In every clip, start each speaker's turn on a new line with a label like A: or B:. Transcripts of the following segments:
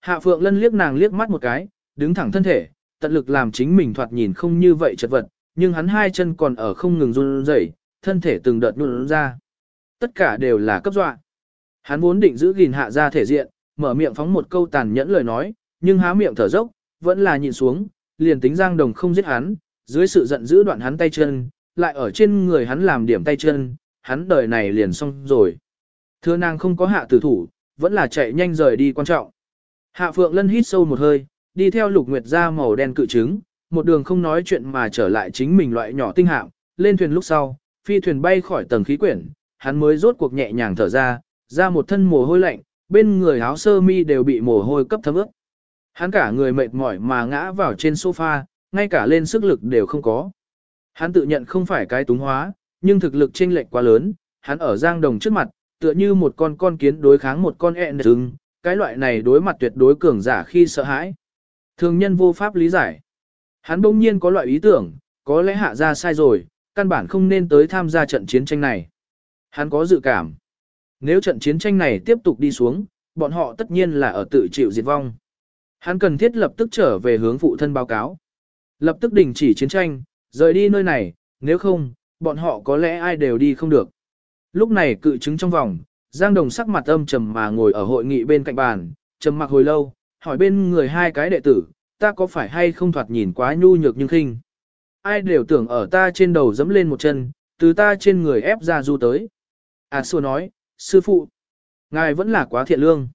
A: Hạ Phượng Lân liếc nàng liếc mắt một cái, đứng thẳng thân thể, tận lực làm chính mình thoạt nhìn không như vậy chật vật, nhưng hắn hai chân còn ở không ngừng run rẩy, thân thể từng đợt nhún ra. Tất cả đều là cấp dọa. Hắn vốn định giữ gìn hạ ra thể diện, mở miệng phóng một câu tàn nhẫn lời nói, nhưng há miệng thở dốc, vẫn là nhịn xuống, liền tính Giang Đồng không giết hắn, dưới sự giận dữ đoạn hắn tay chân, lại ở trên người hắn làm điểm tay chân, hắn đời này liền xong rồi. Thưa nàng không có hạ tử thủ, vẫn là chạy nhanh rời đi quan trọng. Hạ Phượng Lân hít sâu một hơi, đi theo lục nguyệt ra màu đen cự trứng, một đường không nói chuyện mà trở lại chính mình loại nhỏ tinh hạm, lên thuyền lúc sau, phi thuyền bay khỏi tầng khí quyển, hắn mới rốt cuộc nhẹ nhàng thở ra, ra một thân mồ hôi lạnh, bên người áo sơ mi đều bị mồ hôi cấp thấm ướt. Hắn cả người mệt mỏi mà ngã vào trên sofa, ngay cả lên sức lực đều không có. Hắn tự nhận không phải cái túng hóa, nhưng thực lực chênh lệch quá lớn, hắn ở giang đồng trước mặt, tựa như một con con kiến đối kháng một con ẹn rừng, cái loại này đối mặt tuyệt đối cường giả khi sợ hãi. Thường nhân vô pháp lý giải. Hắn bỗng nhiên có loại ý tưởng, có lẽ hạ ra sai rồi, căn bản không nên tới tham gia trận chiến tranh này. Hắn có dự cảm. Nếu trận chiến tranh này tiếp tục đi xuống, bọn họ tất nhiên là ở tự chịu diệt vong. Hắn cần thiết lập tức trở về hướng phụ thân báo cáo. Lập tức đình chỉ chiến tranh, rời đi nơi này, nếu không, bọn họ có lẽ ai đều đi không được. Lúc này cự chứng trong vòng, Giang Đồng sắc mặt âm trầm mà ngồi ở hội nghị bên cạnh bàn, trầm mặc hồi lâu, hỏi bên người hai cái đệ tử, ta có phải hay không thoạt nhìn quá nhu nhược nhưng khinh. Ai đều tưởng ở ta trên đầu dẫm lên một chân, từ ta trên người ép ra du tới. À xua nói, sư phụ, ngài vẫn là quá thiện lương.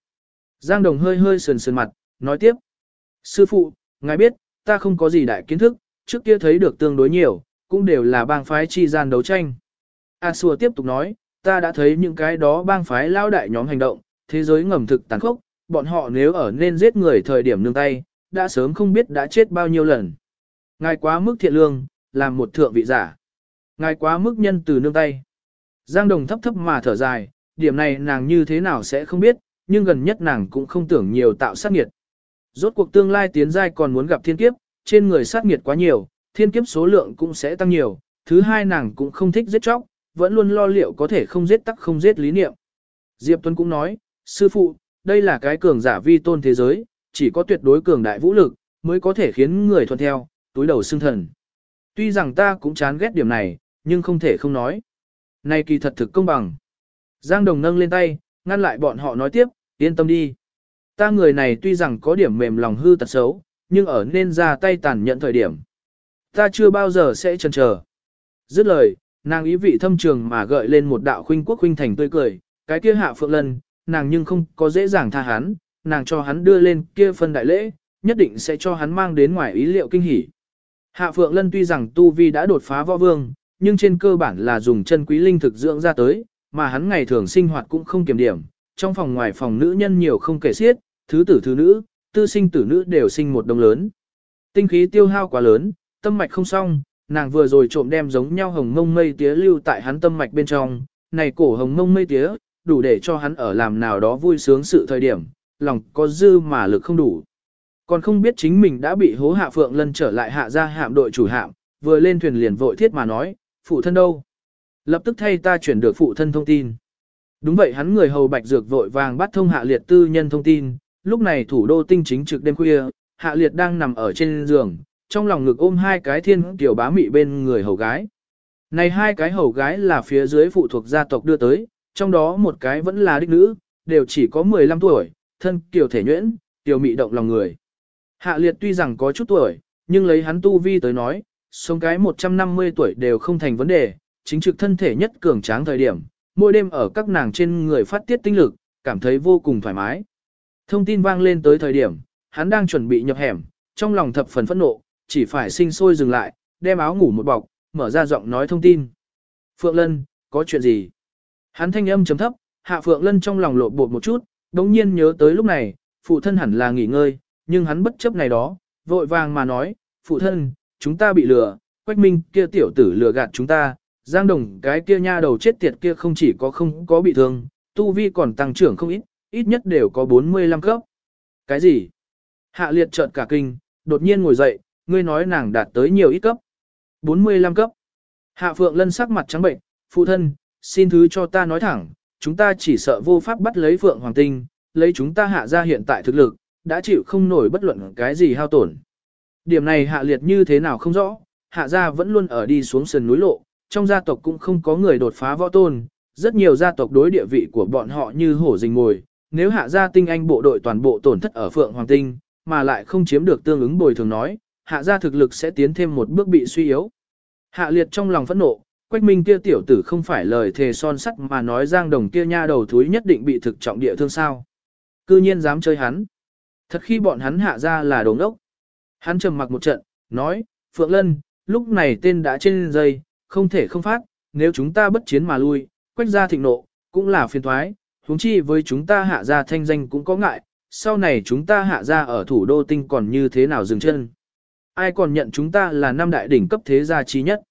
A: Giang Đồng hơi hơi sườn sườn mặt, nói tiếp. Sư phụ, ngài biết, ta không có gì đại kiến thức, trước kia thấy được tương đối nhiều, cũng đều là bang phái chi gian đấu tranh. À, A Sùa tiếp tục nói, ta đã thấy những cái đó bang phái lao đại nhóm hành động, thế giới ngầm thực tàn khốc, bọn họ nếu ở nên giết người thời điểm nương tay, đã sớm không biết đã chết bao nhiêu lần. Ngài quá mức thiện lương, làm một thượng vị giả. Ngài quá mức nhân từ nương tay. Giang Đồng thấp thấp mà thở dài, điểm này nàng như thế nào sẽ không biết, nhưng gần nhất nàng cũng không tưởng nhiều tạo sát nghiệt. Rốt cuộc tương lai tiến giai còn muốn gặp thiên kiếp, trên người sát nghiệt quá nhiều, thiên kiếp số lượng cũng sẽ tăng nhiều. Thứ hai nàng cũng không thích giết chóc, vẫn luôn lo liệu có thể không giết tắc không giết lý niệm. Diệp Tuấn cũng nói, sư phụ, đây là cái cường giả vi tôn thế giới, chỉ có tuyệt đối cường đại vũ lực, mới có thể khiến người thuận theo, túi đầu xương thần. Tuy rằng ta cũng chán ghét điểm này, nhưng không thể không nói. Này kỳ thật thực công bằng. Giang Đồng nâng lên tay, ngăn lại bọn họ nói tiếp, yên tâm đi. Ta người này tuy rằng có điểm mềm lòng hư tật xấu, nhưng ở nên ra tay tàn nhẫn thời điểm. Ta chưa bao giờ sẽ chần chờ. Dứt lời, nàng ý vị thâm trường mà gợi lên một đạo khuynh quốc khuynh thành tươi cười, cái kia hạ phượng lân, nàng nhưng không có dễ dàng tha hắn, nàng cho hắn đưa lên kia phân đại lễ, nhất định sẽ cho hắn mang đến ngoài ý liệu kinh hỉ. Hạ Phượng Lân tuy rằng tu vi đã đột phá võ vương, nhưng trên cơ bản là dùng chân quý linh thực dưỡng ra tới, mà hắn ngày thường sinh hoạt cũng không kiểm điểm, trong phòng ngoài phòng nữ nhân nhiều không kể xiết, thứ tử thứ nữ, tư sinh tử nữ đều sinh một đồng lớn. Tinh khí tiêu hao quá lớn, tâm mạch không xong, nàng vừa rồi trộm đem giống nhau hồng mông mây tía lưu tại hắn tâm mạch bên trong, này cổ hồng mông mây tía, đủ để cho hắn ở làm nào đó vui sướng sự thời điểm, lòng có dư mà lực không đủ. Còn không biết chính mình đã bị hố hạ phượng lân trở lại hạ ra hạm đội chủ hạm, vừa lên thuyền liền vội thiết mà nói, phụ thân đâu? Lập tức thay ta chuyển được phụ thân thông tin. Đúng vậy hắn người hầu bạch dược vội vàng bắt thông hạ liệt tư nhân thông tin, lúc này thủ đô tinh chính trực đêm khuya, hạ liệt đang nằm ở trên giường, trong lòng ngực ôm hai cái thiên tiểu bá mị bên người hầu gái. Này hai cái hầu gái là phía dưới phụ thuộc gia tộc đưa tới, trong đó một cái vẫn là đích nữ, đều chỉ có 15 tuổi, thân kiểu thể nhuyễn, tiểu mị động lòng người. Hạ liệt tuy rằng có chút tuổi, nhưng lấy hắn tu vi tới nói, sống cái 150 tuổi đều không thành vấn đề, chính trực thân thể nhất cường tráng thời điểm, mỗi đêm ở các nàng trên người phát tiết tinh lực, cảm thấy vô cùng thoải mái. Thông tin vang lên tới thời điểm, hắn đang chuẩn bị nhập hẻm, trong lòng thập phần phẫn nộ, chỉ phải sinh sôi dừng lại, đem áo ngủ một bọc, mở ra giọng nói thông tin. Phượng Lân, có chuyện gì? Hắn thanh âm chấm thấp, Hạ Phượng Lân trong lòng lộ bột một chút, đống nhiên nhớ tới lúc này, phụ thân hẳn là nghỉ ngơi, nhưng hắn bất chấp này đó, vội vàng mà nói, phụ thân, chúng ta bị lừa, Quách Minh kia tiểu tử lừa gạt chúng ta, Giang Đồng cái kia nha đầu chết tiệt kia không chỉ có không có bị thương, tu vi còn tăng trưởng không ít, ít nhất đều có 45 cấp. Cái gì? Hạ liệt trợn cả kinh, đột nhiên ngồi dậy, ngươi nói nàng đạt tới nhiều ít cấp. 45 cấp. Hạ Phượng Lân sắc mặt trắng bệnh, phụ thân, xin thứ cho ta nói thẳng, chúng ta chỉ sợ vô pháp bắt lấy Phượng Hoàng Tinh, lấy chúng ta hạ ra hiện tại thực lực, đã chịu không nổi bất luận cái gì hao tổn. Điểm này hạ liệt như thế nào không rõ, hạ gia vẫn luôn ở đi xuống sườn núi lộ, trong gia tộc cũng không có người đột phá võ tôn, rất nhiều gia tộc đối địa vị của bọn họ như hổ rình ngồi, nếu hạ gia tinh anh bộ đội toàn bộ tổn thất ở Phượng Hoàng Tinh, mà lại không chiếm được tương ứng bồi thường nói, hạ gia thực lực sẽ tiến thêm một bước bị suy yếu. Hạ liệt trong lòng phẫn nộ, quách minh kia tiểu tử không phải lời thề son sắt mà nói giang đồng kia nha đầu thúi nhất định bị thực trọng địa thương sao. Cư nhiên dám chơi hắn. Thật khi bọn hắn hạ ra là đồ ngốc. Hắn trầm mặc một trận, nói, Phượng Lân, lúc này tên đã trên dây, không thể không phát, nếu chúng ta bất chiến mà lui, quách ra thịnh nộ, cũng là phiền thoái, huống chi với chúng ta hạ ra thanh danh cũng có ngại, sau này chúng ta hạ ra ở thủ đô tinh còn như thế nào dừng chân. Ai còn nhận chúng ta là năm đại đỉnh cấp thế gia trí nhất.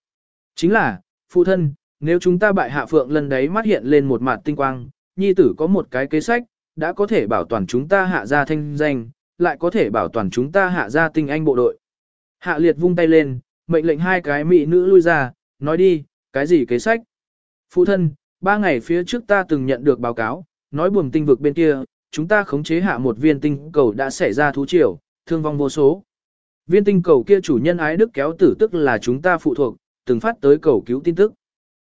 A: Chính là, phụ thân, nếu chúng ta bại hạ phượng lần đấy mắt hiện lên một mặt tinh quang, nhi tử có một cái kế sách, đã có thể bảo toàn chúng ta hạ gia thanh danh, lại có thể bảo toàn chúng ta hạ gia tinh anh bộ đội. Hạ liệt vung tay lên, mệnh lệnh hai cái mỹ nữ lui ra, nói đi, cái gì kế sách? Phụ thân, ba ngày phía trước ta từng nhận được báo cáo, nói buồm tinh vực bên kia, chúng ta khống chế hạ một viên tinh cầu đã xảy ra thú triều, thương vong vô số. Viên tinh cầu kia chủ nhân ái đức kéo tử tức là chúng ta phụ thuộc, từng phát tới cầu cứu tin tức.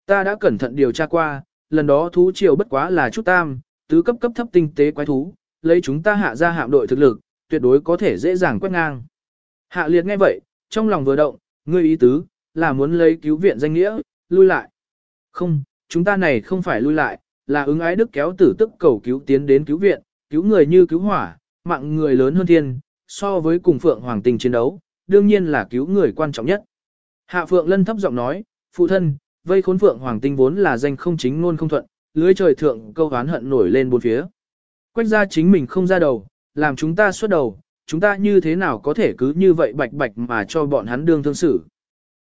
A: Ta đã cẩn thận điều tra qua, lần đó thú triều bất quá là chút tam, tứ cấp cấp thấp tinh tế quái thú, lấy chúng ta hạ ra hạm đội thực lực, tuyệt đối có thể dễ dàng quét ngang. Hạ liệt nghe vậy, trong lòng vừa động, ngươi ý tứ, là muốn lấy cứu viện danh nghĩa, lui lại. Không, chúng ta này không phải lui lại, là ứng ái đức kéo tử tức cầu cứu tiến đến cứu viện, cứu người như cứu hỏa, mạng người lớn hơn thiên, so với cùng Phượng Hoàng Tinh chiến đấu, đương nhiên là cứu người quan trọng nhất. Hạ Phượng Lân thấp giọng nói, phụ thân, vây khốn Phượng Hoàng Tinh vốn là danh không chính ngôn không thuận, lưới trời thượng câu hán hận nổi lên bốn phía. Quách ra chính mình không ra đầu, làm chúng ta xuất đầu, chúng ta như thế nào có thể cứ như vậy bạch bạch mà cho bọn hắn đương thương xử.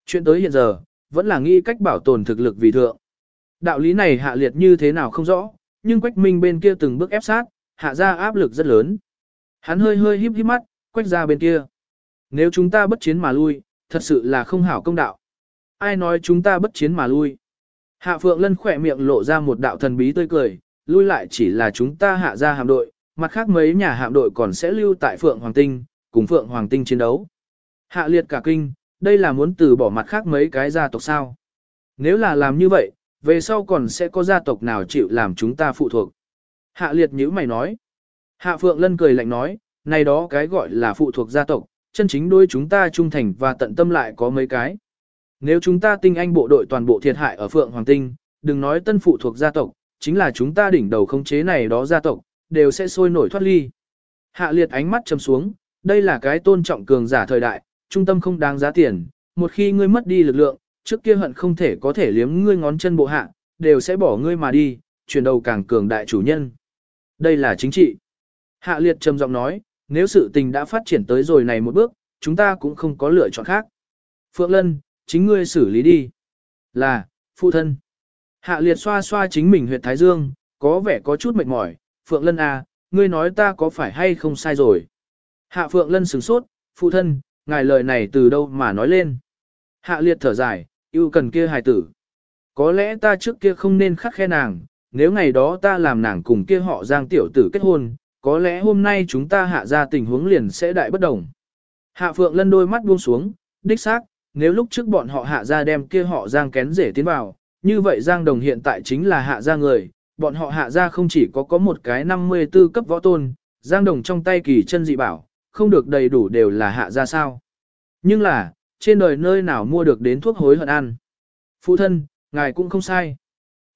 A: Chuyện tới hiện giờ, vẫn là nghĩ cách bảo tồn thực lực vì thượng. Đạo lý này hạ liệt như thế nào không rõ, nhưng Quách Minh bên kia từng bước ép sát, hạ ra áp lực rất lớn. Hắn hơi hơi híp híp mắt, Quách ra bên kia. Nếu chúng ta bất chiến mà lui, thật sự là không hảo công đạo. Ai nói chúng ta bất chiến mà lui? Hạ Phượng Lân khỏe miệng lộ ra một đạo thần bí tươi cười, lui lại chỉ là chúng ta hạ ra hạm đội, mặt khác mấy nhà hạm đội còn sẽ lưu tại Phượng Hoàng Tinh, cùng Phượng Hoàng Tinh chiến đấu. Hạ liệt cả kinh, đây là muốn từ bỏ mặt khác mấy cái gia tộc sao. Nếu là làm như vậy, về sau còn sẽ có gia tộc nào chịu làm chúng ta phụ thuộc. Hạ liệt nhữ mày nói. Hạ Phượng Lân cười lạnh nói, này đó cái gọi là phụ thuộc gia tộc, chân chính đôi chúng ta trung thành và tận tâm lại có mấy cái. Nếu chúng ta tinh anh bộ đội toàn bộ thiệt hại ở Phượng Hoàng Tinh, đừng nói tân phụ thuộc gia tộc, chính là chúng ta đỉnh đầu không chế này đó gia tộc, đều sẽ sôi nổi thoát ly. Hạ liệt ánh mắt chầm xuống, đây là cái tôn trọng cường giả thời đại, trung tâm không đáng giá tiền, một khi ngươi mất đi lực lượng, trước kia hận không thể có thể liếm ngươi ngón chân bộ hạ, đều sẽ bỏ ngươi mà đi, chuyển đầu càng cường đại chủ nhân. Đây là chính trị. Hạ liệt trầm giọng nói, nếu sự tình đã phát triển tới rồi này một bước, chúng ta cũng không có lựa chọn khác. Phượng Lân, chính ngươi xử lý đi. Là, phụ thân. Hạ liệt xoa xoa chính mình huyệt thái dương, có vẻ có chút mệt mỏi. Phượng Lân à, ngươi nói ta có phải hay không sai rồi. Hạ Phượng Lân sửng sốt, phụ thân, ngài lời này từ đâu mà nói lên. Hạ liệt thở dài, yêu cần kia hài tử. Có lẽ ta trước kia không nên khắc khe nàng, nếu ngày đó ta làm nàng cùng kia họ giang tiểu tử kết hôn, có lẽ hôm nay chúng ta hạ ra tình huống liền sẽ đại bất đồng. Hạ Phượng Lân đôi mắt buông xuống, đích xác, nếu lúc trước bọn họ hạ ra đem kia họ giang kén rể tiến vào, như vậy giang đồng hiện tại chính là hạ ra người, bọn họ hạ ra không chỉ có có một cái 54 cấp võ tôn, giang đồng trong tay kỳ chân dị bảo, không được đầy đủ đều là hạ ra sao. Nhưng là, trên đời nơi nào mua được đến thuốc hối hận ăn. Phụ thân, ngài cũng không sai.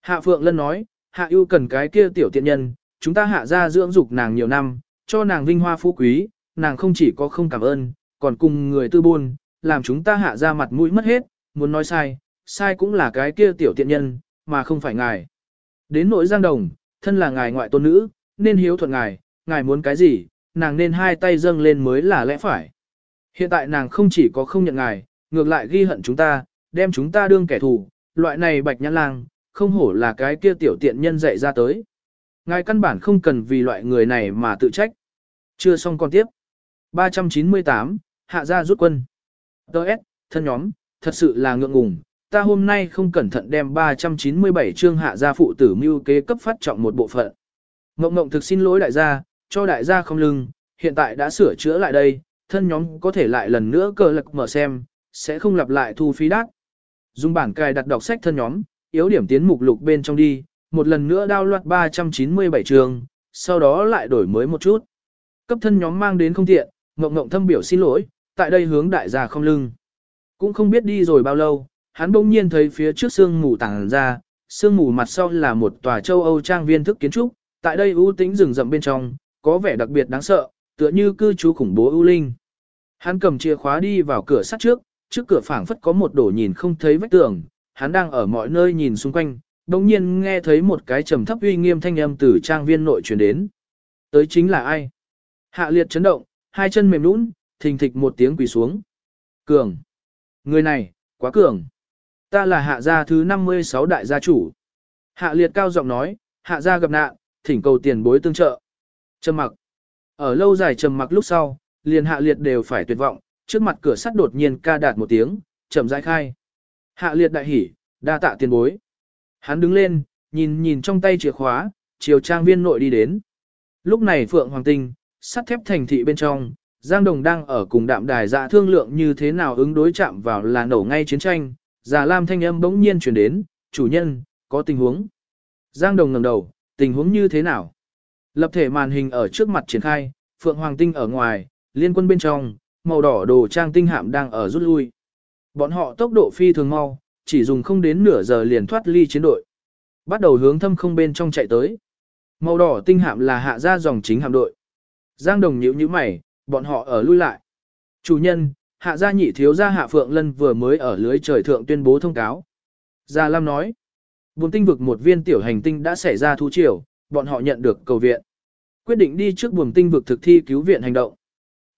A: Hạ Phượng Lân nói, hạ ưu cần cái kia tiểu tiện nhân, chúng ta hạ ra dưỡng dục nàng nhiều năm, cho nàng vinh hoa phú quý, nàng không chỉ có không cảm ơn, còn cùng người tư buôn, làm chúng ta hạ ra mặt mũi mất hết, muốn nói sai, sai cũng là cái kia tiểu tiện nhân, mà không phải ngài. Đến nỗi giang đồng, thân là ngài ngoại tôn nữ, nên hiếu thuận ngài, ngài muốn cái gì, nàng nên hai tay dâng lên mới là lẽ phải. Hiện tại nàng không chỉ có không nhận ngài, ngược lại ghi hận chúng ta, đem chúng ta đương kẻ thù, loại này bạch nhãn lang, không hổ là cái kia tiểu tiện nhân dạy ra tới. Ngài căn bản không cần vì loại người này mà tự trách. Chưa xong con tiếp. 398, hạ gia rút quân. Đợt, thân nhóm, thật sự là ngượng ngùng, ta hôm nay không cẩn thận đem 397 chương hạ gia phụ tử mưu kế cấp phát trọng một bộ phận. Ngộng ngộng thực xin lỗi đại gia, cho đại gia không lưng, hiện tại đã sửa chữa lại đây, thân nhóm có thể lại lần nữa cờ lực mở xem, sẽ không lặp lại thu phí đắt. Dùng bản cài đặt đọc sách thân nhóm, yếu điểm tiến mục lục bên trong đi, một lần nữa đao loạt 397 trường, sau đó lại đổi mới một chút. Cấp thân nhóm mang đến không tiện, ngộng ngộng thâm biểu xin lỗi, tại đây hướng đại gia không lưng. Cũng không biết đi rồi bao lâu, hắn bỗng nhiên thấy phía trước sương mù tàng ra, sương mù mặt sau là một tòa châu Âu trang viên thức kiến trúc, tại đây ưu tĩnh rừng rậm bên trong, có vẻ đặc biệt đáng sợ, tựa như cư trú khủng bố ưu linh. Hắn cầm chìa khóa đi vào cửa sắt trước, trước cửa phảng phất có một đổ nhìn không thấy vách tường, hắn đang ở mọi nơi nhìn xung quanh, đồng nhiên nghe thấy một cái trầm thấp uy nghiêm thanh âm từ trang viên nội truyền đến. Tới chính là ai? Hạ liệt chấn động, hai chân mềm nũng, thình thịch một tiếng quỳ xuống. Cường! Người này, quá cường! Ta là hạ gia thứ 56 đại gia chủ. Hạ liệt cao giọng nói, hạ gia gặp nạn, thỉnh cầu tiền bối tương trợ. Trầm mặc. Ở lâu dài trầm mặc lúc sau, liền hạ liệt đều phải tuyệt vọng, trước mặt cửa sắt đột nhiên ca đạt một tiếng, chậm rãi khai. Hạ liệt đại hỉ, đa tạ tiền bối. Hắn đứng lên, nhìn nhìn trong tay chìa khóa, chiều trang viên nội đi đến. Lúc này Phượng Hoàng Tinh, sắt thép thành thị bên trong, Giang Đồng đang ở cùng đạm đài dạ thương lượng như thế nào ứng đối chạm vào là nổ ngay chiến tranh. Già Lam thanh âm bỗng nhiên chuyển đến, chủ nhân, có tình huống. Giang Đồng ngẩng đầu, tình huống như thế nào? Lập thể màn hình ở trước mặt triển khai, Phượng Hoàng Tinh ở ngoài, liên quân bên trong, màu đỏ đồ trang tinh hạm đang ở rút lui. Bọn họ tốc độ phi thường mau, chỉ dùng không đến nửa giờ liền thoát ly chiến đội. Bắt đầu hướng thâm không bên trong chạy tới. Màu đỏ tinh hạm là hạ ra dòng chính hạm đội. Giang Đồng nhíu như mày, bọn họ ở lui lại. Chủ nhân, hạ gia nhị thiếu gia hạ phượng lân vừa mới ở lưới trời thượng tuyên bố thông cáo. Gia Lam nói, buồn tinh vực một viên tiểu hành tinh đã xảy ra thu triều, bọn họ nhận được cầu viện. Quyết định đi trước buồng tinh vực thực thi cứu viện hành động.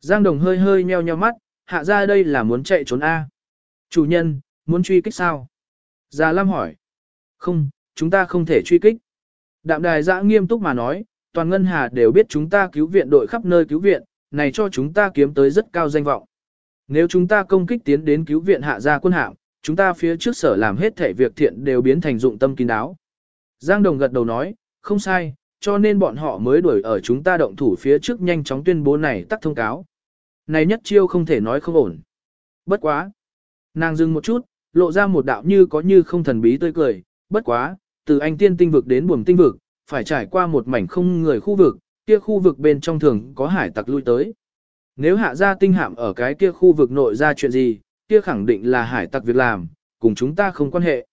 A: Giang Đồng hơi hơi nheo nheo mắt, hạ ra đây là muốn chạy trốn A. Chủ nhân, muốn truy kích sao? Già Lam hỏi. Không, chúng ta không thể truy kích. Đạm đài giã nghiêm túc mà nói, toàn ngân hà đều biết chúng ta cứu viện đội khắp nơi cứu viện, này cho chúng ta kiếm tới rất cao danh vọng. Nếu chúng ta công kích tiến đến cứu viện hạ gia quân hạm, chúng ta phía trước sở làm hết thể việc thiện đều biến thành dụng tâm kín đáo. Giang Đồng gật đầu nói, không sai, cho nên bọn họ mới đuổi ở chúng ta động thủ phía trước nhanh chóng tuyên bố này tắt thông cáo. Này nhất chiêu không thể nói không ổn. Bất quá. Nàng dừng một chút, lộ ra một đạo như có như không thần bí tươi cười, bất quá, từ anh tiên tinh vực đến buồm tinh vực, phải trải qua một mảnh không người khu vực, kia khu vực bên trong thường có hải tặc lui tới. Nếu hạ ra tinh hạm ở cái kia khu vực nội ra chuyện gì, kia khẳng định là hải tặc việc làm, cùng chúng ta không quan hệ.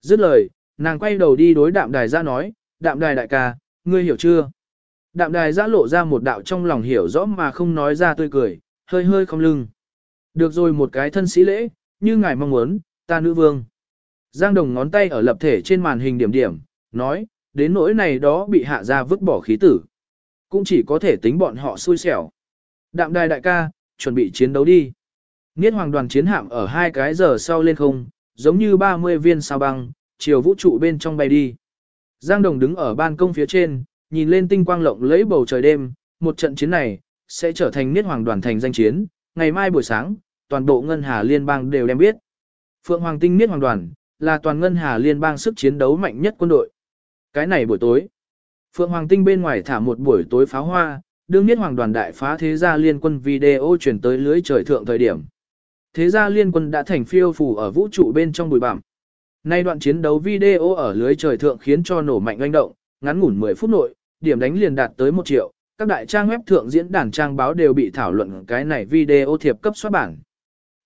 A: Dứt lời, nàng quay đầu đi đối đạm đài ra nói, đạm đài đại ca, ngươi hiểu chưa? Đạm đài ra lộ ra một đạo trong lòng hiểu rõ mà không nói ra tươi cười, hơi hơi không lưng. Được rồi một cái thân sĩ lễ, như ngài mong muốn, ta nữ vương. Giang đồng ngón tay ở lập thể trên màn hình điểm điểm, nói, đến nỗi này đó bị hạ ra vứt bỏ khí tử. Cũng chỉ có thể tính bọn họ xui xẻo. Đạm đài đại ca, chuẩn bị chiến đấu đi. Niết hoàng đoàn chiến hạm ở hai cái giờ sau lên không, giống như 30 viên sao băng, chiều vũ trụ bên trong bay đi. Giang Đồng đứng ở ban công phía trên, nhìn lên tinh quang lộng lẫy bầu trời đêm, một trận chiến này, sẽ trở thành niết hoàng đoàn thành danh chiến, ngày mai buổi sáng, toàn bộ ngân hà liên bang đều đem biết. Phượng Hoàng tinh niết hoàng đoàn, là toàn ngân hà liên bang sức chiến đấu mạnh nhất quân đội. Cái này buổi tối, Phượng Hoàng tinh bên ngoài thả một buổi tối pháo hoa, đương niết hoàng đoàn đại phá thế gia liên quân video chuyển tới lưới trời thượng thời điểm. Thế gia liên quân đã thành phiêu phù ở vũ trụ bên trong bụi bặm. Nay đoạn chiến đấu video ở lưới trời thượng khiến cho nổ mạnh oanh động, ngắn ngủn 10 phút nội, điểm đánh liền đạt tới 1 triệu, các đại trang web thượng diễn đàn trang báo đều bị thảo luận cái này video thiệp cấp soát bản.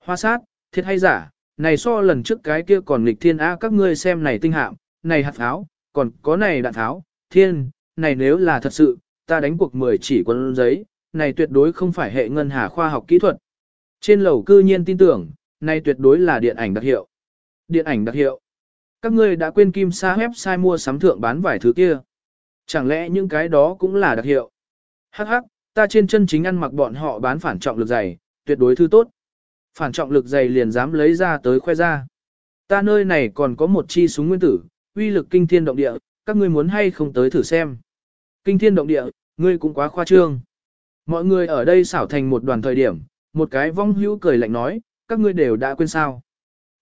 A: Hoa sát, thiệt hay giả, này so lần trước cái kia còn nghịch thiên á các ngươi xem này tinh hạm, này hạt pháo, còn có này đạn pháo, thiên, này nếu là thật sự, ta đánh cuộc 10 chỉ quân giấy, này tuyệt đối không phải hệ ngân hà khoa học kỹ thuật. Trên lầu cư nhiên tin tưởng, này tuyệt đối là điện ảnh đặc hiệu. Điện ảnh đặc hiệu. Các ngươi đã quên kim sa website mua sắm thượng bán vài thứ kia. Chẳng lẽ những cái đó cũng là đặc hiệu? Hắc hắc, ta trên chân chính ăn mặc bọn họ bán phản trọng lực dày, tuyệt đối thư tốt. Phản trọng lực dày liền dám lấy ra tới khoe ra. Ta nơi này còn có một chi súng nguyên tử, uy lực kinh thiên động địa, các ngươi muốn hay không tới thử xem. Kinh thiên động địa, ngươi cũng quá khoa trương. Mọi người ở đây xảo thành một đoàn thời điểm, một cái vong hữu cười lạnh nói, các ngươi đều đã quên sao.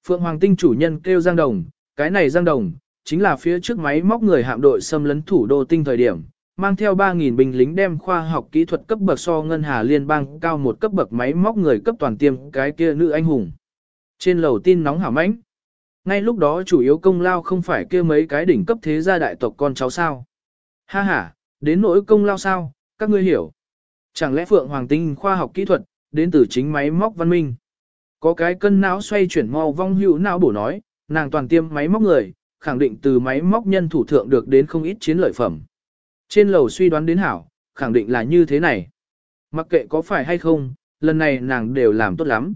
A: Phượng Hoàng Tinh chủ nhân kêu Giang Đồng, cái này Giang Đồng, chính là phía trước máy móc người hạm đội xâm lấn thủ đô tinh thời điểm, mang theo 3.000 binh lính đem khoa học kỹ thuật cấp bậc so ngân hà liên bang cao một cấp bậc máy móc người cấp toàn tiêm cái kia nữ anh hùng. Trên lầu tin nóng hảo mãnh. Ngay lúc đó chủ yếu công lao không phải kia mấy cái đỉnh cấp thế gia đại tộc con cháu sao. Ha ha, đến nỗi công lao sao, các ngươi hiểu. Chẳng lẽ Phượng Hoàng Tinh khoa học kỹ thuật, đến từ chính máy móc văn minh. Có cái cân não xoay chuyển mau vong hữu não bổ nói, nàng toàn tiêm máy móc người, khẳng định từ máy móc nhân thủ thượng được đến không ít chiến lợi phẩm. Trên lầu suy đoán đến hảo, khẳng định là như thế này. Mặc kệ có phải hay không, lần này nàng đều làm tốt lắm.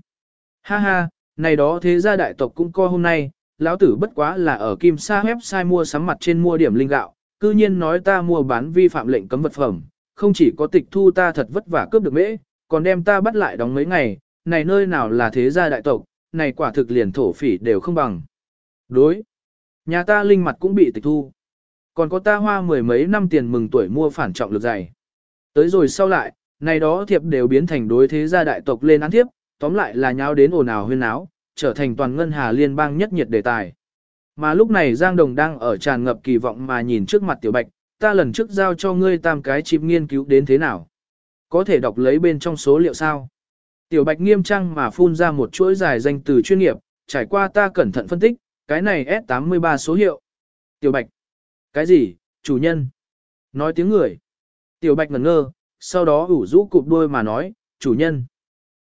A: Ha ha, này đó thế gia đại tộc cũng co hôm nay, lão tử bất quá là ở kim sa website mua sắm mặt trên mua điểm linh gạo, cư nhiên nói ta mua bán vi phạm lệnh cấm vật phẩm, không chỉ có tịch thu ta thật vất vả cướp được mễ, còn đem ta bắt lại đóng mấy ngày, này nơi nào là thế gia đại tộc, này quả thực liền thổ phỉ đều không bằng. Đối, nhà ta linh mặt cũng bị tịch thu. Còn có ta hoa mười mấy năm tiền mừng tuổi mua phản trọng lực dày. Tới rồi sau lại, này đó thiệp đều biến thành đối thế gia đại tộc lên án thiếp, tóm lại là nháo đến ồn ào huyên náo trở thành toàn ngân hà liên bang nhất nhiệt đề tài. Mà lúc này Giang Đồng đang ở tràn ngập kỳ vọng mà nhìn trước mặt Tiểu Bạch, ta lần trước giao cho ngươi tam cái chip nghiên cứu đến thế nào. Có thể đọc lấy bên trong số liệu sao? Tiểu Bạch nghiêm trang mà phun ra một chuỗi dài danh từ chuyên nghiệp, trải qua ta cẩn thận phân tích, cái này S83 số hiệu. Tiểu Bạch. Cái gì, chủ nhân? Nói tiếng người. Tiểu Bạch ngẩn ngơ, sau đó ủ rũ cụp đuôi mà nói, chủ nhân.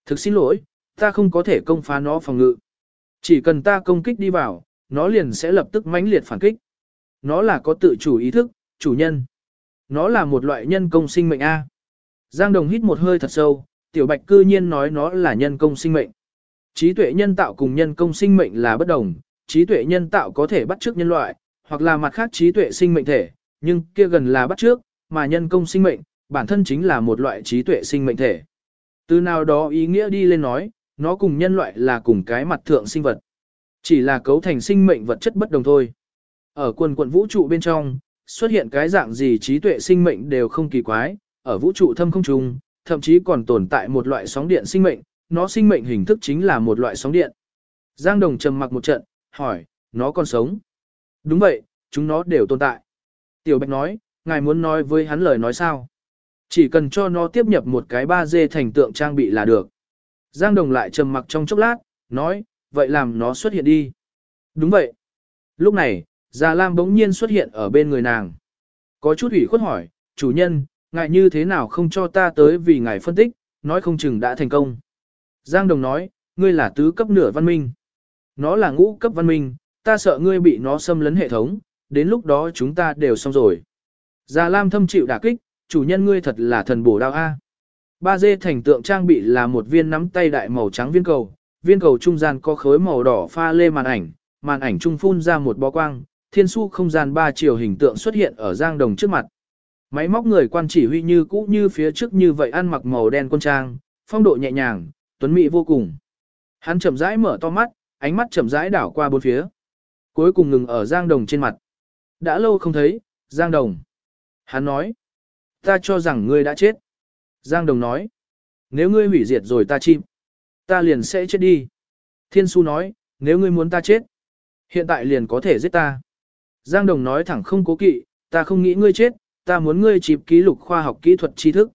A: Thực xin lỗi, ta không có thể công phá nó phòng ngự. Chỉ cần ta công kích đi vào, nó liền sẽ lập tức mãnh liệt phản kích. Nó là có tự chủ ý thức, chủ nhân. Nó là một loại nhân công sinh mệnh A. Giang Đồng hít một hơi thật sâu, tiểu bạch cư nhiên nói nó là nhân công sinh mệnh. Trí tuệ nhân tạo cùng nhân công sinh mệnh là bất đồng, trí tuệ nhân tạo có thể bắt chước nhân loại, hoặc là mặt khác trí tuệ sinh mệnh thể, nhưng kia gần là bắt trước, mà nhân công sinh mệnh, bản thân chính là một loại trí tuệ sinh mệnh thể. Từ nào đó ý nghĩa đi lên nói, nó cùng nhân loại là cùng cái mặt thượng sinh vật. Chỉ là cấu thành sinh mệnh vật chất bất đồng thôi. Ở quần quận vũ trụ bên trong, xuất hiện cái dạng gì trí tuệ sinh mệnh đều không kỳ quái, ở vũ trụ thâm không trung, thậm chí còn tồn tại một loại sóng điện sinh mệnh, nó sinh mệnh hình thức chính là một loại sóng điện. Giang Đồng trầm mặc một trận, hỏi, nó còn sống? Đúng vậy, chúng nó đều tồn tại. Tiểu Bạch nói, ngài muốn nói với hắn lời nói sao? Chỉ cần cho nó tiếp nhập một cái 3D thành tượng trang bị là được. Giang Đồng lại trầm mặc trong chốc lát, nói, vậy làm nó xuất hiện đi. Đúng vậy. Lúc này, Già Lam bỗng nhiên xuất hiện ở bên người nàng. Có chút ủy khuất hỏi, chủ nhân, ngài như thế nào không cho ta tới vì ngài phân tích, nói không chừng đã thành công. Giang Đồng nói, ngươi là tứ cấp nửa văn minh. Nó là ngũ cấp văn minh, ta sợ ngươi bị nó xâm lấn hệ thống, đến lúc đó chúng ta đều xong rồi. Già Lam thâm chịu đả kích, chủ nhân ngươi thật là thần bổ đao A. Ba dê thành tượng trang bị là một viên nắm tay đại màu trắng viên cầu, viên cầu trung gian có khối màu đỏ pha lê màn ảnh, màn ảnh trung phun ra một bó quang, thiên su không gian ba chiều hình tượng xuất hiện ở giang đồng trước mặt. Máy móc người quan chỉ huy như cũ như phía trước như vậy ăn mặc màu đen quân trang, phong độ nhẹ nhàng, tuấn mỹ vô cùng. Hắn chậm rãi mở to mắt, ánh mắt chậm rãi đảo qua bốn phía. Cuối cùng ngừng ở Giang Đồng trên mặt. Đã lâu không thấy, Giang Đồng. Hắn nói. Ta cho rằng ngươi đã chết. Giang Đồng nói. Nếu ngươi hủy diệt rồi ta chim. Ta liền sẽ chết đi. Thiên su nói, nếu ngươi muốn ta chết. Hiện tại liền có thể giết ta. Giang Đồng nói thẳng không cố kỵ, ta không nghĩ ngươi chết, ta muốn ngươi chịp ký lục khoa học kỹ thuật tri thức.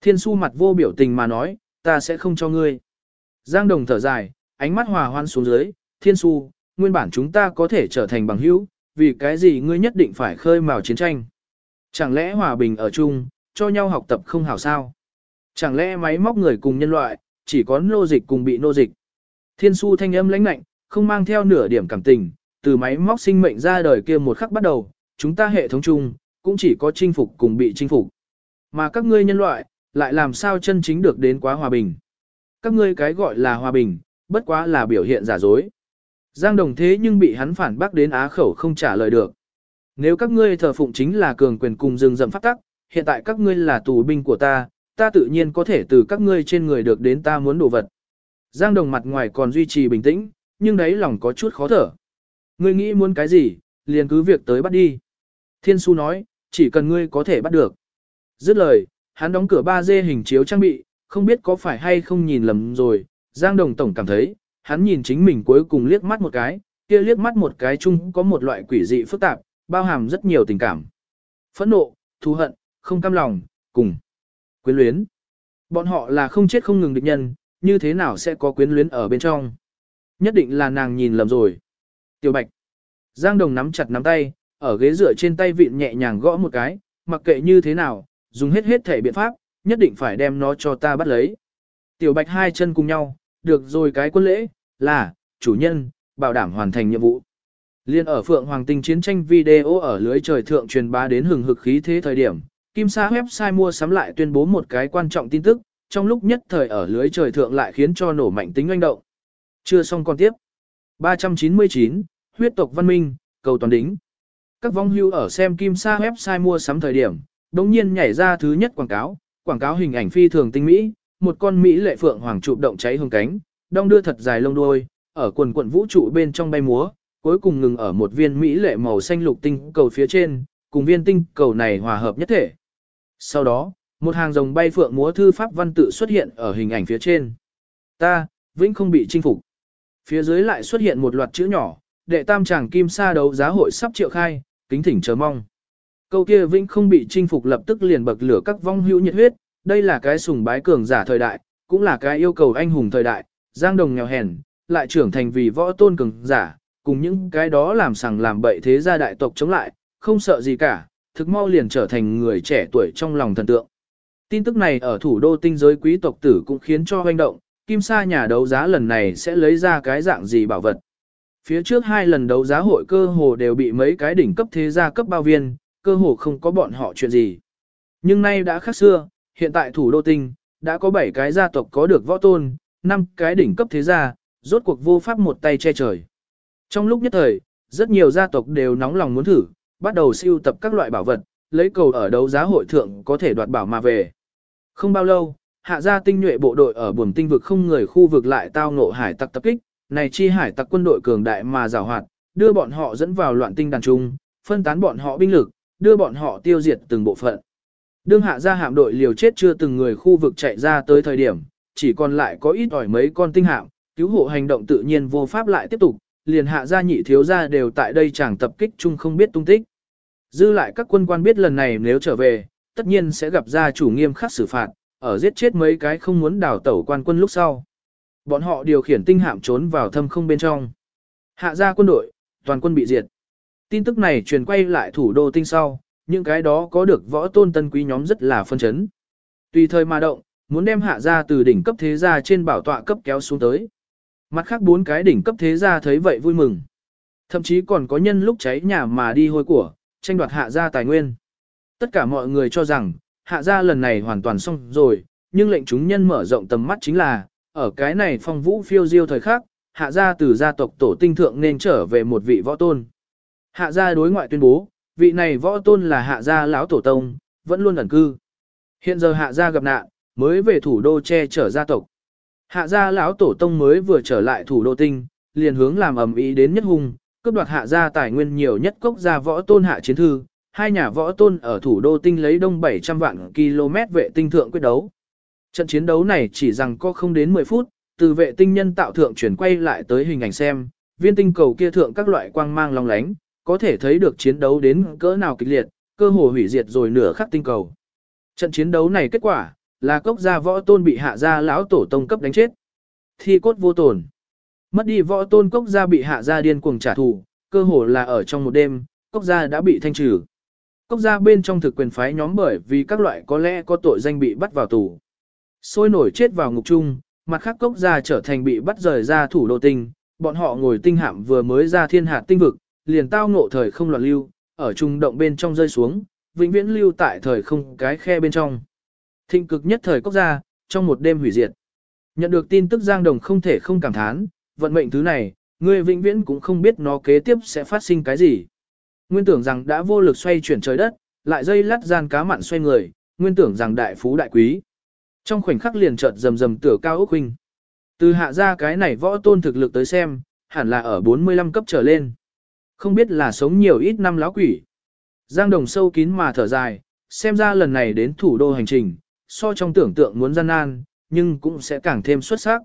A: Thiên su mặt vô biểu tình mà nói, ta sẽ không cho ngươi. Giang Đồng thở dài, ánh mắt hòa hoan xuống dưới, thiên su, nguyên bản chúng ta có thể trở thành bằng hữu, vì cái gì ngươi nhất định phải khơi mào chiến tranh. Chẳng lẽ hòa bình ở chung, cho nhau học tập không hảo sao? Chẳng lẽ máy móc người cùng nhân loại, chỉ có nô dịch cùng bị nô dịch? Thiên su thanh âm lãnh lạnh, không mang theo nửa điểm cảm tình, từ máy móc sinh mệnh ra đời kia một khắc bắt đầu, chúng ta hệ thống chung, cũng chỉ có chinh phục cùng bị chinh phục. Mà các ngươi nhân loại, lại làm sao chân chính được đến quá hòa bình. Các ngươi cái gọi là hòa bình, bất quá là biểu hiện giả dối. Giang đồng thế nhưng bị hắn phản bác đến á khẩu không trả lời được. Nếu các ngươi thờ phụng chính là cường quyền cùng rừng rậm phát tắc, hiện tại các ngươi là tù binh của ta, ta tự nhiên có thể từ các ngươi trên người được đến ta muốn đồ vật. Giang đồng mặt ngoài còn duy trì bình tĩnh, nhưng đấy lòng có chút khó thở. Ngươi nghĩ muốn cái gì, liền cứ việc tới bắt đi. Thiên su nói, chỉ cần ngươi có thể bắt được. Dứt lời, hắn đóng cửa 3D hình chiếu trang bị, không biết có phải hay không nhìn lầm rồi. Giang Đồng Tổng cảm thấy, hắn nhìn chính mình cuối cùng liếc mắt một cái, kia liếc mắt một cái chung có một loại quỷ dị phức tạp, bao hàm rất nhiều tình cảm. Phẫn nộ, thù hận, không cam lòng, cùng quyến luyến. Bọn họ là không chết không ngừng địch nhân, như thế nào sẽ có quyến luyến ở bên trong. Nhất định là nàng nhìn lầm rồi. Tiểu Bạch. Giang Đồng nắm chặt nắm tay, ở ghế dựa trên tay vịn nhẹ nhàng gõ một cái, mặc kệ như thế nào, dùng hết hết thể biện pháp, nhất định phải đem nó cho ta bắt lấy. Tiểu Bạch hai chân cùng nhau, được rồi cái quân lễ, là, chủ nhân, bảo đảm hoàn thành nhiệm vụ. Liên ở Phượng Hoàng Tinh chiến tranh video ở lưới trời thượng truyền bá đến hừng hực khí thế thời điểm, Kim Sa website mua sắm lại tuyên bố một cái quan trọng tin tức, trong lúc nhất thời ở lưới trời thượng lại khiến cho nổ mạnh tính oanh động. Chưa xong còn tiếp. 399, huyết tộc văn minh, cầu toàn đính. Các vong hưu ở xem Kim Sa website mua sắm thời điểm, đồng nhiên nhảy ra thứ nhất quảng cáo, quảng cáo hình ảnh phi thường tinh mỹ, một con Mỹ lệ phượng hoàng trụ động cháy hương cánh, đong đưa thật dài lông đuôi, ở quần quận vũ trụ bên trong bay múa, cuối cùng ngừng ở một viên Mỹ lệ màu xanh lục tinh cầu phía trên, cùng viên tinh cầu này hòa hợp nhất thể. Sau đó, một hàng rồng bay phượng múa thư pháp văn tự xuất hiện ở hình ảnh phía trên. Ta, vĩnh không bị chinh phục. Phía dưới lại xuất hiện một loạt chữ nhỏ, đệ tam chàng kim sa đấu giá hội sắp triệu khai, kính thỉnh chờ mong. Câu kia vĩnh không bị chinh phục lập tức liền bậc lửa các vong hữu nhiệt huyết, đây là cái sùng bái cường giả thời đại, cũng là cái yêu cầu anh hùng thời đại, giang đồng nghèo hèn, lại trưởng thành vì võ tôn cường giả, cùng những cái đó làm sằng làm bậy thế gia đại tộc chống lại, không sợ gì cả, thực mau liền trở thành người trẻ tuổi trong lòng thần tượng. Tin tức này ở thủ đô tinh giới quý tộc tử cũng khiến cho hoành động, Kim Sa nhà đấu giá lần này sẽ lấy ra cái dạng gì bảo vật. Phía trước hai lần đấu giá hội cơ hồ đều bị mấy cái đỉnh cấp thế gia cấp bao viên, cơ hồ không có bọn họ chuyện gì. Nhưng nay đã khác xưa, hiện tại thủ đô tinh, đã có 7 cái gia tộc có được võ tôn, năm cái đỉnh cấp thế gia, rốt cuộc vô pháp một tay che trời. Trong lúc nhất thời, rất nhiều gia tộc đều nóng lòng muốn thử, bắt đầu siêu tập các loại bảo vật, lấy cầu ở đấu giá hội thượng có thể đoạt bảo mà về. Không bao lâu, hạ gia tinh nhuệ bộ đội ở buồm tinh vực không người khu vực lại tao ngộ hải tặc tập kích, này chi hải tặc quân đội cường đại mà giàu hoạt, đưa bọn họ dẫn vào loạn tinh đàn trung, phân tán bọn họ binh lực, đưa bọn họ tiêu diệt từng bộ phận. Đương hạ gia hạm đội liều chết chưa từng người khu vực chạy ra tới thời điểm, chỉ còn lại có ít ỏi mấy con tinh hạm, cứu hộ hành động tự nhiên vô pháp lại tiếp tục, liền hạ gia nhị thiếu gia đều tại đây chẳng tập kích chung không biết tung tích. Dư lại các quân quan biết lần này nếu trở về, tất nhiên sẽ gặp gia chủ nghiêm khắc xử phạt, ở giết chết mấy cái không muốn đào tẩu quan quân lúc sau. Bọn họ điều khiển tinh hạm trốn vào thâm không bên trong. Hạ gia quân đội, toàn quân bị diệt. Tin tức này truyền quay lại thủ đô tinh sau, những cái đó có được võ tôn tân quý nhóm rất là phân chấn. Tùy thời mà động, muốn đem hạ gia từ đỉnh cấp thế gia trên bảo tọa cấp kéo xuống tới. Mặt khác bốn cái đỉnh cấp thế gia thấy vậy vui mừng. Thậm chí còn có nhân lúc cháy nhà mà đi hôi của, tranh đoạt hạ gia tài nguyên. Tất cả mọi người cho rằng, hạ gia lần này hoàn toàn xong rồi, nhưng lệnh chúng nhân mở rộng tầm mắt chính là, ở cái này phong vũ phiêu diêu thời khắc, hạ gia từ gia tộc tổ tinh thượng nên trở về một vị võ tôn. Hạ gia đối ngoại tuyên bố, vị này võ tôn là hạ gia lão tổ tông, vẫn luôn ẩn cư. Hiện giờ hạ gia gặp nạn, mới về thủ đô che chở gia tộc. Hạ gia lão tổ tông mới vừa trở lại thủ đô tinh, liền hướng làm ầm ĩ đến nhất hung, cướp đoạt hạ gia tài nguyên nhiều nhất cốc gia võ tôn hạ chiến thư, hai nhà võ tôn ở thủ đô tinh lấy đông 700 vạn km vệ tinh thượng quyết đấu. Trận chiến đấu này chỉ rằng có không đến 10 phút, từ vệ tinh nhân tạo thượng chuyển quay lại tới hình ảnh xem, viên tinh cầu kia thượng các loại quang mang long lánh, có thể thấy được chiến đấu đến cỡ nào kịch liệt, cơ hồ hủy diệt rồi nửa khắc tinh cầu. Trận chiến đấu này kết quả, là cốc gia võ tôn bị hạ gia lão tổ tông cấp đánh chết. Thi cốt vô tổn. Mất đi võ tôn cốc gia bị hạ gia điên cuồng trả thù, cơ hồ là ở trong một đêm, cốc gia đã bị thanh trừ. Cốc gia bên trong thực quyền phái nhóm bởi vì các loại có lẽ có tội danh bị bắt vào tù. Sôi nổi chết vào ngục chung, mặt khác cốc gia trở thành bị bắt rời ra thủ đô tinh, bọn họ ngồi tinh hạm vừa mới ra thiên hạt tinh vực, liền tao ngộ thời không loạn lưu, ở trung động bên trong rơi xuống, vĩnh viễn lưu tại thời không cái khe bên trong. Thịnh cực nhất thời cốc gia, trong một đêm hủy diệt. Nhận được tin tức Giang Đồng không thể không cảm thán, vận mệnh thứ này, người vĩnh viễn cũng không biết nó kế tiếp sẽ phát sinh cái gì. Nguyên tưởng rằng đã vô lực xoay chuyển trời đất, lại dây lắt gian cá mặn xoay người, nguyên tưởng rằng đại phú đại quý. Trong khoảnh khắc liền chợt rầm rầm tửa cao ốc huynh. Từ hạ ra cái này võ tôn thực lực tới xem, hẳn là ở 45 cấp trở lên. Không biết là sống nhiều ít năm láo quỷ. Giang đồng sâu kín mà thở dài, xem ra lần này đến thủ đô hành trình, so trong tưởng tượng muốn gian nan, nhưng cũng sẽ càng thêm xuất sắc.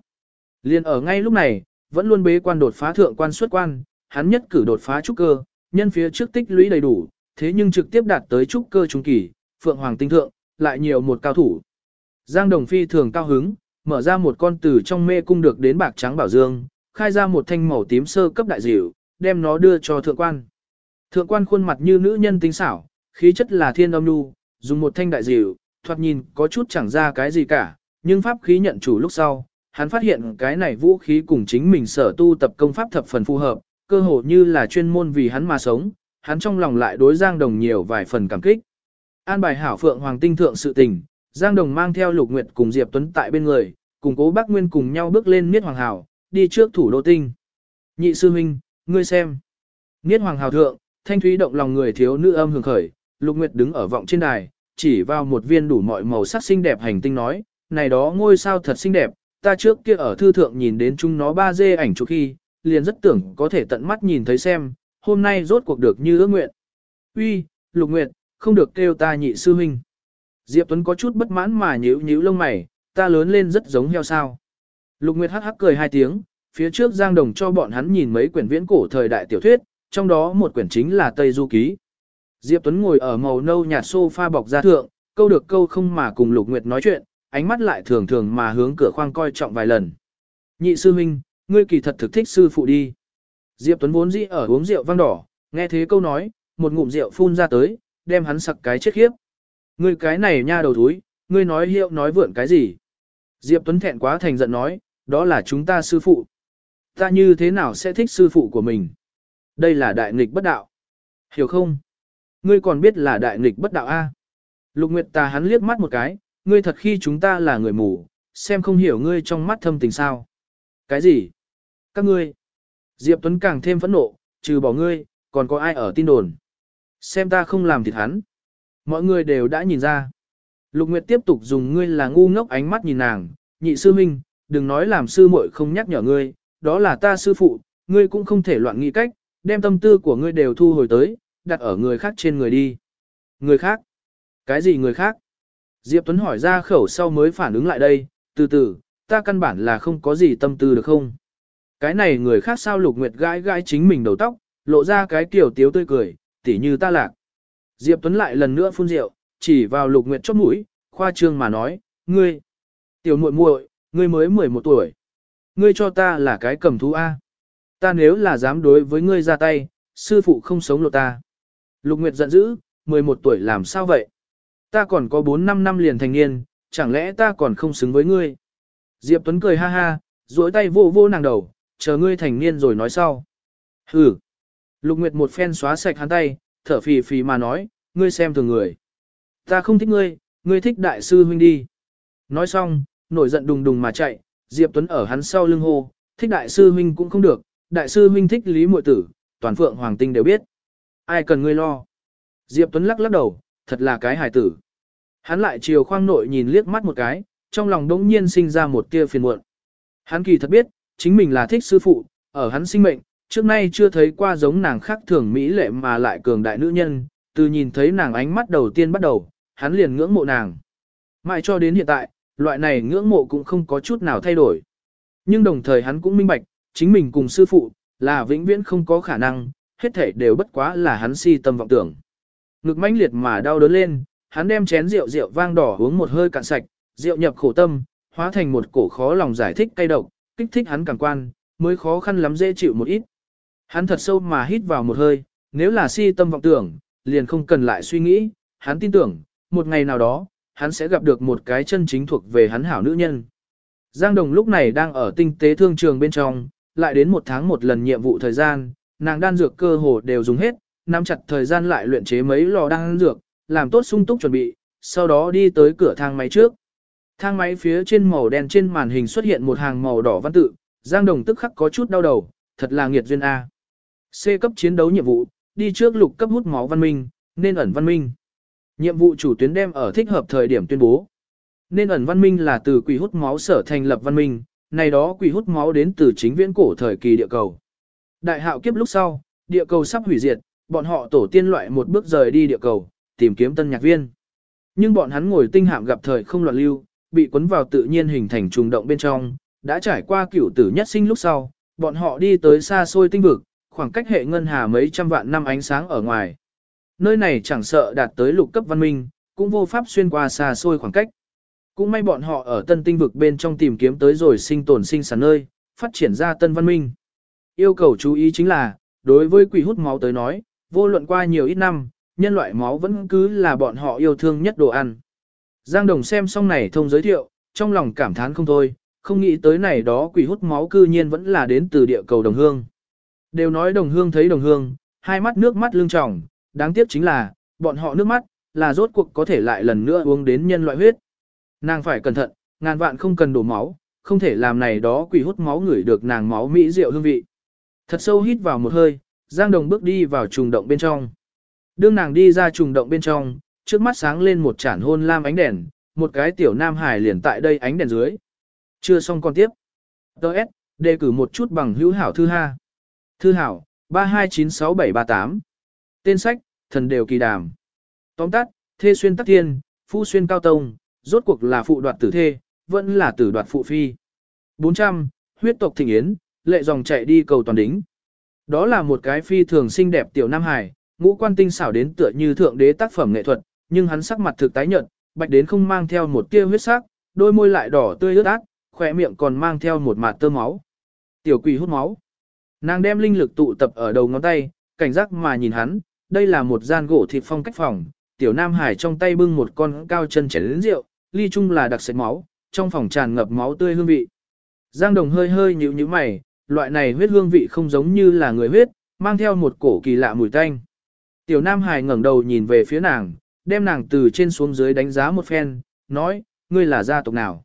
A: Liên ở ngay lúc này, vẫn luôn bế quan đột phá thượng quan xuất quan, hắn nhất cử đột phá trúc cơ, nhân phía trước tích lũy đầy đủ, thế nhưng trực tiếp đạt tới trúc cơ trung kỳ, Phượng Hoàng tinh thượng, lại nhiều một cao thủ. Giang Đồng Phi thường cao hứng, mở ra một con từ trong mê cung được đến bạc trắng bảo dương, khai ra một thanh màu tím sơ cấp đại dịu, đem nó đưa cho thượng quan. Thượng quan khuôn mặt như nữ nhân tinh xảo, khí chất là thiên âm nu, dùng một thanh đại dịu, thoạt nhìn có chút chẳng ra cái gì cả, nhưng pháp khí nhận chủ lúc sau, hắn phát hiện cái này vũ khí cùng chính mình sở tu tập công pháp thập phần phù hợp, cơ hồ như là chuyên môn vì hắn mà sống, hắn trong lòng lại đối Giang Đồng nhiều vài phần cảm kích. An bài hảo phượng hoàng tinh thượng sự tình, Giang Đồng mang theo Lục Nguyệt cùng Diệp Tuấn tại bên người, cùng cố bác Nguyên cùng nhau bước lên Niết Hoàng Hảo, đi trước thủ đô tinh. Nhị sư huynh, ngươi xem. Niết Hoàng Hảo thượng, thanh thúy động lòng người thiếu nữ âm hưởng khởi, Lục Nguyệt đứng ở vọng trên đài, chỉ vào một viên đủ mọi màu sắc xinh đẹp hành tinh nói, này đó ngôi sao thật xinh đẹp, ta trước kia ở thư thượng nhìn đến chúng nó ba dê ảnh chụp khi, liền rất tưởng có thể tận mắt nhìn thấy xem, hôm nay rốt cuộc được như ước nguyện. Uy, Lục Nguyệt, không được kêu ta nhị sư huynh. Diệp Tuấn có chút bất mãn mà nhíu nhíu lông mày, ta lớn lên rất giống heo sao. Lục Nguyệt hắc hắc cười hai tiếng, phía trước Giang Đồng cho bọn hắn nhìn mấy quyển viễn cổ thời đại tiểu thuyết, trong đó một quyển chính là Tây Du Ký. Diệp Tuấn ngồi ở màu nâu nhạt sofa bọc ra thượng, câu được câu không mà cùng Lục Nguyệt nói chuyện, ánh mắt lại thường thường mà hướng cửa khoang coi trọng vài lần. Nhị sư huynh, ngươi kỳ thật thực thích sư phụ đi. Diệp Tuấn vốn dĩ ở uống rượu vang đỏ, nghe thế câu nói, một ngụm rượu phun ra tới, đem hắn sặc cái chết khiếp. Ngươi cái này nha đầu thúi, ngươi nói hiệu nói vượn cái gì? Diệp Tuấn thẹn quá thành giận nói, đó là chúng ta sư phụ. Ta như thế nào sẽ thích sư phụ của mình? Đây là đại nghịch bất đạo. Hiểu không? Ngươi còn biết là đại nghịch bất đạo A. Lục Nguyệt ta hắn liếc mắt một cái, ngươi thật khi chúng ta là người mù, xem không hiểu ngươi trong mắt thâm tình sao. Cái gì? Các ngươi. Diệp Tuấn càng thêm phẫn nộ, trừ bỏ ngươi, còn có ai ở tin đồn. Xem ta không làm thịt hắn. Mọi người đều đã nhìn ra. Lục Nguyệt tiếp tục dùng ngươi là ngu ngốc ánh mắt nhìn nàng, nhị sư minh, đừng nói làm sư muội không nhắc nhở ngươi, đó là ta sư phụ, ngươi cũng không thể loạn nghĩ cách, đem tâm tư của ngươi đều thu hồi tới, đặt ở người khác trên người đi. Người khác? Cái gì người khác? Diệp Tuấn hỏi ra khẩu sau mới phản ứng lại đây, từ từ, ta căn bản là không có gì tâm tư được không? Cái này người khác sao Lục Nguyệt gãi gãi chính mình đầu tóc, lộ ra cái kiểu tiếu tươi cười, tỉ như ta lạc. Diệp Tuấn lại lần nữa phun rượu, chỉ vào Lục Nguyệt chóp mũi, khoa trương mà nói, ngươi, tiểu muội muội, ngươi mới 11 tuổi. Ngươi cho ta là cái cầm thú A. Ta nếu là dám đối với ngươi ra tay, sư phụ không sống lộ ta. Lục Nguyệt giận dữ, 11 tuổi làm sao vậy? Ta còn có 4-5 năm liền thành niên, chẳng lẽ ta còn không xứng với ngươi? Diệp Tuấn cười ha ha, duỗi tay vô vô nàng đầu, chờ ngươi thành niên rồi nói sau. Hừ. Lục Nguyệt một phen xóa sạch hắn tay, thở phì phì mà nói, ngươi xem thường người. Ta không thích ngươi, ngươi thích đại sư huynh đi. Nói xong, nổi giận đùng đùng mà chạy, Diệp Tuấn ở hắn sau lưng hô, thích đại sư huynh cũng không được, đại sư huynh thích Lý Muội Tử, toàn phượng hoàng tinh đều biết. Ai cần ngươi lo. Diệp Tuấn lắc lắc đầu, thật là cái hài tử. Hắn lại chiều khoang nội nhìn liếc mắt một cái, trong lòng đống nhiên sinh ra một tia phiền muộn. Hắn kỳ thật biết, chính mình là thích sư phụ, ở hắn sinh mệnh, trước nay chưa thấy qua giống nàng khác thường mỹ lệ mà lại cường đại nữ nhân, từ nhìn thấy nàng ánh mắt đầu tiên bắt đầu, hắn liền ngưỡng mộ nàng. Mãi cho đến hiện tại, loại này ngưỡng mộ cũng không có chút nào thay đổi. Nhưng đồng thời hắn cũng minh bạch, chính mình cùng sư phụ, là vĩnh viễn không có khả năng, hết thể đều bất quá là hắn si tâm vọng tưởng. Ngực mãnh liệt mà đau đớn lên, hắn đem chén rượu rượu vang đỏ uống một hơi cạn sạch, rượu nhập khổ tâm, hóa thành một cổ khó lòng giải thích cay độc, kích thích hắn cảm quan, mới khó khăn lắm dễ chịu một ít. Hắn thật sâu mà hít vào một hơi, nếu là si tâm vọng tưởng, liền không cần lại suy nghĩ, hắn tin tưởng, một ngày nào đó, hắn sẽ gặp được một cái chân chính thuộc về hắn hảo nữ nhân. Giang Đồng lúc này đang ở tinh tế thương trường bên trong, lại đến một tháng một lần nhiệm vụ thời gian, nàng đan dược cơ hồ đều dùng hết, nắm chặt thời gian lại luyện chế mấy lò đan dược, làm tốt sung túc chuẩn bị, sau đó đi tới cửa thang máy trước. Thang máy phía trên màu đen trên màn hình xuất hiện một hàng màu đỏ văn tự, Giang Đồng tức khắc có chút đau đầu, thật là nghiệt duyên A. C cấp chiến đấu nhiệm vụ, đi trước lục cấp hút máu văn minh, nên ẩn văn minh. Nhiệm vụ chủ tuyến đem ở thích hợp thời điểm tuyên bố. Nên ẩn văn minh là từ quỷ hút máu sở thành lập văn minh, này đó quỷ hút máu đến từ chính viễn cổ thời kỳ địa cầu. Đại hạo kiếp lúc sau, địa cầu sắp hủy diệt, bọn họ tổ tiên loại một bước rời đi địa cầu, tìm kiếm tân nhạc viên. Nhưng bọn hắn ngồi tinh hạm gặp thời không loạn lưu, bị cuốn vào tự nhiên hình thành trùng động bên trong, đã trải qua cửu tử nhất sinh lúc sau, bọn họ đi tới xa xôi tinh vực, khoảng cách hệ ngân hà mấy trăm vạn năm ánh sáng ở ngoài. Nơi này chẳng sợ đạt tới lục cấp văn minh, cũng vô pháp xuyên qua xa xôi khoảng cách. Cũng may bọn họ ở tân tinh vực bên trong tìm kiếm tới rồi sinh tồn sinh sản nơi, phát triển ra tân văn minh. Yêu cầu chú ý chính là, đối với quỷ hút máu tới nói, vô luận qua nhiều ít năm, nhân loại máu vẫn cứ là bọn họ yêu thương nhất đồ ăn. Giang Đồng xem xong này thông giới thiệu, trong lòng cảm thán không thôi, không nghĩ tới này đó quỷ hút máu cư nhiên vẫn là đến từ địa cầu đồng hương. Đều nói đồng hương thấy đồng hương, hai mắt nước mắt lưng tròng, đáng tiếc chính là, bọn họ nước mắt, là rốt cuộc có thể lại lần nữa uống đến nhân loại huyết. Nàng phải cẩn thận, ngàn vạn không cần đổ máu, không thể làm này đó quỷ hút máu ngửi được nàng máu mỹ rượu hương vị. Thật sâu hít vào một hơi, Giang Đồng bước đi vào trùng động bên trong. Đương nàng đi ra trùng động bên trong, trước mắt sáng lên một chản hôn lam ánh đèn, một cái tiểu nam hải liền tại đây ánh đèn dưới. Chưa xong con tiếp. Đợt, đề cử một chút bằng hữu hảo thư ha. Thư hảo, 32963738. Tên sách, thần đều kỳ đàm. Tóm tắt, thê xuyên tắc thiên, phu xuyên cao tông, rốt cuộc là phụ đoạt tử thê, vẫn là tử đoạt phụ phi. 400, huyết tộc thịnh yến, lệ dòng chạy đi cầu toàn đính. Đó là một cái phi thường xinh đẹp tiểu nam hải, ngũ quan tinh xảo đến tựa như thượng đế tác phẩm nghệ thuật, nhưng hắn sắc mặt thực tái nhợt, bạch đến không mang theo một tia huyết sắc, đôi môi lại đỏ tươi ướt át, khỏe miệng còn mang theo một mạt tơ máu. Tiểu quỷ hút máu. Nàng đem linh lực tụ tập ở đầu ngón tay, cảnh giác mà nhìn hắn, đây là một gian gỗ thịt phong cách phòng, tiểu nam hải trong tay bưng một con cao chân chén lớn rượu, ly chung là đặc sệt máu, trong phòng tràn ngập máu tươi hương vị. Giang Đồng hơi hơi nhíu nhíu mày, loại này huyết hương vị không giống như là người huyết, mang theo một cổ kỳ lạ mùi tanh. Tiểu Nam Hải ngẩng đầu nhìn về phía nàng, đem nàng từ trên xuống dưới đánh giá một phen, nói, ngươi là gia tộc nào?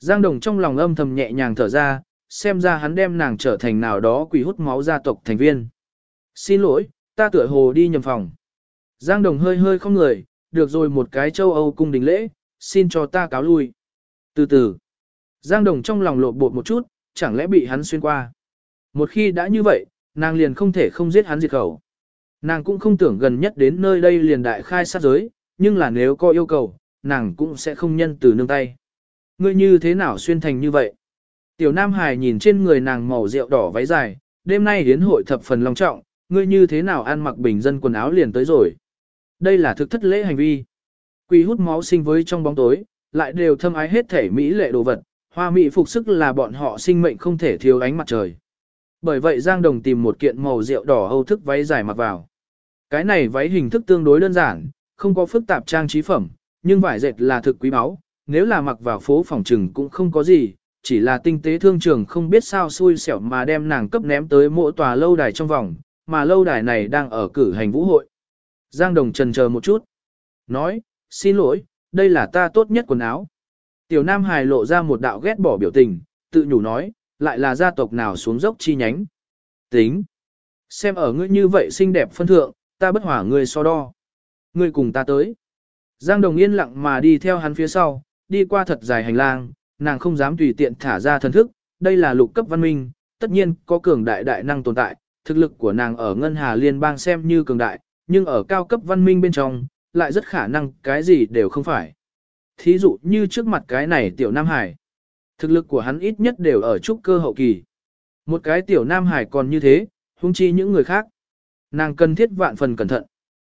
A: Giang Đồng trong lòng âm thầm nhẹ nhàng thở ra, xem ra hắn đem nàng trở thành nào đó quỷ hút máu gia tộc thành viên. Xin lỗi, ta tựa hồ đi nhầm phòng. Giang Đồng hơi hơi không người, được rồi một cái châu Âu cung đình lễ, xin cho ta cáo lui. Từ từ, Giang Đồng trong lòng lộ bột một chút, chẳng lẽ bị hắn xuyên qua. Một khi đã như vậy, nàng liền không thể không giết hắn diệt khẩu. Nàng cũng không tưởng gần nhất đến nơi đây liền đại khai sát giới, nhưng là nếu có yêu cầu, nàng cũng sẽ không nhân từ nương tay. Ngươi như thế nào xuyên thành như vậy? Tiểu Nam Hải nhìn trên người nàng màu rượu đỏ váy dài, đêm nay đến hội thập phần long trọng, ngươi như thế nào ăn mặc bình dân quần áo liền tới rồi. Đây là thực thất lễ hành vi. Quỷ hút máu sinh với trong bóng tối, lại đều thâm ái hết thể mỹ lệ đồ vật, hoa mỹ phục sức là bọn họ sinh mệnh không thể thiếu ánh mặt trời. Bởi vậy Giang Đồng tìm một kiện màu rượu đỏ hâu thức váy dài mặc vào. Cái này váy hình thức tương đối đơn giản, không có phức tạp trang trí phẩm, nhưng vải dệt là thực quý báu, nếu là mặc vào phố phòng trừng cũng không có gì, chỉ là tinh tế thương trường không biết sao xui xẻo mà đem nàng cấp ném tới mỗi tòa lâu đài trong vòng, mà lâu đài này đang ở cử hành vũ hội. Giang Đồng trần chờ một chút, nói, xin lỗi, đây là ta tốt nhất quần áo. Tiểu Nam Hải lộ ra một đạo ghét bỏ biểu tình, tự nhủ nói, lại là gia tộc nào xuống dốc chi nhánh. Tính. Xem ở ngươi như vậy xinh đẹp phân thượng, ta bất hỏa ngươi so đo. Ngươi cùng ta tới. Giang Đồng yên lặng mà đi theo hắn phía sau, đi qua thật dài hành lang, nàng không dám tùy tiện thả ra thần thức, đây là lục cấp văn minh, tất nhiên có cường đại đại năng tồn tại, thực lực của nàng ở Ngân Hà Liên bang xem như cường đại, nhưng ở cao cấp văn minh bên trong, lại rất khả năng cái gì đều không phải. Thí dụ như trước mặt cái này tiểu Nam Hải. Thực lực của hắn ít nhất đều ở trúc cơ hậu kỳ. Một cái tiểu Nam Hải còn như thế, huống chi những người khác. Nàng cần thiết vạn phần cẩn thận.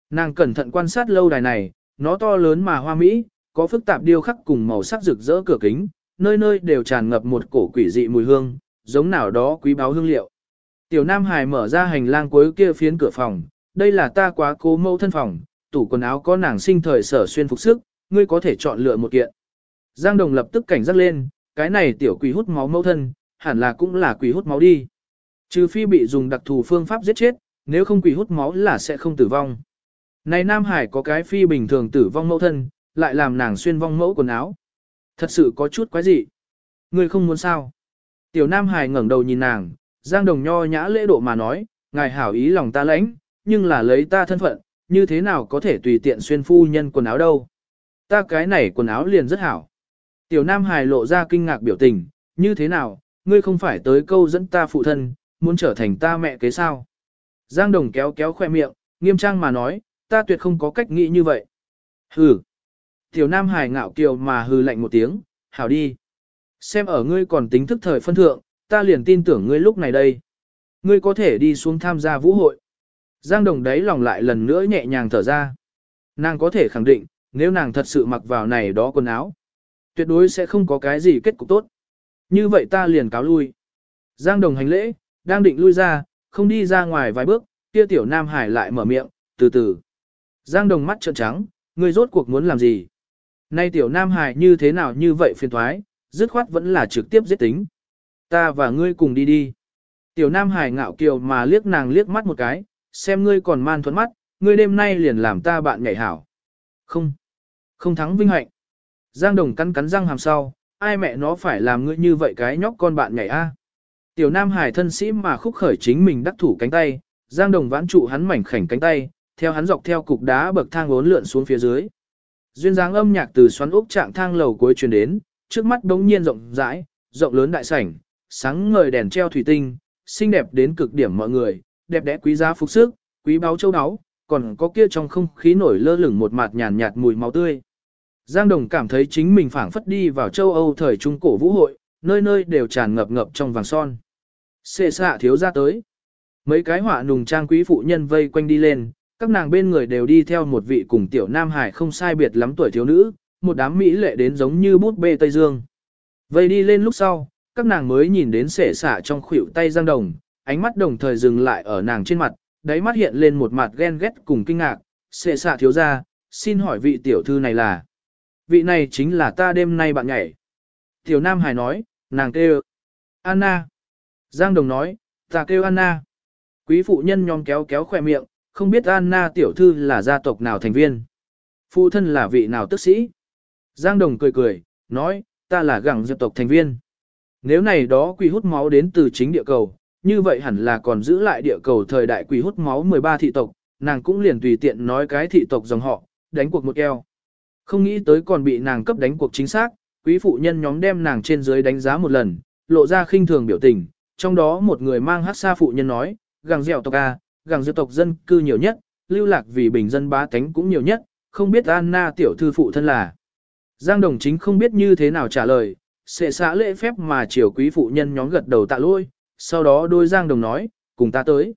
A: Nàng cẩn thận quan sát lâu đài này, nó to lớn mà hoa mỹ, có phức tạp điêu khắc cùng màu sắc rực rỡ cửa kính, nơi nơi đều tràn ngập một cổ quỷ dị mùi hương, giống nào đó quý báu hương liệu. Tiểu Nam Hải mở ra hành lang cuối kia phiến cửa phòng, đây là ta quá cố mẫu thân phòng, tủ quần áo có nàng sinh thời sở xuyên phục sức, ngươi có thể chọn lựa một kiện. Giang Đồng lập tức cảnh giác lên, cái này tiểu quỷ hút máu mẫu thân, hẳn là cũng là quỷ hút máu đi. Trừ phi bị dùng đặc thù phương pháp giết chết, nếu không quỷ hút máu là sẽ không tử vong. Này Nam Hải có cái phi bình thường tử vong mẫu thân, lại làm nàng xuyên vong mẫu quần áo. Thật sự có chút quái dị. Ngươi không muốn sao? Tiểu Nam Hải ngẩng đầu nhìn nàng, Giang Đồng nho nhã lễ độ mà nói, ngài hảo ý lòng ta lãnh, nhưng là lấy ta thân phận, như thế nào có thể tùy tiện xuyên phu nhân quần áo đâu. Ta cái này quần áo liền rất hảo. Tiểu Nam Hải lộ ra kinh ngạc biểu tình, như thế nào, ngươi không phải tới câu dẫn ta phụ thân, muốn trở thành ta mẹ kế sao. Giang Đồng kéo kéo khoe miệng, nghiêm trang mà nói, ta tuyệt không có cách nghĩ như vậy. Hừ. Tiểu Nam Hải ngạo kiều mà hừ lạnh một tiếng, hảo đi. Xem ở ngươi còn tính thức thời phân thượng, ta liền tin tưởng ngươi lúc này đây. Ngươi có thể đi xuống tham gia vũ hội. Giang Đồng đấy lòng lại lần nữa nhẹ nhàng thở ra. Nàng có thể khẳng định, nếu nàng thật sự mặc vào này đó quần áo, tuyệt đối sẽ không có cái gì kết cục tốt. Như vậy ta liền cáo lui. Giang Đồng hành lễ, đang định lui ra, không đi ra ngoài vài bước, kia tiểu Nam Hải lại mở miệng, từ từ. Giang Đồng mắt trợn trắng, người rốt cuộc muốn làm gì? Nay tiểu Nam Hải như thế nào như vậy phiền thoái, dứt khoát vẫn là trực tiếp giết tính. Ta và ngươi cùng đi đi. Tiểu Nam Hải ngạo kiều mà liếc nàng liếc mắt một cái, xem ngươi còn man thuẫn mắt, ngươi đêm nay liền làm ta bạn nhảy hảo. Không, không thắng vinh hạnh. Giang Đồng cắn cắn răng hàm sau, ai mẹ nó phải làm ngươi như vậy cái nhóc con bạn nhảy a? Tiểu Nam Hải thân sĩ mà khúc khởi chính mình đắc thủ cánh tay, Giang Đồng vãn trụ hắn mảnh khảnh cánh tay, theo hắn dọc theo cục đá bậc thang uốn lượn xuống phía dưới. Duyên dáng âm nhạc từ xoắn ốc trạng thang lầu cuối truyền đến, trước mắt đống nhiên rộng rãi, rộng lớn đại sảnh, sáng ngời đèn treo thủy tinh, xinh đẹp đến cực điểm mọi người, đẹp đẽ quý giá phục sức, quý báu châu áo, còn có kia trong không khí nổi lơ lửng một mạt nhàn nhạt mùi máu tươi. Giang Đồng cảm thấy chính mình phảng phất đi vào châu Âu thời trung cổ vũ hội, nơi nơi đều tràn ngập ngập trong vàng son. Xệ xạ thiếu ra tới. Mấy cái họa nùng trang quý phụ nhân vây quanh đi lên, các nàng bên người đều đi theo một vị cùng tiểu Nam Hải không sai biệt lắm tuổi thiếu nữ, một đám mỹ lệ đến giống như bút bê Tây Dương. Vây đi lên lúc sau, các nàng mới nhìn đến xệ xạ trong khuỷu tay Giang Đồng, ánh mắt đồng thời dừng lại ở nàng trên mặt, đáy mắt hiện lên một mặt ghen ghét cùng kinh ngạc, xệ xạ thiếu ra, xin hỏi vị tiểu thư này là. Vị này chính là ta đêm nay bạn nhảy. Tiểu Nam Hải nói, nàng kêu. Anna. Giang Đồng nói, ta kêu Anna. Quý phụ nhân nhóm kéo kéo khỏe miệng, không biết Anna tiểu thư là gia tộc nào thành viên. Phụ thân là vị nào tức sĩ. Giang Đồng cười cười, nói, ta là gẳng dân tộc thành viên. Nếu này đó quỷ hút máu đến từ chính địa cầu, như vậy hẳn là còn giữ lại địa cầu thời đại quỷ hút máu 13 thị tộc, nàng cũng liền tùy tiện nói cái thị tộc dòng họ, đánh cuộc một eo. Không nghĩ tới còn bị nàng cấp đánh cuộc chính xác, quý phụ nhân nhóm đem nàng trên dưới đánh giá một lần, lộ ra khinh thường biểu tình, trong đó một người mang hát xa phụ nhân nói, gàng dẻo tộc A, gàng dẻo tộc dân cư nhiều nhất, lưu lạc vì bình dân bá tánh cũng nhiều nhất, không biết Anna tiểu thư phụ thân là. Giang đồng chính không biết như thế nào trả lời, sẽ xã lễ phép mà chiều quý phụ nhân nhóm gật đầu tạ lôi, sau đó đôi Giang đồng nói, cùng ta tới.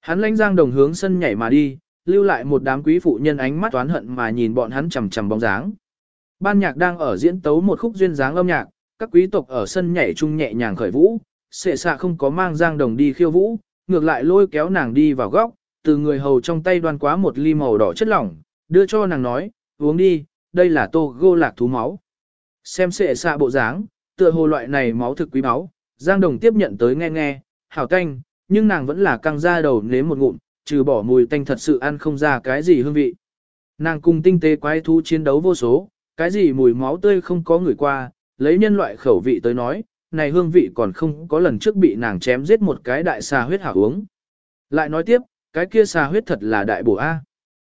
A: Hắn lãnh Giang đồng hướng sân nhảy mà đi, lưu lại một đám quý phụ nhân ánh mắt toán hận mà nhìn bọn hắn chằm chằm bóng dáng. Ban nhạc đang ở diễn tấu một khúc duyên dáng âm nhạc, các quý tộc ở sân nhảy chung nhẹ nhàng khởi vũ, sệ xạ không có mang Giang Đồng đi khiêu vũ, ngược lại lôi kéo nàng đi vào góc, từ người hầu trong tay đoan quá một ly màu đỏ chất lỏng, đưa cho nàng nói, uống đi, đây là tô gô lạc thú máu. Xem sệ xạ bộ dáng, tựa hồ loại này máu thực quý máu, Giang Đồng tiếp nhận tới nghe nghe, hảo tanh, nhưng nàng vẫn là căng ra đầu nếm một ngụm, trừ bỏ mùi tanh thật sự ăn không ra cái gì hương vị. Nàng cùng tinh tế quái thú chiến đấu vô số, cái gì mùi máu tươi không có người qua, lấy nhân loại khẩu vị tới nói, này hương vị còn không có lần trước bị nàng chém giết một cái đại xà huyết hảo uống. Lại nói tiếp, cái kia xà huyết thật là đại bổ A.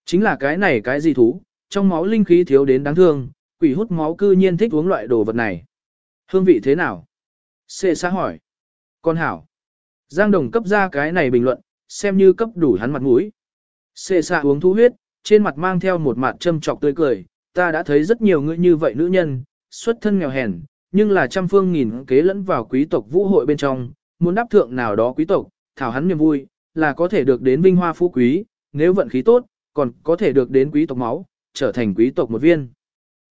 A: Chính là cái này cái gì thú, trong máu linh khí thiếu đến đáng thương, quỷ hút máu cư nhiên thích uống loại đồ vật này. Hương vị thế nào? Xê xã hỏi. Con hảo. Giang Đồng cấp ra cái này bình luận, xem như cấp đủ hắn mặt mũi. Xê xạ uống thu huyết, trên mặt mang theo một mặt châm trọc tươi cười, ta đã thấy rất nhiều người như vậy nữ nhân, xuất thân nghèo hèn, nhưng là trăm phương nghìn kế lẫn vào quý tộc vũ hội bên trong, muốn đáp thượng nào đó quý tộc, thảo hắn niềm vui, là có thể được đến vinh hoa phú quý, nếu vận khí tốt, còn có thể được đến quý tộc máu, trở thành quý tộc một viên.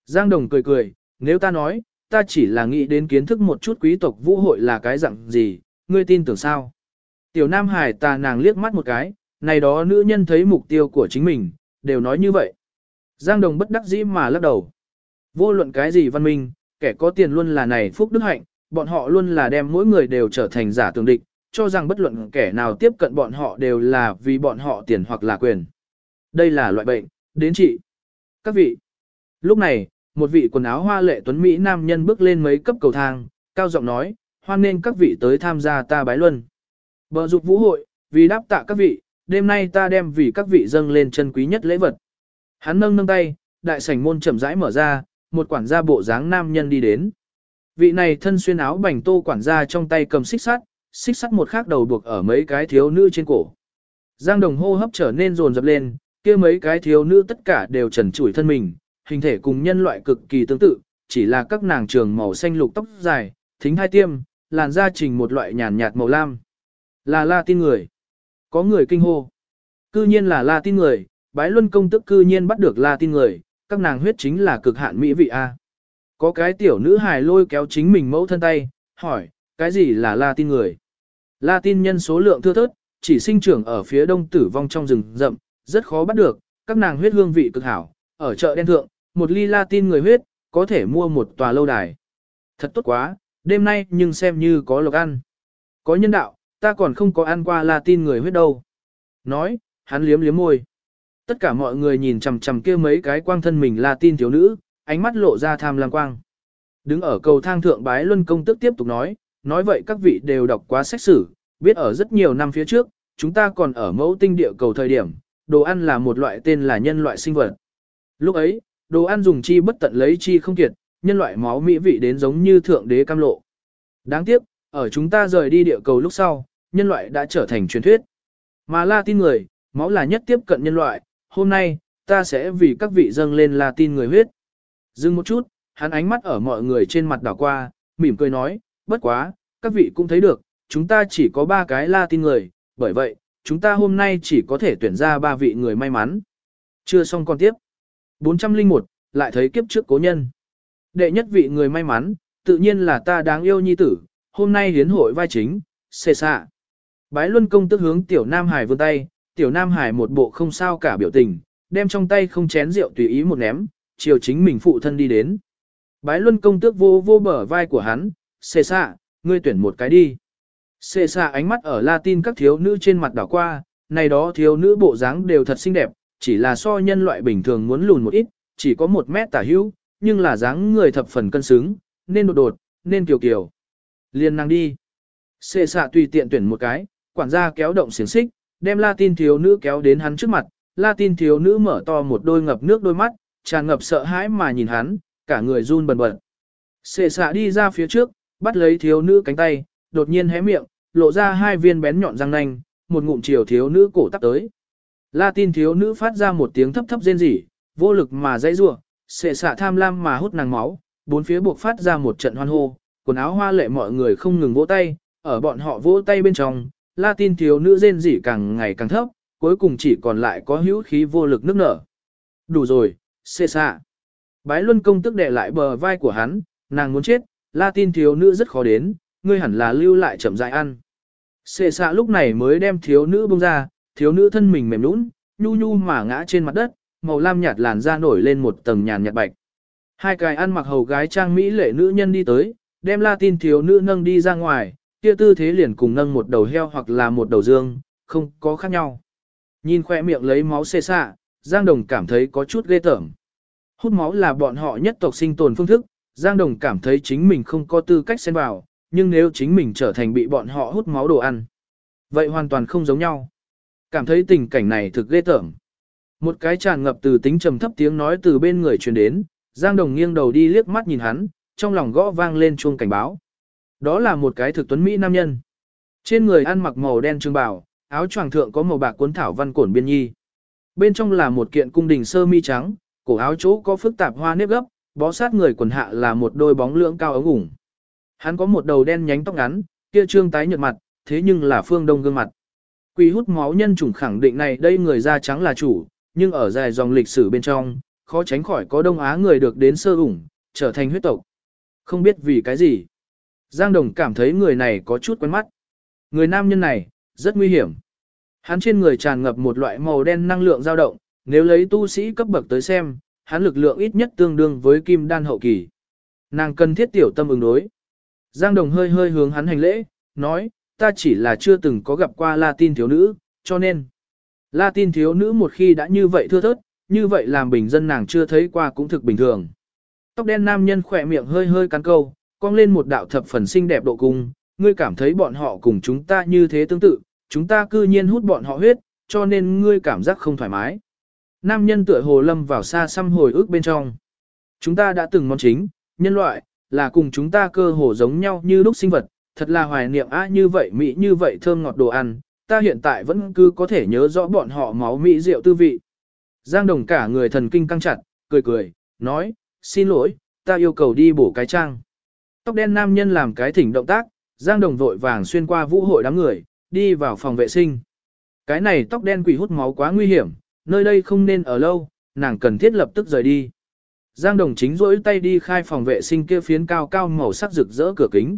A: Giang Đồng cười cười, nếu ta nói, ta chỉ là nghĩ đến kiến thức một chút quý tộc vũ hội là cái dạng gì, ngươi tin tưởng sao? Tiểu Nam Hải ta nàng liếc mắt một cái, này đó nữ nhân thấy mục tiêu của chính mình, đều nói như vậy. Giang Đồng bất đắc dĩ mà lắc đầu. Vô luận cái gì văn minh, kẻ có tiền luôn là này phúc đức hạnh, bọn họ luôn là đem mỗi người đều trở thành giả tường địch, cho rằng bất luận kẻ nào tiếp cận bọn họ đều là vì bọn họ tiền hoặc là quyền. Đây là loại bệnh, đến trị. Các vị. Lúc này, một vị quần áo hoa lệ tuấn Mỹ nam nhân bước lên mấy cấp cầu thang, cao giọng nói, hoan nên các vị tới tham gia ta bái luân. Bờ dục vũ hội, vì đáp tạ các vị, đêm nay ta đem vì các vị dâng lên chân quý nhất lễ vật. Hắn nâng nâng tay, đại sảnh môn chậm rãi mở ra, một quản gia bộ dáng nam nhân đi đến. Vị này thân xuyên áo bành tô quản gia trong tay cầm xích sắt, xích sắt một khác đầu buộc ở mấy cái thiếu nữ trên cổ. Giang đồng hô hấp trở nên rồn rập lên, kia mấy cái thiếu nữ tất cả đều trần trụi thân mình, hình thể cùng nhân loại cực kỳ tương tự, chỉ là các nàng trường màu xanh lục tóc dài, thính hai tiêm, làn da trình một loại nhàn nhạt màu lam. Là la tin người. Có người kinh hô. Cư nhiên là la tin người, bái luân công tức cư nhiên bắt được la tin người, các nàng huyết chính là cực hạn mỹ vị a. Có cái tiểu nữ hài lôi kéo chính mình mẫu thân tay, hỏi, cái gì là la tin người? la tin nhân số lượng thưa thớt, chỉ sinh trưởng ở phía đông tử vong trong rừng rậm, rất khó bắt được, các nàng huyết hương vị cực hảo, ở chợ đen thượng, một ly Latin người huyết, có thể mua một tòa lâu đài. Thật tốt quá, đêm nay nhưng xem như có lộc ăn. Có nhân đạo, ta còn không có ăn qua Latin người huyết đâu. Nói, hắn liếm liếm môi. Tất cả mọi người nhìn chằm chằm kia mấy cái quang thân mình Latin thiếu nữ, ánh mắt lộ ra tham lam quang. Đứng ở cầu thang thượng bái luân công tức tiếp tục nói, nói vậy các vị đều đọc quá sách sử, biết ở rất nhiều năm phía trước, chúng ta còn ở mẫu tinh địa cầu thời điểm, đồ ăn là một loại tên là nhân loại sinh vật. Lúc ấy, đồ ăn dùng chi bất tận lấy chi không kiệt, nhân loại máu mỹ vị đến giống như thượng đế cam lộ. Đáng tiếc, ở chúng ta rời đi địa cầu lúc sau, nhân loại đã trở thành truyền thuyết. Mà Latin người, máu là nhất tiếp cận nhân loại, hôm nay, ta sẽ vì các vị dâng lên Latin người huyết. Dừng một chút, hắn ánh mắt ở mọi người trên mặt đảo qua, mỉm cười nói, bất quá, các vị cũng thấy được, chúng ta chỉ có ba cái Latin người, bởi vậy, chúng ta hôm nay chỉ có thể tuyển ra ba vị người may mắn. Chưa xong con tiếp. 401, lại thấy kiếp trước cố nhân. Đệ nhất vị người may mắn, tự nhiên là ta đáng yêu nhi tử, hôm nay hiến hội vai chính, xê xạ. Bái luân công tức hướng tiểu Nam Hải vươn tay, tiểu Nam Hải một bộ không sao cả biểu tình, đem trong tay không chén rượu tùy ý một ném, chiều chính mình phụ thân đi đến. Bái luân công tước vô vô bờ vai của hắn, xê xạ, ngươi tuyển một cái đi. Xê xạ ánh mắt ở Latin các thiếu nữ trên mặt đảo qua, này đó thiếu nữ bộ dáng đều thật xinh đẹp, chỉ là so nhân loại bình thường muốn lùn một ít, chỉ có một mét tả hữu, nhưng là dáng người thập phần cân xứng, nên đột đột, nên kiều kiều. Liên năng đi. Xê xạ tùy tiện tuyển một cái, quản gia kéo động xiềng xích, đem Latin thiếu nữ kéo đến hắn trước mặt, Latin thiếu nữ mở to một đôi ngập nước đôi mắt, tràn ngập sợ hãi mà nhìn hắn, cả người run bần bật. Xê xạ đi ra phía trước, bắt lấy thiếu nữ cánh tay, đột nhiên hé miệng, lộ ra hai viên bén nhọn răng nanh, một ngụm chiều thiếu nữ cổ tắt tới. La tin thiếu nữ phát ra một tiếng thấp thấp rên rỉ, vô lực mà dãy rủa, sệ xạ tham lam mà hút nàng máu, bốn phía buộc phát ra một trận hoan hô, quần áo hoa lệ mọi người không ngừng vỗ tay, ở bọn họ vỗ tay bên trong, La tin thiếu nữ rên rỉ càng ngày càng thấp, cuối cùng chỉ còn lại có hữu khí vô lực nước nở. Đủ rồi, sệ xạ. Bái luân công tức đè lại bờ vai của hắn, nàng muốn chết, La tin thiếu nữ rất khó đến, ngươi hẳn là lưu lại chậm rãi ăn. Sệ xạ lúc này mới đem thiếu nữ bông ra, thiếu nữ thân mình mềm nũng, nhu nhu mà ngã trên mặt đất, màu lam nhạt làn da nổi lên một tầng nhàn nhạt bạch. Hai cái ăn mặc hầu gái trang mỹ lệ nữ nhân đi tới, đem Latin thiếu nữ nâng đi ra ngoài, kia tư thế liền cùng nâng một đầu heo hoặc là một đầu dương, không có khác nhau. Nhìn khoe miệng lấy máu xê xạ, Giang Đồng cảm thấy có chút ghê tởm. Hút máu là bọn họ nhất tộc sinh tồn phương thức, Giang Đồng cảm thấy chính mình không có tư cách xen vào, nhưng nếu chính mình trở thành bị bọn họ hút máu đồ ăn, vậy hoàn toàn không giống nhau. Cảm thấy tình cảnh này thực ghê tởm. Một cái tràn ngập từ tính trầm thấp tiếng nói từ bên người truyền đến, Giang Đồng nghiêng đầu đi liếc mắt nhìn hắn, trong lòng gõ vang lên chuông cảnh báo. Đó là một cái thực tuấn Mỹ nam nhân. Trên người ăn mặc màu đen trường bào, áo choàng thượng có màu bạc cuốn thảo văn cổn biên nhi. Bên trong là một kiện cung đình sơ mi trắng, cổ áo chỗ có phức tạp hoa nếp gấp, bó sát người quần hạ là một đôi bóng lưỡng cao ống ủng. Hắn có một đầu đen nhánh tóc ngắn, kia trương tái nhợt mặt, thế nhưng là phương đông gương mặt. Quỷ hút máu nhân chủng khẳng định này đây người da trắng là chủ, nhưng ở dài dòng lịch sử bên trong, khó tránh khỏi có Đông Á người được đến sơ ủng, trở thành huyết tộc. Không biết vì cái gì. Giang Đồng cảm thấy người này có chút quen mắt. Người nam nhân này, rất nguy hiểm. Hắn trên người tràn ngập một loại màu đen năng lượng dao động, nếu lấy tu sĩ cấp bậc tới xem, hắn lực lượng ít nhất tương đương với kim đan hậu kỳ. Nàng cần thiết tiểu tâm ứng đối. Giang Đồng hơi hơi hướng hắn hành lễ, nói, ta chỉ là chưa từng có gặp qua Latin thiếu nữ, cho nên. Latin thiếu nữ một khi đã như vậy thưa thớt, như vậy làm bình dân nàng chưa thấy qua cũng thực bình thường. Tóc đen nam nhân khỏe miệng hơi hơi cắn câu, cong lên một đạo thập phần xinh đẹp độ cung, ngươi cảm thấy bọn họ cùng chúng ta như thế tương tự, chúng ta cư nhiên hút bọn họ huyết, cho nên ngươi cảm giác không thoải mái. Nam nhân tựa hồ lâm vào xa xăm hồi ức bên trong. Chúng ta đã từng món chính, nhân loại, là cùng chúng ta cơ hồ giống nhau như lúc sinh vật, thật là hoài niệm á như vậy mỹ như vậy thơm ngọt đồ ăn, ta hiện tại vẫn cứ có thể nhớ rõ bọn họ máu mỹ rượu tư vị. Giang Đồng cả người thần kinh căng chặt, cười cười, nói, xin lỗi, ta yêu cầu đi bổ cái trang. Tóc đen nam nhân làm cái thỉnh động tác, Giang Đồng vội vàng xuyên qua vũ hội đám người, đi vào phòng vệ sinh. Cái này tóc đen quỷ hút máu quá nguy hiểm, nơi đây không nên ở lâu, nàng cần thiết lập tức rời đi. Giang Đồng chính rỗi tay đi khai phòng vệ sinh kia phiến cao cao màu sắc rực rỡ cửa kính.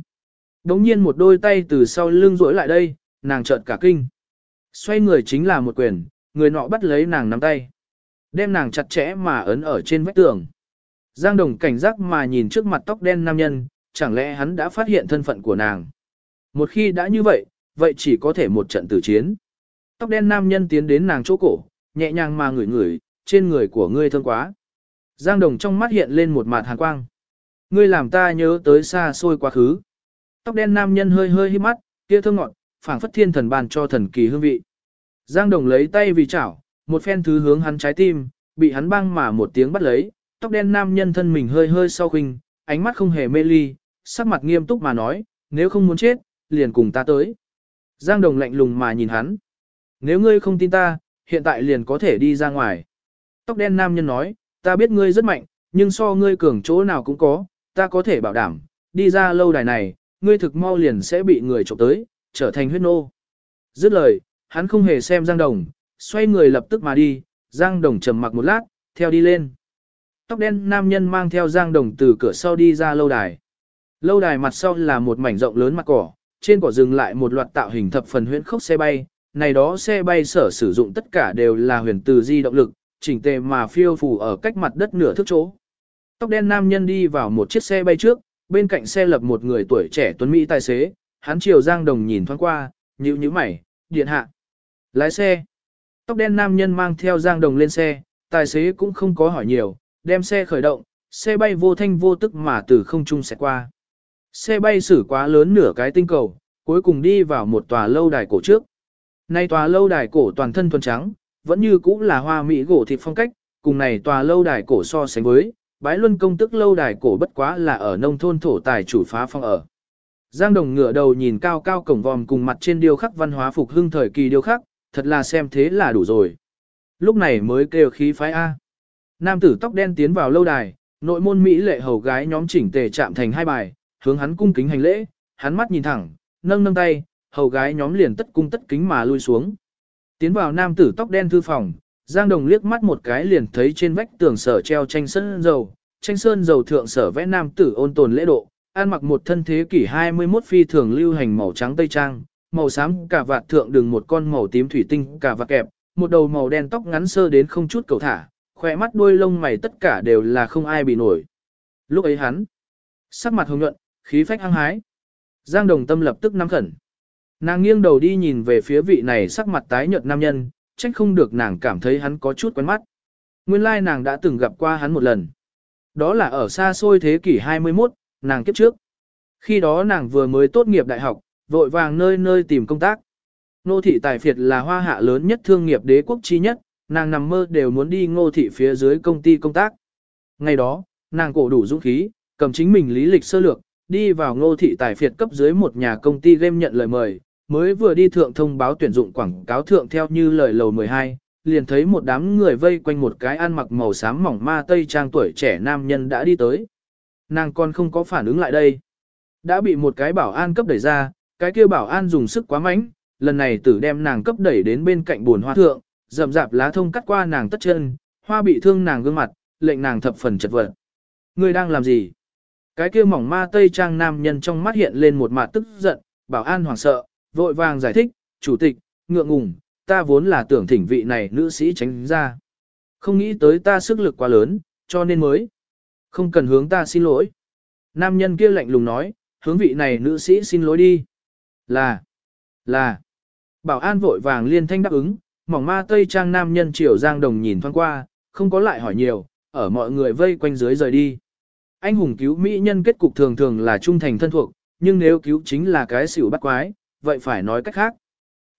A: Đống nhiên một đôi tay từ sau lưng rỗi lại đây, nàng chợt cả kinh. Xoay người chính là một quyền, người nọ bắt lấy nàng nắm tay. Đem nàng chặt chẽ mà ấn ở trên vách tường. Giang Đồng cảnh giác mà nhìn trước mặt tóc đen nam nhân, chẳng lẽ hắn đã phát hiện thân phận của nàng. Một khi đã như vậy, vậy chỉ có thể một trận tử chiến. Tóc đen nam nhân tiến đến nàng chỗ cổ, nhẹ nhàng mà ngửi ngửi, trên người của ngươi thơm quá. Giang Đồng trong mắt hiện lên một mặt hàn quang. Ngươi làm ta nhớ tới xa xôi quá khứ. Tóc đen nam nhân hơi hơi hít mắt, kia thơm ngọt, phảng phất thiên thần bàn cho thần kỳ hương vị. Giang Đồng lấy tay vì chảo, một phen thứ hướng hắn trái tim, bị hắn băng mà một tiếng bắt lấy, tóc đen nam nhân thân mình hơi hơi sau khinh, ánh mắt không hề mê ly, sắc mặt nghiêm túc mà nói, nếu không muốn chết, liền cùng ta tới. Giang Đồng lạnh lùng mà nhìn hắn. Nếu ngươi không tin ta, hiện tại liền có thể đi ra ngoài. Tóc đen nam nhân nói, ta biết ngươi rất mạnh, nhưng so ngươi cường chỗ nào cũng có, ta có thể bảo đảm, đi ra lâu đài này, ngươi thực mau liền sẽ bị người trộm tới, trở thành huyết nô. Dứt lời, hắn không hề xem Giang Đồng, xoay người lập tức mà đi, Giang Đồng trầm mặc một lát, theo đi lên. Tóc đen nam nhân mang theo Giang Đồng từ cửa sau đi ra lâu đài. Lâu đài mặt sau là một mảnh rộng lớn mặt cỏ, trên cỏ dừng lại một loạt tạo hình thập phần huyễn khốc xe bay, này đó xe bay sở sử dụng tất cả đều là huyền từ di động lực, chỉnh tề mà phiêu phù ở cách mặt đất nửa thước chỗ. Tóc đen nam nhân đi vào một chiếc xe bay trước, bên cạnh xe lập một người tuổi trẻ tuấn Mỹ tài xế, hắn chiều Giang Đồng nhìn thoáng qua, nhíu nhíu mày, điện hạ. Lái xe. Tóc đen nam nhân mang theo Giang Đồng lên xe, tài xế cũng không có hỏi nhiều, đem xe khởi động, xe bay vô thanh vô tức mà từ không trung sẽ qua. Xe bay xử quá lớn nửa cái tinh cầu, cuối cùng đi vào một tòa lâu đài cổ trước. Nay tòa lâu đài cổ toàn thân thuần trắng, vẫn như cũ là hoa mỹ gỗ thịt phong cách, cùng này tòa lâu đài cổ so sánh với, bái luân công tức lâu đài cổ bất quá là ở nông thôn thổ tài chủ phá phong ở. Giang Đồng ngửa đầu nhìn cao cao cổng vòm cùng mặt trên điêu khắc văn hóa phục hưng thời kỳ điêu khắc, thật là xem thế là đủ rồi. Lúc này mới kêu khí phái A. Nam tử tóc đen tiến vào lâu đài, nội môn Mỹ lệ hầu gái nhóm chỉnh tề chạm thành hai bài, hướng hắn cung kính hành lễ, hắn mắt nhìn thẳng, nâng nâng tay, hầu gái nhóm liền tất cung tất kính mà lui xuống. Tiến vào nam tử tóc đen thư phòng, Giang Đồng liếc mắt một cái liền thấy trên vách tường sở treo tranh sơn dầu, tranh sơn dầu thượng sở vẽ nam tử ôn tồn lễ độ, ăn mặc một thân thế kỷ 21 phi thường lưu hành màu trắng tây trang, màu xám cả vạt thượng đường một con màu tím thủy tinh cả vạt kẹp, một đầu màu đen tóc ngắn sơ đến không chút cầu thả, khỏe mắt đuôi lông mày tất cả đều là không ai bị nổi. Lúc ấy hắn, sắc mặt hồng nhuận, khí phách hăng hái. Giang Đồng Tâm lập tức nắm khẩn. Nàng nghiêng đầu đi nhìn về phía vị này sắc mặt tái nhợt nam nhân, trách không được nàng cảm thấy hắn có chút quen mắt. Nguyên lai nàng đã từng gặp qua hắn một lần. Đó là ở xa xôi thế kỷ 21, nàng kiếp trước. Khi đó nàng vừa mới tốt nghiệp đại học, vội vàng nơi nơi tìm công tác. Nô thị tài phiệt là hoa hạ lớn nhất thương nghiệp đế quốc chi nhất, nàng nằm mơ đều muốn đi ngô thị phía dưới công ty công tác. Ngày đó, nàng cổ đủ dũng khí, cầm chính mình lý lịch sơ lược, đi vào ngô thị tài phiệt cấp dưới một nhà công ty game nhận lời mời, mới vừa đi thượng thông báo tuyển dụng quảng cáo thượng theo như lời lầu 12, liền thấy một đám người vây quanh một cái ăn mặc màu xám mỏng ma tây trang tuổi trẻ nam nhân đã đi tới. Nàng còn không có phản ứng lại đây. Đã bị một cái bảo an cấp đẩy ra, cái kia bảo an dùng sức quá mạnh, lần này tử đem nàng cấp đẩy đến bên cạnh buồn hoa thượng, rậm rạp lá thông cắt qua nàng tất chân, hoa bị thương nàng gương mặt, lệnh nàng thập phần chật vật. Ngươi đang làm gì? Cái kia mỏng ma tây trang nam nhân trong mắt hiện lên một mặt tức giận, bảo an hoảng sợ, vội vàng giải thích, chủ tịch, ngượng ngùng, ta vốn là tưởng thỉnh vị này nữ sĩ tránh ra. Không nghĩ tới ta sức lực quá lớn, cho nên mới. Không cần hướng ta xin lỗi. Nam nhân kia lạnh lùng nói, hướng vị này nữ sĩ xin lỗi đi. Là, là. Bảo an vội vàng liên thanh đáp ứng, mỏng ma tây trang nam nhân triều giang đồng nhìn thoáng qua, không có lại hỏi nhiều, ở mọi người vây quanh dưới rời đi. Anh hùng cứu mỹ nhân kết cục thường thường là trung thành thân thuộc, nhưng nếu cứu chính là cái xỉu bắt quái, vậy phải nói cách khác.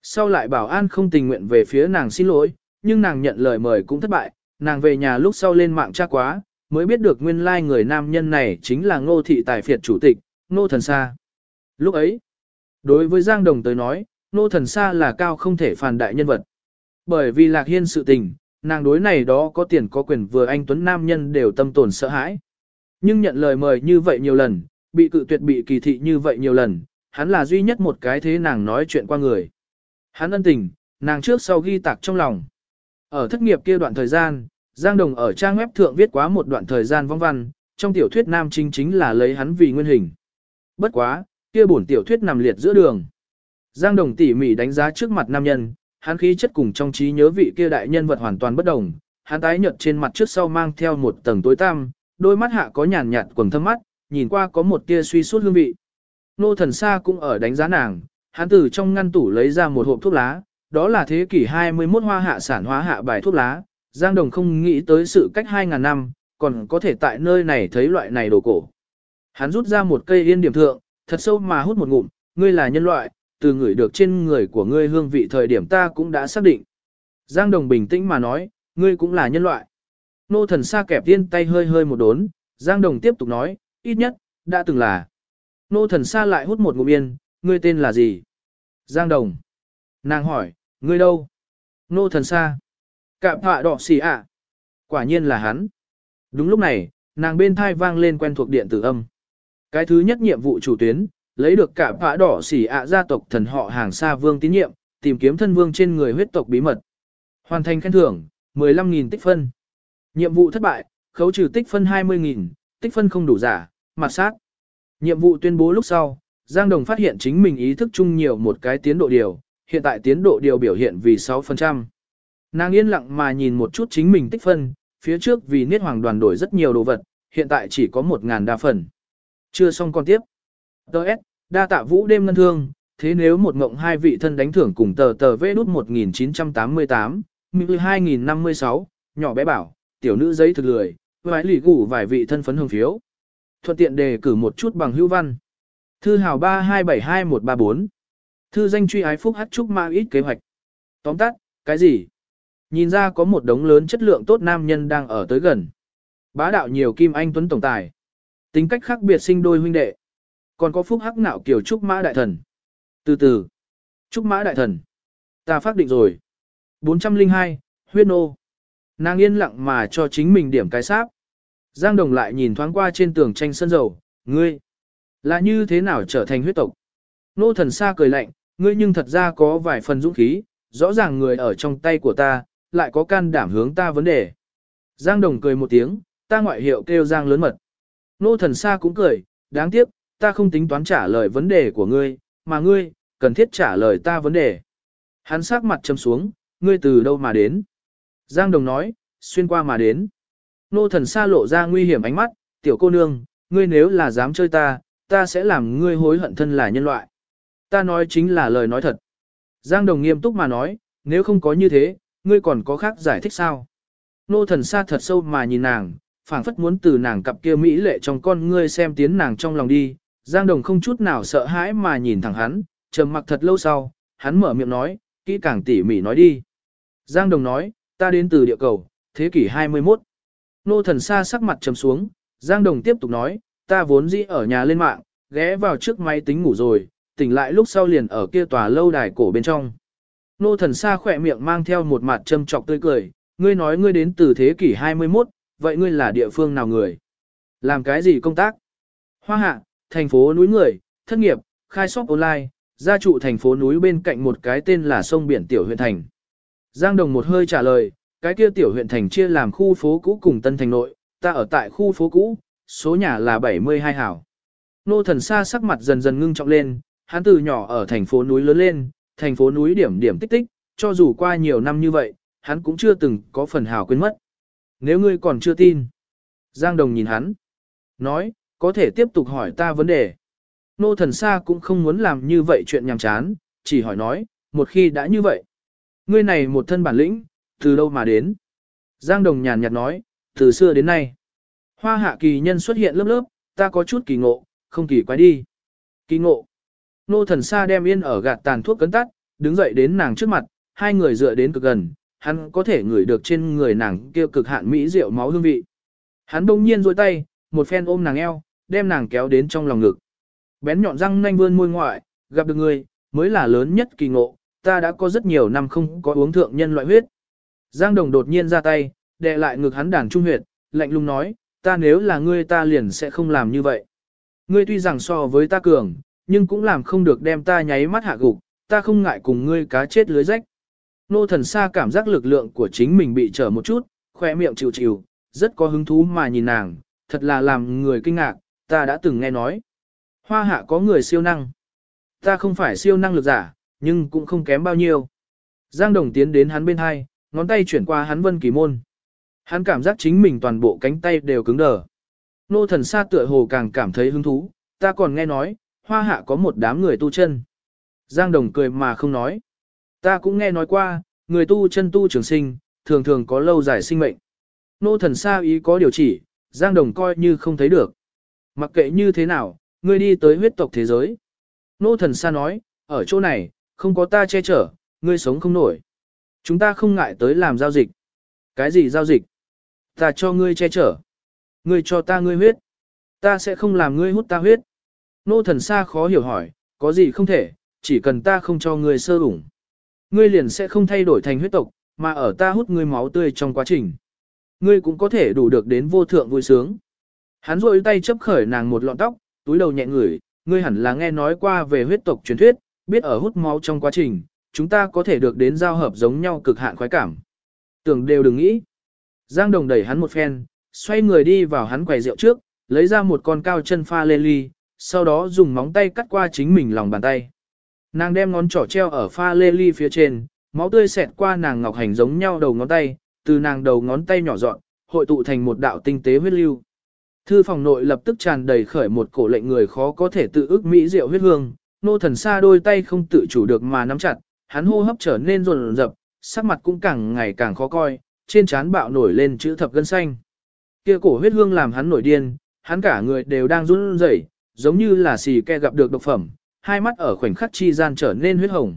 A: Sau lại bảo an không tình nguyện về phía nàng xin lỗi, nhưng nàng nhận lời mời cũng thất bại, nàng về nhà lúc sau lên mạng tra quá, mới biết được nguyên lai like người nam nhân này chính là ngô thị tài phiệt chủ tịch, ngô thần sa. Lúc ấy, đối với Giang Đồng tới nói, ngô thần sa là cao không thể phản đại nhân vật. Bởi vì lạc hiên sự tình, nàng đối này đó có tiền có quyền vừa anh Tuấn Nam nhân đều tâm tồn sợ hãi. Nhưng nhận lời mời như vậy nhiều lần, bị cự tuyệt bị kỳ thị như vậy nhiều lần, hắn là duy nhất một cái thế nàng nói chuyện qua người. Hắn ân tình, nàng trước sau ghi tạc trong lòng. Ở thất nghiệp kia đoạn thời gian, Giang Đồng ở trang web thượng viết quá một đoạn thời gian vong văn, trong tiểu thuyết nam chính chính là lấy hắn vì nguyên hình. Bất quá, kia bổn tiểu thuyết nằm liệt giữa đường. Giang Đồng tỉ mỉ đánh giá trước mặt nam nhân, hắn khí chất cùng trong trí nhớ vị kia đại nhân vật hoàn toàn bất đồng, hắn tái nhợt trên mặt trước sau mang theo một tầng tối tăm, đôi mắt hạ có nhàn nhạt quầng thâm mắt, nhìn qua có một tia suy suốt hương vị. Nô thần xa cũng ở đánh giá nàng, hắn từ trong ngăn tủ lấy ra một hộp thuốc lá, đó là thế kỷ 21 hoa hạ sản hóa hạ bài thuốc lá, Giang Đồng không nghĩ tới sự cách 2.000 năm, còn có thể tại nơi này thấy loại này đồ cổ. Hắn rút ra một cây yên điểm thượng, thật sâu mà hút một ngụm, ngươi là nhân loại, từ người được trên người của ngươi hương vị thời điểm ta cũng đã xác định. Giang Đồng bình tĩnh mà nói, ngươi cũng là nhân loại. Nô thần xa kẹp tiên tay hơi hơi một đốn, Giang Đồng tiếp tục nói, ít nhất, đã từng là. Nô thần xa lại hút một ngụm yên, ngươi tên là gì? Giang Đồng. Nàng hỏi, ngươi đâu? Nô thần xa. Cạm họa đỏ xì ạ. Quả nhiên là hắn. Đúng lúc này, nàng bên thai vang lên quen thuộc điện tử âm. Cái thứ nhất nhiệm vụ chủ tuyến, lấy được cả phá đỏ xỉ ạ gia tộc thần họ hàng xa vương tín nhiệm, tìm kiếm thân vương trên người huyết tộc bí mật. Hoàn thành khen thưởng, 15.000 tích phân. Nhiệm vụ thất bại, khấu trừ tích phân 20.000, tích phân không đủ giả, mặt sát. Nhiệm vụ tuyên bố lúc sau, Giang Đồng phát hiện chính mình ý thức chung nhiều một cái tiến độ điều, hiện tại tiến độ điều biểu hiện vì 6%. Nàng yên lặng mà nhìn một chút chính mình tích phân, phía trước vì Niết Hoàng đoàn đổi rất nhiều đồ vật, hiện tại chỉ có 1.000 đa phần. Chưa xong con tiếp. Đợt, đa tạ vũ đêm ngân thương, thế nếu một ngộng hai vị thân đánh thưởng cùng tờ tờ vê đút 1988, mưu 2056, nhỏ bé bảo, tiểu nữ giấy thực lười, vài lì gủ vài vị thân phấn hương phiếu. Thuận tiện đề cử một chút bằng hữu văn. Thư hào 3272134. Thư danh truy ái phúc hát trúc ma ít kế hoạch. Tóm tắt, cái gì? Nhìn ra có một đống lớn chất lượng tốt nam nhân đang ở tới gần. Bá đạo nhiều kim anh tuấn tổng tài. Tính cách khác biệt sinh đôi huynh đệ. Còn có phúc hắc nạo kiểu trúc mã đại thần. Từ từ. Trúc mã đại thần. Ta phát định rồi. 402, huyết nô. Nàng yên lặng mà cho chính mình điểm cái sáp. Giang Đồng lại nhìn thoáng qua trên tường tranh sân dầu, ngươi, là như thế nào trở thành huyết tộc? Nô thần xa cười lạnh, ngươi nhưng thật ra có vài phần dũng khí, rõ ràng người ở trong tay của ta, lại có can đảm hướng ta vấn đề. Giang Đồng cười một tiếng, ta ngoại hiệu kêu Giang lớn mật. Nô thần xa cũng cười, đáng tiếc, ta không tính toán trả lời vấn đề của ngươi, mà ngươi, cần thiết trả lời ta vấn đề. Hắn sắc mặt châm xuống, ngươi từ đâu mà đến? Giang Đồng nói, xuyên qua mà đến. Nô thần xa lộ ra nguy hiểm ánh mắt, tiểu cô nương, ngươi nếu là dám chơi ta, ta sẽ làm ngươi hối hận thân là nhân loại. Ta nói chính là lời nói thật. Giang Đồng nghiêm túc mà nói, nếu không có như thế, ngươi còn có khác giải thích sao? Nô thần xa thật sâu mà nhìn nàng, phảng phất muốn từ nàng cặp kia mỹ lệ trong con ngươi xem tiến nàng trong lòng đi. Giang Đồng không chút nào sợ hãi mà nhìn thẳng hắn, trầm mặc thật lâu sau, hắn mở miệng nói, kỹ càng tỉ mỉ nói đi. Giang Đồng nói, ta đến từ địa cầu, thế kỷ 21. Nô thần xa sắc mặt trầm xuống, Giang Đồng tiếp tục nói, ta vốn dĩ ở nhà lên mạng, ghé vào trước máy tính ngủ rồi, tỉnh lại lúc sau liền ở kia tòa lâu đài cổ bên trong. Nô thần xa khỏe miệng mang theo một mặt châm trọc tươi cười, ngươi nói ngươi đến từ thế kỷ 21, vậy ngươi là địa phương nào người? Làm cái gì công tác? Hoa hạ, thành phố núi người, thất nghiệp, khai shop online, gia trụ thành phố núi bên cạnh một cái tên là sông biển tiểu huyện thành. Giang Đồng một hơi trả lời, cái kia tiểu huyện thành chia làm khu phố cũ cùng tân thành nội, ta ở tại khu phố cũ, số nhà là 72 hảo. Nô thần xa sắc mặt dần dần ngưng trọng lên, hắn từ nhỏ ở thành phố núi lớn lên, thành phố núi điểm điểm tích tích, cho dù qua nhiều năm như vậy, hắn cũng chưa từng có phần hào quên mất. Nếu ngươi còn chưa tin, Giang Đồng nhìn hắn, nói, có thể tiếp tục hỏi ta vấn đề. Nô thần xa cũng không muốn làm như vậy chuyện nhàm chán, chỉ hỏi nói, một khi đã như vậy, ngươi này một thân bản lĩnh, từ đâu mà đến? Giang Đồng nhàn nhạt nói, từ xưa đến nay, hoa hạ kỳ nhân xuất hiện lớp lớp, ta có chút kỳ ngộ, không kỳ quái đi. Kỳ ngộ. Nô thần xa đem yên ở gạt tàn thuốc cấn tắt, đứng dậy đến nàng trước mặt, hai người dựa đến cực gần, hắn có thể ngửi được trên người nàng kia cực hạn mỹ rượu máu hương vị. Hắn đông nhiên rôi tay, một phen ôm nàng eo, đem nàng kéo đến trong lòng ngực. Bén nhọn răng nanh vươn môi ngoại, gặp được người, mới là lớn nhất kỳ ngộ, ta đã có rất nhiều năm không có uống thượng nhân loại huyết. Giang Đồng đột nhiên ra tay, đè lại ngực hắn đàn trung huyệt, lạnh lùng nói, ta nếu là ngươi ta liền sẽ không làm như vậy. Ngươi tuy rằng so với ta cường, nhưng cũng làm không được đem ta nháy mắt hạ gục, ta không ngại cùng ngươi cá chết lưới rách. Nô thần xa cảm giác lực lượng của chính mình bị trở một chút, khỏe miệng chịu chịu, rất có hứng thú mà nhìn nàng, thật là làm người kinh ngạc, ta đã từng nghe nói. Hoa hạ có người siêu năng. Ta không phải siêu năng lực giả, nhưng cũng không kém bao nhiêu. Giang Đồng tiến đến hắn bên hai, ngón tay chuyển qua hắn vân kỳ môn. Hắn cảm giác chính mình toàn bộ cánh tay đều cứng đờ. Nô thần sa tựa hồ càng cảm thấy hứng thú, ta còn nghe nói, hoa hạ có một đám người tu chân. Giang Đồng cười mà không nói. Ta cũng nghe nói qua, người tu chân tu trường sinh, thường thường có lâu dài sinh mệnh. Nô thần sa ý có điều chỉ, Giang Đồng coi như không thấy được. Mặc kệ như thế nào, ngươi đi tới huyết tộc thế giới. Nô thần sa nói, ở chỗ này, không có ta che chở, ngươi sống không nổi. Chúng ta không ngại tới làm giao dịch. Cái gì giao dịch? Ta cho ngươi che chở. Ngươi cho ta ngươi huyết. Ta sẽ không làm ngươi hút ta huyết. Nô thần xa khó hiểu hỏi, có gì không thể, chỉ cần ta không cho ngươi sơ ủng. Ngươi liền sẽ không thay đổi thành huyết tộc, mà ở ta hút ngươi máu tươi trong quá trình. Ngươi cũng có thể đủ được đến vô thượng vui sướng. Hắn rôi tay chấp khởi nàng một lọn tóc, túi đầu nhẹ ngửi, ngươi hẳn là nghe nói qua về huyết tộc truyền thuyết, biết ở hút máu trong quá trình, chúng ta có thể được đến giao hợp giống nhau cực hạn khoái cảm. Tưởng đều đừng nghĩ. Giang Đồng đẩy hắn một phen, xoay người đi vào hắn quầy rượu trước, lấy ra một con cao chân pha lê ly, sau đó dùng móng tay cắt qua chính mình lòng bàn tay. Nàng đem ngón trỏ treo ở pha lê ly phía trên, máu tươi xẹt qua nàng ngọc hành giống nhau đầu ngón tay, từ nàng đầu ngón tay nhỏ dọn, hội tụ thành một đạo tinh tế huyết lưu. Thư phòng nội lập tức tràn đầy khởi một cổ lệnh người khó có thể tự ức mỹ rượu huyết hương, nô thần xa đôi tay không tự chủ được mà nắm chặt, hắn hô hấp trở nên rồn rập, sắc mặt cũng càng ngày càng khó coi, trên trán bạo nổi lên chữ thập gân xanh. Kia cổ huyết hương làm hắn nổi điên, hắn cả người đều đang run rẩy, giống như là xì ke gặp được độc phẩm, hai mắt ở khoảnh khắc chi gian trở nên huyết hồng.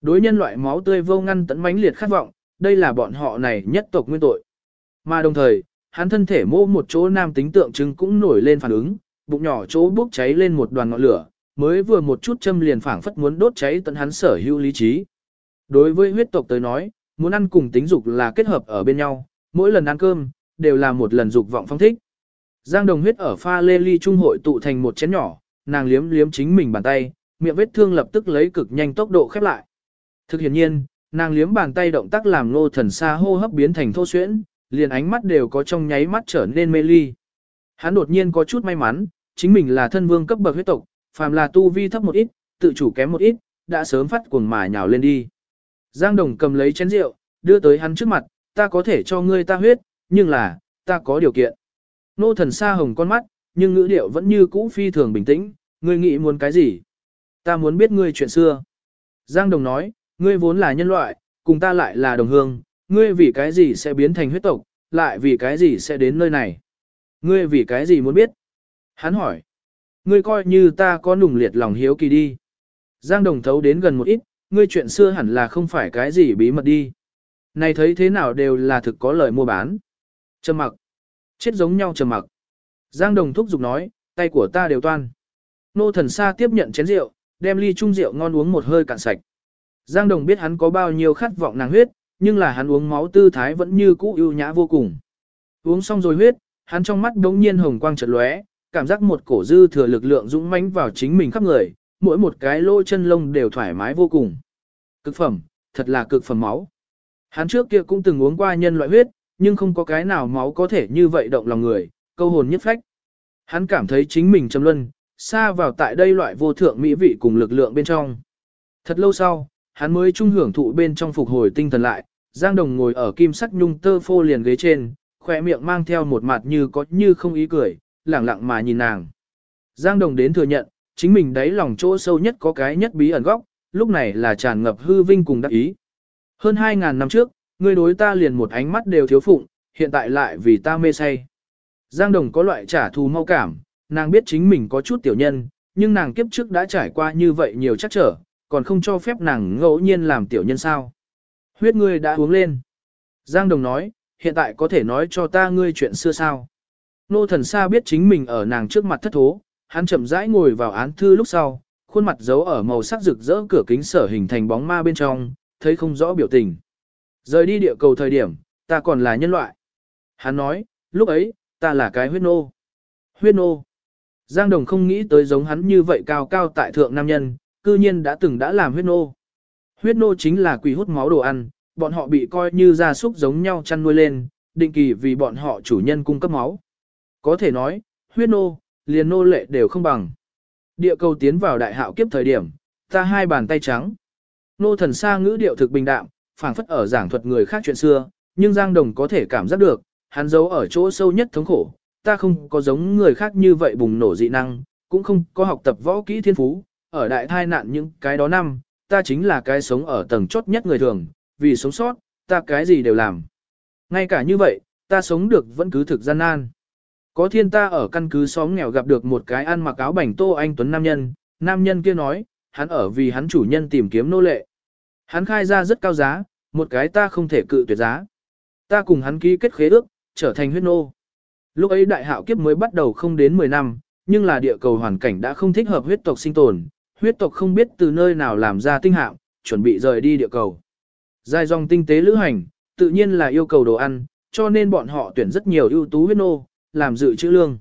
A: Đối nhân loại máu tươi vô ngăn tấn mãnh liệt khát vọng, đây là bọn họ này nhất tộc nguyên tội. Mà đồng thời, hắn thân thể mô một chỗ nam tính tượng trưng cũng nổi lên phản ứng, bụng nhỏ chỗ bốc cháy lên một đoàn ngọn lửa, mới vừa một chút châm liền phảng phất muốn đốt cháy tận hắn sở hữu lý trí. Đối với huyết tộc tới nói, muốn ăn cùng tính dục là kết hợp ở bên nhau, mỗi lần ăn cơm, đều là một lần dục vọng phong thích. Giang đồng huyết ở pha lê ly trung hội tụ thành một chén nhỏ, nàng liếm liếm chính mình bàn tay, miệng vết thương lập tức lấy cực nhanh tốc độ khép lại. Thực hiện nhiên, nàng liếm bàn tay động tác làm nô thần xa hô hấp biến thành thô xuyễn, liền ánh mắt đều có trong nháy mắt trở nên mê ly. Hắn đột nhiên có chút may mắn, chính mình là thân vương cấp bậc huyết tộc, phàm là tu vi thấp một ít, tự chủ kém một ít, đã sớm phát cuồng mà nhào lên đi. Giang Đồng cầm lấy chén rượu, đưa tới hắn trước mặt, ta có thể cho ngươi ta huyết, nhưng là, ta có điều kiện. Nô thần xa hồng con mắt, nhưng ngữ điệu vẫn như cũ phi thường bình tĩnh, ngươi nghĩ muốn cái gì? Ta muốn biết ngươi chuyện xưa. Giang Đồng nói, ngươi vốn là nhân loại, cùng ta lại là đồng hương, ngươi vì cái gì sẽ biến thành huyết tộc, lại vì cái gì sẽ đến nơi này? Ngươi vì cái gì muốn biết? Hắn hỏi, ngươi coi như ta có nùng liệt lòng hiếu kỳ đi. Giang Đồng thấu đến gần một ít, ngươi chuyện xưa hẳn là không phải cái gì bí mật đi. Này thấy thế nào đều là thực có lời mua bán. Trầm mặc. Chết giống nhau trầm mặc. Giang Đồng thúc giục nói, tay của ta đều toan. Nô thần xa tiếp nhận chén rượu, đem ly chung rượu ngon uống một hơi cạn sạch. Giang Đồng biết hắn có bao nhiêu khát vọng nàng huyết, nhưng là hắn uống máu tư thái vẫn như cũ ưu nhã vô cùng. Uống xong rồi huyết, hắn trong mắt đống nhiên hồng quang chợt lóe, cảm giác một cổ dư thừa lực lượng dũng mãnh vào chính mình khắp người, mỗi một cái lỗ chân lông đều thoải mái vô cùng. Cực phẩm, thật là cực phẩm máu. Hắn trước kia cũng từng uống qua nhân loại huyết, nhưng không có cái nào máu có thể như vậy động lòng người, câu hồn nhất phách. Hắn cảm thấy chính mình trầm luân, xa vào tại đây loại vô thượng mỹ vị cùng lực lượng bên trong. Thật lâu sau, hắn mới trung hưởng thụ bên trong phục hồi tinh thần lại, Giang Đồng ngồi ở kim sắc nhung tơ phô liền ghế trên, khỏe miệng mang theo một mặt như có như không ý cười, lẳng lặng mà nhìn nàng. Giang Đồng đến thừa nhận, chính mình đáy lòng chỗ sâu nhất có cái nhất bí ẩn góc, lúc này là tràn ngập hư vinh cùng đắc ý. Hơn 2.000 năm trước, ngươi đối ta liền một ánh mắt đều thiếu phụng, hiện tại lại vì ta mê say. Giang Đồng có loại trả thù mau cảm, nàng biết chính mình có chút tiểu nhân, nhưng nàng kiếp trước đã trải qua như vậy nhiều chắc trở, còn không cho phép nàng ngẫu nhiên làm tiểu nhân sao. Huyết ngươi đã uống lên. Giang Đồng nói, hiện tại có thể nói cho ta ngươi chuyện xưa sao. Nô thần xa biết chính mình ở nàng trước mặt thất thố, hắn chậm rãi ngồi vào án thư lúc sau, khuôn mặt giấu ở màu sắc rực rỡ cửa kính sở hình thành bóng ma bên trong, thấy không rõ biểu tình. Rời đi địa cầu thời điểm, ta còn là nhân loại. Hắn nói, lúc ấy, ta là cái huyết nô. Huyết nô. Giang Đồng không nghĩ tới giống hắn như vậy cao cao tại thượng nam nhân, cư nhiên đã từng đã làm huyết nô. Huyết nô chính là quỷ hút máu đồ ăn, bọn họ bị coi như gia súc giống nhau chăn nuôi lên, định kỳ vì bọn họ chủ nhân cung cấp máu. Có thể nói, huyết nô, liền nô lệ đều không bằng. Địa cầu tiến vào đại hạo kiếp thời điểm, ta hai bàn tay trắng. Nô thần xa ngữ điệu thực bình đạm, phảng phất ở giảng thuật người khác chuyện xưa, nhưng Giang Đồng có thể cảm giác được, hắn giấu ở chỗ sâu nhất thống khổ, ta không có giống người khác như vậy bùng nổ dị năng, cũng không có học tập võ kỹ thiên phú, ở đại thai nạn những cái đó năm, ta chính là cái sống ở tầng chốt nhất người thường, vì sống sót, ta cái gì đều làm. Ngay cả như vậy, ta sống được vẫn cứ thực gian nan. Có thiên ta ở căn cứ xóm nghèo gặp được một cái ăn mặc áo bảnh tô anh tuấn nam nhân, nam nhân kia nói, hắn ở vì hắn chủ nhân tìm kiếm nô lệ. Hắn khai ra rất cao giá, một cái ta không thể cự tuyệt giá. Ta cùng hắn ký kết khế ước, trở thành huyết nô. Lúc ấy đại hạo kiếp mới bắt đầu không đến 10 năm, nhưng là địa cầu hoàn cảnh đã không thích hợp huyết tộc sinh tồn, huyết tộc không biết từ nơi nào làm ra tinh hạm, chuẩn bị rời đi địa cầu. Dài dòng tinh tế lữ hành, tự nhiên là yêu cầu đồ ăn, cho nên bọn họ tuyển rất nhiều ưu tú huyết nô, làm dự trữ lương.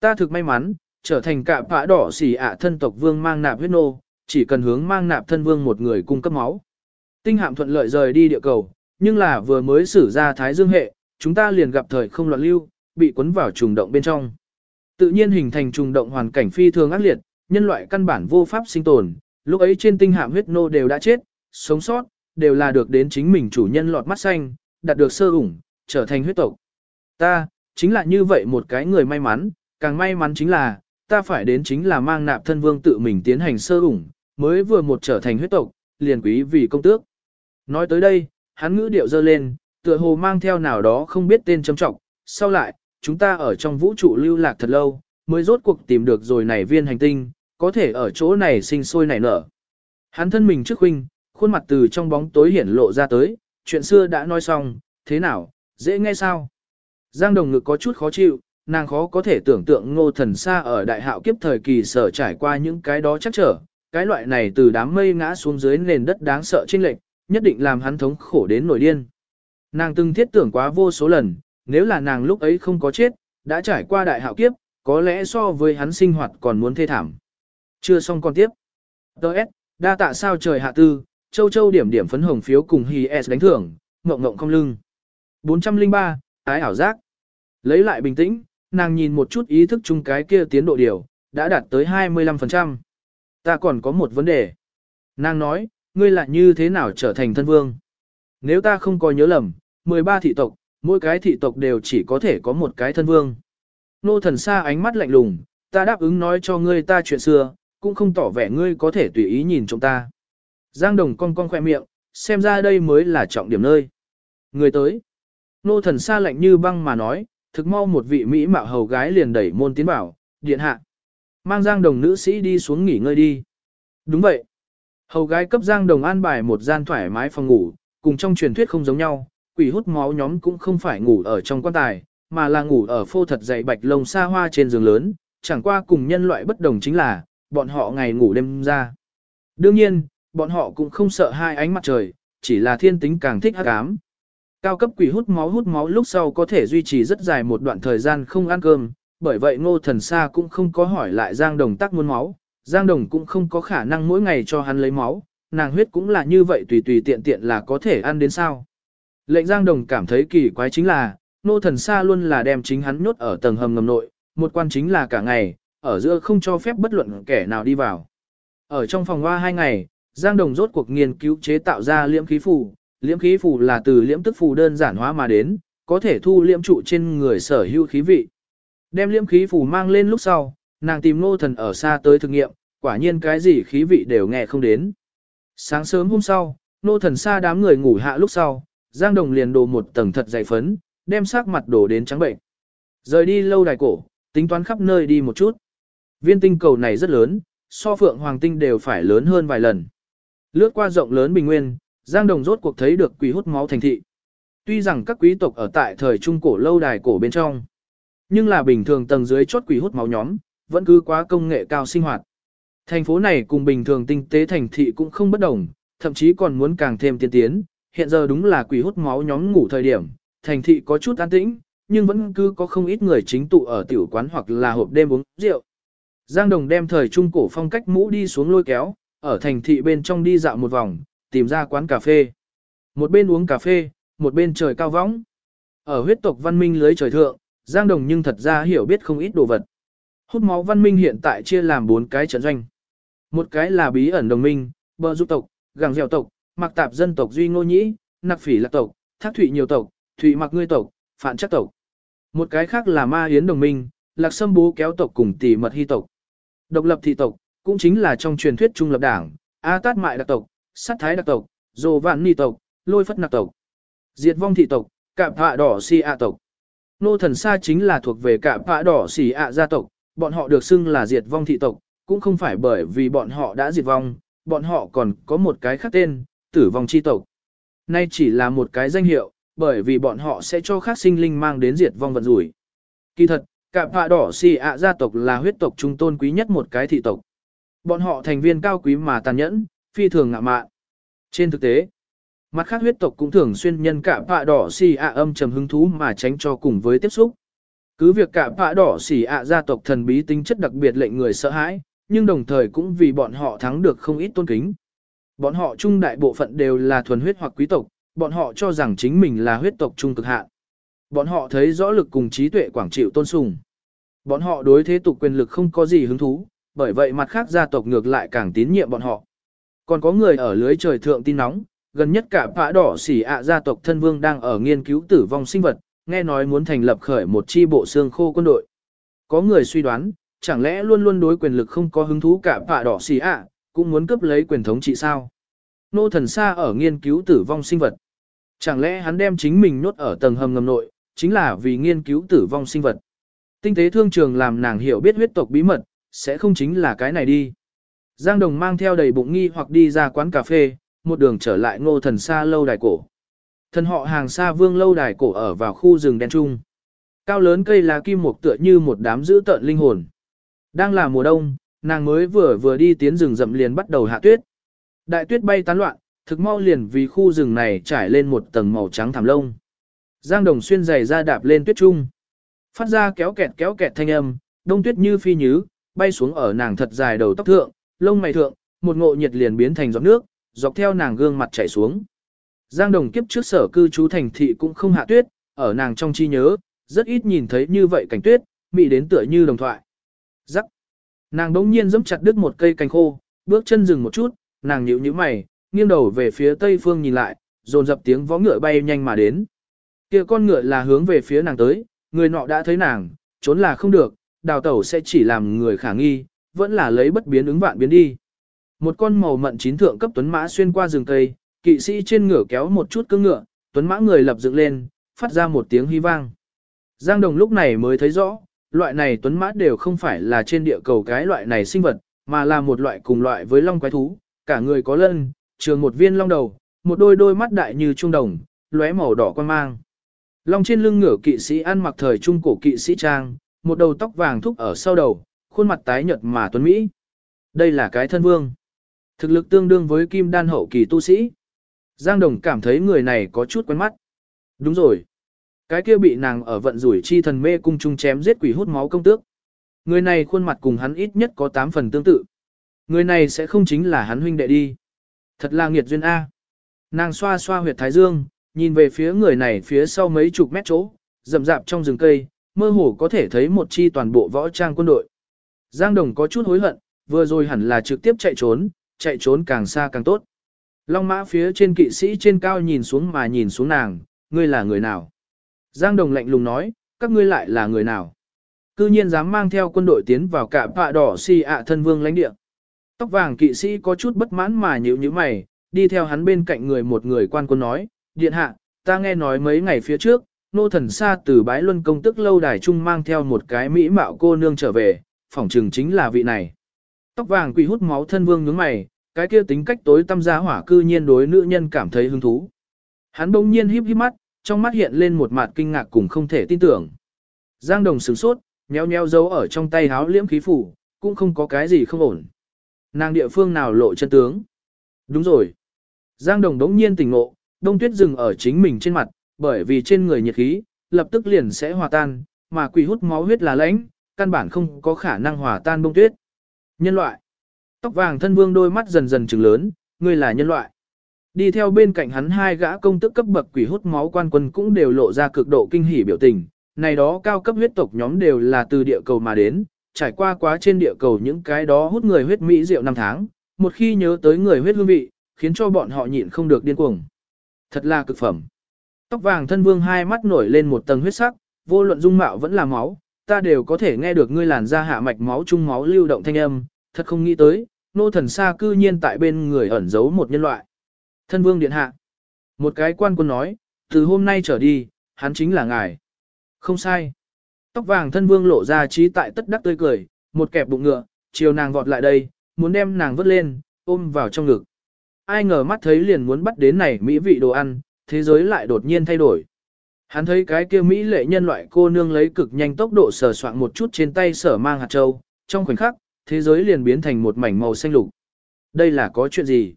A: Ta thực may mắn, trở thành cạ phả đỏ xỉ ạ thân tộc vương mang nạp huyết nô, chỉ cần hướng mang nạp thân vương một người cung cấp máu. Tinh hạm thuận lợi rời đi địa cầu, nhưng là vừa mới xử ra thái dương hệ, chúng ta liền gặp thời không loạn lưu, bị cuốn vào trùng động bên trong. Tự nhiên hình thành trùng động hoàn cảnh phi thường ác liệt, nhân loại căn bản vô pháp sinh tồn, lúc ấy trên tinh hạm huyết nô đều đã chết, sống sót, đều là được đến chính mình chủ nhân lọt mắt xanh, đạt được sơ ủng, trở thành huyết tộc. Ta, chính là như vậy một cái người may mắn, càng may mắn chính là, ta phải đến chính là mang nạp thân vương tự mình tiến hành sơ ủng, mới vừa một trở thành huyết tộc, liền quý vì công tước. Nói tới đây, hắn ngữ điệu dơ lên, tựa hồ mang theo nào đó không biết tên châm trọng, sau lại, chúng ta ở trong vũ trụ lưu lạc thật lâu, mới rốt cuộc tìm được rồi này viên hành tinh, có thể ở chỗ này sinh sôi nảy nở. Hắn thân mình trước huynh, khuôn mặt từ trong bóng tối hiển lộ ra tới, chuyện xưa đã nói xong, thế nào, dễ nghe sao? Giang đồng ngực có chút khó chịu, nàng khó có thể tưởng tượng ngô thần xa ở đại hạo kiếp thời kỳ sở trải qua những cái đó chắc trở, cái loại này từ đám mây ngã xuống dưới nền đất đáng sợ trên lệch, nhất định làm hắn thống khổ đến nổi điên. Nàng từng thiết tưởng quá vô số lần, nếu là nàng lúc ấy không có chết, đã trải qua đại hạo kiếp, có lẽ so với hắn sinh hoạt còn muốn thê thảm. Chưa xong con tiếp. Đợt, đa tạ sao trời hạ tư, châu châu điểm điểm phấn hồng phiếu cùng hì S đánh thưởng, ngộng ngộng không lưng. 403, ái ảo giác. Lấy lại bình tĩnh, nàng nhìn một chút ý thức chung cái kia tiến độ điều, đã đạt tới 25%. Ta còn có một vấn đề. Nàng nói, ngươi lại như thế nào trở thành thân vương? Nếu ta không có nhớ lầm, 13 thị tộc, mỗi cái thị tộc đều chỉ có thể có một cái thân vương. Nô thần xa ánh mắt lạnh lùng, ta đáp ứng nói cho ngươi ta chuyện xưa, cũng không tỏ vẻ ngươi có thể tùy ý nhìn chúng ta. Giang đồng cong cong khoe miệng, xem ra đây mới là trọng điểm nơi. Người tới. Nô thần xa lạnh như băng mà nói, thực mau một vị Mỹ mạo hầu gái liền đẩy môn tiến bảo, điện hạ. Mang giang đồng nữ sĩ đi xuống nghỉ ngơi đi. Đúng vậy. Hầu gái cấp giang đồng an bài một gian thoải mái phòng ngủ, cùng trong truyền thuyết không giống nhau, quỷ hút máu nhóm cũng không phải ngủ ở trong quan tài, mà là ngủ ở phô thật dày bạch lông xa hoa trên giường lớn, chẳng qua cùng nhân loại bất đồng chính là, bọn họ ngày ngủ đêm ra. Đương nhiên, bọn họ cũng không sợ hai ánh mặt trời, chỉ là thiên tính càng thích hắc ám. Cao cấp quỷ hút máu hút máu lúc sau có thể duy trì rất dài một đoạn thời gian không ăn cơm, bởi vậy ngô thần xa cũng không có hỏi lại Giang Đồng tắc muốn máu, Giang Đồng cũng không có khả năng mỗi ngày cho hắn lấy máu, nàng huyết cũng là như vậy tùy tùy tiện tiện là có thể ăn đến sao. Lệnh Giang Đồng cảm thấy kỳ quái chính là, nô thần xa luôn là đem chính hắn nhốt ở tầng hầm ngầm nội, một quan chính là cả ngày, ở giữa không cho phép bất luận kẻ nào đi vào. Ở trong phòng hoa hai ngày, Giang Đồng rốt cuộc nghiên cứu chế tạo ra liễm khí phủ liễm khí phù là từ liễm tức phù đơn giản hóa mà đến, có thể thu liễm trụ trên người sở hữu khí vị. Đem liễm khí phù mang lên lúc sau, nàng tìm nô thần ở xa tới thực nghiệm, quả nhiên cái gì khí vị đều nghe không đến. Sáng sớm hôm sau, nô thần xa đám người ngủ hạ lúc sau, Giang Đồng liền đồ một tầng thật dày phấn, đem sắc mặt đổ đến trắng bệnh. Rời đi lâu đài cổ, tính toán khắp nơi đi một chút. Viên tinh cầu này rất lớn, so phượng hoàng tinh đều phải lớn hơn vài lần. Lướt qua rộng lớn bình nguyên, Giang Đồng rốt cuộc thấy được quỷ hút máu thành thị. Tuy rằng các quý tộc ở tại thời trung cổ lâu đài cổ bên trong, nhưng là bình thường tầng dưới chốt quỷ hút máu nhóm, vẫn cứ quá công nghệ cao sinh hoạt. Thành phố này cùng bình thường tinh tế thành thị cũng không bất đồng, thậm chí còn muốn càng thêm tiên tiến, hiện giờ đúng là quỷ hút máu nhóm ngủ thời điểm, thành thị có chút an tĩnh, nhưng vẫn cứ có không ít người chính tụ ở tiểu quán hoặc là hộp đêm uống rượu. Giang Đồng đem thời trung cổ phong cách mũ đi xuống lôi kéo, ở thành thị bên trong đi dạo một vòng, tìm ra quán cà phê. Một bên uống cà phê, một bên trời cao võng. ở huyết tộc văn minh lưới trời thượng, Giang Đồng nhưng thật ra hiểu biết không ít đồ vật. Hút máu văn minh hiện tại chia làm 4 cái trận doanh. Một cái là bí ẩn đồng minh, bờ giúp tộc, gàng dẻo tộc, mặc tạp dân tộc duy ngô nhĩ, nặc phỉ lạc tộc, thác thủy nhiều tộc, thủy mặc ngươi tộc, phản chắc tộc. Một cái khác là ma hiến đồng minh, lạc sâm bố kéo tộc cùng tỷ mật hy tộc. Độc lập thị tộc, cũng chính là trong truyền thuyết trung lập đảng, A tát mại đặc tộc, sát thái đặc tộc, dồ vạn ni tộc, lôi phất nặc tộc. Diệt vong thị tộc, cạm phạ đỏ si ạ tộc. Nô thần sa chính là thuộc về cạm phạ đỏ si ạ gia tộc, bọn họ được xưng là diệt vong thị tộc, cũng không phải bởi vì bọn họ đã diệt vong, bọn họ còn có một cái khác tên, tử vong chi tộc. Nay chỉ là một cái danh hiệu, bởi vì bọn họ sẽ cho khác sinh linh mang đến diệt vong vận rủi. Kỳ thật, cạm phạ đỏ si ạ gia tộc là huyết tộc trung tôn quý nhất một cái thị tộc. Bọn họ thành viên cao quý mà tàn nhẫn, phi thường ngạ mạn. Trên thực tế, mặt khác huyết tộc cũng thường xuyên nhân cả pạ đỏ xì ạ âm trầm hứng thú mà tránh cho cùng với tiếp xúc. Cứ việc cả pạ đỏ xì ạ gia tộc thần bí tính chất đặc biệt lệnh người sợ hãi, nhưng đồng thời cũng vì bọn họ thắng được không ít tôn kính. Bọn họ trung đại bộ phận đều là thuần huyết hoặc quý tộc, bọn họ cho rằng chính mình là huyết tộc trung cực hạn. Bọn họ thấy rõ lực cùng trí tuệ quảng chịu tôn sùng. Bọn họ đối thế tục quyền lực không có gì hứng thú, bởi vậy mặt khác gia tộc ngược lại càng tín nhiệm bọn họ. Còn có người ở lưới trời thượng tin nóng, gần nhất cả phá đỏ xỉ ạ gia tộc thân vương đang ở nghiên cứu tử vong sinh vật, nghe nói muốn thành lập khởi một chi bộ xương khô quân đội. Có người suy đoán, chẳng lẽ luôn luôn đối quyền lực không có hứng thú cả phá đỏ xỉ ạ, cũng muốn cướp lấy quyền thống trị sao? Nô thần xa ở nghiên cứu tử vong sinh vật. Chẳng lẽ hắn đem chính mình nhốt ở tầng hầm ngầm nội, chính là vì nghiên cứu tử vong sinh vật. Tinh tế thương trường làm nàng hiểu biết huyết tộc bí mật, sẽ không chính là cái này đi. Giang Đồng mang theo đầy bụng nghi hoặc đi ra quán cà phê, một đường trở lại ngô thần xa lâu đài cổ. Thần họ hàng xa vương lâu đài cổ ở vào khu rừng đen trung. Cao lớn cây lá kim mục tựa như một đám giữ tợn linh hồn. Đang là mùa đông, nàng mới vừa vừa đi tiến rừng rậm liền bắt đầu hạ tuyết. Đại tuyết bay tán loạn, thực mau liền vì khu rừng này trải lên một tầng màu trắng thảm lông. Giang Đồng xuyên giày ra đạp lên tuyết trung. Phát ra kéo kẹt kéo kẹt thanh âm, đông tuyết như phi nhứ, bay xuống ở nàng thật dài đầu tóc thượng, lông mày thượng, một ngộ nhiệt liền biến thành giọt nước, dọc theo nàng gương mặt chảy xuống. Giang Đồng kiếp trước sở cư trú thành thị cũng không hạ tuyết, ở nàng trong chi nhớ, rất ít nhìn thấy như vậy cảnh tuyết, mị đến tựa như đồng thoại. Rắc. Nàng đống nhiên giẫm chặt đứt một cây cành khô, bước chân dừng một chút, nàng nhíu nhíu mày, nghiêng đầu về phía tây phương nhìn lại, dồn dập tiếng vó ngựa bay nhanh mà đến. Kia con ngựa là hướng về phía nàng tới, người nọ đã thấy nàng, trốn là không được, đào tẩu sẽ chỉ làm người khả nghi, vẫn là lấy bất biến ứng vạn biến đi. Một con màu mận chín thượng cấp tuấn mã xuyên qua rừng cây, kỵ sĩ trên ngựa kéo một chút cương ngựa, tuấn mã người lập dựng lên, phát ra một tiếng hy vang. Giang Đồng lúc này mới thấy rõ, loại này tuấn mã đều không phải là trên địa cầu cái loại này sinh vật, mà là một loại cùng loại với long quái thú, cả người có lân, trường một viên long đầu, một đôi đôi mắt đại như trung đồng, lóe màu đỏ quan mang. Long trên lưng ngựa kỵ sĩ ăn mặc thời trung cổ kỵ sĩ trang, một đầu tóc vàng thúc ở sau đầu, khuôn mặt tái nhợt mà tuấn Mỹ. Đây là cái thân vương. Thực lực tương đương với kim đan hậu kỳ tu sĩ. Giang Đồng cảm thấy người này có chút quen mắt. Đúng rồi. Cái kia bị nàng ở vận rủi chi thần mê cung chung chém giết quỷ hút máu công tước. Người này khuôn mặt cùng hắn ít nhất có 8 phần tương tự. Người này sẽ không chính là hắn huynh đệ đi. Thật là nghiệt duyên A. Nàng xoa xoa huyệt thái dương, nhìn về phía người này phía sau mấy chục mét chỗ, rậm rạp trong rừng cây, mơ hồ có thể thấy một chi toàn bộ võ trang quân đội. Giang Đồng có chút hối hận, vừa rồi hẳn là trực tiếp chạy trốn, chạy trốn càng xa càng tốt. Long mã phía trên kỵ sĩ trên cao nhìn xuống mà nhìn xuống nàng, ngươi là người nào? Giang Đồng lạnh lùng nói, các ngươi lại là người nào? Cư nhiên dám mang theo quân đội tiến vào cả bạ đỏ si ạ thân vương lãnh địa. Tóc vàng kỵ sĩ có chút bất mãn mà nhíu nhíu mày, đi theo hắn bên cạnh người một người quan quân nói, điện hạ, ta nghe nói mấy ngày phía trước, nô thần xa từ bái luân công tức lâu đài trung mang theo một cái mỹ mạo cô nương trở về, phỏng chừng chính là vị này. Tóc vàng quỷ hút máu thân vương nhướng mày, cái kia tính cách tối tâm giá hỏa cư nhiên đối nữ nhân cảm thấy hứng thú. Hắn bỗng nhiên híp híp mắt, trong mắt hiện lên một mặt kinh ngạc cùng không thể tin tưởng. Giang đồng sửng sốt, nheo nheo dấu ở trong tay háo liễm khí phủ, cũng không có cái gì không ổn. Nàng địa phương nào lộ chân tướng? Đúng rồi. Giang đồng đống nhiên tỉnh ngộ, đông tuyết dừng ở chính mình trên mặt, bởi vì trên người nhiệt khí, lập tức liền sẽ hòa tan, mà quỷ hút máu huyết là lãnh, căn bản không có khả năng hòa tan bông tuyết. Nhân loại. Tóc vàng thân vương đôi mắt dần dần trừng lớn, ngươi là nhân loại. Đi theo bên cạnh hắn hai gã công tức cấp bậc quỷ hút máu quan quân cũng đều lộ ra cực độ kinh hỉ biểu tình, này đó cao cấp huyết tộc nhóm đều là từ địa cầu mà đến, trải qua quá trên địa cầu những cái đó hút người huyết mỹ rượu năm tháng, một khi nhớ tới người huyết hương vị, khiến cho bọn họ nhịn không được điên cuồng. Thật là cực phẩm. Tóc vàng thân vương hai mắt nổi lên một tầng huyết sắc, vô luận dung mạo vẫn là máu, ta đều có thể nghe được ngươi làn da hạ mạch máu trung máu lưu động thanh âm, thật không nghĩ tới, nô thần xa cư nhiên tại bên người ẩn giấu một nhân loại. Thân vương điện hạ. Một cái quan quân nói, từ hôm nay trở đi, hắn chính là ngài. Không sai. Tóc vàng thân vương lộ ra trí tại tất đắc tươi cười, một kẹp bụng ngựa, chiều nàng vọt lại đây, muốn đem nàng vớt lên, ôm vào trong ngực. Ai ngờ mắt thấy liền muốn bắt đến này mỹ vị đồ ăn, thế giới lại đột nhiên thay đổi. Hắn thấy cái kia mỹ lệ nhân loại cô nương lấy cực nhanh tốc độ sờ soạn một chút trên tay sở mang hạt châu, trong khoảnh khắc, thế giới liền biến thành một mảnh màu xanh lục. Đây là có chuyện gì?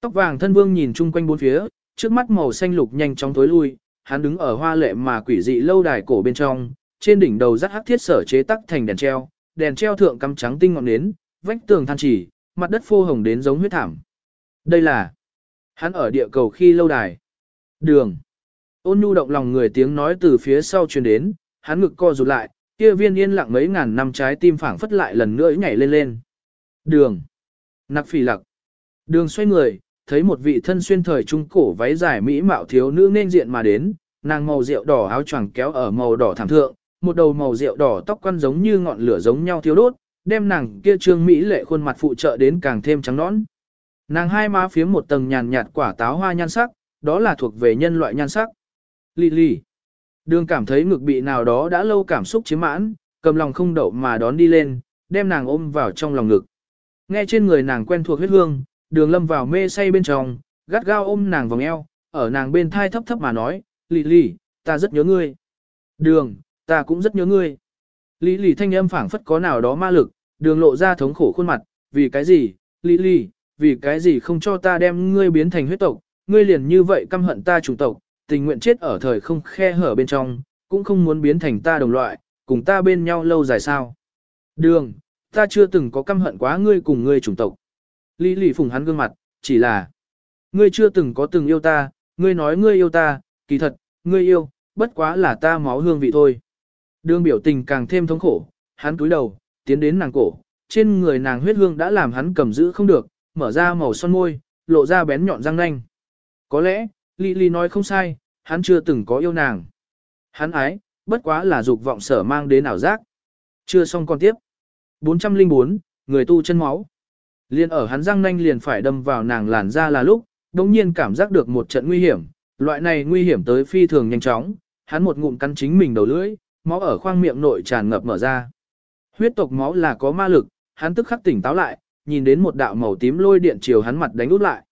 A: Tóc vàng thân vương nhìn chung quanh bốn phía, trước mắt màu xanh lục nhanh chóng tối lui, hắn đứng ở hoa lệ mà quỷ dị lâu đài cổ bên trong, trên đỉnh đầu rắc hắc thiết sở chế tắc thành đèn treo, đèn treo thượng cắm trắng tinh ngọn nến, vách tường than chỉ, mặt đất phô hồng đến giống huyết thảm. Đây là hắn ở địa cầu khi lâu đài. Đường. Ôn nhu động lòng người tiếng nói từ phía sau truyền đến, hắn ngực co rụt lại, kia viên yên lặng mấy ngàn năm trái tim phảng phất lại lần nữa nhảy lên lên. Đường. Nặc phỉ lặc. Đường xoay người, thấy một vị thân xuyên thời trung cổ váy dài mỹ mạo thiếu nữ nên diện mà đến, nàng màu rượu đỏ áo choàng kéo ở màu đỏ thảm thượng, một đầu màu rượu đỏ tóc quăn giống như ngọn lửa giống nhau thiếu đốt, đem nàng kia trương mỹ lệ khuôn mặt phụ trợ đến càng thêm trắng nõn. Nàng hai má phía một tầng nhàn nhạt quả táo hoa nhan sắc, đó là thuộc về nhân loại nhan sắc. Lì lì. Đường cảm thấy ngực bị nào đó đã lâu cảm xúc chiếm mãn, cầm lòng không đậu mà đón đi lên, đem nàng ôm vào trong lòng ngực. Nghe trên người nàng quen thuộc huyết hương, đường lâm vào mê say bên trong, gắt gao ôm nàng vòng eo, ở nàng bên thai thấp thấp mà nói, lì lì, ta rất nhớ ngươi. Đường, ta cũng rất nhớ ngươi. Lý lì thanh âm phảng phất có nào đó ma lực, đường lộ ra thống khổ khuôn mặt, vì cái gì, lý lì, vì cái gì không cho ta đem ngươi biến thành huyết tộc, ngươi liền như vậy căm hận ta chủ tộc, tình nguyện chết ở thời không khe hở bên trong, cũng không muốn biến thành ta đồng loại, cùng ta bên nhau lâu dài sao. Đường, ta chưa từng có căm hận quá ngươi cùng ngươi chủng tộc. Lý lì phùng hắn gương mặt, chỉ là, ngươi chưa từng có từng yêu ta, ngươi nói ngươi yêu ta, kỳ thật, ngươi yêu, bất quá là ta máu hương vị thôi. Đường biểu tình càng thêm thống khổ, hắn cúi đầu, tiến đến nàng cổ, trên người nàng huyết hương đã làm hắn cầm giữ không được, mở ra màu son môi, lộ ra bén nhọn răng nanh. Có lẽ, Lý Lý nói không sai, hắn chưa từng có yêu nàng. Hắn ái, bất quá là dục vọng sở mang đến ảo giác. Chưa xong con tiếp. 404, người tu chân máu. Liên ở hắn răng nanh liền phải đâm vào nàng làn da là lúc, đồng nhiên cảm giác được một trận nguy hiểm, loại này nguy hiểm tới phi thường nhanh chóng, hắn một ngụm cắn chính mình đầu lưỡi, máu ở khoang miệng nội tràn ngập mở ra. Huyết tộc máu là có ma lực, hắn tức khắc tỉnh táo lại, nhìn đến một đạo màu tím lôi điện chiều hắn mặt đánh út lại.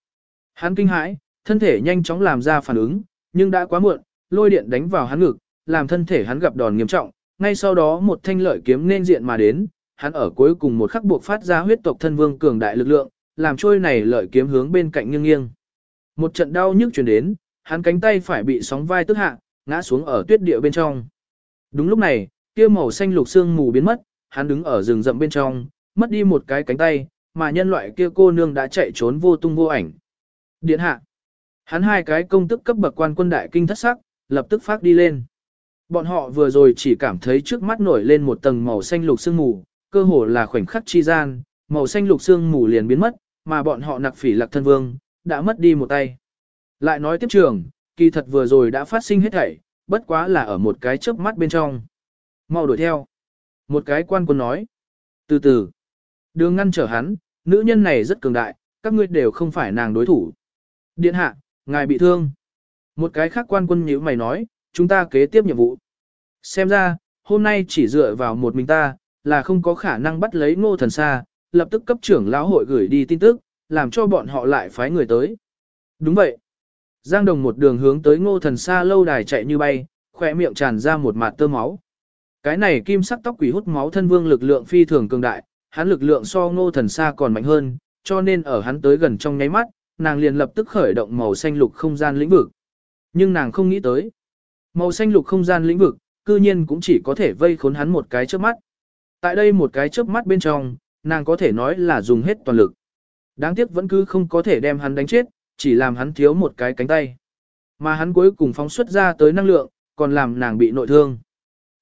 A: Hắn kinh hãi, thân thể nhanh chóng làm ra phản ứng, nhưng đã quá muộn, lôi điện đánh vào hắn ngực, làm thân thể hắn gặp đòn nghiêm trọng, ngay sau đó một thanh lợi kiếm nên diện mà đến, hắn ở cuối cùng một khắc buộc phát ra huyết tộc thân vương cường đại lực lượng, làm trôi này lợi kiếm hướng bên cạnh nghiêng nghiêng. Một trận đau nhức truyền đến, hắn cánh tay phải bị sóng vai tức hạ, ngã xuống ở tuyết địa bên trong. Đúng lúc này, kia màu xanh lục xương mù biến mất, hắn đứng ở rừng rậm bên trong, mất đi một cái cánh tay, mà nhân loại kia cô nương đã chạy trốn vô tung vô ảnh. Điện hạ. Hắn hai cái công tức cấp bậc quan quân đại kinh thất sắc, lập tức phát đi lên. Bọn họ vừa rồi chỉ cảm thấy trước mắt nổi lên một tầng màu xanh lục sương mù, cơ hồ là khoảnh khắc chi gian, màu xanh lục sương mù liền biến mất, mà bọn họ nặc phỉ lạc thân vương, đã mất đi một tay. Lại nói tiếp trường, kỳ thật vừa rồi đã phát sinh hết thảy, bất quá là ở một cái chớp mắt bên trong. Mau đuổi theo. Một cái quan quân nói. Từ từ. Đường ngăn trở hắn, nữ nhân này rất cường đại, các ngươi đều không phải nàng đối thủ. Điện hạ, ngài bị thương. Một cái khác quan quân nhữ mày nói, chúng ta kế tiếp nhiệm vụ. Xem ra, hôm nay chỉ dựa vào một mình ta, là không có khả năng bắt lấy ngô thần xa, lập tức cấp trưởng lão hội gửi đi tin tức, làm cho bọn họ lại phái người tới. Đúng vậy. Giang Đồng một đường hướng tới ngô thần xa lâu đài chạy như bay, khỏe miệng tràn ra một mạt tơ máu. Cái này kim sắc tóc quỷ hút máu thân vương lực lượng phi thường cường đại, hắn lực lượng so ngô thần xa còn mạnh hơn, cho nên ở hắn tới gần trong nháy mắt, nàng liền lập tức khởi động màu xanh lục không gian lĩnh vực. Nhưng nàng không nghĩ tới. Màu xanh lục không gian lĩnh vực, cư nhiên cũng chỉ có thể vây khốn hắn một cái chớp mắt. Tại đây một cái chớp mắt bên trong, nàng có thể nói là dùng hết toàn lực. Đáng tiếc vẫn cứ không có thể đem hắn đánh chết, chỉ làm hắn thiếu một cái cánh tay. Mà hắn cuối cùng phóng xuất ra tới năng lượng, còn làm nàng bị nội thương.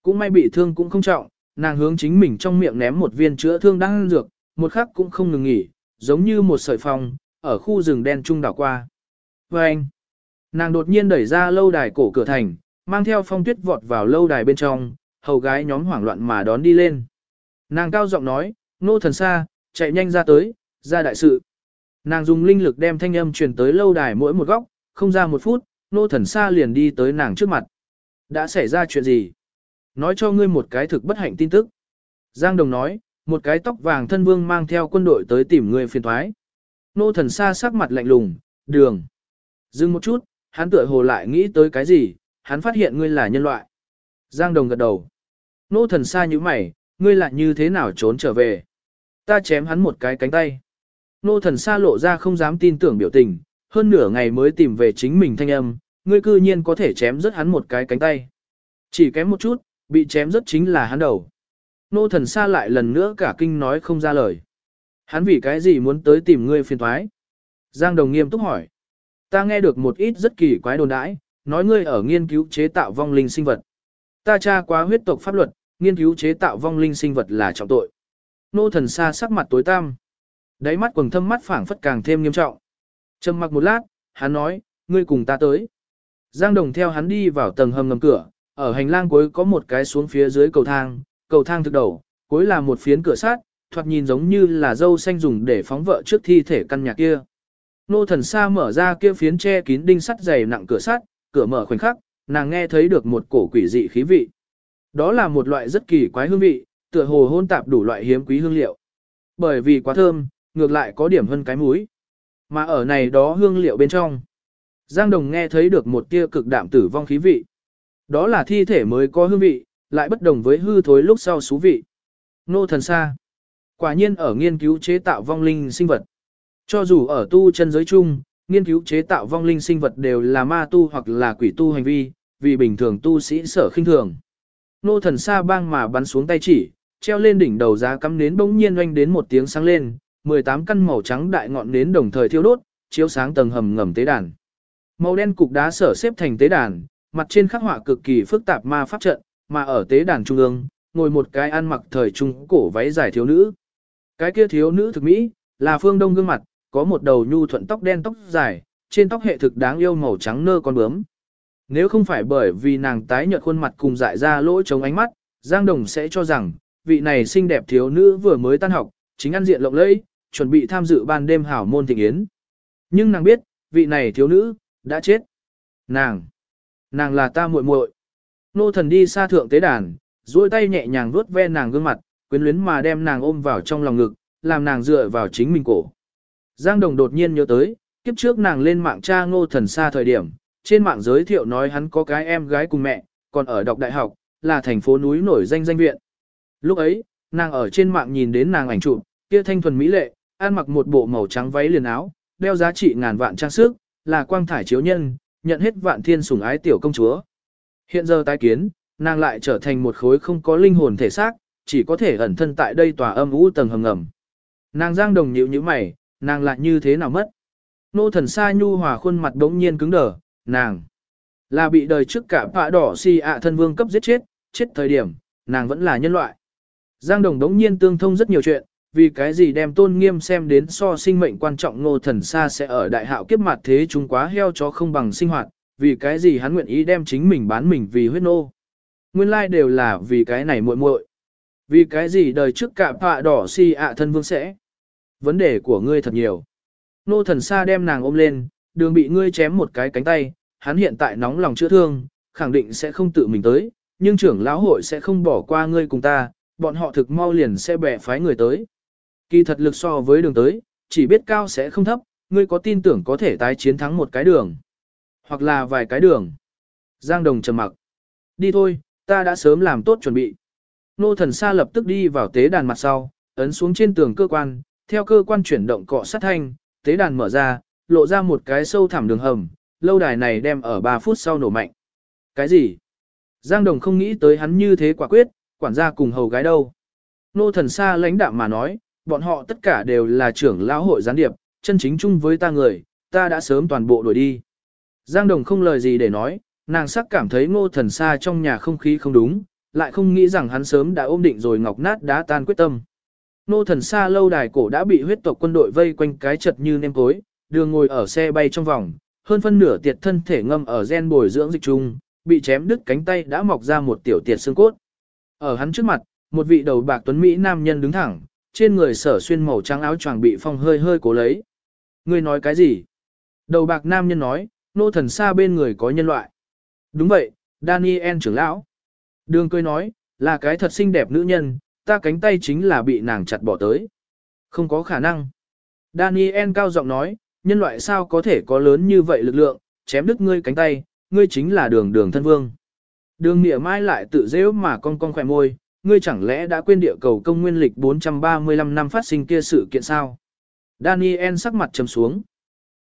A: Cũng may bị thương cũng không trọng, nàng hướng chính mình trong miệng ném một viên chữa thương đang dược, một khắc cũng không ngừng nghỉ, giống như một sợi phong, ở khu rừng đen trung đảo qua. Và anh, nàng đột nhiên đẩy ra lâu đài cổ cửa thành, mang theo phong tuyết vọt vào lâu đài bên trong, hầu gái nhóm hoảng loạn mà đón đi lên. Nàng cao giọng nói, nô thần xa, chạy nhanh ra tới, ra đại sự. Nàng dùng linh lực đem thanh âm truyền tới lâu đài mỗi một góc, không ra một phút, nô thần xa liền đi tới nàng trước mặt. Đã xảy ra chuyện gì? Nói cho ngươi một cái thực bất hạnh tin tức. Giang Đồng nói, một cái tóc vàng thân vương mang theo quân đội tới tìm ngươi phiền thoái. Nô thần xa sắc mặt lạnh lùng, đường. Dừng một chút, hắn tựa hồ lại nghĩ tới cái gì, hắn phát hiện ngươi là nhân loại. Giang Đồng gật đầu. Nô thần xa như mày, ngươi lại như thế nào trốn trở về. Ta chém hắn một cái cánh tay. Nô thần xa lộ ra không dám tin tưởng biểu tình, hơn nửa ngày mới tìm về chính mình thanh âm, ngươi cư nhiên có thể chém rớt hắn một cái cánh tay. Chỉ kém một chút, bị chém rớt chính là hắn đầu. Nô thần xa lại lần nữa cả kinh nói không ra lời. Hắn vì cái gì muốn tới tìm ngươi phiền thoái? Giang Đồng nghiêm túc hỏi. Ta nghe được một ít rất kỳ quái đồn đãi, nói ngươi ở nghiên cứu chế tạo vong linh sinh vật. Ta tra quá huyết tộc pháp luật, nghiên cứu chế tạo vong linh sinh vật là trọng tội. Nô thần xa sắc mặt tối tăm. Đáy mắt quầng thâm mắt phảng phất càng thêm nghiêm trọng. Trầm mặc một lát, hắn nói, ngươi cùng ta tới. Giang Đồng theo hắn đi vào tầng hầm ngầm cửa, ở hành lang cuối có một cái xuống phía dưới cầu thang, cầu thang thực đầu, cuối là một phiến cửa sắt thoạt nhìn giống như là dâu xanh dùng để phóng vợ trước thi thể căn nhà kia. Nô thần xa mở ra kia phiến che kín đinh sắt dày nặng cửa sắt, cửa mở khoảnh khắc, nàng nghe thấy được một cổ quỷ dị khí vị. Đó là một loại rất kỳ quái hương vị, tựa hồ hôn tạp đủ loại hiếm quý hương liệu. Bởi vì quá thơm, ngược lại có điểm hơn cái muối. Mà ở này đó hương liệu bên trong. Giang Đồng nghe thấy được một tia cực đạm tử vong khí vị. Đó là thi thể mới có hương vị, lại bất đồng với hư thối lúc sau xú vị. Nô thần xa. Quả nhiên ở nghiên cứu chế tạo vong linh sinh vật. Cho dù ở tu chân giới chung, nghiên cứu chế tạo vong linh sinh vật đều là ma tu hoặc là quỷ tu hành vi, vì bình thường tu sĩ sở khinh thường. Nô thần xa bang mà bắn xuống tay chỉ, treo lên đỉnh đầu giá cắm nến bỗng nhiên oanh đến một tiếng sáng lên, 18 căn màu trắng đại ngọn nến đồng thời thiêu đốt, chiếu sáng tầng hầm ngầm tế đàn. Màu đen cục đá sở xếp thành tế đàn, mặt trên khắc họa cực kỳ phức tạp ma pháp trận, mà ở tế đàn trung ương, ngồi một cái ăn mặc thời trung cổ váy dài thiếu nữ. Cái kia thiếu nữ thực mỹ, là phương đông gương mặt, có một đầu nhu thuận tóc đen tóc dài, trên tóc hệ thực đáng yêu màu trắng nơ con bướm. Nếu không phải bởi vì nàng tái nhợt khuôn mặt cùng dại ra lỗ chống ánh mắt, Giang Đồng sẽ cho rằng, vị này xinh đẹp thiếu nữ vừa mới tan học, chính ăn diện lộng lẫy, chuẩn bị tham dự ban đêm hảo môn thịnh yến. Nhưng nàng biết, vị này thiếu nữ, đã chết. Nàng, nàng là ta muội muội. Nô thần đi xa thượng tế đàn, duỗi tay nhẹ nhàng vuốt ve nàng gương mặt, quyến luyến mà đem nàng ôm vào trong lòng ngực, làm nàng dựa vào chính mình cổ. Giang Đồng đột nhiên nhớ tới, kiếp trước nàng lên mạng cha ngô thần xa thời điểm, trên mạng giới thiệu nói hắn có cái em gái cùng mẹ, còn ở đọc đại học, là thành phố núi nổi danh danh viện. Lúc ấy, nàng ở trên mạng nhìn đến nàng ảnh chụp, kia thanh thuần mỹ lệ, ăn mặc một bộ màu trắng váy liền áo, đeo giá trị ngàn vạn trang sức, là quang thải chiếu nhân, nhận hết vạn thiên sủng ái tiểu công chúa. Hiện giờ tái kiến, nàng lại trở thành một khối không có linh hồn thể xác, chỉ có thể ẩn thân tại đây tòa âm u tầng hầm ngầm. Nàng giang đồng nhíu như mày, nàng lại như thế nào mất? Nô thần sa nhu hòa khuôn mặt đống nhiên cứng đờ, nàng là bị đời trước cả phạ đỏ si ạ thân vương cấp giết chết, chết thời điểm, nàng vẫn là nhân loại. Giang đồng đống nhiên tương thông rất nhiều chuyện, vì cái gì đem tôn nghiêm xem đến so sinh mệnh quan trọng nô thần sa sẽ ở đại hạo kiếp mặt thế chúng quá heo chó không bằng sinh hoạt, vì cái gì hắn nguyện ý đem chính mình bán mình vì huyết nô. Nguyên lai like đều là vì cái này muội muội. Vì cái gì đời trước cả phạ đỏ si ạ thân vương sẽ. Vấn đề của ngươi thật nhiều. Nô thần xa đem nàng ôm lên, đường bị ngươi chém một cái cánh tay, hắn hiện tại nóng lòng chữa thương, khẳng định sẽ không tự mình tới, nhưng trưởng lão hội sẽ không bỏ qua ngươi cùng ta, bọn họ thực mau liền sẽ bẻ phái người tới. Kỳ thật lực so với đường tới, chỉ biết cao sẽ không thấp, ngươi có tin tưởng có thể tái chiến thắng một cái đường, hoặc là vài cái đường. Giang Đồng trầm mặc. Đi thôi, ta đã sớm làm tốt chuẩn bị. Nô thần xa lập tức đi vào tế đàn mặt sau, ấn xuống trên tường cơ quan, theo cơ quan chuyển động cọ sát thanh, tế đàn mở ra, lộ ra một cái sâu thẳm đường hầm, lâu đài này đem ở 3 phút sau nổ mạnh. Cái gì? Giang Đồng không nghĩ tới hắn như thế quả quyết, quản gia cùng hầu gái đâu. Nô thần xa lãnh đạm mà nói, bọn họ tất cả đều là trưởng lão hội gián điệp, chân chính chung với ta người, ta đã sớm toàn bộ đuổi đi. Giang Đồng không lời gì để nói, nàng sắc cảm thấy ngô thần xa trong nhà không khí không đúng, lại không nghĩ rằng hắn sớm đã ôm định rồi ngọc nát đã tan quyết tâm. Nô thần xa lâu đài cổ đã bị huyết tộc quân đội vây quanh cái chật như nêm cối, đường ngồi ở xe bay trong vòng, hơn phân nửa tiệt thân thể ngâm ở gen bồi dưỡng dịch trung, bị chém đứt cánh tay đã mọc ra một tiểu tiệt xương cốt. Ở hắn trước mặt, một vị đầu bạc tuấn Mỹ nam nhân đứng thẳng, trên người sở xuyên màu trắng áo choàng bị phong hơi hơi cố lấy. Ngươi nói cái gì? Đầu bạc nam nhân nói, nô thần xa bên người có nhân loại. Đúng vậy, Daniel trưởng lão. Đường cười nói, là cái thật xinh đẹp nữ nhân, ta cánh tay chính là bị nàng chặt bỏ tới. Không có khả năng. Daniel cao giọng nói, nhân loại sao có thể có lớn như vậy lực lượng, chém đứt ngươi cánh tay, ngươi chính là đường đường thân vương. Đường nghĩa mai lại tự dễ mà con con khỏe môi, ngươi chẳng lẽ đã quên địa cầu công nguyên lịch 435 năm phát sinh kia sự kiện sao? Daniel sắc mặt trầm xuống.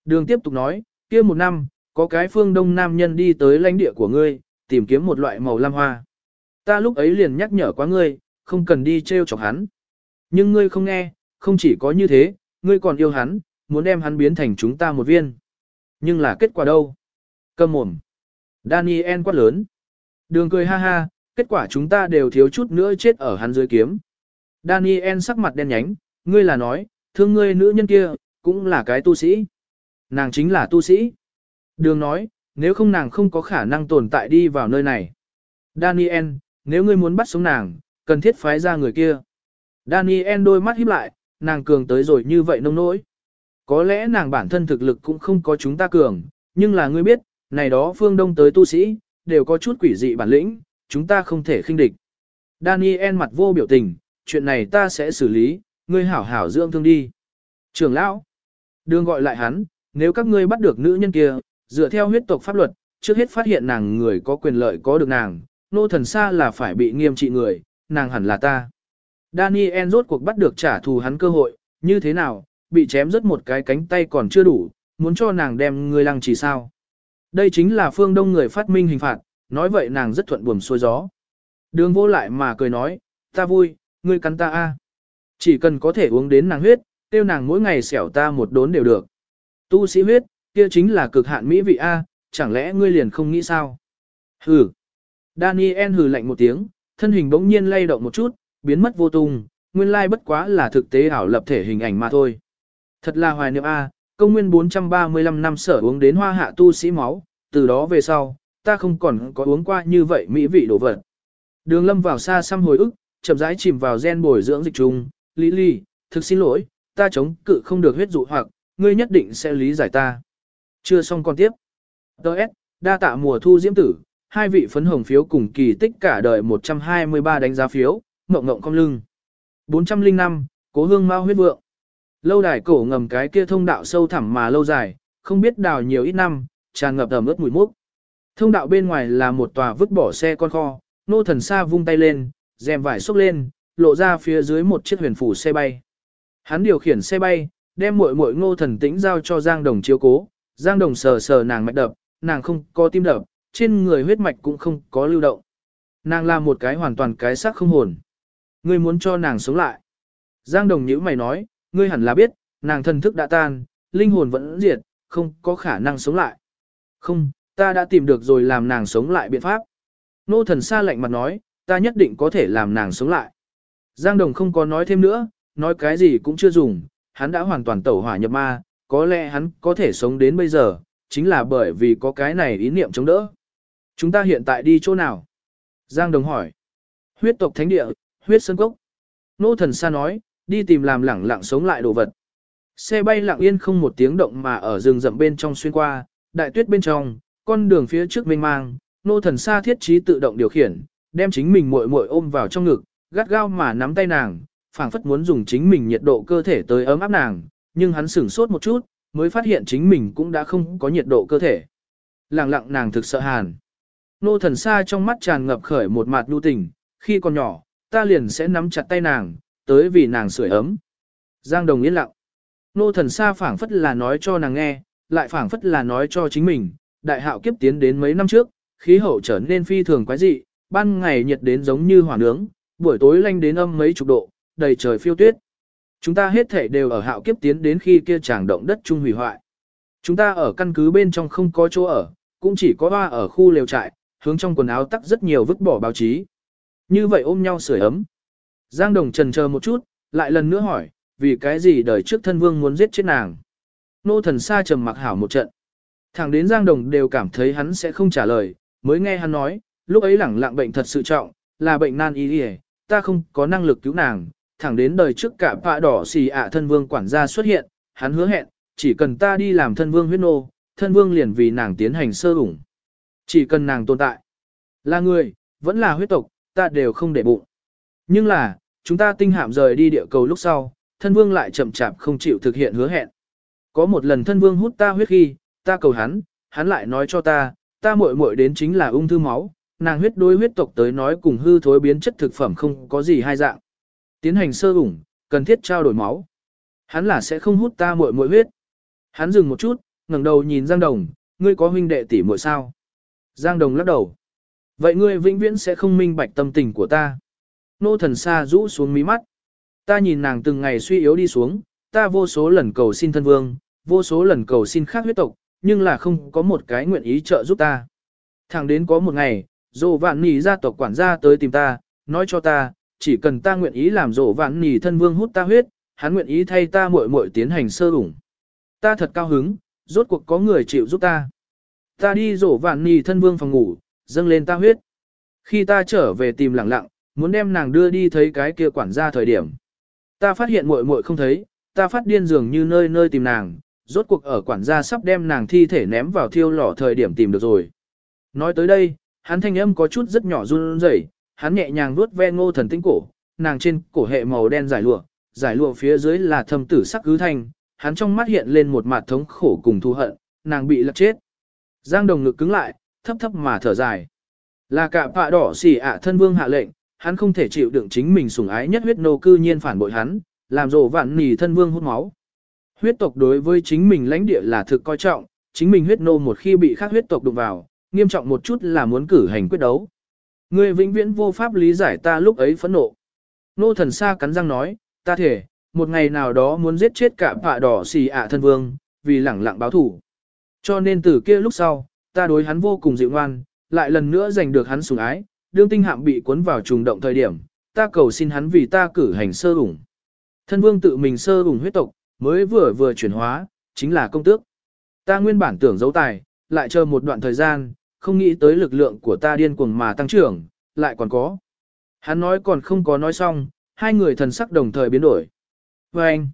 A: Đường tiếp tục nói, kia một năm, có cái phương đông nam nhân đi tới lãnh địa của ngươi, tìm kiếm một loại màu lam hoa. Ta lúc ấy liền nhắc nhở quá ngươi, không cần đi treo chọc hắn. Nhưng ngươi không nghe, không chỉ có như thế, ngươi còn yêu hắn, muốn đem hắn biến thành chúng ta một viên. Nhưng là kết quả đâu? Cầm mồm. Daniel quát lớn. Đường cười ha ha, kết quả chúng ta đều thiếu chút nữa chết ở hắn dưới kiếm. Daniel sắc mặt đen nhánh, ngươi là nói, thương ngươi nữ nhân kia, cũng là cái tu sĩ. Nàng chính là tu sĩ. Đường nói, nếu không nàng không có khả năng tồn tại đi vào nơi này. Daniel, nếu ngươi muốn bắt sống nàng, cần thiết phái ra người kia. Daniel đôi mắt híp lại, nàng cường tới rồi như vậy nông nỗi. Có lẽ nàng bản thân thực lực cũng không có chúng ta cường, nhưng là ngươi biết, này đó phương đông tới tu sĩ, đều có chút quỷ dị bản lĩnh, chúng ta không thể khinh địch. Daniel mặt vô biểu tình, chuyện này ta sẽ xử lý, ngươi hảo hảo dưỡng thương đi. Trưởng lão, đường gọi lại hắn, nếu các ngươi bắt được nữ nhân kia, dựa theo huyết tộc pháp luật, trước hết phát hiện nàng người có quyền lợi có được nàng, nô thần xa là phải bị nghiêm trị người, nàng hẳn là ta. Daniel rốt cuộc bắt được trả thù hắn cơ hội, như thế nào, bị chém rất một cái cánh tay còn chưa đủ, muốn cho nàng đem người lăng trì sao. Đây chính là phương đông người phát minh hình phạt, nói vậy nàng rất thuận buồm xuôi gió. Đường vô lại mà cười nói, ta vui, ngươi cắn ta a. Chỉ cần có thể uống đến nàng huyết, tiêu nàng mỗi ngày xẻo ta một đốn đều được. Tu sĩ huyết, kia chính là cực hạn mỹ vị a, chẳng lẽ ngươi liền không nghĩ sao? Hừ. Daniel hừ lạnh một tiếng, thân hình bỗng nhiên lay động một chút, biến mất vô tung, nguyên lai bất quá là thực tế ảo lập thể hình ảnh mà thôi. Thật là hoài niệm a, công nguyên 435 năm sở uống đến hoa hạ tu sĩ máu, từ đó về sau, ta không còn có uống qua như vậy mỹ vị đồ vật. Đường lâm vào xa xăm hồi ức, chậm rãi chìm vào gen bồi dưỡng dịch trùng, lý lý, thực xin lỗi, ta chống cự không được huyết dụ hoặc, ngươi nhất định sẽ lý giải ta. Chưa xong còn tiếp. Đợt, đa tạ mùa thu diễm tử, hai vị phấn hồng phiếu cùng kỳ tích cả đời 123 đánh giá phiếu, mộng ngộng cong lưng. 405, cố hương mau huyết vượng. Lâu đài cổ ngầm cái kia thông đạo sâu thẳm mà lâu dài, không biết đào nhiều ít năm, tràn ngập ẩm ướt mùi mốc. Thông đạo bên ngoài là một tòa vứt bỏ xe con kho, nô thần xa vung tay lên, rèm vải xốc lên, lộ ra phía dưới một chiếc huyền phủ xe bay. Hắn điều khiển xe bay, đem muội muội ngô thần tĩnh giao cho Giang Đồng chiếu cố, Giang Đồng sờ sờ nàng mạch đập, nàng không có tim đập, trên người huyết mạch cũng không có lưu động. Nàng là một cái hoàn toàn cái xác không hồn. Ngươi muốn cho nàng sống lại. Giang Đồng nhíu mày nói, ngươi hẳn là biết, nàng thần thức đã tan, linh hồn vẫn diệt, không có khả năng sống lại. Không, ta đã tìm được rồi làm nàng sống lại biện pháp. Nô thần xa lạnh mặt nói, ta nhất định có thể làm nàng sống lại. Giang Đồng không có nói thêm nữa, nói cái gì cũng chưa dùng, hắn đã hoàn toàn tẩu hỏa nhập ma, có lẽ hắn có thể sống đến bây giờ, chính là bởi vì có cái này ý niệm chống đỡ. Chúng ta hiện tại đi chỗ nào? Giang Đồng hỏi. Huyết tộc thánh địa, huyết sơn cốc. Nô thần xa nói, đi tìm làm lẳng lặng sống lại đồ vật. Xe bay lặng yên không một tiếng động mà ở rừng rậm bên trong xuyên qua, đại tuyết bên trong, con đường phía trước mênh mang, nô thần xa thiết trí tự động điều khiển, đem chính mình muội muội ôm vào trong ngực, gắt gao mà nắm tay nàng, phảng phất muốn dùng chính mình nhiệt độ cơ thể tới ấm áp nàng, nhưng hắn sửng sốt một chút, mới phát hiện chính mình cũng đã không có nhiệt độ cơ thể. Lặng lặng nàng thực sợ hàn. Nô thần xa trong mắt tràn ngập khởi một mặt nhu tình, khi còn nhỏ, ta liền sẽ nắm chặt tay nàng, tới vì nàng sưởi ấm. Giang đồng yên lặng. Nô thần xa phảng phất là nói cho nàng nghe, lại phảng phất là nói cho chính mình, đại hạo kiếp tiến đến mấy năm trước, khí hậu trở nên phi thường quái dị, ban ngày nhiệt đến giống như hỏa nướng, buổi tối lanh đến âm mấy chục độ, đầy trời phiêu tuyết. Chúng ta hết thể đều ở hạo kiếp tiến đến khi kia chàng động đất trung hủy hoại. Chúng ta ở căn cứ bên trong không có chỗ ở, cũng chỉ có hoa ở khu lều trại, hướng trong quần áo tắc rất nhiều vứt bỏ báo chí. Như vậy ôm nhau sưởi ấm. Giang Đồng trần chờ một chút, lại lần nữa hỏi, vì cái gì đời trước thân vương muốn giết chết nàng. Nô thần sa trầm mặc hảo một trận. Thẳng đến Giang Đồng đều cảm thấy hắn sẽ không trả lời, mới nghe hắn nói, lúc ấy lẳng lặng bệnh thật sự trọng, là bệnh nan y y, ta không có năng lực cứu nàng, thẳng đến đời trước cả pạ đỏ xì ạ thân vương quản gia xuất hiện, hắn hứa hẹn, chỉ cần ta đi làm thân vương huyết nô, thân vương liền vì nàng tiến hành sơ ủng. Chỉ cần nàng tồn tại, là người, vẫn là huyết tộc, ta đều không để bụng. Nhưng là, chúng ta tinh hạm rời đi địa cầu lúc sau, thân vương lại chậm chạp không chịu thực hiện hứa hẹn. Có một lần thân vương hút ta huyết khi, ta cầu hắn, hắn lại nói cho ta, ta muội muội đến chính là ung thư máu, nàng huyết đối huyết tộc tới nói cùng hư thối biến chất thực phẩm không có gì hai dạng. Tiến hành sơ ủng, cần thiết trao đổi máu. Hắn là sẽ không hút ta muội muội huyết. Hắn dừng một chút, ngẩng đầu nhìn Giang Đồng, ngươi có huynh đệ tỷ muội sao? Giang Đồng lắc đầu. Vậy ngươi vĩnh viễn sẽ không minh bạch tâm tình của ta. Nô thần xa rũ xuống mí mắt. Ta nhìn nàng từng ngày suy yếu đi xuống, ta vô số lần cầu xin thân vương, vô số lần cầu xin khác huyết tộc, nhưng là không có một cái nguyện ý trợ giúp ta. Thẳng đến có một ngày, dồ vạn nỉ gia tộc quản gia tới tìm ta, nói cho ta, chỉ cần ta nguyện ý làm dồ vạn nỉ thân vương hút ta huyết, hắn nguyện ý thay ta muội muội tiến hành sơ ủng. Ta thật cao hứng, rốt cuộc có người chịu giúp ta. Ta đi rổ vạn nì thân vương phòng ngủ, dâng lên ta huyết. Khi ta trở về tìm lặng lặng, muốn đem nàng đưa đi thấy cái kia quản gia thời điểm. Ta phát hiện muội muội không thấy, ta phát điên dường như nơi nơi tìm nàng, rốt cuộc ở quản gia sắp đem nàng thi thể ném vào thiêu lò thời điểm tìm được rồi. Nói tới đây, hắn thanh âm có chút rất nhỏ run rẩy, hắn nhẹ nhàng vuốt ve ngô thần tinh cổ, nàng trên cổ hệ màu đen giải lụa, giải lụa phía dưới là thâm tử sắc cứ thanh, hắn trong mắt hiện lên một mặt thống khổ cùng thù hận, nàng bị lật chết. Giang đồng ngực cứng lại, thấp thấp mà thở dài. Là cả pạ đỏ xỉ ạ thân vương hạ lệnh, hắn không thể chịu đựng chính mình sủng ái nhất huyết nô cư nhiên phản bội hắn, làm rộ vạn nỉ thân vương hút máu. Huyết tộc đối với chính mình lãnh địa là thực coi trọng, chính mình huyết nô một khi bị khác huyết tộc đụng vào, nghiêm trọng một chút là muốn cử hành quyết đấu. Ngươi vĩnh viễn vô pháp lý giải ta lúc ấy phẫn nộ. Nô thần xa cắn răng nói, ta thể, một ngày nào đó muốn giết chết cả bạ đỏ xì ạ thân vương, vì lẳng lặng báo thủ. Cho nên từ kia lúc sau, ta đối hắn vô cùng dịu ngoan, lại lần nữa giành được hắn sủng ái, đương tinh hạm bị cuốn vào trùng động thời điểm, ta cầu xin hắn vì ta cử hành sơ ủng. Thân vương tự mình sơ ủng huyết tộc, mới vừa vừa chuyển hóa, chính là công tước. Ta nguyên bản tưởng giấu tài, lại chờ một đoạn thời gian, không nghĩ tới lực lượng của ta điên cuồng mà tăng trưởng, lại còn có. Hắn nói còn không có nói xong, hai người thần sắc đồng thời biến đổi. Và anh,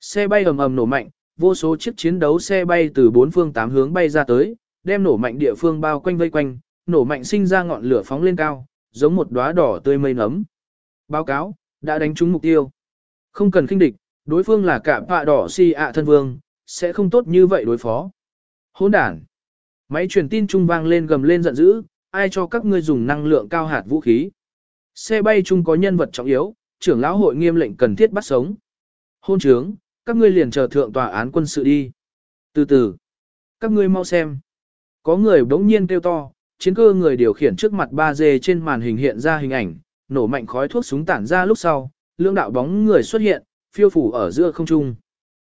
A: xe bay ầm ầm nổ mạnh, vô số chiếc chiến đấu xe bay từ bốn phương tám hướng bay ra tới, đem nổ mạnh địa phương bao quanh vây quanh, nổ mạnh sinh ra ngọn lửa phóng lên cao, giống một đóa đỏ tươi mây nấm. Báo cáo, đã đánh trúng mục tiêu. Không cần kinh địch, đối phương là cả bạ đỏ si ạ thân vương, sẽ không tốt như vậy đối phó. Hỗn đản. Máy truyền tin trung vang lên gầm lên giận dữ, ai cho các ngươi dùng năng lượng cao hạt vũ khí. Xe bay chung có nhân vật trọng yếu, trưởng lão hội nghiêm lệnh cần thiết bắt sống. Hôn trướng, các ngươi liền chờ thượng tòa án quân sự đi. Từ từ, các ngươi mau xem. Có người đống nhiên kêu to, chiến cơ người điều khiển trước mặt 3D trên màn hình hiện ra hình ảnh, nổ mạnh khói thuốc súng tản ra lúc sau, lưỡng đạo bóng người xuất hiện, phiêu phủ ở giữa không trung.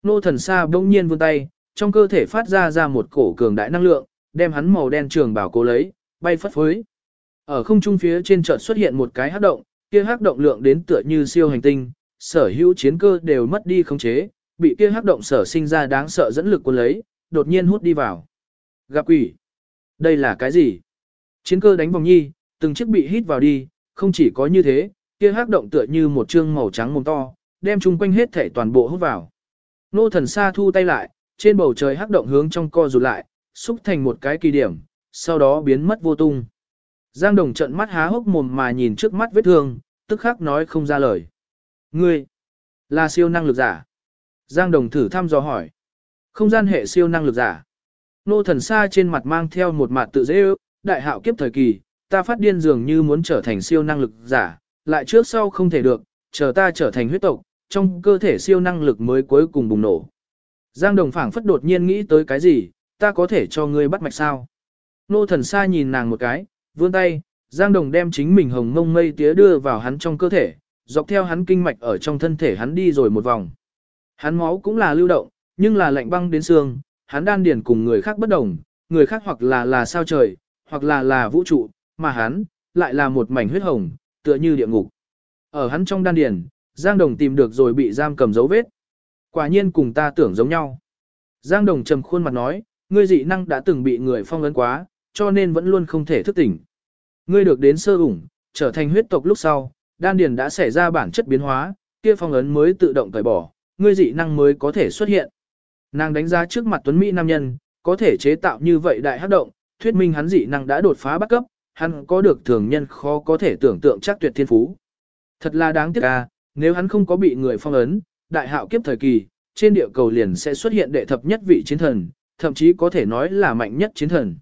A: Nô thần xa bỗng nhiên vươn tay, trong cơ thể phát ra ra một cổ cường đại năng lượng, đem hắn màu đen trường bảo cố lấy, bay phất phới. Ở không trung phía trên chợt xuất hiện một cái hắc động, kia hắc động lượng đến tựa như siêu hành tinh, sở hữu chiến cơ đều mất đi khống chế, bị kia hắc động sở sinh ra đáng sợ dẫn lực cuốn lấy, đột nhiên hút đi vào. Gặp quỷ. Đây là cái gì? Chiến cơ đánh vòng nhi, từng chiếc bị hít vào đi, không chỉ có như thế, kia hắc động tựa như một trương màu trắng mồm to, đem chung quanh hết thể toàn bộ hút vào. Nô thần xa thu tay lại, trên bầu trời hắc động hướng trong co rụt lại, xúc thành một cái kỳ điểm, sau đó biến mất vô tung. Giang Đồng trận mắt há hốc mồm mà nhìn trước mắt vết thương, tức khắc nói không ra lời. Ngươi, là siêu năng lực giả. Giang Đồng thử thăm dò hỏi. Không gian hệ siêu năng lực giả. Nô thần xa trên mặt mang theo một mặt tự dễ ước, đại hạo kiếp thời kỳ, ta phát điên dường như muốn trở thành siêu năng lực giả, lại trước sau không thể được, chờ ta trở thành huyết tộc, trong cơ thể siêu năng lực mới cuối cùng bùng nổ. Giang Đồng phảng phất đột nhiên nghĩ tới cái gì, ta có thể cho ngươi bắt mạch sao? Nô thần xa nhìn nàng một cái, vươn tay, Giang Đồng đem chính mình hồng mông mây tía đưa vào hắn trong cơ thể, dọc theo hắn kinh mạch ở trong thân thể hắn đi rồi một vòng. Hắn máu cũng là lưu động, nhưng là lạnh băng đến xương, hắn đan điển cùng người khác bất đồng, người khác hoặc là là sao trời, hoặc là là vũ trụ, mà hắn, lại là một mảnh huyết hồng, tựa như địa ngục. Ở hắn trong đan điển, Giang Đồng tìm được rồi bị giam cầm dấu vết. Quả nhiên cùng ta tưởng giống nhau. Giang Đồng trầm khuôn mặt nói, ngươi dị năng đã từng bị người phong ấn quá, cho nên vẫn luôn không thể thức tỉnh. Ngươi được đến sơ ủng, trở thành huyết tộc lúc sau, đan điền đã xảy ra bản chất biến hóa, kia phong ấn mới tự động cởi bỏ, ngươi dị năng mới có thể xuất hiện. Nàng đánh giá trước mặt tuấn mỹ nam nhân, có thể chế tạo như vậy đại hấp động, thuyết minh hắn dị năng đã đột phá bắt cấp, hắn có được thường nhân khó có thể tưởng tượng chắc tuyệt thiên phú. Thật là đáng tiếc à, nếu hắn không có bị người phong ấn, đại hạo kiếp thời kỳ, trên địa cầu liền sẽ xuất hiện đệ thập nhất vị chiến thần, thậm chí có thể nói là mạnh nhất chiến thần.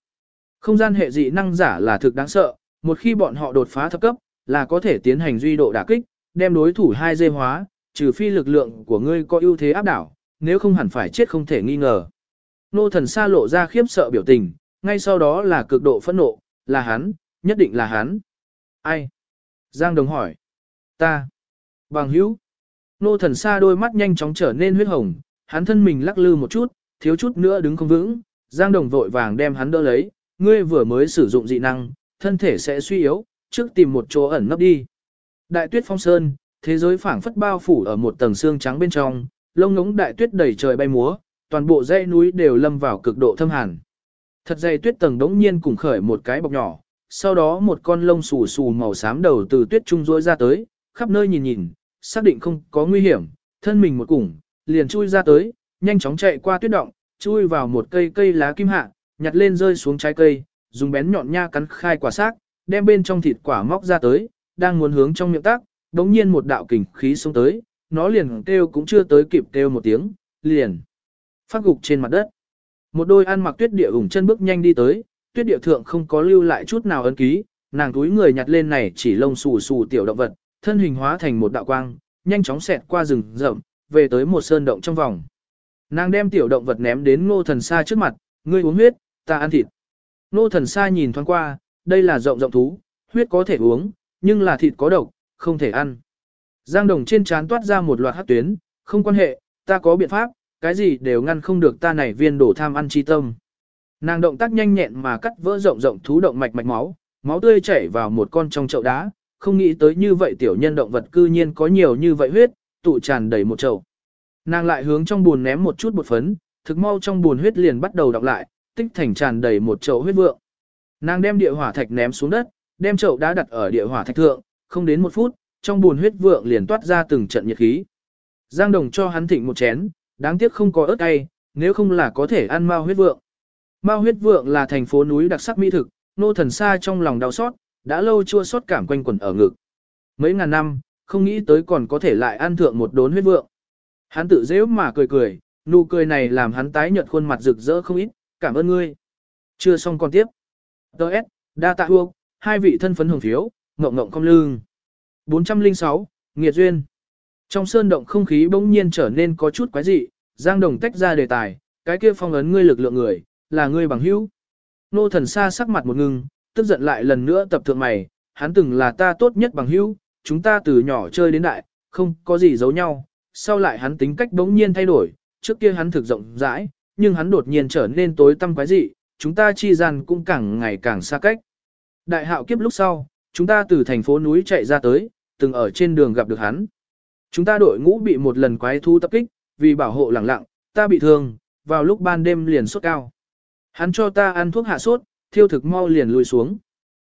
A: Không gian hệ dị năng giả là thực đáng sợ, một khi bọn họ đột phá thấp cấp, là có thể tiến hành duy độ đả kích, đem đối thủ hai dây hóa, trừ phi lực lượng của ngươi có ưu thế áp đảo, nếu không hẳn phải chết không thể nghi ngờ. Nô thần xa lộ ra khiếp sợ biểu tình, ngay sau đó là cực độ phẫn nộ, là hắn, nhất định là hắn. Ai? Giang Đồng hỏi. Ta. Bằng hữu. Nô thần xa đôi mắt nhanh chóng trở nên huyết hồng, hắn thân mình lắc lư một chút, thiếu chút nữa đứng không vững, Giang Đồng vội vàng đem hắn đỡ lấy, ngươi vừa mới sử dụng dị năng, thân thể sẽ suy yếu, trước tìm một chỗ ẩn nấp đi. Đại tuyết phong sơn, thế giới phảng phất bao phủ ở một tầng xương trắng bên trong, lông ngống đại tuyết đầy trời bay múa, toàn bộ dãy núi đều lâm vào cực độ thâm hàn. Thật dày tuyết tầng đống nhiên cùng khởi một cái bọc nhỏ, sau đó một con lông xù xù màu xám đầu từ tuyết trung rỗi ra tới, khắp nơi nhìn nhìn, xác định không có nguy hiểm, thân mình một củng, liền chui ra tới, nhanh chóng chạy qua tuyết động, chui vào một cây cây lá kim hạ, nhặt lên rơi xuống trái cây, dùng bén nhọn nha cắn khai quả xác, đem bên trong thịt quả móc ra tới, đang muốn hướng trong miệng tác, đống nhiên một đạo kình khí xông tới, nó liền kêu cũng chưa tới kịp kêu một tiếng, liền phát gục trên mặt đất. Một đôi ăn mặc tuyết địa ủng chân bước nhanh đi tới, tuyết địa thượng không có lưu lại chút nào ấn ký, nàng túi người nhặt lên này chỉ lông xù xù tiểu động vật, thân hình hóa thành một đạo quang, nhanh chóng xẹt qua rừng rậm, về tới một sơn động trong vòng. Nàng đem tiểu động vật ném đến ngô thần xa trước mặt, ngươi uống huyết, ta ăn thịt. Ngô thần xa nhìn thoáng qua, đây là rộng rộng thú, huyết có thể uống, nhưng là thịt có độc, không thể ăn. Giang đồng trên trán toát ra một loạt hát tuyến, không quan hệ, ta có biện pháp, cái gì đều ngăn không được ta này viên đổ tham ăn chi tâm. Nàng động tác nhanh nhẹn mà cắt vỡ rộng rộng thú động mạch mạch máu, máu tươi chảy vào một con trong chậu đá, không nghĩ tới như vậy tiểu nhân động vật cư nhiên có nhiều như vậy huyết, tụ tràn đầy một chậu. Nàng lại hướng trong buồn ném một chút bột phấn, thực mau trong buồn huyết liền bắt đầu đọc lại, tích thành tràn đầy một chậu huyết vượng. Nàng đem địa hỏa thạch ném xuống đất, đem chậu đá đặt ở địa hỏa thạch thượng, không đến một phút, trong buồn huyết vượng liền toát ra từng trận nhiệt khí. Giang Đồng cho hắn thịnh một chén, đáng tiếc không có ớt cay, nếu không là có thể ăn mao huyết vượng. Mao huyết vượng là thành phố núi đặc sắc mỹ thực, nô thần xa trong lòng đau xót, đã lâu chua xót cảm quanh quẩn ở ngực. Mấy ngàn năm, không nghĩ tới còn có thể lại ăn thượng một đốn huyết vượng. Hắn tự dễ mà cười cười, nụ cười này làm hắn tái nhợt khuôn mặt rực rỡ không ít, cảm ơn ngươi. Chưa xong còn tiếp. Đợt, đa tạ hương, hai vị thân phấn hưởng phiếu, ngộng ngộng công lương. 406, Nghiệt Duyên. Trong sơn động không khí bỗng nhiên trở nên có chút quái dị, Giang Đồng tách ra đề tài, cái kia phong ấn ngươi lực lượng người, là ngươi bằng hữu. Nô thần xa sắc mặt một ngưng, tức giận lại lần nữa tập thượng mày, hắn từng là ta tốt nhất bằng hữu, chúng ta từ nhỏ chơi đến đại, không có gì giấu nhau, sau lại hắn tính cách bỗng nhiên thay đổi, trước kia hắn thực rộng rãi, nhưng hắn đột nhiên trở nên tối tăm quái dị, chúng ta chi gian cũng càng ngày càng xa cách. Đại hạo kiếp lúc sau, chúng ta từ thành phố núi chạy ra tới, từng ở trên đường gặp được hắn. Chúng ta đội ngũ bị một lần quái thú tập kích, vì bảo hộ lẳng lặng, ta bị thương, vào lúc ban đêm liền sốt cao. Hắn cho ta ăn thuốc hạ sốt, thiêu thực mau liền lùi xuống.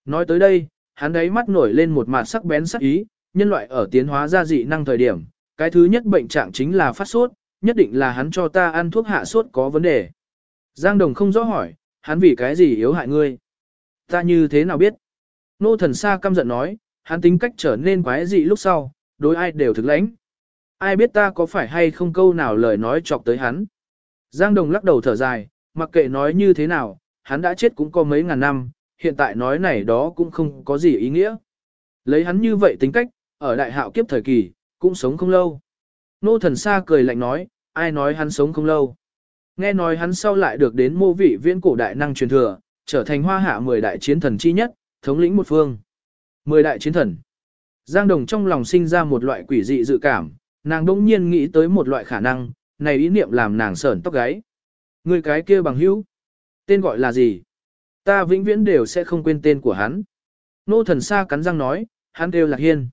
A: Nói tới đây, hắn đấy mắt nổi lên một mặt sắc bén sắc ý, nhân loại ở tiến hóa ra dị năng thời điểm, cái thứ nhất bệnh trạng chính là phát sốt, nhất định là hắn cho ta ăn thuốc hạ sốt có vấn đề. Giang Đồng không rõ hỏi, hắn vì cái gì yếu hại ngươi? Ta như thế nào biết? Nô thần xa căm giận nói, hắn tính cách trở nên quái dị lúc sau, đối ai đều thực lãnh. Ai biết ta có phải hay không câu nào lời nói chọc tới hắn? Giang Đồng lắc đầu thở dài, mặc kệ nói như thế nào, hắn đã chết cũng có mấy ngàn năm, hiện tại nói này đó cũng không có gì ý nghĩa. Lấy hắn như vậy tính cách, ở đại hạo kiếp thời kỳ, cũng sống không lâu. Nô thần xa cười lạnh nói, ai nói hắn sống không lâu. Nghe nói hắn sau lại được đến mô vị viễn cổ đại năng truyền thừa, trở thành hoa hạ 10 đại chiến thần chi nhất, thống lĩnh một phương. 10 đại chiến thần. Giang Đồng trong lòng sinh ra một loại quỷ dị dự cảm, nàng đỗng nhiên nghĩ tới một loại khả năng, này ý niệm làm nàng sởn tóc gáy. Người cái kia bằng hữu. Tên gọi là gì? Ta vĩnh viễn đều sẽ không quên tên của hắn. Nô thần xa cắn răng nói, hắn kêu là hiên.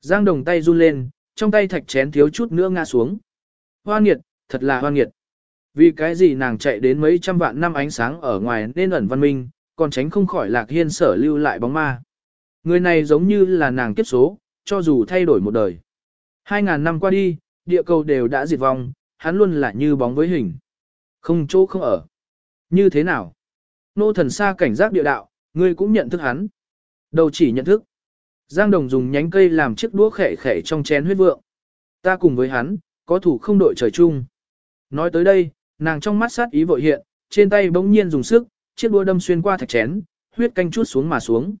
A: Giang đồng tay run lên, trong tay thạch chén thiếu chút nữa ngã xuống. Hoa nghiệt, thật là hoa nghiệt. Vì cái gì nàng chạy đến mấy trăm vạn năm ánh sáng ở ngoài nên ẩn văn minh, còn tránh không khỏi lạc hiên sở lưu lại bóng ma. Người này giống như là nàng kiếp số, cho dù thay đổi một đời. Hai ngàn năm qua đi, địa cầu đều đã diệt vong, hắn luôn là như bóng với hình. Không chỗ không ở. Như thế nào? Nô thần xa cảnh giác địa đạo, ngươi cũng nhận thức hắn. Đầu chỉ nhận thức. Giang Đồng dùng nhánh cây làm chiếc đũa khẻ khẻ trong chén huyết vượng. Ta cùng với hắn, có thủ không đội trời chung. Nói tới đây, nàng trong mắt sát ý vội hiện, trên tay bỗng nhiên dùng sức, chiếc đũa đâm xuyên qua thạch chén, huyết canh chút xuống mà xuống.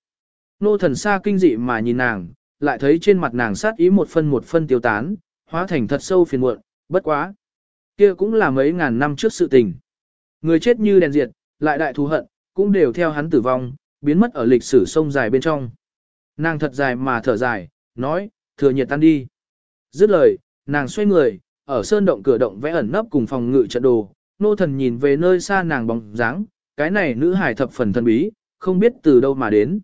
A: Nô thần xa kinh dị mà nhìn nàng, lại thấy trên mặt nàng sát ý một phân một phân tiêu tán, hóa thành thật sâu phiền muộn, bất quá. Kia cũng là mấy ngàn năm trước sự tình. Người chết như đèn diệt, lại đại thù hận, cũng đều theo hắn tử vong, biến mất ở lịch sử sông dài bên trong. Nàng thật dài mà thở dài, nói, thừa nhiệt tan đi. Dứt lời, nàng xoay người, ở sơn động cửa động vẽ ẩn nấp cùng phòng ngự trận đồ, nô thần nhìn về nơi xa nàng bóng dáng, cái này nữ hài thập phần thân bí, không biết từ đâu mà đến.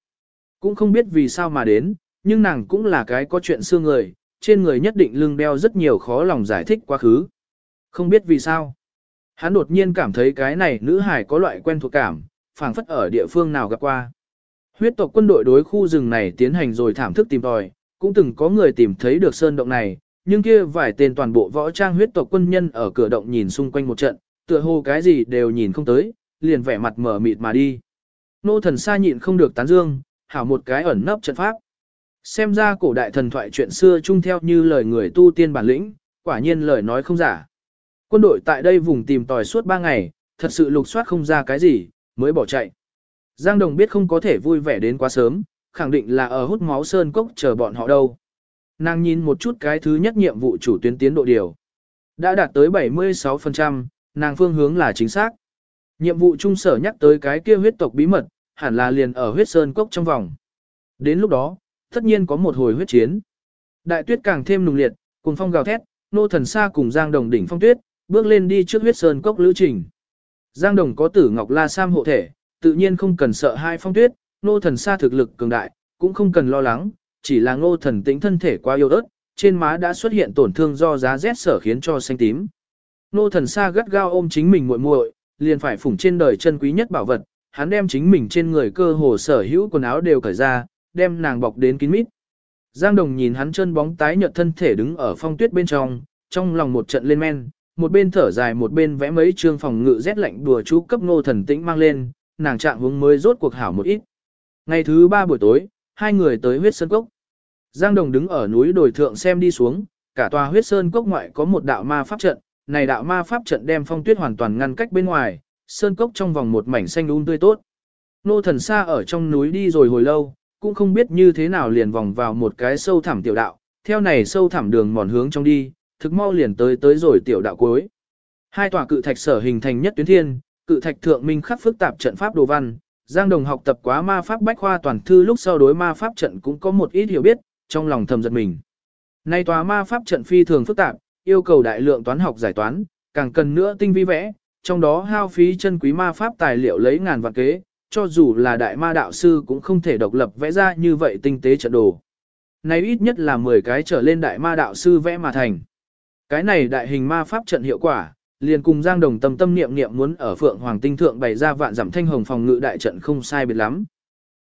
A: Cũng không biết vì sao mà đến, nhưng nàng cũng là cái có chuyện xưa người, trên người nhất định lưng đeo rất nhiều khó lòng giải thích quá khứ. Không biết vì sao. Hắn đột nhiên cảm thấy cái này nữ hài có loại quen thuộc cảm, phảng phất ở địa phương nào gặp qua. Huyết tộc quân đội đối khu rừng này tiến hành rồi thảm thức tìm tòi, cũng từng có người tìm thấy được sơn động này, nhưng kia vài tên toàn bộ võ trang huyết tộc quân nhân ở cửa động nhìn xung quanh một trận, tựa hồ cái gì đều nhìn không tới, liền vẻ mặt mở mịt mà đi. Nô thần xa nhịn không được tán dương, hảo một cái ẩn nấp trận pháp. Xem ra cổ đại thần thoại chuyện xưa chung theo như lời người tu tiên bản lĩnh, quả nhiên lời nói không giả. Quân đội tại đây vùng tìm tòi suốt 3 ngày, thật sự lục soát không ra cái gì, mới bỏ chạy. Giang Đồng biết không có thể vui vẻ đến quá sớm, khẳng định là ở hút máu sơn cốc chờ bọn họ đâu. Nàng nhìn một chút cái thứ nhất nhiệm vụ chủ tuyến tiến độ điều. Đã đạt tới 76%, nàng phương hướng là chính xác. Nhiệm vụ trung sở nhắc tới cái kia huyết tộc bí mật, hẳn là liền ở huyết sơn cốc trong vòng. Đến lúc đó, tất nhiên có một hồi huyết chiến. Đại tuyết càng thêm nùng liệt, cùng phong gào thét, nô thần xa cùng Giang Đồng đỉnh phong tuyết, bước lên đi trước huyết sơn cốc lữ trình. Giang Đồng có tử Ngọc La Sam hộ thể, tự nhiên không cần sợ hai phong tuyết, nô thần xa thực lực cường đại, cũng không cần lo lắng, chỉ là nô thần tĩnh thân thể quá yếu ớt, trên má đã xuất hiện tổn thương do giá rét sở khiến cho xanh tím. Nô thần xa gắt gao ôm chính mình muội muội, liền phải phủng trên đời chân quý nhất bảo vật, hắn đem chính mình trên người cơ hồ sở hữu quần áo đều cởi ra, đem nàng bọc đến kín mít. Giang Đồng nhìn hắn chân bóng tái nhợt thân thể đứng ở phong tuyết bên trong, trong lòng một trận lên men, một bên thở dài một bên vẽ mấy chương phòng ngự rét lạnh đùa chú cấp ngô thần tĩnh mang lên, nàng trạng hướng mới rốt cuộc hảo một ít. Ngày thứ ba buổi tối, hai người tới huyết sơn cốc. Giang Đồng đứng ở núi đồi thượng xem đi xuống, cả tòa huyết sơn cốc ngoại có một đạo ma pháp trận, này đạo ma pháp trận đem phong tuyết hoàn toàn ngăn cách bên ngoài, sơn cốc trong vòng một mảnh xanh um tươi tốt. Nô thần xa ở trong núi đi rồi hồi lâu, cũng không biết như thế nào liền vòng vào một cái sâu thẳm tiểu đạo, theo này sâu thẳm đường mòn hướng trong đi, thực mau liền tới tới rồi tiểu đạo cuối. Hai tòa cự thạch sở hình thành nhất tuyến thiên, cự thạch thượng minh khắc phức tạp trận pháp đồ văn, Giang Đồng học tập quá ma pháp bách khoa toàn thư lúc sau đối ma pháp trận cũng có một ít hiểu biết, trong lòng thầm giật mình. Nay tòa ma pháp trận phi thường phức tạp, yêu cầu đại lượng toán học giải toán, càng cần nữa tinh vi vẽ, trong đó hao phí chân quý ma pháp tài liệu lấy ngàn vạn kế, cho dù là đại ma đạo sư cũng không thể độc lập vẽ ra như vậy tinh tế trận đồ. Này ít nhất là 10 cái trở lên đại ma đạo sư vẽ mà thành. Cái này đại hình ma pháp trận hiệu quả, liền cùng Giang Đồng tâm tâm niệm niệm muốn ở Phượng Hoàng Tinh Thượng bày ra vạn giảm thanh hồng phòng ngự đại trận không sai biệt lắm.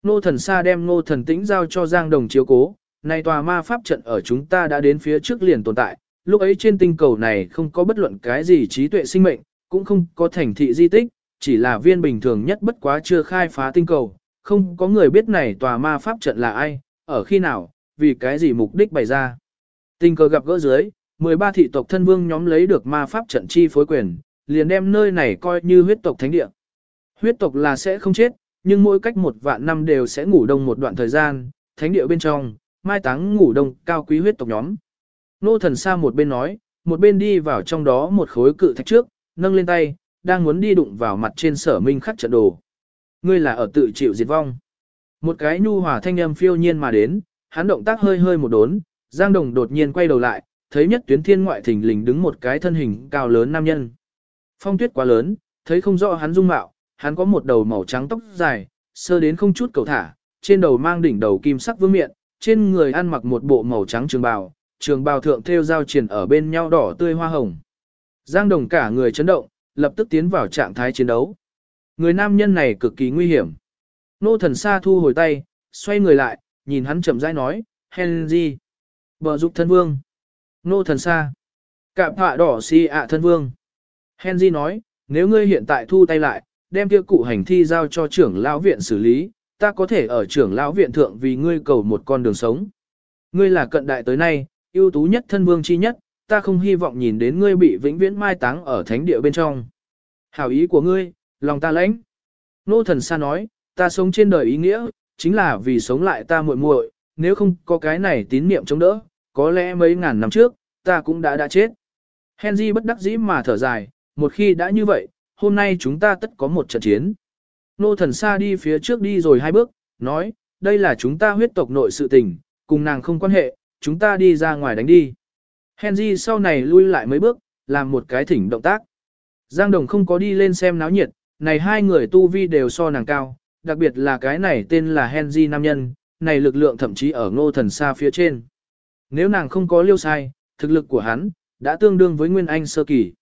A: Nô thần xa đem nô thần tĩnh giao cho Giang Đồng chiếu cố, này tòa ma pháp trận ở chúng ta đã đến phía trước liền tồn tại, lúc ấy trên tinh cầu này không có bất luận cái gì trí tuệ sinh mệnh, cũng không có thành thị di tích, chỉ là viên bình thường nhất bất quá chưa khai phá tinh cầu, không có người biết này tòa ma pháp trận là ai, ở khi nào, vì cái gì mục đích bày ra. Tình cờ gặp gỡ dưới, 13 thị tộc thân vương nhóm lấy được ma pháp trận chi phối quyền, liền đem nơi này coi như huyết tộc thánh địa. Huyết tộc là sẽ không chết, nhưng mỗi cách một vạn năm đều sẽ ngủ đông một đoạn thời gian, thánh địa bên trong, mai táng ngủ đông cao quý huyết tộc nhóm. Nô thần xa một bên nói, một bên đi vào trong đó một khối cự thạch trước, nâng lên tay, đang muốn đi đụng vào mặt trên sở minh khắc trận đồ. Ngươi là ở tự chịu diệt vong. Một cái nhu hòa thanh âm phiêu nhiên mà đến, hắn động tác hơi hơi một đốn, Giang Đồng đột nhiên quay đầu lại, thấy nhất tuyến thiên ngoại thình lình đứng một cái thân hình cao lớn nam nhân. Phong tuyết quá lớn, thấy không rõ hắn dung mạo, hắn có một đầu màu trắng tóc dài, sơ đến không chút cầu thả, trên đầu mang đỉnh đầu kim sắc vương miện, trên người ăn mặc một bộ màu trắng trường bào, trường bào thượng theo giao triển ở bên nhau đỏ tươi hoa hồng. Giang Đồng cả người chấn động, lập tức tiến vào trạng thái chiến đấu. Người nam nhân này cực kỳ nguy hiểm. Nô thần xa thu hồi tay, xoay người lại, nhìn hắn chậm rãi nói, Henry. Bờ giúp thân vương. Nô thần xa. Cạm họa đỏ si ạ thân vương. Henry nói, nếu ngươi hiện tại thu tay lại, đem kia cụ hành thi giao cho trưởng lão viện xử lý, ta có thể ở trưởng lão viện thượng vì ngươi cầu một con đường sống. Ngươi là cận đại tới nay, ưu tú nhất thân vương chi nhất, ta không hy vọng nhìn đến ngươi bị vĩnh viễn mai táng ở thánh địa bên trong. Hảo ý của ngươi, lòng ta lãnh. Nô thần xa nói, ta sống trên đời ý nghĩa, chính là vì sống lại ta muội muội, nếu không có cái này tín niệm chống đỡ, có lẽ mấy ngàn năm trước, ta cũng đã đã chết. Henry bất đắc dĩ mà thở dài, một khi đã như vậy, hôm nay chúng ta tất có một trận chiến. Nô thần xa đi phía trước đi rồi hai bước, nói, đây là chúng ta huyết tộc nội sự tình, cùng nàng không quan hệ, chúng ta đi ra ngoài đánh đi. Henry sau này lui lại mấy bước, làm một cái thỉnh động tác. Giang Đồng không có đi lên xem náo nhiệt, này hai người tu vi đều so nàng cao, đặc biệt là cái này tên là Henry nam nhân, này lực lượng thậm chí ở ngô thần xa phía trên. Nếu nàng không có liêu sai, thực lực của hắn, đã tương đương với Nguyên Anh sơ kỳ.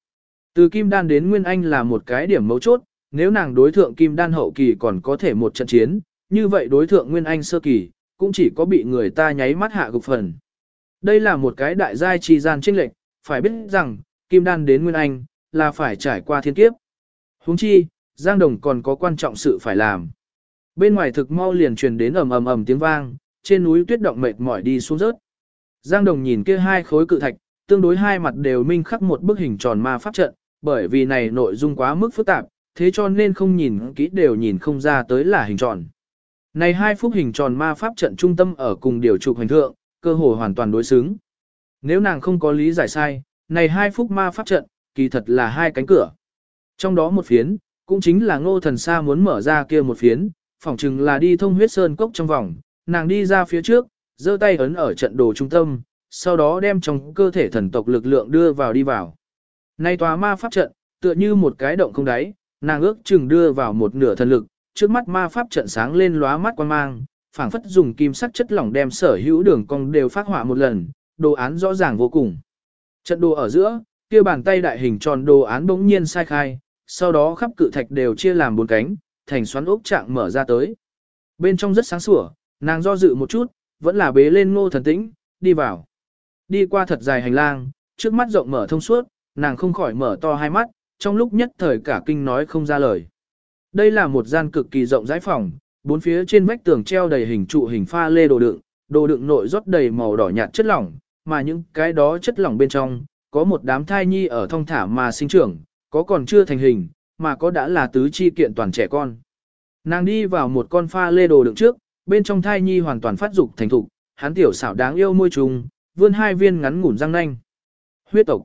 A: Từ Kim Đan đến Nguyên Anh là một cái điểm mấu chốt, nếu nàng đối thượng Kim Đan hậu kỳ còn có thể một trận chiến, như vậy đối thượng Nguyên Anh sơ kỳ, cũng chỉ có bị người ta nháy mắt hạ gục phần. Đây là một cái đại giai trì gian trinh lệnh, phải biết rằng, Kim Đan đến Nguyên Anh, là phải trải qua thiên kiếp. Huống chi, Giang Đồng còn có quan trọng sự phải làm. Bên ngoài thực mau liền truyền đến ầm ầm ầm tiếng vang, trên núi tuyết động mệt mỏi đi xuống rớt. Giang Đồng nhìn kia hai khối cự thạch, tương đối hai mặt đều minh khắc một bức hình tròn ma pháp trận, bởi vì này nội dung quá mức phức tạp, thế cho nên không nhìn kỹ đều nhìn không ra tới là hình tròn. Này hai phúc hình tròn ma pháp trận trung tâm ở cùng điều trục hành thượng, cơ hồ hoàn toàn đối xứng. Nếu nàng không có lý giải sai, này hai phúc ma pháp trận, kỳ thật là hai cánh cửa. Trong đó một phiến, cũng chính là ngô thần sa muốn mở ra kia một phiến, phỏng chừng là đi thông huyết sơn cốc trong vòng, nàng đi ra phía trước, giơ tay ấn ở trận đồ trung tâm, sau đó đem trong cơ thể thần tộc lực lượng đưa vào đi vào. Nay tòa ma pháp trận, tựa như một cái động không đáy, nàng ước chừng đưa vào một nửa thần lực, trước mắt ma pháp trận sáng lên lóa mắt quan mang, phảng phất dùng kim sắc chất lỏng đem sở hữu đường cong đều phát họa một lần, đồ án rõ ràng vô cùng. Trận đồ ở giữa, kia bàn tay đại hình tròn đồ án bỗng nhiên sai khai, sau đó khắp cự thạch đều chia làm bốn cánh, thành xoắn ốc trạng mở ra tới. Bên trong rất sáng sủa, nàng do dự một chút, vẫn là bế lên ngô thần tĩnh, đi vào. Đi qua thật dài hành lang, trước mắt rộng mở thông suốt, nàng không khỏi mở to hai mắt, trong lúc nhất thời cả kinh nói không ra lời. Đây là một gian cực kỳ rộng rãi phòng, bốn phía trên vách tường treo đầy hình trụ hình pha lê đồ đựng, đồ đựng nội rót đầy màu đỏ nhạt chất lỏng, mà những cái đó chất lỏng bên trong, có một đám thai nhi ở thong thả mà sinh trưởng, có còn chưa thành hình, mà có đã là tứ chi kiện toàn trẻ con. Nàng đi vào một con pha lê đồ đựng trước, bên trong thai nhi hoàn toàn phát dục thành thục, hắn tiểu xảo đáng yêu môi trùng, vươn hai viên ngắn ngủn răng nanh. Huyết tộc.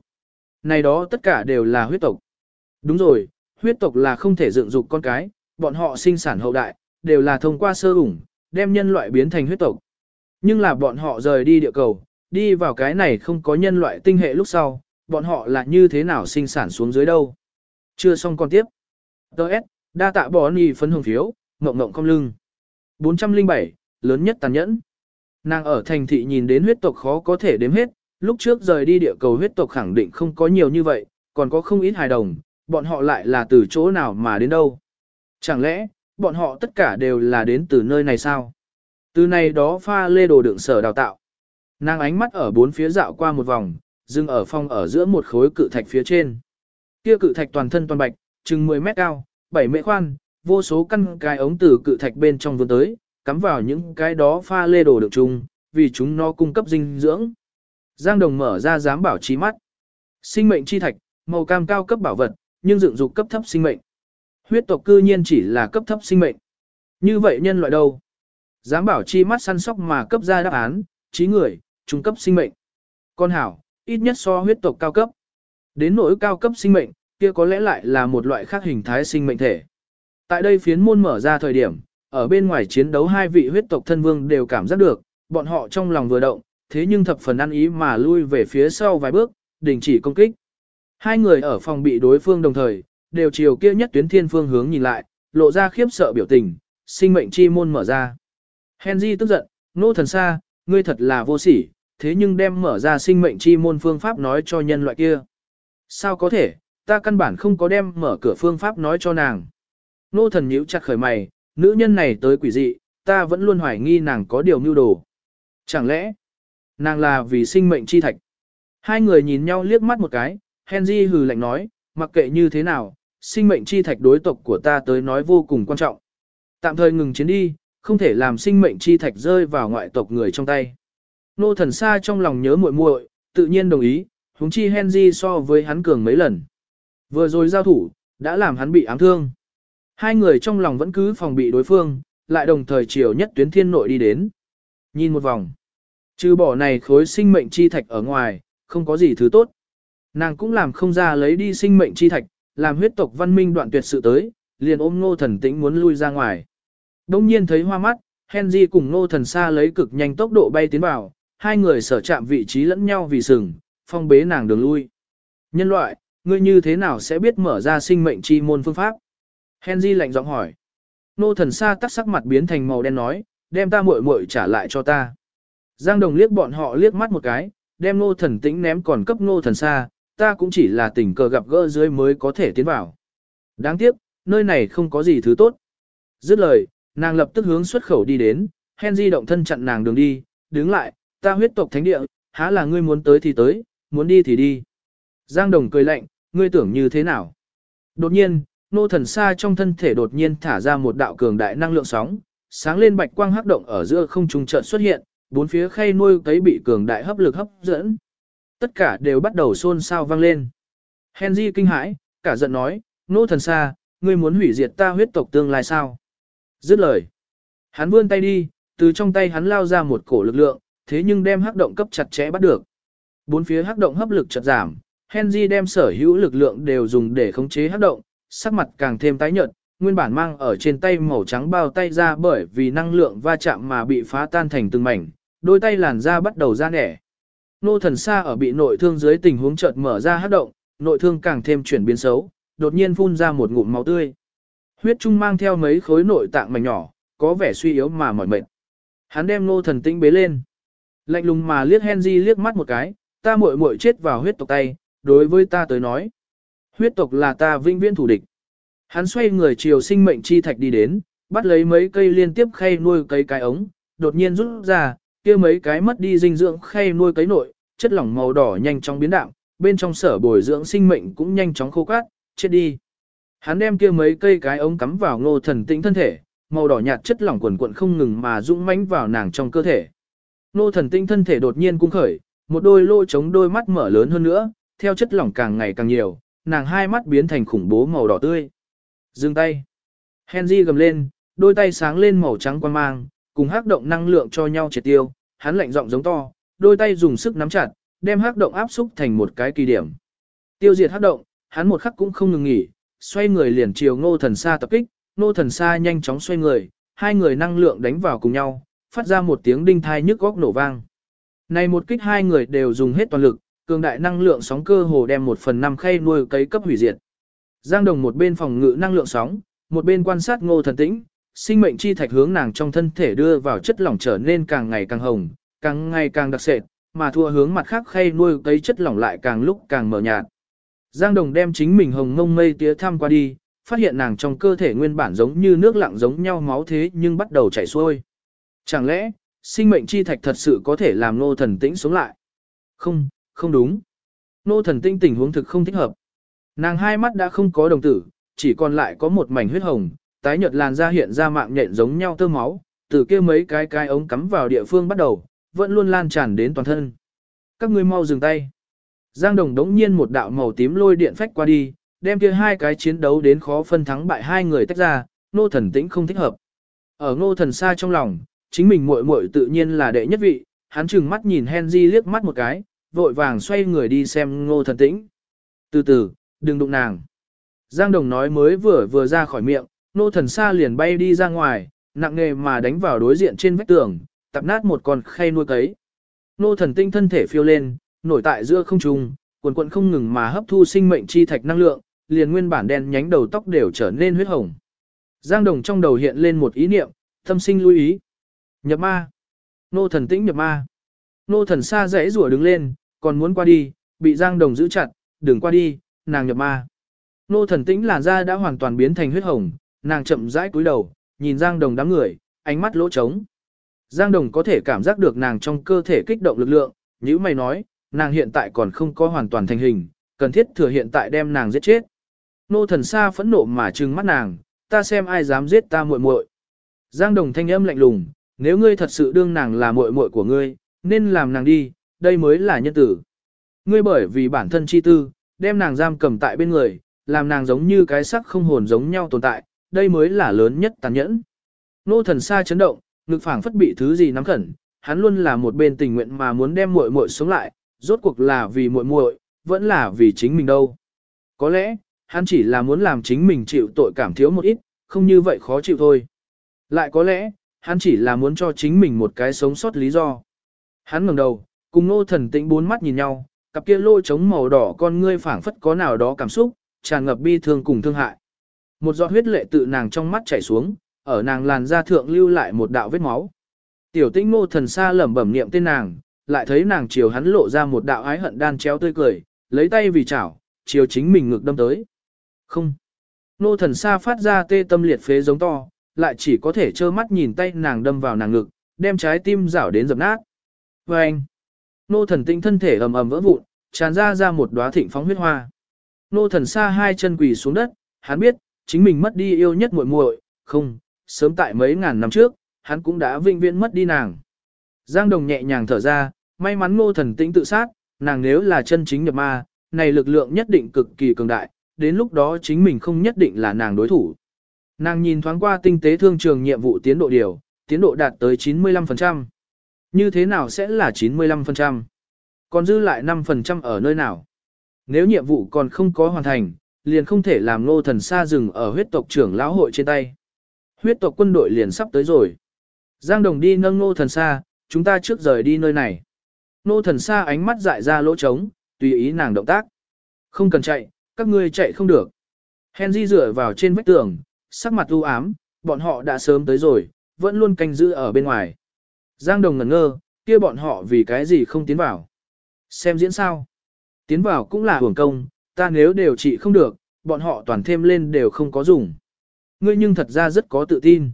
A: Này đó tất cả đều là huyết tộc. Đúng rồi, huyết tộc là không thể dựng dục con cái, bọn họ sinh sản hậu đại, đều là thông qua sơ ủng, đem nhân loại biến thành huyết tộc. Nhưng là bọn họ rời đi địa cầu, đi vào cái này không có nhân loại tinh hệ lúc sau, bọn họ là như thế nào sinh sản xuống dưới đâu. Chưa xong con tiếp. Đợt, đa tạ bỏ nì phấn hồng phiếu, mộng mộng cong lưng. 407, lớn nhất tàn nhẫn. Nàng ở thành thị nhìn đến huyết tộc khó có thể đếm hết, lúc trước rời đi địa cầu huyết tộc khẳng định không có nhiều như vậy, còn có không ít hài đồng, bọn họ lại là từ chỗ nào mà đến đâu. Chẳng lẽ, bọn họ tất cả đều là đến từ nơi này sao? Từ này đó pha lê đồ đựng sở đào tạo. Nàng ánh mắt ở bốn phía dạo qua một vòng, dừng ở phong ở giữa một khối cự thạch phía trên. Kia cự thạch toàn thân toàn bạch, chừng 10 mét cao, 7 mét khoan, vô số căn cái ống từ cự thạch bên trong vươn tới, cắm vào những cái đó pha lê đồ đựng chung, vì chúng nó cung cấp dinh dưỡng. Giang Đồng mở ra giám bảo trí mắt. Sinh mệnh chi thạch, màu cam cao cấp bảo vật, nhưng dựng dục cấp thấp sinh mệnh. Huyết tộc cư nhiên chỉ là cấp thấp sinh mệnh. Như vậy nhân loại đâu? dám bảo chi mắt săn sóc mà cấp ra đáp án, trí người, trung cấp sinh mệnh. Con hảo, ít nhất so huyết tộc cao cấp. Đến nỗi cao cấp sinh mệnh, kia có lẽ lại là một loại khác hình thái sinh mệnh thể. Tại đây phiến môn mở ra thời điểm, ở bên ngoài chiến đấu hai vị huyết tộc thân vương đều cảm giác được, bọn họ trong lòng vừa động, thế nhưng thập phần ăn ý mà lui về phía sau vài bước, đình chỉ công kích. Hai người ở phòng bị đối phương đồng thời, đều chiều kia nhất tuyến thiên phương hướng nhìn lại, lộ ra khiếp sợ biểu tình, sinh mệnh chi môn mở ra. Henry tức giận, nô thần xa, ngươi thật là vô sỉ, thế nhưng đem mở ra sinh mệnh chi môn phương pháp nói cho nhân loại kia. Sao có thể, ta căn bản không có đem mở cửa phương pháp nói cho nàng. Nô thần nhíu chặt khởi mày, nữ nhân này tới quỷ dị, ta vẫn luôn hoài nghi nàng có điều mưu đồ. Chẳng lẽ, nàng là vì sinh mệnh chi thạch? Hai người nhìn nhau liếc mắt một cái, Henry hừ lạnh nói, mặc kệ như thế nào, sinh mệnh chi thạch đối tộc của ta tới nói vô cùng quan trọng. Tạm thời ngừng chiến đi, không thể làm sinh mệnh chi thạch rơi vào ngoại tộc người trong tay. Nô thần xa trong lòng nhớ muội muội, tự nhiên đồng ý, huống chi Henry so với hắn cường mấy lần. Vừa rồi giao thủ, đã làm hắn bị ám thương. Hai người trong lòng vẫn cứ phòng bị đối phương, lại đồng thời chiều nhất tuyến thiên nội đi đến. Nhìn một vòng. Trừ bỏ này khối sinh mệnh chi thạch ở ngoài, không có gì thứ tốt. Nàng cũng làm không ra lấy đi sinh mệnh chi thạch, làm huyết tộc văn minh đoạn tuyệt sự tới, liền ôm ngô thần tĩnh muốn lui ra ngoài. Đông nhiên thấy hoa mắt, Henry cùng ngô thần xa lấy cực nhanh tốc độ bay tiến vào, hai người sở chạm vị trí lẫn nhau vì sừng, phong bế nàng đường lui. Nhân loại, ngươi như thế nào sẽ biết mở ra sinh mệnh chi môn phương pháp? Henry lạnh giọng hỏi. Nô thần xa tắt sắc mặt biến thành màu đen nói, đem ta muội muội trả lại cho ta. Giang đồng liếc bọn họ liếc mắt một cái, đem nô thần tĩnh ném còn cấp nô thần xa, ta cũng chỉ là tình cờ gặp gỡ dưới mới có thể tiến vào. Đáng tiếc, nơi này không có gì thứ tốt. Dứt lời, nàng lập tức hướng xuất khẩu đi đến, Henry động thân chặn nàng đường đi, đứng lại, ta huyết tộc thánh địa, há là ngươi muốn tới thì tới, muốn đi thì đi. Giang Đồng cười lạnh, ngươi tưởng như thế nào? Đột nhiên, nô thần xa trong thân thể đột nhiên thả ra một đạo cường đại năng lượng sóng, sáng lên bạch quang hấp động ở giữa không trung chợt xuất hiện, bốn phía khay nuôi cấy bị cường đại hấp lực hấp dẫn. Tất cả đều bắt đầu xôn xao vang lên. Henry kinh hãi, cả giận nói, nô thần xa, ngươi muốn hủy diệt ta huyết tộc tương lai sao? Dứt lời. Hắn vươn tay đi, từ trong tay hắn lao ra một cổ lực lượng, thế nhưng đem hắc động cấp chặt chẽ bắt được. Bốn phía hắc động hấp lực chợt giảm, Henry đem sở hữu lực lượng đều dùng để khống chế hắc động, sắc mặt càng thêm tái nhợt, nguyên bản mang ở trên tay màu trắng bao tay ra bởi vì năng lượng va chạm mà bị phá tan thành từng mảnh, đôi tay làn da bắt đầu ra nẻ. Nô thần xa ở bị nội thương dưới tình huống chợt mở ra hát động, nội thương càng thêm chuyển biến xấu, đột nhiên phun ra một ngụm máu tươi. Huyết trung mang theo mấy khối nội tạng mảnh nhỏ, có vẻ suy yếu mà mỏi mệt. Hắn đem nô thần tĩnh bế lên. Lạnh lùng mà liếc Henry liếc mắt một cái, ta muội muội chết vào huyết tộc tay, đối với ta tới nói. Huyết tộc là ta vinh viễn thủ địch. Hắn xoay người chiều sinh mệnh chi thạch đi đến, bắt lấy mấy cây liên tiếp khay nuôi cây cái ống, đột nhiên rút ra, kia mấy cái mất đi dinh dưỡng khay nuôi cấy nội, chất lỏng màu đỏ nhanh chóng biến đạm, bên trong sở bồi dưỡng sinh mệnh cũng nhanh chóng khô cát, chết đi. Hắn đem kia mấy cây cái ống cắm vào ngô thần tĩnh thân thể, màu đỏ nhạt chất lỏng quần quận không ngừng mà dũng mãnh vào nàng trong cơ thể. Ngô thần tĩnh thân thể đột nhiên cung khởi, một đôi lỗ chống đôi mắt mở lớn hơn nữa, theo chất lỏng càng ngày càng nhiều, nàng hai mắt biến thành khủng bố màu đỏ tươi. Dừng tay. Henry gầm lên, đôi tay sáng lên màu trắng quan mang, cùng hắc động năng lượng cho nhau triệt tiêu, hắn lạnh giọng giống to, đôi tay dùng sức nắm chặt, đem hắc động áp xúc thành một cái kỳ điểm. Tiêu diệt hắc động, hắn một khắc cũng không ngừng nghỉ, xoay người liền chiều ngô thần Sa tập kích, ngô thần Sa nhanh chóng xoay người, hai người năng lượng đánh vào cùng nhau, phát ra một tiếng đinh thai nhức góc nổ vang. Này một kích hai người đều dùng hết toàn lực, cường đại năng lượng sóng cơ hồ đem một phần năm khay nuôi cấy cấp hủy diệt. Giang Đồng một bên phòng ngự năng lượng sóng, một bên quan sát Ngô Thần Tĩnh, sinh mệnh chi thạch hướng nàng trong thân thể đưa vào chất lỏng trở nên càng ngày càng hồng, càng ngày càng đặc sệt, mà thua hướng mặt khác khay nuôi cấy chất lỏng lại càng lúc càng mờ nhạt. Giang Đồng đem chính mình hồng ngông mây tía thăm qua đi, phát hiện nàng trong cơ thể nguyên bản giống như nước lặng giống nhau máu thế nhưng bắt đầu chảy xuôi. Chẳng lẽ, sinh mệnh chi thạch thật sự có thể làm nô thần tĩnh sống lại? Không, không đúng. Nô thần tĩnh tình huống thực không thích hợp. Nàng hai mắt đã không có đồng tử, chỉ còn lại có một mảnh huyết hồng, tái nhợt làn da hiện ra mạng nhện giống nhau tơ máu, từ kia mấy cái cái ống cắm vào địa phương bắt đầu, vẫn luôn lan tràn đến toàn thân. Các ngươi mau dừng tay. Giang Đồng đống nhiên một đạo màu tím lôi điện phách qua đi, đem kia hai cái chiến đấu đến khó phân thắng bại hai người tách ra, nô thần tĩnh không thích hợp. Ở ngô thần xa trong lòng, chính mình muội muội tự nhiên là đệ nhất vị, hắn chừng mắt nhìn Henry liếc mắt một cái, vội vàng xoay người đi xem ngô thần tĩnh. Từ từ, đừng đụng nàng. Giang Đồng nói mới vừa vừa ra khỏi miệng, nô thần xa liền bay đi ra ngoài, nặng nề mà đánh vào đối diện trên vách tường, tập nát một con khay nuôi cấy. Nô thần tinh thân thể phiêu lên, nổi tại giữa không trung, quần quần không ngừng mà hấp thu sinh mệnh chi thạch năng lượng, liền nguyên bản đen nhánh đầu tóc đều trở nên huyết hồng. Giang Đồng trong đầu hiện lên một ý niệm, tâm sinh lưu ý. Nhập ma. Nô thần tĩnh nhập ma. Nô thần xa dãy rủa đứng lên, còn muốn qua đi, bị Giang Đồng giữ chặt, đừng qua đi, nàng nhập ma. Nô thần tĩnh làn da đã hoàn toàn biến thành huyết hồng, nàng chậm rãi cúi đầu, nhìn Giang Đồng đám người, ánh mắt lỗ trống. Giang Đồng có thể cảm giác được nàng trong cơ thể kích động lực lượng, như mày nói, nàng hiện tại còn không có hoàn toàn thành hình, cần thiết thừa hiện tại đem nàng giết chết. Nô thần xa phẫn nộ mà trừng mắt nàng, ta xem ai dám giết ta muội muội. Giang Đồng thanh âm lạnh lùng, nếu ngươi thật sự đương nàng là muội muội của ngươi, nên làm nàng đi, đây mới là nhân tử. Ngươi bởi vì bản thân chi tư, đem nàng giam cầm tại bên người, làm nàng giống như cái sắc không hồn giống nhau tồn tại, đây mới là lớn nhất tàn nhẫn. Nô thần xa chấn động, ngực phảng phất bị thứ gì nắm khẩn, hắn luôn là một bên tình nguyện mà muốn đem muội muội sống lại, rốt cuộc là vì muội muội, vẫn là vì chính mình đâu. Có lẽ, hắn chỉ là muốn làm chính mình chịu tội cảm thiếu một ít, không như vậy khó chịu thôi. Lại có lẽ, hắn chỉ là muốn cho chính mình một cái sống sót lý do. Hắn ngẩng đầu, cùng nô thần tĩnh bốn mắt nhìn nhau, cặp kia lôi trống màu đỏ con ngươi phảng phất có nào đó cảm xúc, tràn ngập bi thương cùng thương hại. Một giọt huyết lệ tự nàng trong mắt chảy xuống, ở nàng làn da thượng lưu lại một đạo vết máu. Tiểu tĩnh nô thần xa lẩm bẩm niệm tên nàng, lại thấy nàng chiều hắn lộ ra một đạo ái hận đan chéo tươi cười, lấy tay vì chảo, chiều chính mình ngược đâm tới. Không. Nô thần xa phát ra tê tâm liệt phế giống to, lại chỉ có thể trơ mắt nhìn tay nàng đâm vào nàng ngực, đem trái tim rảo đến dập nát. Và anh. Nô thần tinh thân thể ầm ầm vỡ vụn, tràn ra ra một đóa thịnh phóng huyết hoa. Nô thần xa hai chân quỳ xuống đất, hắn biết, chính mình mất đi yêu nhất muội muội, không, sớm tại mấy ngàn năm trước, hắn cũng đã vinh viễn mất đi nàng. Giang Đồng nhẹ nhàng thở ra, may mắn Ngô Thần Tĩnh tự sát, nàng nếu là chân chính nhập ma, này lực lượng nhất định cực kỳ cường đại, đến lúc đó chính mình không nhất định là nàng đối thủ. Nàng nhìn thoáng qua tinh tế thương trường nhiệm vụ tiến độ điều, tiến độ đạt tới 95%. Như thế nào sẽ là 95%? Còn dư lại 5% ở nơi nào? Nếu nhiệm vụ còn không có hoàn thành, liền không thể làm nô thần xa rừng ở huyết tộc trưởng lão hội trên tay. Huyết tộc quân đội liền sắp tới rồi. Giang Đồng đi nâng nô thần xa, chúng ta trước rời đi nơi này. Nô thần xa ánh mắt dại ra lỗ trống, tùy ý nàng động tác. Không cần chạy, các ngươi chạy không được. Henry dựa vào trên vách tường, sắc mặt u ám, bọn họ đã sớm tới rồi, vẫn luôn canh giữ ở bên ngoài. Giang Đồng ngẩn ngơ, kia bọn họ vì cái gì không tiến vào. Xem diễn sao. Tiến vào cũng là hưởng công, ta nếu đều trị không được, bọn họ toàn thêm lên đều không có dùng. Ngươi nhưng thật ra rất có tự tin.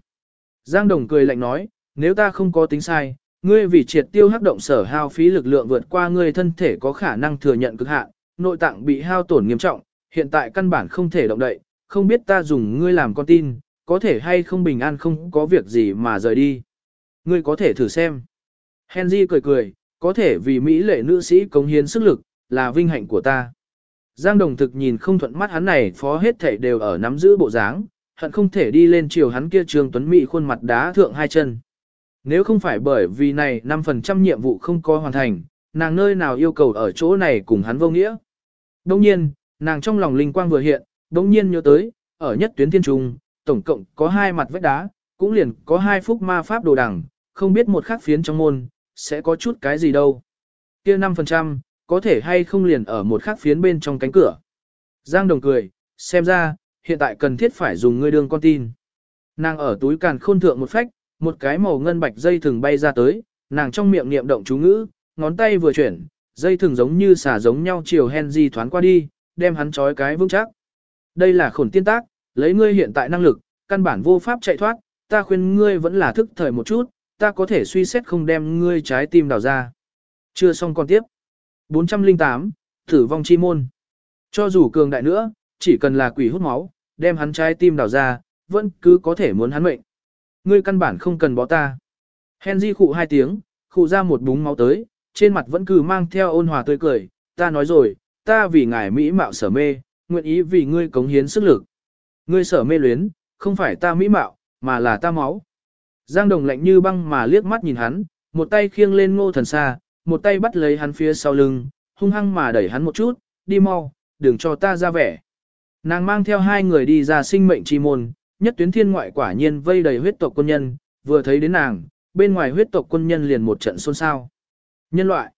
A: Giang Đồng cười lạnh nói, nếu ta không có tính sai, ngươi vì triệt tiêu hắc động sở hao phí lực lượng vượt qua ngươi thân thể có khả năng thừa nhận cực hạn, nội tạng bị hao tổn nghiêm trọng, hiện tại căn bản không thể động đậy, không biết ta dùng ngươi làm con tin, có thể hay không bình an không có việc gì mà rời đi. Ngươi có thể thử xem. Henry cười cười, có thể vì Mỹ lệ nữ sĩ cống hiến sức lực, là vinh hạnh của ta. Giang đồng thực nhìn không thuận mắt hắn này phó hết thể đều ở nắm giữ bộ dáng, hận không thể đi lên chiều hắn kia trường tuấn mỹ khuôn mặt đá thượng hai chân. Nếu không phải bởi vì này 5% nhiệm vụ không có hoàn thành, nàng nơi nào yêu cầu ở chỗ này cùng hắn vô nghĩa. Đông nhiên, nàng trong lòng linh quang vừa hiện, đông nhiên nhớ tới, ở nhất tuyến thiên trung, tổng cộng có hai mặt vách đá, cũng liền có hai phúc ma pháp đồ đằng, không biết một khắc phiến trong môn, sẽ có chút cái gì đâu. kia 5%, có thể hay không liền ở một khắc phiến bên trong cánh cửa. Giang đồng cười, xem ra, hiện tại cần thiết phải dùng ngươi đương con tin. Nàng ở túi càn khôn thượng một phách, một cái màu ngân bạch dây thừng bay ra tới, nàng trong miệng niệm động chú ngữ, ngón tay vừa chuyển, dây thừng giống như xả giống nhau chiều Henry thoáng qua đi, đem hắn trói cái vững chắc. Đây là khổn tiên tác, lấy ngươi hiện tại năng lực, căn bản vô pháp chạy thoát, ta khuyên ngươi vẫn là thức thời một chút, ta có thể suy xét không đem ngươi trái tim đào ra. Chưa xong còn tiếp. 408, Tử vong chi môn. Cho dù cường đại nữa, chỉ cần là quỷ hút máu, đem hắn trái tim đào ra, vẫn cứ có thể muốn hắn mệnh. Ngươi căn bản không cần bó ta. Henry khụ hai tiếng, khụ ra một búng máu tới, trên mặt vẫn cứ mang theo ôn hòa tươi cười, ta nói rồi, ta vì ngài mỹ mạo sở mê, nguyện ý vì ngươi cống hiến sức lực. Ngươi sở mê luyến, không phải ta mỹ mạo, mà là ta máu. Giang Đồng lạnh như băng mà liếc mắt nhìn hắn, một tay khiêng lên ngô thần xa, một tay bắt lấy hắn phía sau lưng, hung hăng mà đẩy hắn một chút, đi mau, đừng cho ta ra vẻ. Nàng mang theo hai người đi ra sinh mệnh chi môn, nhất tuyến thiên ngoại quả nhiên vây đầy huyết tộc quân nhân, vừa thấy đến nàng, bên ngoài huyết tộc quân nhân liền một trận xôn xao. Nhân loại.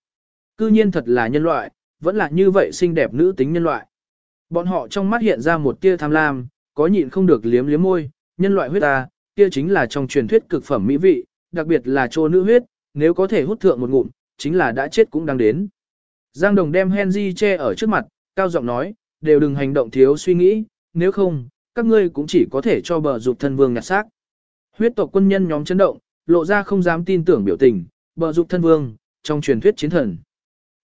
A: Cư nhiên thật là nhân loại, vẫn là như vậy xinh đẹp nữ tính nhân loại. Bọn họ trong mắt hiện ra một tia tham lam, có nhịn không được liếm liếm môi, nhân loại huyết ta, kia chính là trong truyền thuyết cực phẩm mỹ vị, đặc biệt là trô nữ huyết, nếu có thể hút thượng một ngụm, chính là đã chết cũng đang đến. Giang Đồng đem Henry che ở trước mặt, cao giọng nói, đều đừng hành động thiếu suy nghĩ, nếu không, các ngươi cũng chỉ có thể cho bờ dục thân vương nhặt xác. Huyết tộc quân nhân nhóm chấn động, lộ ra không dám tin tưởng biểu tình, bờ dục thân vương, trong truyền thuyết chiến thần.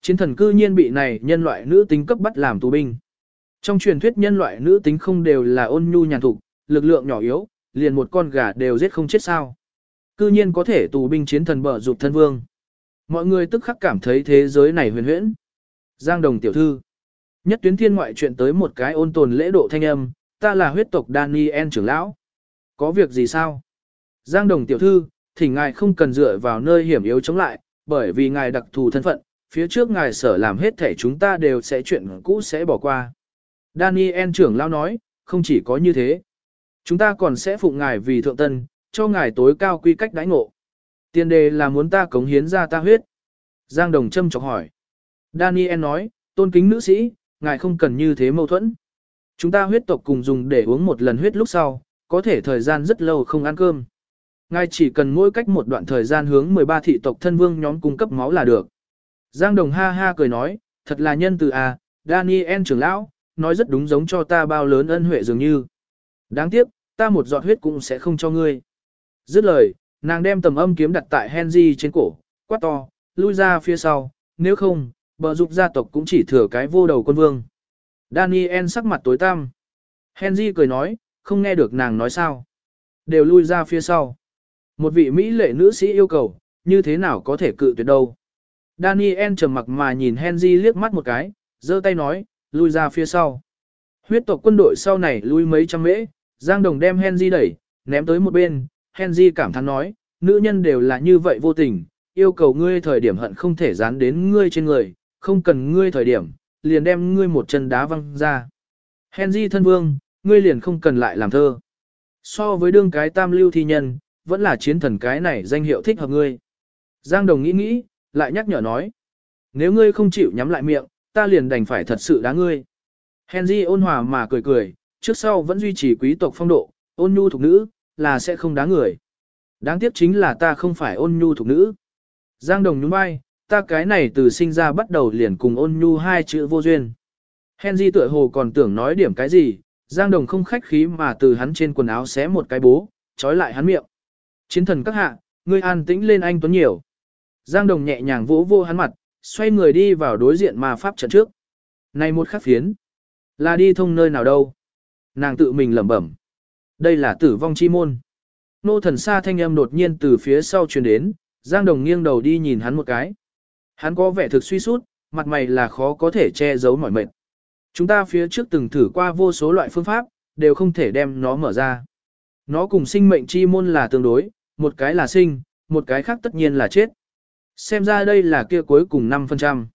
A: Chiến thần cư nhiên bị này nhân loại nữ tính cấp bắt làm tù binh. Trong truyền thuyết nhân loại nữ tính không đều là ôn nhu nhàn thục, lực lượng nhỏ yếu, liền một con gà đều giết không chết sao. Cư nhiên có thể tù binh chiến thần bờ dục thân vương. Mọi người tức khắc cảm thấy thế giới này huyền huyễn. Giang đồng tiểu thư. Nhất tuyến thiên ngoại chuyện tới một cái ôn tồn lễ độ thanh âm, ta là huyết tộc Daniel trưởng lão. Có việc gì sao? Giang đồng tiểu thư, thỉnh ngài không cần dựa vào nơi hiểm yếu chống lại, bởi vì ngài đặc thù thân phận, phía trước ngài sở làm hết thể chúng ta đều sẽ chuyện cũ sẽ bỏ qua. Daniel trưởng lão nói, không chỉ có như thế. Chúng ta còn sẽ phụng ngài vì thượng tân, cho ngài tối cao quy cách đãi ngộ. Tiền đề là muốn ta cống hiến ra ta huyết. Giang Đồng Trâm chọc hỏi. Daniel nói, tôn kính nữ sĩ, ngài không cần như thế mâu thuẫn. Chúng ta huyết tộc cùng dùng để uống một lần huyết lúc sau, có thể thời gian rất lâu không ăn cơm. Ngài chỉ cần mỗi cách một đoạn thời gian hướng 13 thị tộc thân vương nhóm cung cấp máu là được. Giang Đồng ha ha cười nói, thật là nhân từ à, Daniel trưởng lão, nói rất đúng giống cho ta bao lớn ân huệ dường như. Đáng tiếc, ta một giọt huyết cũng sẽ không cho ngươi. Dứt lời, nàng đem tầm âm kiếm đặt tại Henry trên cổ, quát to, lui ra phía sau, nếu không, bờ dục gia tộc cũng chỉ thừa cái vô đầu quân vương. Daniel sắc mặt tối tăm. Henry cười nói, không nghe được nàng nói sao. Đều lui ra phía sau. Một vị Mỹ lệ nữ sĩ yêu cầu, như thế nào có thể cự tuyệt đâu. Daniel trầm mặc mà nhìn Henry liếc mắt một cái, giơ tay nói, lui ra phía sau. Huyết tộc quân đội sau này lui mấy trăm mễ, Giang Đồng đem Henry đẩy, ném tới một bên, Henry cảm thán nói, nữ nhân đều là như vậy vô tình, yêu cầu ngươi thời điểm hận không thể dán đến ngươi trên người, không cần ngươi thời điểm, liền đem ngươi một chân đá văng ra. Henry thân vương, ngươi liền không cần lại làm thơ. So với đương cái tam lưu thi nhân, vẫn là chiến thần cái này danh hiệu thích hợp ngươi. Giang Đồng nghĩ nghĩ, lại nhắc nhở nói. Nếu ngươi không chịu nhắm lại miệng, ta liền đành phải thật sự đá ngươi. Henry ôn hòa mà cười cười, trước sau vẫn duy trì quý tộc phong độ, ôn nhu thục nữ, là sẽ không đá người. Đáng tiếc chính là ta không phải ôn nhu thuộc nữ. Giang Đồng nhún vai, ta cái này từ sinh ra bắt đầu liền cùng ôn nhu hai chữ vô duyên. Henry tựa hồ còn tưởng nói điểm cái gì, Giang Đồng không khách khí mà từ hắn trên quần áo xé một cái bố, trói lại hắn miệng. Chiến thần các hạ, ngươi an tĩnh lên anh tuấn nhiều. Giang Đồng nhẹ nhàng vỗ vô hắn mặt, xoay người đi vào đối diện mà pháp trận trước. Này một khắc phiến, là đi thông nơi nào đâu? Nàng tự mình lẩm bẩm. Đây là tử vong chi môn. Nô thần xa thanh âm đột nhiên từ phía sau truyền đến, Giang Đồng nghiêng đầu đi nhìn hắn một cái. Hắn có vẻ thực suy sút, mặt mày là khó có thể che giấu mỏi mệt. Chúng ta phía trước từng thử qua vô số loại phương pháp, đều không thể đem nó mở ra. Nó cùng sinh mệnh chi môn là tương đối, một cái là sinh, một cái khác tất nhiên là chết. Xem ra đây là kia cuối cùng 5%.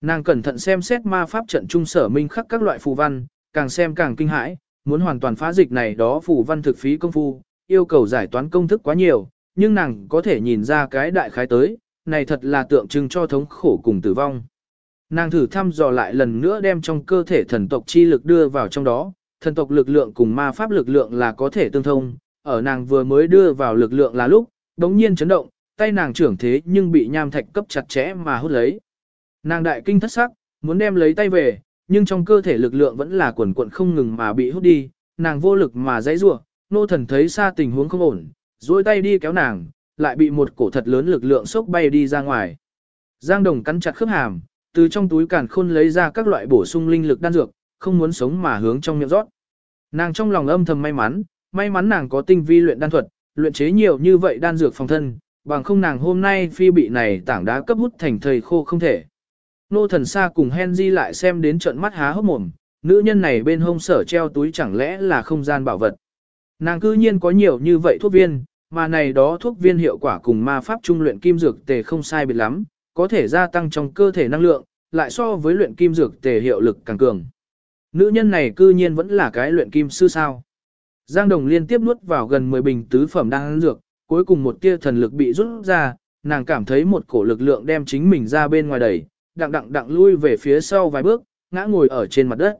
A: Nàng cẩn thận xem xét ma pháp trận trung sở minh khắc các loại phù văn, càng xem càng kinh hãi, muốn hoàn toàn phá dịch này đó phủ văn thực phí công phu, yêu cầu giải toán công thức quá nhiều, nhưng nàng có thể nhìn ra cái đại khái tới, này thật là tượng trưng cho thống khổ cùng tử vong. Nàng thử thăm dò lại lần nữa đem trong cơ thể thần tộc chi lực đưa vào trong đó, thần tộc lực lượng cùng ma pháp lực lượng là có thể tương thông, ở nàng vừa mới đưa vào lực lượng là lúc, đống nhiên chấn động, tay nàng trưởng thế nhưng bị nham thạch cấp chặt chẽ mà hút lấy. Nàng đại kinh thất sắc, muốn đem lấy tay về, nhưng trong cơ thể lực lượng vẫn là quần quận không ngừng mà bị hút đi, nàng vô lực mà dãy rủa, nô thần thấy xa tình huống không ổn, duỗi tay đi kéo nàng, lại bị một cổ thật lớn lực lượng sốc bay đi ra ngoài. Giang Đồng cắn chặt khớp hàm, từ trong túi càn khôn lấy ra các loại bổ sung linh lực đan dược, không muốn sống mà hướng trong miệng rót. Nàng trong lòng âm thầm may mắn, may mắn nàng có tinh vi luyện đan thuật, luyện chế nhiều như vậy đan dược phòng thân, bằng không nàng hôm nay phi bị này tảng đá cấp hút thành thầy khô không thể. Nô thần xa cùng Henry lại xem đến trận mắt há hốc mồm, nữ nhân này bên hông sở treo túi chẳng lẽ là không gian bảo vật. Nàng cư nhiên có nhiều như vậy thuốc viên, mà này đó thuốc viên hiệu quả cùng ma pháp trung luyện kim dược tề không sai biệt lắm, có thể gia tăng trong cơ thể năng lượng, lại so với luyện kim dược tề hiệu lực càng cường. Nữ nhân này cư nhiên vẫn là cái luyện kim sư sao. Giang Đồng liên tiếp nuốt vào gần 10 bình tứ phẩm đang dược, cuối cùng một tia thần lực bị rút ra, nàng cảm thấy một cổ lực lượng đem chính mình ra bên ngoài đẩy, đặng đặng đặng lui về phía sau vài bước, ngã ngồi ở trên mặt đất.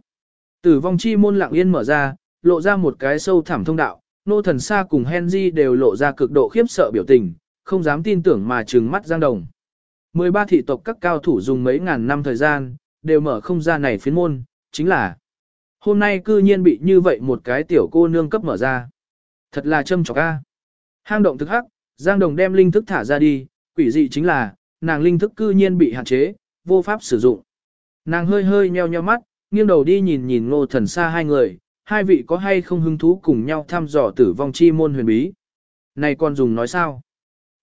A: Tử vong chi môn lặng yên mở ra, lộ ra một cái sâu thẳm thông đạo, nô thần xa cùng Henry đều lộ ra cực độ khiếp sợ biểu tình, không dám tin tưởng mà trừng mắt Giang Đồng. 13 thị tộc các cao thủ dùng mấy ngàn năm thời gian, đều mở không ra này phiến môn, chính là hôm nay cư nhiên bị như vậy một cái tiểu cô nương cấp mở ra. Thật là châm chọc a. Hang động thực hắc, Giang Đồng đem linh thức thả ra đi, quỷ dị chính là, nàng linh thức cư nhiên bị hạn chế, vô pháp sử dụng. Nàng hơi hơi nheo nheo mắt, nghiêng đầu đi nhìn nhìn ngô thần xa hai người, hai vị có hay không hứng thú cùng nhau thăm dò tử vong chi môn huyền bí. Này con dùng nói sao?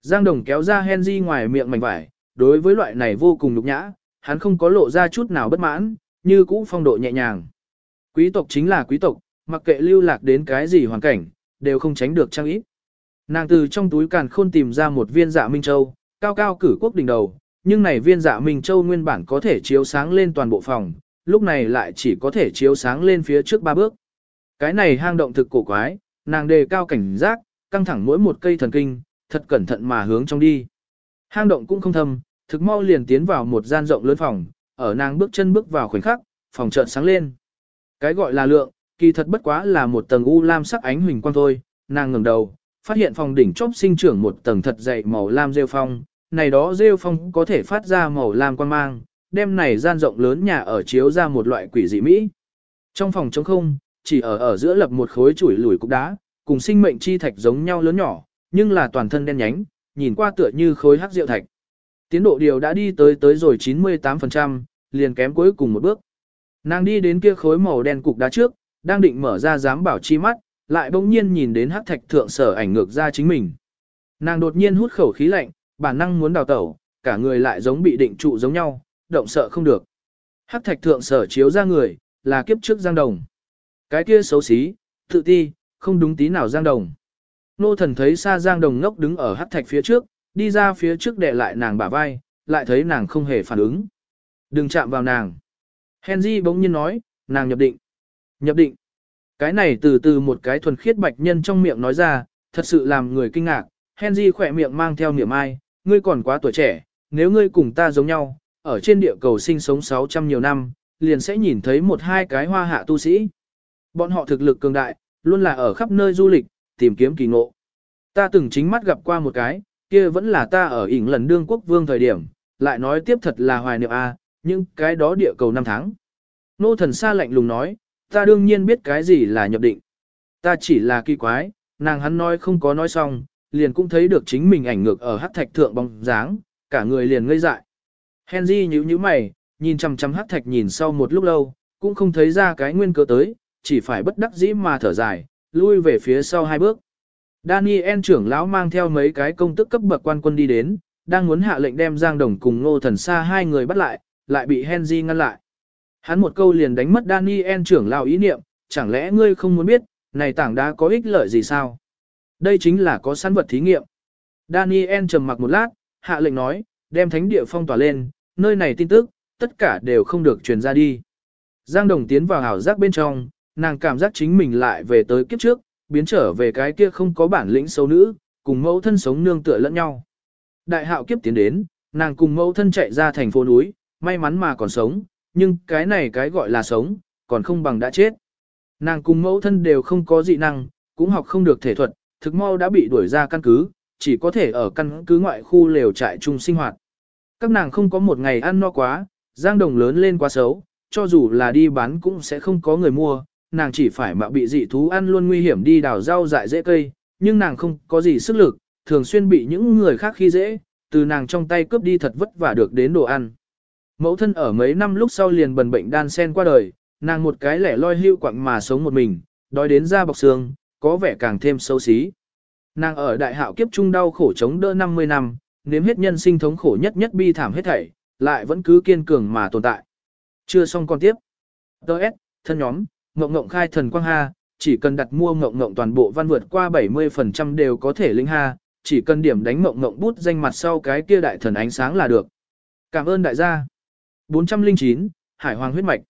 A: Giang Đồng kéo ra Henry ngoài miệng mảnh vải, đối với loại này vô cùng nhục nhã, hắn không có lộ ra chút nào bất mãn, như cũ phong độ nhẹ nhàng. Quý tộc chính là quý tộc, mặc kệ lưu lạc đến cái gì hoàn cảnh, đều không tránh được trang ít. Nàng từ trong túi càn khôn tìm ra một viên dạ Minh Châu, cao cao cử quốc đỉnh đầu, nhưng này viên dạ Minh Châu nguyên bản có thể chiếu sáng lên toàn bộ phòng, lúc này lại chỉ có thể chiếu sáng lên phía trước ba bước. Cái này hang động thực cổ quái, nàng đề cao cảnh giác, căng thẳng mỗi một cây thần kinh, thật cẩn thận mà hướng trong đi. Hang động cũng không thâm, thực mau liền tiến vào một gian rộng lớn phòng, ở nàng bước chân bước vào khoảnh khắc, phòng chợt sáng lên. Cái gọi là lượng, kỳ thật bất quá là một tầng u lam sắc ánh huỳnh quang thôi, nàng ngẩng đầu, phát hiện phòng đỉnh chóp sinh trưởng một tầng thật dày màu lam rêu phong, này đó rêu phong có thể phát ra màu lam quan mang, đem này gian rộng lớn nhà ở chiếu ra một loại quỷ dị mỹ. Trong phòng trống không, chỉ ở ở giữa lập một khối chuỗi lùi cục đá, cùng sinh mệnh chi thạch giống nhau lớn nhỏ, nhưng là toàn thân đen nhánh, nhìn qua tựa như khối hắc rượu thạch. Tiến độ điều đã đi tới tới rồi 98%, liền kém cuối cùng một bước. Nàng đi đến kia khối màu đen cục đá trước, đang định mở ra dám bảo chi mắt, lại bỗng nhiên nhìn đến hắc thạch thượng sở ảnh ngược ra chính mình. Nàng đột nhiên hút khẩu khí lạnh, bản năng muốn đào tẩu, cả người lại giống bị định trụ giống nhau, động sợ không được. Hắc thạch thượng sở chiếu ra người, là kiếp trước Giang Đồng. Cái kia xấu xí, tự ti, không đúng tí nào Giang Đồng. Nô thần thấy xa Giang Đồng ngốc đứng ở hắc thạch phía trước, đi ra phía trước để lại nàng bả vai, lại thấy nàng không hề phản ứng. Đừng chạm vào nàng. Henry bỗng nhiên nói, nàng nhập định. Nhập định. Cái này từ từ một cái thuần khiết bạch nhân trong miệng nói ra, thật sự làm người kinh ngạc. Henry khỏe miệng mang theo niềm ai, ngươi còn quá tuổi trẻ, nếu ngươi cùng ta giống nhau, ở trên địa cầu sinh sống 600 nhiều năm, liền sẽ nhìn thấy một hai cái hoa hạ tu sĩ. Bọn họ thực lực cường đại, luôn là ở khắp nơi du lịch, tìm kiếm kỳ ngộ. Ta từng chính mắt gặp qua một cái, kia vẫn là ta ở ỉn lần đương quốc vương thời điểm, lại nói tiếp thật là hoài niệm a, nhưng cái đó địa cầu năm tháng. Nô thần xa lạnh lùng nói, ta đương nhiên biết cái gì là nhập định. Ta chỉ là kỳ quái, nàng hắn nói không có nói xong, liền cũng thấy được chính mình ảnh ngược ở hắc thạch thượng bóng dáng, cả người liền ngây dại. Henry nhíu nhíu mày, nhìn chằm chằm hắc thạch nhìn sau một lúc lâu, cũng không thấy ra cái nguyên cớ tới, chỉ phải bất đắc dĩ mà thở dài, lui về phía sau hai bước. Daniel trưởng lão mang theo mấy cái công tức cấp bậc quan quân đi đến, đang muốn hạ lệnh đem Giang Đồng cùng Ngô Thần Sa hai người bắt lại, lại bị Henry ngăn lại. Hắn một câu liền đánh mất Daniel trưởng lão ý niệm, chẳng lẽ ngươi không muốn biết, này tảng đá có ích lợi gì sao? Đây chính là có sẵn vật thí nghiệm. Daniel trầm mặc một lát, hạ lệnh nói, đem thánh địa phong tỏa lên, nơi này tin tức, tất cả đều không được truyền ra đi. Giang Đồng tiến vào ảo giác bên trong, nàng cảm giác chính mình lại về tới kiếp trước, biến trở về cái kia không có bản lĩnh xấu nữ, cùng mẫu thân sống nương tựa lẫn nhau. Đại hạo kiếp tiến đến, nàng cùng mẫu thân chạy ra thành phố núi, may mắn mà còn sống, nhưng cái này cái gọi là sống, còn không bằng đã chết. Nàng cùng mẫu thân đều không có dị năng, cũng học không được thể thuật, thực mau đã bị đuổi ra căn cứ, chỉ có thể ở căn cứ ngoại khu lều trại chung sinh hoạt. Các nàng không có một ngày ăn no quá, giang đồng lớn lên quá xấu, cho dù là đi bán cũng sẽ không có người mua, nàng chỉ phải mạo bị dị thú ăn luôn nguy hiểm đi đào rau dại dễ cây, nhưng nàng không có gì sức lực, thường xuyên bị những người khác khi dễ, từ nàng trong tay cướp đi thật vất vả được đến đồ ăn. Mẫu thân ở mấy năm lúc sau liền bần bệnh đan sen qua đời, nàng một cái lẻ loi hưu quặng mà sống một mình, đói đến da bọc xương, có vẻ càng thêm xấu xí. Nàng ở đại hạo kiếp trung đau khổ chống đỡ 50 năm, nếm hết nhân sinh thống khổ nhất nhất bi thảm hết thảy, lại vẫn cứ kiên cường mà tồn tại. Chưa xong con tiếp. Đợt, thân nhóm, Ngộng Ngộng khai thần quang ha, chỉ cần đặt mua Ngộng Ngộng toàn bộ văn vượt qua 70% đều có thể linh ha, chỉ cần điểm đánh Ngộng Ngộng bút danh mặt sau cái kia đại thần ánh sáng là được. Cảm ơn đại gia. 409, Hải Hoàng huyết mạch.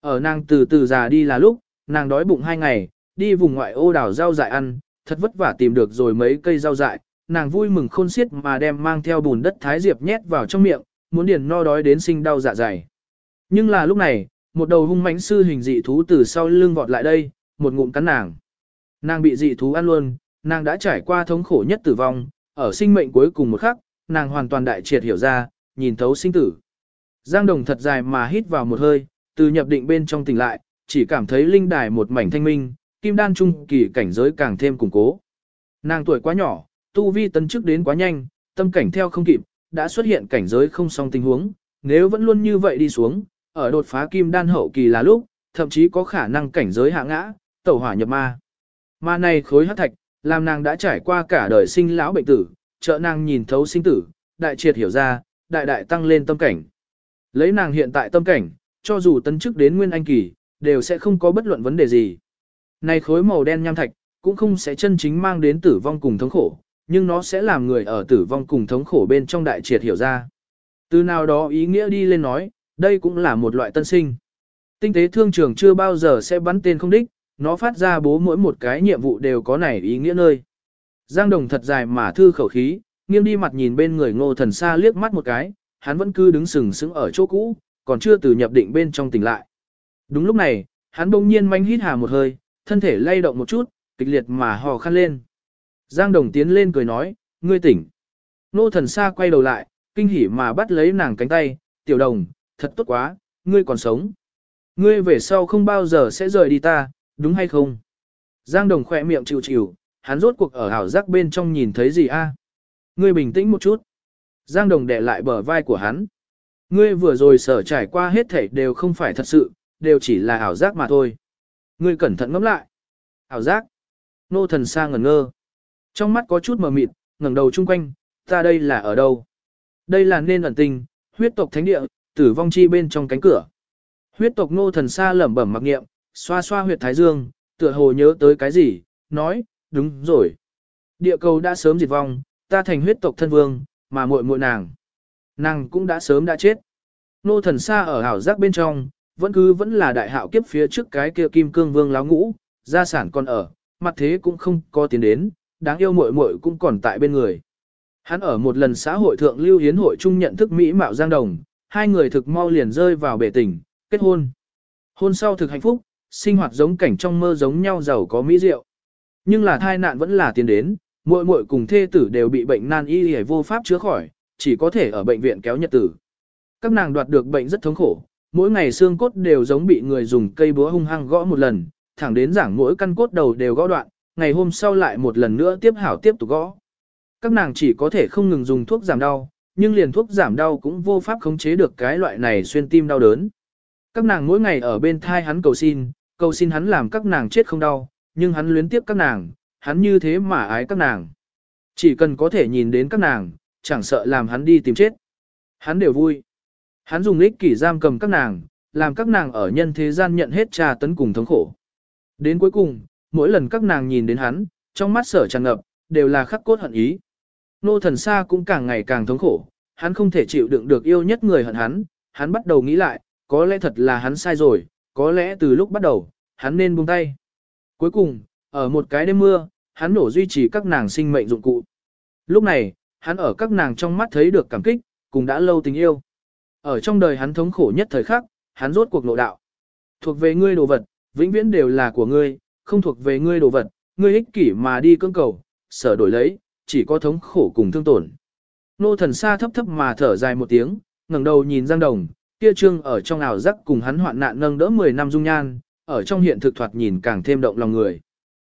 A: Ở nàng từ từ già đi là lúc, nàng đói bụng hai ngày, đi vùng ngoại ô đảo rau dại ăn, thật vất vả tìm được rồi mấy cây rau dại, nàng vui mừng khôn xiết mà đem mang theo bùn đất thái diệp nhét vào trong miệng, muốn điền no đói đến sinh đau dạ dày. Nhưng là lúc này, một đầu hung mãnh sư hình dị thú từ sau lưng vọt lại đây, một ngụm cắn nàng. Nàng bị dị thú ăn luôn, nàng đã trải qua thống khổ nhất tử vong, ở sinh mệnh cuối cùng một khắc, nàng hoàn toàn đại triệt hiểu ra, nhìn thấu sinh tử. Giang Đồng thật dài mà hít vào một hơi, từ nhập định bên trong tỉnh lại, chỉ cảm thấy linh đài một mảnh thanh minh, kim đan trung kỳ cảnh giới càng thêm củng cố. Nàng tuổi quá nhỏ, tu vi tấn chức đến quá nhanh, tâm cảnh theo không kịp, đã xuất hiện cảnh giới không song tình huống, nếu vẫn luôn như vậy đi xuống, ở đột phá kim đan hậu kỳ là lúc, thậm chí có khả năng cảnh giới hạ ngã, tẩu hỏa nhập ma. Ma này khối hắc thạch, làm nàng đã trải qua cả đời sinh lão bệnh tử, trợ nàng nhìn thấu sinh tử, đại triệt hiểu ra, đại đại tăng lên tâm cảnh. Lấy nàng hiện tại tâm cảnh, cho dù tấn chức đến nguyên anh kỳ, đều sẽ không có bất luận vấn đề gì. Này khối màu đen nham thạch, cũng không sẽ chân chính mang đến tử vong cùng thống khổ, nhưng nó sẽ làm người ở tử vong cùng thống khổ bên trong đại triệt hiểu ra. Từ nào đó ý nghĩa đi lên nói, đây cũng là một loại tân sinh. Tinh tế thương trường chưa bao giờ sẽ bắn tên không đích, nó phát ra bố mỗi một cái nhiệm vụ đều có này ý nghĩa nơi. Giang Đồng thật dài mà thư khẩu khí, nghiêng đi mặt nhìn bên người ngô thần xa liếc mắt một cái, hắn vẫn cứ đứng sừng sững ở chỗ cũ, còn chưa từ nhập định bên trong tỉnh lại. Đúng lúc này, hắn bỗng nhiên manh hít hà một hơi, thân thể lay động một chút, kịch liệt mà hò khăn lên. Giang Đồng tiến lên cười nói, ngươi tỉnh. Nô thần xa quay đầu lại, kinh hỉ mà bắt lấy nàng cánh tay, tiểu đồng, thật tốt quá, ngươi còn sống. Ngươi về sau không bao giờ sẽ rời đi ta, đúng hay không? Giang Đồng khỏe miệng chịu chịu, hắn rốt cuộc ở hảo giác bên trong nhìn thấy gì a? Ngươi bình tĩnh một chút. Giang Đồng đè lại bờ vai của hắn. Ngươi vừa rồi sở trải qua hết thảy đều không phải thật sự, đều chỉ là ảo giác mà thôi. Ngươi cẩn thận ngẫm lại. Ảo giác. Nô thần sa ngẩn ngơ. Trong mắt có chút mờ mịt, ngẩng đầu chung quanh, ta đây là ở đâu? Đây là nên ẩn tình, huyết tộc thánh địa, tử vong chi bên trong cánh cửa. Huyết tộc nô thần sa lẩm bẩm mặc nghiệm, xoa xoa huyệt thái dương, tựa hồ nhớ tới cái gì, nói, đúng rồi. Địa cầu đã sớm diệt vong, ta thành huyết tộc thân vương, mà muội muội nàng. Nàng cũng đã sớm đã chết. Nô thần sa ở ảo giác bên trong, vẫn cứ vẫn là đại hạo kiếp phía trước cái kia kim cương vương láo ngũ, gia sản còn ở, mặt thế cũng không có tiến đến, đáng yêu muội muội cũng còn tại bên người. Hắn ở một lần xã hội thượng lưu hiến hội chung nhận thức Mỹ Mạo Giang Đồng, hai người thực mau liền rơi vào bể tình, kết hôn. Hôn sau thực hạnh phúc, sinh hoạt giống cảnh trong mơ giống nhau giàu có mỹ diệu. Nhưng là thai nạn vẫn là tiến đến, muội muội cùng thê tử đều bị bệnh nan y hề vô pháp chữa khỏi, chỉ có thể ở bệnh viện kéo nhật tử. Các nàng đoạt được bệnh rất thống khổ, mỗi ngày xương cốt đều giống bị người dùng cây búa hung hăng gõ một lần, thẳng đến giảng mỗi căn cốt đầu đều gõ đoạn, ngày hôm sau lại một lần nữa tiếp hảo tiếp tục gõ. Các nàng chỉ có thể không ngừng dùng thuốc giảm đau, nhưng liền thuốc giảm đau cũng vô pháp khống chế được cái loại này xuyên tim đau đớn. Các nàng mỗi ngày ở bên thai hắn cầu xin, cầu xin hắn làm các nàng chết không đau, nhưng hắn luyến tiếp các nàng, hắn như thế mà ái các nàng. Chỉ cần có thể nhìn đến các nàng, chẳng sợ làm hắn đi tìm chết. Hắn đều vui. Hắn dùng ích kỷ giam cầm các nàng, làm các nàng ở nhân thế gian nhận hết trà tấn cùng thống khổ. Đến cuối cùng, mỗi lần các nàng nhìn đến hắn, trong mắt sở tràn ngập, đều là khắc cốt hận ý. Nô thần xa cũng càng ngày càng thống khổ, hắn không thể chịu đựng được yêu nhất người hận hắn, hắn bắt đầu nghĩ lại, có lẽ thật là hắn sai rồi, có lẽ từ lúc bắt đầu, hắn nên buông tay. Cuối cùng, ở một cái đêm mưa, hắn nổ duy trì các nàng sinh mệnh dụng cụ. Lúc này, hắn ở các nàng trong mắt thấy được cảm kích, cùng đã lâu tình yêu. Ở trong đời hắn thống khổ nhất thời khắc, hắn rốt cuộc nội đạo. Thuộc về ngươi đồ vật, vĩnh viễn đều là của ngươi, không thuộc về ngươi đồ vật, ngươi ích kỷ mà đi cưỡng cầu, sở đổi lấy, chỉ có thống khổ cùng thương tổn. Nô thần xa thấp thấp mà thở dài một tiếng, ngẩng đầu nhìn Giang Đồng, kia trương ở trong ảo giác cùng hắn hoạn nạn nâng đỡ 10 năm dung nhan, ở trong hiện thực thoạt nhìn càng thêm động lòng người.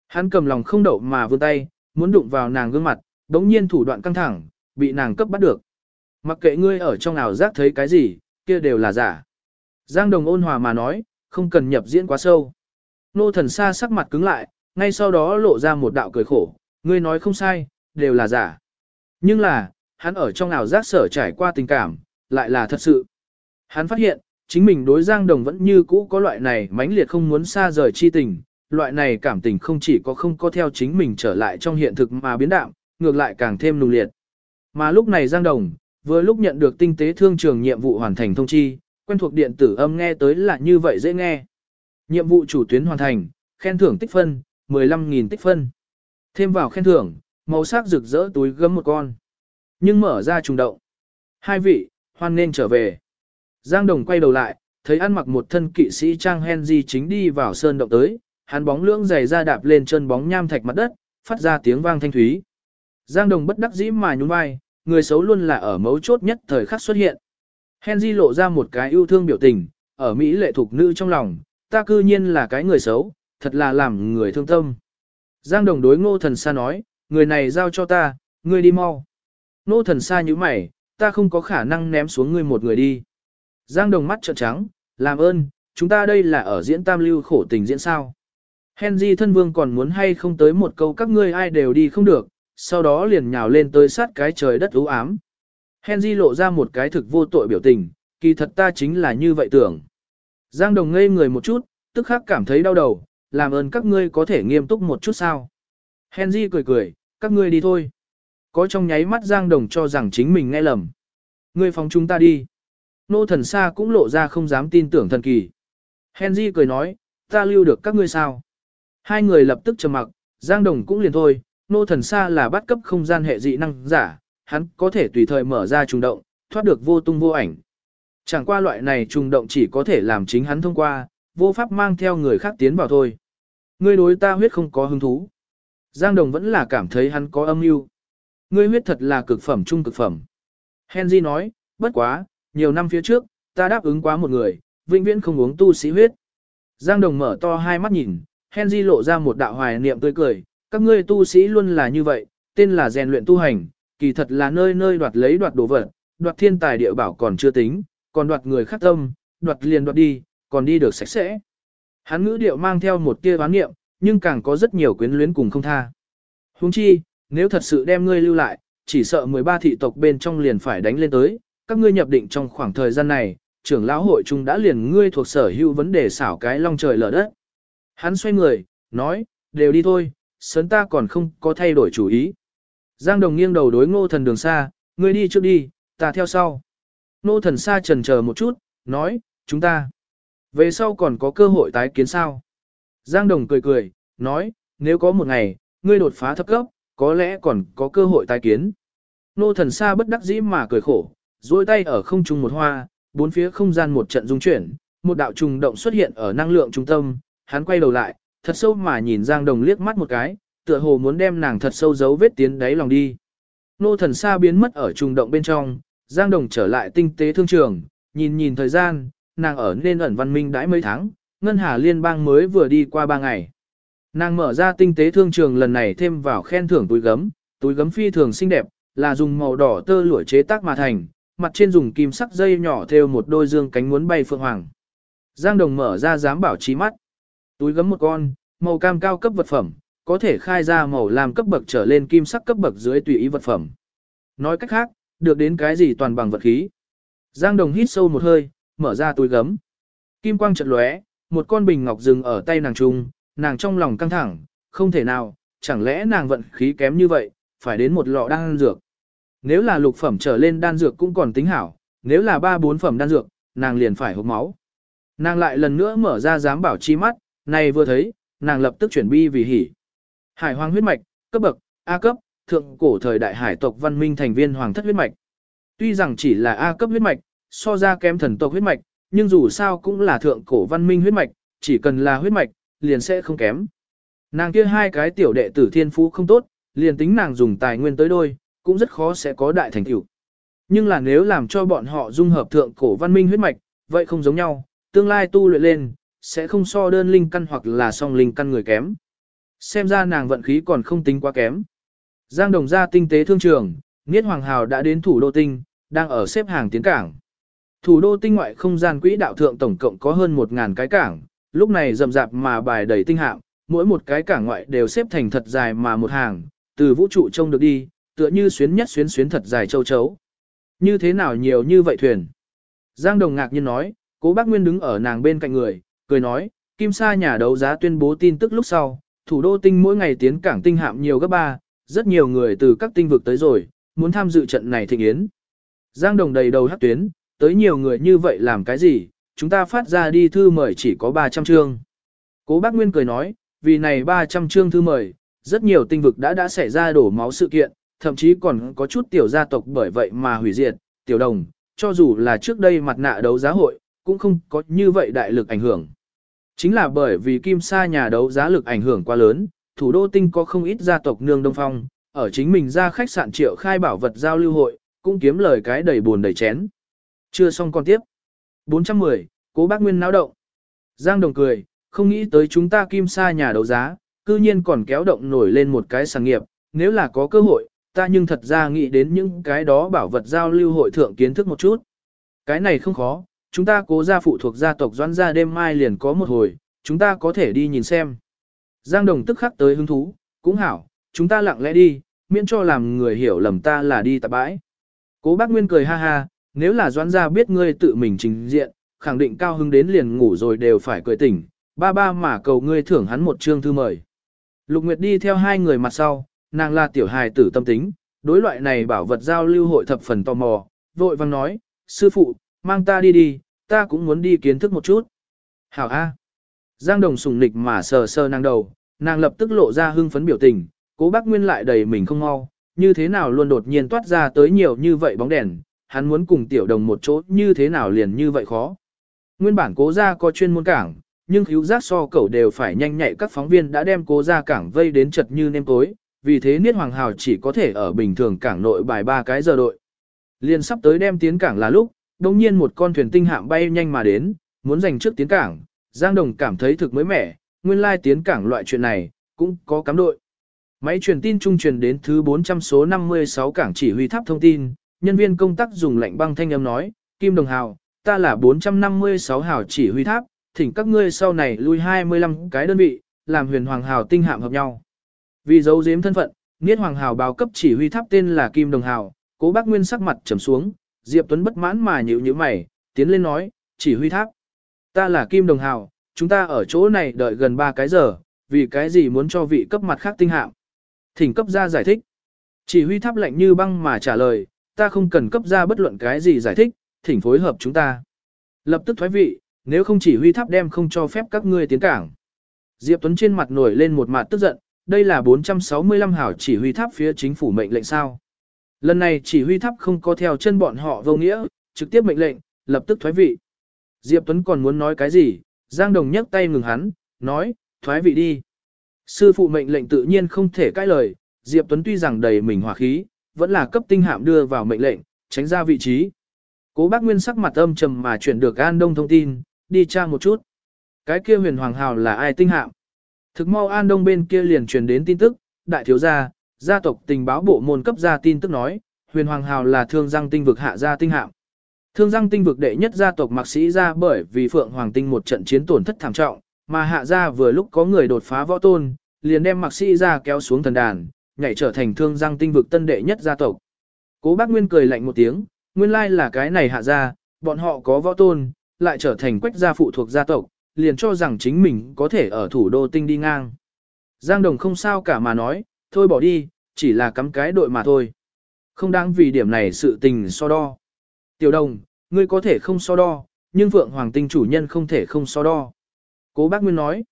A: Hắn cầm lòng không đậu mà vươn tay, muốn đụng vào nàng gương mặt, đống nhiên thủ đoạn căng thẳng, bị nàng cấp bắt được. Mặc kệ ngươi ở trong ảo giác thấy cái gì, kia đều là giả. Giang Đồng ôn hòa mà nói, không cần nhập diễn quá sâu. Nô thần xa sắc mặt cứng lại, ngay sau đó lộ ra một đạo cười khổ, ngươi nói không sai, đều là giả. Nhưng là, hắn ở trong ảo giác sở trải qua tình cảm, lại là thật sự. Hắn phát hiện, chính mình đối Giang Đồng vẫn như cũ có loại này mãnh liệt không muốn xa rời chi tình, loại này cảm tình không chỉ có không có theo chính mình trở lại trong hiện thực mà biến đạm, ngược lại càng thêm nung liệt. Mà lúc này Giang Đồng, vừa lúc nhận được tinh tế thương trường nhiệm vụ hoàn thành thông chi, quen thuộc điện tử âm nghe tới là như vậy dễ nghe. Nhiệm vụ chủ tuyến hoàn thành, khen thưởng tích phân, 15.000 tích phân. Thêm vào khen thưởng, màu sắc rực rỡ túi gấm một con. Nhưng mở ra trùng động. Hai vị, hoan nên trở về. Giang Đồng quay đầu lại, thấy ăn mặc một thân kỵ sĩ trang Henry chính đi vào sơn động tới, hắn bóng lưỡng giày ra đạp lên chân bóng nham thạch mặt đất, phát ra tiếng vang thanh thúy. Giang Đồng bất đắc dĩ mà nhún vai, người xấu luôn là ở mấu chốt nhất thời khắc xuất hiện. Henry lộ ra một cái yêu thương biểu tình, ở Mỹ lệ thuộc nữ trong lòng, ta cư nhiên là cái người xấu, thật là làm người thương tâm. Giang Đồng đối ngô thần xa nói, người này giao cho ta, ngươi đi mau. Ngô thần xa như mày, ta không có khả năng ném xuống ngươi một người đi. Giang Đồng mắt trợn trắng, làm ơn, chúng ta đây là ở diễn tam lưu khổ tình diễn sao. Henry thân vương còn muốn hay không tới một câu các ngươi ai đều đi không được, sau đó liền nhào lên tới sát cái trời đất u ám. Henry lộ ra một cái thực vô tội biểu tình, kỳ thật ta chính là như vậy tưởng. Giang Đồng ngây người một chút, tức khắc cảm thấy đau đầu, làm ơn các ngươi có thể nghiêm túc một chút sao. Henry cười cười, các ngươi đi thôi. Có trong nháy mắt Giang Đồng cho rằng chính mình nghe lầm. Ngươi phóng chúng ta đi. Nô thần xa cũng lộ ra không dám tin tưởng thần kỳ. Henry cười nói, ta lưu được các ngươi sao. Hai người lập tức trầm mặc, Giang Đồng cũng liền thôi, nô thần xa là bắt cấp không gian hệ dị năng giả, hắn có thể tùy thời mở ra trùng động, thoát được vô tung vô ảnh. Chẳng qua loại này trùng động chỉ có thể làm chính hắn thông qua, vô pháp mang theo người khác tiến vào thôi. Ngươi đối ta huyết không có hứng thú. Giang Đồng vẫn là cảm thấy hắn có âm mưu. Ngươi huyết thật là cực phẩm trung cực phẩm. Henry nói, bất quá, nhiều năm phía trước, ta đáp ứng quá một người, vĩnh viễn không uống tu sĩ huyết. Giang Đồng mở to hai mắt nhìn, Henry lộ ra một đạo hoài niệm tươi cười, các ngươi tu sĩ luôn là như vậy, tên là rèn luyện tu hành, kỳ thật là nơi nơi đoạt lấy đoạt đồ vật, đoạt thiên tài địa bảo còn chưa tính, còn đoạt người khác tâm, đoạt liền đoạt đi, còn đi được sạch sẽ. Hắn ngữ điệu mang theo một tia bán niệm, nhưng càng có rất nhiều quyến luyến cùng không tha. Huống chi, nếu thật sự đem ngươi lưu lại, chỉ sợ 13 thị tộc bên trong liền phải đánh lên tới, các ngươi nhập định trong khoảng thời gian này, trưởng lão hội trung đã liền ngươi thuộc sở hữu vấn đề xảo cái long trời lở đất. Hắn xoay người, nói, đều đi thôi, Sớn ta còn không có thay đổi chủ ý. Giang Đồng nghiêng đầu đối ngô thần đường xa, ngươi đi trước đi, ta theo sau. Ngô thần xa trần chờ một chút, nói, chúng ta. Về sau còn có cơ hội tái kiến sao? Giang Đồng cười cười, nói, nếu có một ngày, ngươi đột phá thấp cấp, có lẽ còn có cơ hội tái kiến. Nô thần xa bất đắc dĩ mà cười khổ, duỗi tay ở không trung một hoa, bốn phía không gian một trận dung chuyển, một đạo trùng động xuất hiện ở năng lượng trung tâm, hắn quay đầu lại, thật sâu mà nhìn Giang Đồng liếc mắt một cái, tựa hồ muốn đem nàng thật sâu giấu vết tiến đáy lòng đi. Nô thần xa biến mất ở trùng động bên trong, Giang Đồng trở lại tinh tế thương trường, nhìn nhìn thời gian, nàng ở nên ẩn văn minh đãi mấy tháng, ngân hà liên bang mới vừa đi qua ba ngày. Nàng mở ra tinh tế thương trường lần này thêm vào khen thưởng túi gấm, túi gấm phi thường xinh đẹp, là dùng màu đỏ tơ lụa chế tác mà thành, mặt trên dùng kim sắc dây nhỏ thêu một đôi dương cánh muốn bay phượng hoàng. Giang Đồng mở ra dám bảo trí mắt. Túi gấm một con, màu cam cao cấp vật phẩm, có thể khai ra màu làm cấp bậc trở lên kim sắc cấp bậc dưới tùy ý vật phẩm. Nói cách khác, được đến cái gì toàn bằng vật khí. Giang Đồng hít sâu một hơi, mở ra túi gấm. Kim quang chợt lóe, một con bình ngọc dừng ở tay nàng trung, nàng trong lòng căng thẳng, không thể nào, chẳng lẽ nàng vận khí kém như vậy, phải đến một lọ đan dược. Nếu là lục phẩm trở lên đan dược cũng còn tính hảo, nếu là ba bốn phẩm đan dược, nàng liền phải hộp máu. Nàng lại lần nữa mở ra giám bảo chi mắt, này vừa thấy, nàng lập tức chuyển bi vì hỉ. Hải hoàng huyết mạch, cấp bậc, A cấp, thượng cổ thời đại hải tộc văn minh thành viên hoàng thất huyết mạch. Tuy rằng chỉ là A cấp huyết mạch, so ra kém thần tộc huyết mạch, nhưng dù sao cũng là thượng cổ văn minh huyết mạch, chỉ cần là huyết mạch, liền sẽ không kém. Nàng kia hai cái tiểu đệ tử thiên phú không tốt, liền tính nàng dùng tài nguyên tới đôi, cũng rất khó sẽ có đại thành tựu. Nhưng là nếu làm cho bọn họ dung hợp thượng cổ văn minh huyết mạch, vậy không giống nhau, tương lai tu luyện lên, sẽ không so đơn linh căn hoặc là song linh căn người kém. Xem ra nàng vận khí còn không tính quá kém. Giang Đồng gia tinh tế thương trường, Niết Hoàng Hào đã đến thủ đô tinh, đang ở xếp hàng tiến cảng. Thủ đô tinh ngoại không gian quỹ đạo thượng tổng cộng có hơn 1.000 cái cảng, lúc này rầm rạp mà bài đầy tinh hạm, mỗi một cái cảng ngoại đều xếp thành thật dài mà một hàng, từ vũ trụ trông được đi, tựa như xuyến nhất xuyến xuyến thật dài châu chấu. Như thế nào nhiều như vậy thuyền? Giang Đồng ngạc nhiên nói, cố bác Nguyên đứng ở nàng bên cạnh người, cười nói, Kim Sa nhà đấu giá tuyên bố tin tức lúc sau, thủ đô tinh mỗi ngày tiến cảng tinh hạm nhiều gấp ba, rất nhiều người từ các tinh vực tới rồi, muốn tham dự trận này thịnh yến. Giang Đồng đầy đầu hát tuyến, tới nhiều người như vậy làm cái gì, chúng ta phát ra đi thư mời chỉ có 300 chương. Cố bác Nguyên cười nói, vì này 300 chương thư mời, rất nhiều tinh vực đã đã xảy ra đổ máu sự kiện, thậm chí còn có chút tiểu gia tộc bởi vậy mà hủy diệt, tiểu đồng, cho dù là trước đây mặt nạ đấu giá hội, cũng không có như vậy đại lực ảnh hưởng. Chính là bởi vì kim sa nhà đấu giá lực ảnh hưởng quá lớn, thủ đô tinh có không ít gia tộc nương đông phong, ở chính mình ra khách sạn triệu khai bảo vật giao lưu hội, cũng kiếm lời cái đầy buồn đầy chén. Chưa xong còn tiếp. 410, cố bác Nguyên náo động. Giang Đồng cười, không nghĩ tới chúng ta kim sa nhà đấu giá, cư nhiên còn kéo động nổi lên một cái sản nghiệp, nếu là có cơ hội, ta nhưng thật ra nghĩ đến những cái đó bảo vật giao lưu hội thượng kiến thức một chút. Cái này không khó, chúng ta cố gia phụ thuộc gia tộc doãn gia đêm mai liền có một hồi, chúng ta có thể đi nhìn xem. Giang Đồng tức khắc tới hứng thú, cũng hảo, chúng ta lặng lẽ đi, miễn cho làm người hiểu lầm ta là đi tạp bãi. Cố bác Nguyên cười ha ha, nếu là doãn gia biết ngươi tự mình trình diện, khẳng định cao hứng đến liền ngủ rồi đều phải cười tỉnh, ba ba mà cầu ngươi thưởng hắn một chương thư mời. Lục Nguyệt đi theo hai người mặt sau, nàng là tiểu hài tử tâm tính, đối loại này bảo vật giao lưu hội thập phần tò mò, vội vang nói, sư phụ, mang ta đi đi, ta cũng muốn đi kiến thức một chút. Hảo A. Giang Đồng sùng nịch mà sờ sờ nàng đầu, nàng lập tức lộ ra hưng phấn biểu tình, cố bác Nguyên lại đầy mình không mau, như thế nào luôn đột nhiên toát ra tới nhiều như vậy bóng đèn, hắn muốn cùng tiểu đồng một chỗ như thế nào liền như vậy khó. Nguyên bản cố ra có chuyên môn cảng, nhưng cứu giác so cẩu đều phải nhanh nhạy các phóng viên đã đem cố ra cảng vây đến chật như nêm tối, vì thế Niết Hoàng Hào chỉ có thể ở bình thường cảng nội bài ba cái giờ đội. liền sắp tới đem tiến cảng là lúc, đồng nhiên một con thuyền tinh hạm bay nhanh mà đến, muốn giành trước tiến cảng, Giang Đồng cảm thấy thực mới mẻ, nguyên lai tiến cảng loại chuyện này, cũng có cắm đội. Máy truyền tin trung truyền đến thứ 400 số 56 cảng chỉ huy tháp thông tin, nhân viên công tác dùng lệnh băng thanh âm nói, Kim Đồng Hào, ta là 456 hào chỉ huy tháp, thỉnh các ngươi sau này lui 25 cái đơn vị, làm huyền hoàng hào tinh hạm hợp nhau. Vì giấu giếm thân phận, Niết Hoàng Hào báo cấp chỉ huy tháp tên là Kim Đồng Hào, cố bác Nguyên sắc mặt trầm xuống, Diệp Tuấn bất mãn mà nhíu nhíu mày, tiến lên nói, chỉ huy tháp. Ta là Kim Đồng Hào, chúng ta ở chỗ này đợi gần 3 cái giờ, vì cái gì muốn cho vị cấp mặt khác tinh hạm. Thỉnh cấp ra giải thích. Chỉ huy tháp lạnh như băng mà trả lời, ta không cần cấp ra bất luận cái gì giải thích, thỉnh phối hợp chúng ta. Lập tức thoái vị, nếu không chỉ huy tháp đem không cho phép các ngươi tiến cảng. Diệp Tuấn trên mặt nổi lên một mặt tức giận, đây là 465 hảo chỉ huy tháp phía chính phủ mệnh lệnh sao. Lần này chỉ huy tháp không có theo chân bọn họ vô nghĩa, trực tiếp mệnh lệnh, lập tức thoái vị. Diệp Tuấn còn muốn nói cái gì, Giang Đồng nhấc tay ngừng hắn, nói, thoái vị đi. Sư phụ mệnh lệnh tự nhiên không thể cãi lời, Diệp Tuấn tuy rằng đầy mình hỏa khí, vẫn là cấp tinh hạm đưa vào mệnh lệnh, tránh ra vị trí. Cố bác Nguyên sắc mặt âm trầm mà chuyển được An Đông thông tin, đi tra một chút. Cái kia huyền hoàng hào là ai tinh hạm? Thực mau An Đông bên kia liền truyền đến tin tức, đại thiếu gia, gia tộc tình báo bộ môn cấp ra tin tức nói, huyền hoàng hào là thương giang tinh vực hạ gia tinh hạm. Thương giang tinh vực đệ nhất gia tộc mạc sĩ ra bởi vì phượng hoàng tinh một trận chiến tổn thất thảm trọng, mà hạ gia vừa lúc có người đột phá võ tôn, liền đem mạc sĩ ra kéo xuống thần đàn, nhảy trở thành thương giang tinh vực tân đệ nhất gia tộc. Cố bác Nguyên cười lạnh một tiếng, nguyên lai là cái này hạ gia, bọn họ có võ tôn, lại trở thành quách gia phụ thuộc gia tộc, liền cho rằng chính mình có thể ở thủ đô tinh đi ngang. Giang Đồng không sao cả mà nói, thôi bỏ đi, chỉ là cắm cái đội mà thôi. Không đáng vì điểm này sự tình so đo. Tiểu đồng, ngươi có thể không so đo, nhưng Phượng Hoàng tinh chủ nhân không thể không so đo. Cố bác Nguyên nói,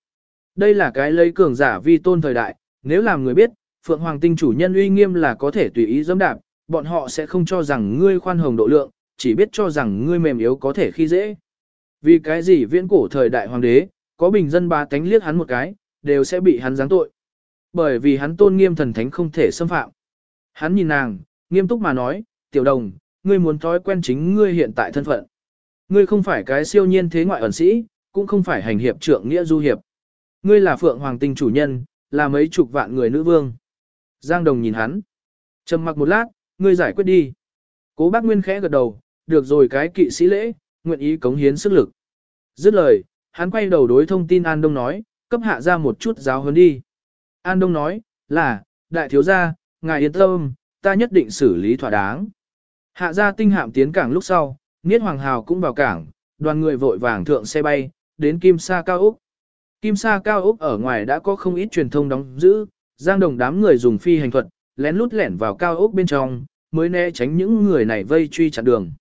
A: đây là cái lấy cường giả vi tôn thời đại, nếu làm người biết, Phượng Hoàng tinh chủ nhân uy nghiêm là có thể tùy ý dẫm đạp, bọn họ sẽ không cho rằng ngươi khoan hồng độ lượng, chỉ biết cho rằng ngươi mềm yếu có thể khi dễ. Vì cái gì viễn cổ thời đại hoàng đế, có bình dân ba tánh liếc hắn một cái, đều sẽ bị hắn giáng tội. Bởi vì hắn tôn nghiêm thần thánh không thể xâm phạm. Hắn nhìn nàng, nghiêm túc mà nói, tiểu đồng, ngươi muốn thói quen chính ngươi hiện tại thân phận. Ngươi không phải cái siêu nhiên thế ngoại ẩn sĩ, cũng không phải hành hiệp trượng nghĩa du hiệp. Ngươi là phượng hoàng tinh chủ nhân, là mấy chục vạn người nữ vương. Giang đồng nhìn hắn. trầm mặc một lát, ngươi giải quyết đi. Cố bác Nguyên khẽ gật đầu, được rồi cái kỵ sĩ lễ, nguyện ý cống hiến sức lực. Dứt lời, hắn quay đầu đối thông tin An Đông nói, cấp hạ ra một chút giáo huấn đi. An Đông nói, là, đại thiếu gia, ngài yên tâm, ta nhất định xử lý thỏa đáng. Hạ gia tinh hạm tiến cảng lúc sau, Niết Hoàng Hào cũng vào cảng, đoàn người vội vàng thượng xe bay, đến Kim Sa Cao Úc. Kim Sa Cao Úc ở ngoài đã có không ít truyền thông đóng giữ, giang đồng đám người dùng phi hành thuật, lén lút lẻn vào Cao Úc bên trong, mới né tránh những người này vây truy chặn đường.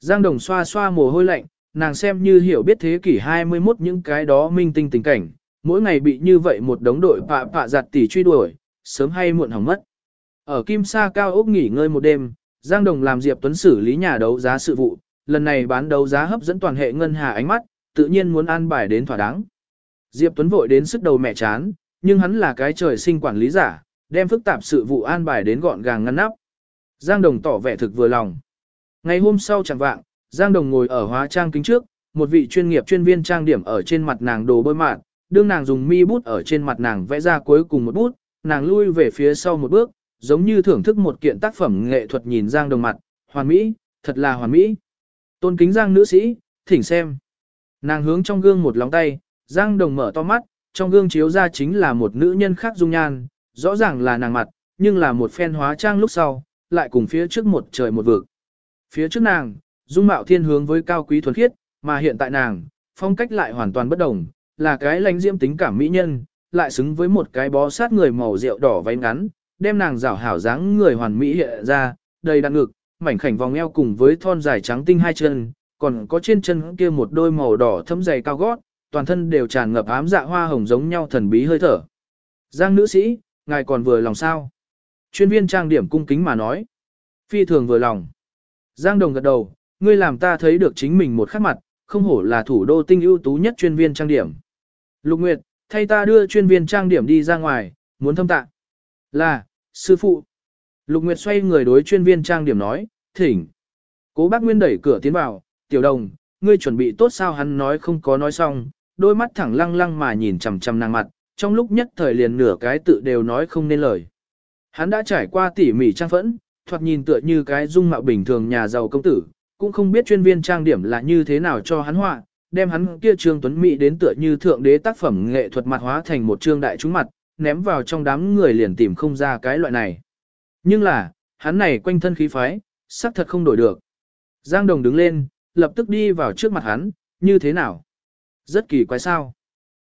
A: Giang Đồng xoa xoa mồ hôi lạnh, nàng xem như hiểu biết thế kỷ 21 những cái đó minh tinh tình cảnh, mỗi ngày bị như vậy một đống đội pạ pạ giặt tỉ truy đuổi, sớm hay muộn hỏng mất. Ở Kim Sa Cao Ốc nghỉ ngơi một đêm, Giang Đồng làm Diệp Tuấn xử lý nhà đấu giá sự vụ, lần này bán đấu giá hấp dẫn toàn hệ ngân hà ánh mắt, tự nhiên muốn an bài đến thỏa đáng. Diệp Tuấn vội đến sức đầu mẹ chán, nhưng hắn là cái trời sinh quản lý giả, đem phức tạp sự vụ an bài đến gọn gàng ngăn nắp. Giang Đồng tỏ vẻ thực vừa lòng. Ngày hôm sau chẳng vạng, Giang Đồng ngồi ở hóa trang kính trước, một vị chuyên nghiệp chuyên viên trang điểm ở trên mặt nàng đồ bôi mạn, đương nàng dùng mi bút ở trên mặt nàng vẽ ra cuối cùng một bút, nàng lui về phía sau một bước, giống như thưởng thức một kiện tác phẩm nghệ thuật nhìn Giang Đồng mặt, hoàn mỹ, thật là hoàn mỹ. Tôn kính Giang nữ sĩ, thỉnh xem. Nàng hướng trong gương một lòng tay, Giang Đồng mở to mắt, trong gương chiếu ra chính là một nữ nhân khác dung nhan, rõ ràng là nàng mặt, nhưng là một phen hóa trang lúc sau, lại cùng phía trước một trời một vực. Phía trước nàng, dung mạo thiên hướng với cao quý thuần khiết, mà hiện tại nàng, phong cách lại hoàn toàn bất đồng, là cái lãnh diễm tính cảm mỹ nhân, lại xứng với một cái bó sát người màu rượu đỏ váy ngắn, đem nàng rảo hảo dáng người hoàn mỹ hiện ra, đầy đặn ngực, mảnh khảnh vòng eo cùng với thon dài trắng tinh hai chân, còn có trên chân kia một đôi màu đỏ thấm dày cao gót, toàn thân đều tràn ngập ám dạ hoa hồng giống nhau thần bí hơi thở. Giang nữ sĩ, ngài còn vừa lòng sao? Chuyên viên trang điểm cung kính mà nói. Phi thường vừa lòng. Giang đồng gật đầu, ngươi làm ta thấy được chính mình một khắc mặt, không hổ là thủ đô tinh ưu tú nhất chuyên viên trang điểm. Lục Nguyệt, thay ta đưa chuyên viên trang điểm đi ra ngoài, muốn thâm tạ. Là, sư phụ. Lục Nguyệt xoay người đối chuyên viên trang điểm nói, thỉnh. Cố bác Nguyên đẩy cửa tiến vào, tiểu đồng, ngươi chuẩn bị tốt sao hắn nói không có nói xong, đôi mắt thẳng lăng lăng mà nhìn chằm chằm nàng mặt, trong lúc nhất thời liền nửa cái tự đều nói không nên lời. Hắn đã trải qua tỉ mỉ trang phẫn, thoạt nhìn tựa như cái dung mạo bình thường nhà giàu công tử, cũng không biết chuyên viên trang điểm là như thế nào cho hắn họa, đem hắn kia trương tuấn mỹ đến tựa như thượng đế tác phẩm nghệ thuật mặt hóa thành một trương đại chúng mặt, ném vào trong đám người liền tìm không ra cái loại này. Nhưng là, hắn này quanh thân khí phái, sắc thật không đổi được. Giang Đồng đứng lên, lập tức đi vào trước mặt hắn, như thế nào? Rất kỳ quái sao?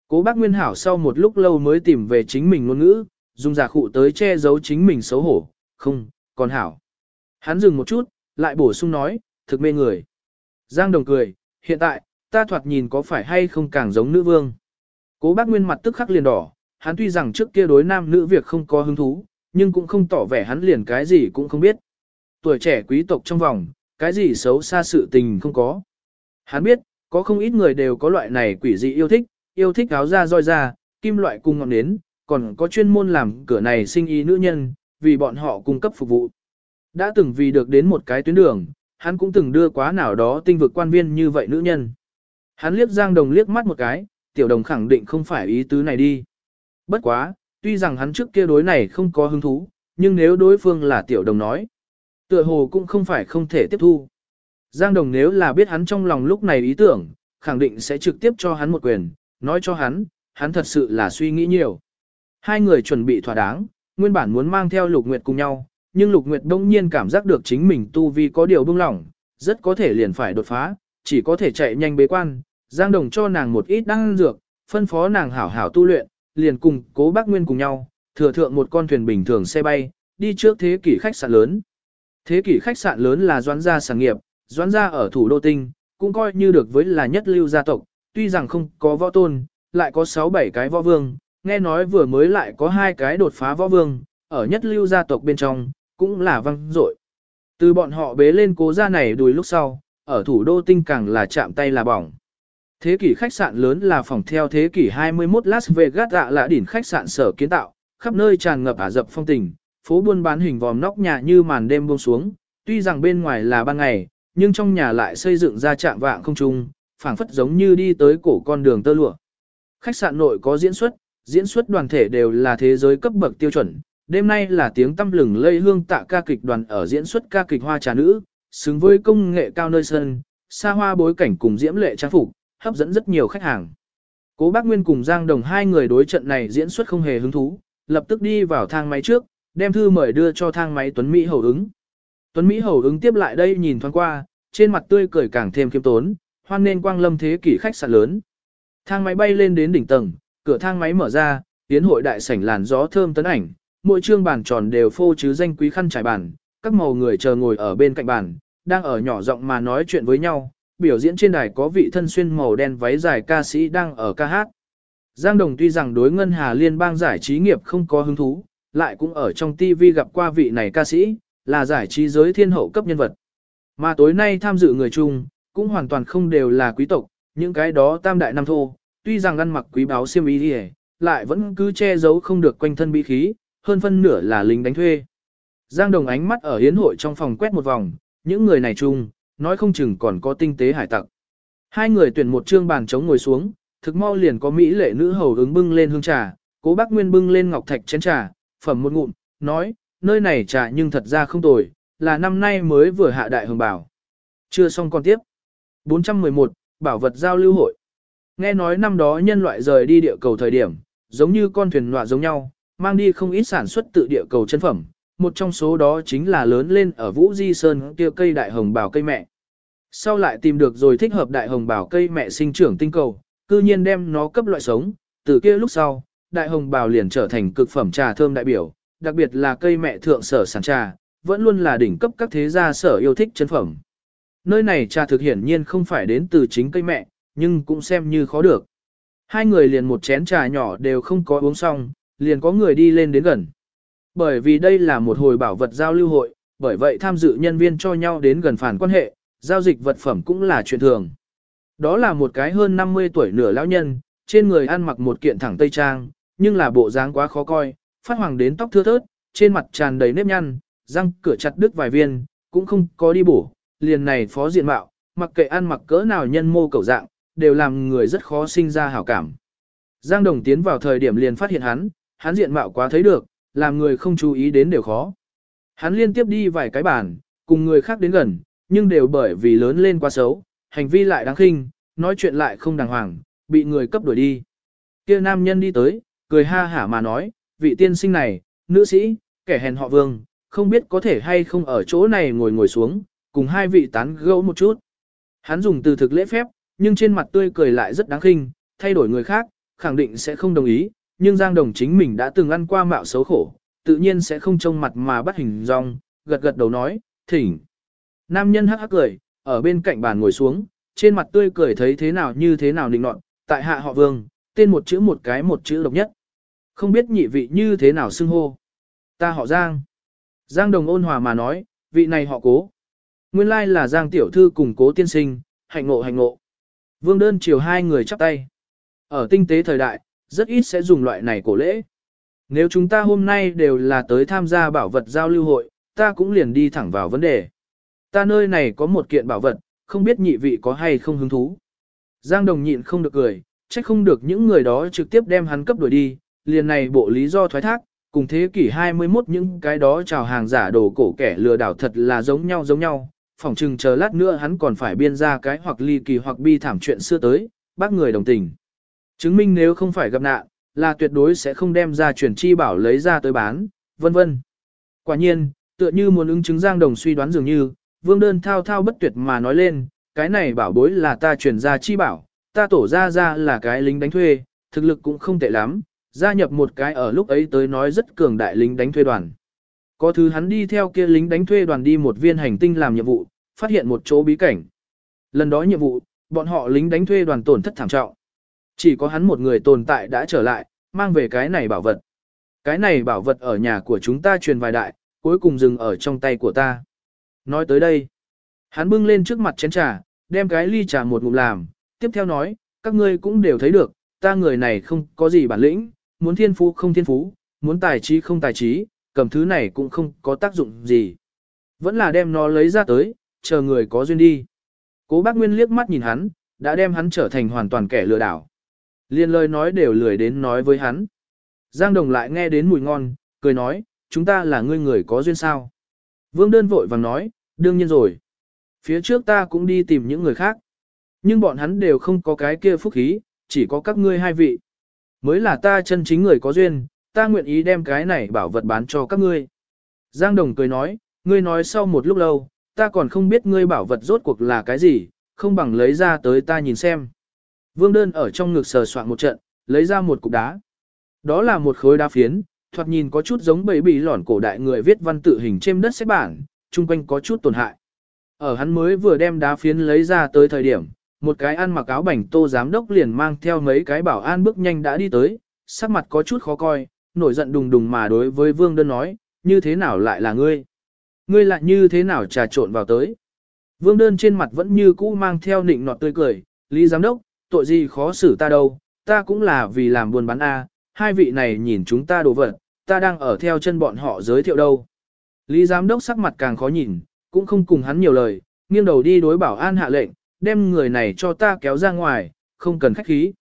A: Cố bác Nguyên Hảo sau một lúc lâu mới tìm về chính mình ngôn ngữ, dùng giả khụ tới che giấu chính mình xấu hổ, không, còn Hảo. Hắn dừng một chút, lại bổ sung nói, thực mê người. Giang Đồng cười, hiện tại, ta thoạt nhìn có phải hay không càng giống nữ vương. Cố bác Nguyên mặt tức khắc liền đỏ, hắn tuy rằng trước kia đối nam nữ việc không có hứng thú, nhưng cũng không tỏ vẻ hắn liền cái gì cũng không biết. Tuổi trẻ quý tộc trong vòng, cái gì xấu xa sự tình không có. Hắn biết, có không ít người đều có loại này quỷ dị yêu thích, yêu thích áo da roi da, kim loại cung ngọn nến, còn có chuyên môn làm cửa này sinh ý nữ nhân, vì bọn họ cung cấp phục vụ. Đã từng vì được đến một cái tuyến đường, hắn cũng từng đưa quá nào đó tinh vực quan viên như vậy nữ nhân. Hắn liếc Giang Đồng liếc mắt một cái, tiểu đồng khẳng định không phải ý tứ này đi. Bất quá, tuy rằng hắn trước kia đối này không có hứng thú, nhưng nếu đối phương là tiểu đồng nói, tựa hồ cũng không phải không thể tiếp thu. Giang Đồng nếu là biết hắn trong lòng lúc này ý tưởng, khẳng định sẽ trực tiếp cho hắn một quyền, nói cho hắn, hắn thật sự là suy nghĩ nhiều. Hai người chuẩn bị thỏa đáng, nguyên bản muốn mang theo Lục Nguyệt cùng nhau, nhưng Lục Nguyệt đông nhiên cảm giác được chính mình tu vi có điều bưng lỏng, rất có thể liền phải đột phá, chỉ có thể chạy nhanh bế quan. Giang Đồng cho nàng một ít đan dược, phân phó nàng hảo hảo tu luyện, liền cùng cố bác Nguyên cùng nhau, thừa thượng một con thuyền bình thường xe bay, đi trước thế kỷ khách sạn lớn. Thế kỷ khách sạn lớn là doãn gia sản nghiệp, doãn gia ở thủ đô tinh, cũng coi như được với là nhất lưu gia tộc, tuy rằng không có võ tôn, lại có 6-7 cái võ vương, nghe nói vừa mới lại có hai cái đột phá võ vương, ở nhất lưu gia tộc bên trong, cũng là văng dội. Từ bọn họ bế lên cố gia này đùi lúc sau, ở thủ đô tinh càng là chạm tay là bỏng. Thế kỷ khách sạn lớn là phòng theo thế kỷ 21 Las Vegas ạ là đỉnh khách sạn sở kiến tạo, khắp nơi tràn ngập ả dập phong tình, phố buôn bán hình vòm nóc nhà như màn đêm buông xuống, tuy rằng bên ngoài là ban ngày, nhưng trong nhà lại xây dựng ra trạm vạng không trung, phảng phất giống như đi tới cổ con đường tơ lụa. Khách sạn nội có diễn xuất, diễn xuất đoàn thể đều là thế giới cấp bậc tiêu chuẩn. Đêm nay là tiếng tâm lừng lây hương tạ ca kịch đoàn ở diễn xuất ca kịch hoa trà nữ, xứng với công nghệ cao nơi sân, xa hoa bối cảnh cùng diễm lệ trang phục, hấp dẫn rất nhiều khách hàng. Cố Bác Nguyên cùng Giang Đồng hai người đối trận này diễn xuất không hề hứng thú, lập tức đi vào thang máy trước, đem thư mời đưa cho thang máy Tuấn Mỹ hầu ứng. Tuấn Mỹ hầu ứng tiếp lại đây nhìn thoáng qua, trên mặt tươi cười càng thêm kiêm tốn, hoan nên quang lâm thế kỷ khách sạn lớn. Thang máy bay lên đến đỉnh tầng, cửa thang máy mở ra, tiến hội đại sảnh làn gió thơm tấn ảnh, mỗi trương bàn tròn đều phô chứ danh quý khăn trải bàn, các màu người chờ ngồi ở bên cạnh bàn, đang ở nhỏ giọng mà nói chuyện với nhau, biểu diễn trên đài có vị thân xuyên màu đen váy dài ca sĩ đang ở ca hát. Giang Đồng tuy rằng đối Ngân Hà Liên bang giải trí nghiệp không có hứng thú, lại cũng ở trong TV gặp qua vị này ca sĩ, là giải trí giới thiên hậu cấp nhân vật. Mà tối nay tham dự người chung, cũng hoàn toàn không đều là quý tộc, những cái đó tam đại nam thô, tuy rằng ăn mặc quý báo xiêm y đi lại vẫn cứ che giấu không được quanh thân bí khí, hơn phân nửa là lính đánh thuê. Giang Đồng ánh mắt ở hiến hội trong phòng quét một vòng, những người này chung, nói không chừng còn có tinh tế hải tặc. Hai người tuyển một trương bàn trống ngồi xuống, thực mau liền có mỹ lệ nữ hầu ứng bưng lên hương trà, cố bác Nguyên bưng lên ngọc thạch chén trà, phẩm một ngụm, nói, nơi này trà nhưng thật ra không tồi, là năm nay mới vừa hạ đại hồng bảo. Chưa xong còn tiếp. 411, Bảo vật giao lưu hội. Nghe nói năm đó nhân loại rời đi địa cầu thời điểm, giống như con thuyền nọa giống nhau, mang đi không ít sản xuất tự địa cầu chân phẩm, một trong số đó chính là lớn lên ở Vũ Di Sơn kia cây đại hồng bảo cây mẹ. Sau lại tìm được rồi thích hợp đại hồng bảo cây mẹ sinh trưởng tinh cầu, cư nhiên đem nó cấp loại sống, từ kia lúc sau, đại hồng bảo liền trở thành cực phẩm trà thơm đại biểu, đặc biệt là cây mẹ thượng sở sản trà, vẫn luôn là đỉnh cấp các thế gia sở yêu thích chân phẩm. Nơi này trà thực hiển nhiên không phải đến từ chính cây mẹ, nhưng cũng xem như khó được. Hai người liền một chén trà nhỏ đều không có uống xong, liền có người đi lên đến gần. Bởi vì đây là một hồi bảo vật giao lưu hội, bởi vậy tham dự nhân viên cho nhau đến gần phản quan hệ, giao dịch vật phẩm cũng là chuyện thường. Đó là một cái hơn 50 tuổi nửa lão nhân, trên người ăn mặc một kiện thẳng tây trang, nhưng là bộ dáng quá khó coi, phát hoàng đến tóc thưa thớt, trên mặt tràn đầy nếp nhăn, răng cửa chặt đứt vài viên, cũng không có đi bổ, liền này phó diện mạo, mặc kệ ăn mặc cỡ nào nhân mô cầu dạng, đều làm người rất khó sinh ra hảo cảm. Giang Đồng tiến vào thời điểm liền phát hiện hắn, hắn diện mạo quá thấy được, làm người không chú ý đến đều khó. Hắn liên tiếp đi vài cái bàn, cùng người khác đến gần, nhưng đều bởi vì lớn lên quá xấu, hành vi lại đáng khinh, nói chuyện lại không đàng hoàng, bị người cấp đuổi đi. Kia nam nhân đi tới, cười ha hả mà nói, vị tiên sinh này, nữ sĩ, kẻ hèn họ vương, không biết có thể hay không ở chỗ này ngồi ngồi xuống, cùng hai vị tán gẫu một chút. Hắn dùng từ thực lễ phép, nhưng trên mặt tươi cười lại rất đáng khinh, thay đổi người khác, khẳng định sẽ không đồng ý, nhưng Giang Đồng chính mình đã từng ăn qua mạo xấu khổ, tự nhiên sẽ không trông mặt mà bắt hình dong, gật gật đầu nói, thỉnh. Nam nhân hắc hắc cười, ở bên cạnh bàn ngồi xuống, trên mặt tươi cười thấy thế nào như thế nào định nọt, tại hạ họ vương, tên một chữ một cái một chữ độc nhất. Không biết nhị vị như thế nào xưng hô. Ta họ Giang. Giang Đồng ôn hòa mà nói, vị này họ cố. Nguyên lai là Giang Tiểu Thư cùng cố tiên sinh, hạnh ngộ hạnh ngộ. Vương đơn chiều hai người chắp tay. Ở tinh tế thời đại, rất ít sẽ dùng loại này cổ lễ. Nếu chúng ta hôm nay đều là tới tham gia bảo vật giao lưu hội, ta cũng liền đi thẳng vào vấn đề. Ta nơi này có một kiện bảo vật, không biết nhị vị có hay không hứng thú. Giang Đồng nhịn không được cười, trách không được những người đó trực tiếp đem hắn cấp đuổi đi, liền này bộ lý do thoái thác, cùng thế kỷ 21 những cái đó chào hàng giả đồ cổ kẻ lừa đảo thật là giống nhau giống nhau, phỏng chừng chờ lát nữa hắn còn phải biên ra cái hoặc ly kỳ hoặc bi thảm chuyện xưa tới, bác người đồng tình. Chứng minh nếu không phải gặp nạn, là tuyệt đối sẽ không đem ra chuyển chi bảo lấy ra tới bán, vân vân. Quả nhiên, tựa như muốn ứng chứng Giang Đồng suy đoán dường như, vương đơn thao thao bất tuyệt mà nói lên, cái này bảo bối là ta chuyển ra chi bảo, ta tổ ra ra là cái lính đánh thuê, thực lực cũng không tệ lắm, gia nhập một cái ở lúc ấy tới nói rất cường đại lính đánh thuê đoàn. Có thứ hắn đi theo kia lính đánh thuê đoàn đi một viên hành tinh làm nhiệm vụ, phát hiện một chỗ bí cảnh. Lần đó nhiệm vụ, bọn họ lính đánh thuê đoàn tổn thất thảm trọng. Chỉ có hắn một người tồn tại đã trở lại, mang về cái này bảo vật. Cái này bảo vật ở nhà của chúng ta truyền vài đại, cuối cùng dừng ở trong tay của ta. Nói tới đây, hắn bưng lên trước mặt chén trà, đem cái ly trà một ngụm làm, tiếp theo nói, các ngươi cũng đều thấy được, ta người này không có gì bản lĩnh, muốn thiên phú không thiên phú, muốn tài trí không tài trí, cầm thứ này cũng không có tác dụng gì. Vẫn là đem nó lấy ra tới, chờ người có duyên đi. Cố bác Nguyên liếc mắt nhìn hắn, đã đem hắn trở thành hoàn toàn kẻ lừa đảo. Liên lời nói đều lười đến nói với hắn. Giang Đồng lại nghe đến mùi ngon, cười nói, chúng ta là ngươi người có duyên sao. Vương đơn vội vàng nói, đương nhiên rồi. Phía trước ta cũng đi tìm những người khác. Nhưng bọn hắn đều không có cái kia phúc khí, chỉ có các ngươi hai vị. Mới là ta chân chính người có duyên, ta nguyện ý đem cái này bảo vật bán cho các ngươi. Giang Đồng cười nói, ngươi nói sau một lúc lâu, ta còn không biết ngươi bảo vật rốt cuộc là cái gì, không bằng lấy ra tới ta nhìn xem. Vương đơn ở trong ngực sờ soạn một trận, lấy ra một cục đá. Đó là một khối đá phiến, thoạt nhìn có chút giống bầy bì lỏn cổ đại người viết văn tự hình trên đất xếp bản, chung quanh có chút tổn hại. Ở hắn mới vừa đem đá phiến lấy ra tới thời điểm, một cái ăn mặc áo bảnh tô giám đốc liền mang theo mấy cái bảo an bước nhanh đã đi tới, sắc mặt có chút khó coi, nổi giận đùng đùng mà đối với vương đơn nói, như thế nào lại là ngươi? Ngươi lại như thế nào trà trộn vào tới? Vương đơn trên mặt vẫn như cũ mang theo nịnh nọt tươi cười, Lý Giám Đốc, tội gì khó xử ta đâu, ta cũng là vì làm buôn bán A, hai vị này nhìn chúng ta đồ vật, ta đang ở theo chân bọn họ giới thiệu đâu. Lý Giám Đốc sắc mặt càng khó nhìn, cũng không cùng hắn nhiều lời, nghiêng đầu đi đối bảo an hạ lệnh, đem người này cho ta kéo ra ngoài, không cần khách khí.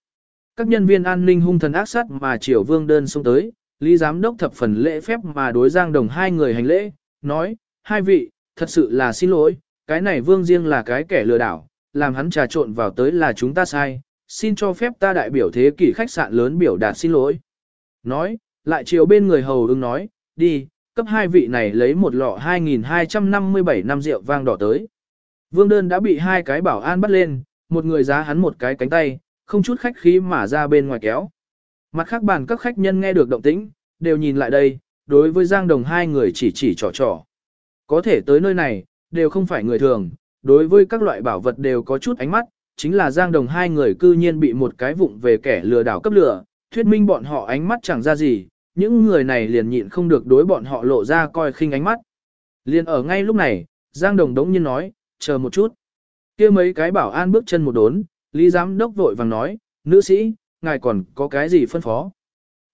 A: Các nhân viên an ninh hung thần ác sát mà triều vương đơn xông tới, Lý Giám Đốc thập phần lễ phép mà đối Giang Đồng hai người hành lễ, nói, hai vị, thật sự là xin lỗi, cái này vương riêng là cái kẻ lừa đảo, làm hắn trà trộn vào tới là chúng ta sai, xin cho phép ta đại biểu thế kỷ khách sạn lớn biểu đạt xin lỗi. Nói, lại chiều bên người hầu ưng nói, đi, cấp hai vị này lấy một lọ 2257 năm rượu vang đỏ tới. Vương đơn đã bị hai cái bảo an bắt lên, một người giá hắn một cái cánh tay, không chút khách khí mà ra bên ngoài kéo. Mặt khác bàn các khách nhân nghe được động tĩnh, đều nhìn lại đây, đối với Giang Đồng hai người chỉ chỉ trò trò. Có thể tới nơi này, đều không phải người thường, đối với các loại bảo vật đều có chút ánh mắt, chính là Giang Đồng hai người cư nhiên bị một cái vụng về kẻ lừa đảo cấp lửa thuyết minh bọn họ ánh mắt chẳng ra gì, những người này liền nhịn không được đối bọn họ lộ ra coi khinh ánh mắt. Liền ở ngay lúc này, Giang Đồng đống nhiên nói, chờ một chút. kia mấy cái bảo an bước chân một đốn, Lý Giám Đốc vội vàng nói, nữ sĩ, ngài còn có cái gì phân phó?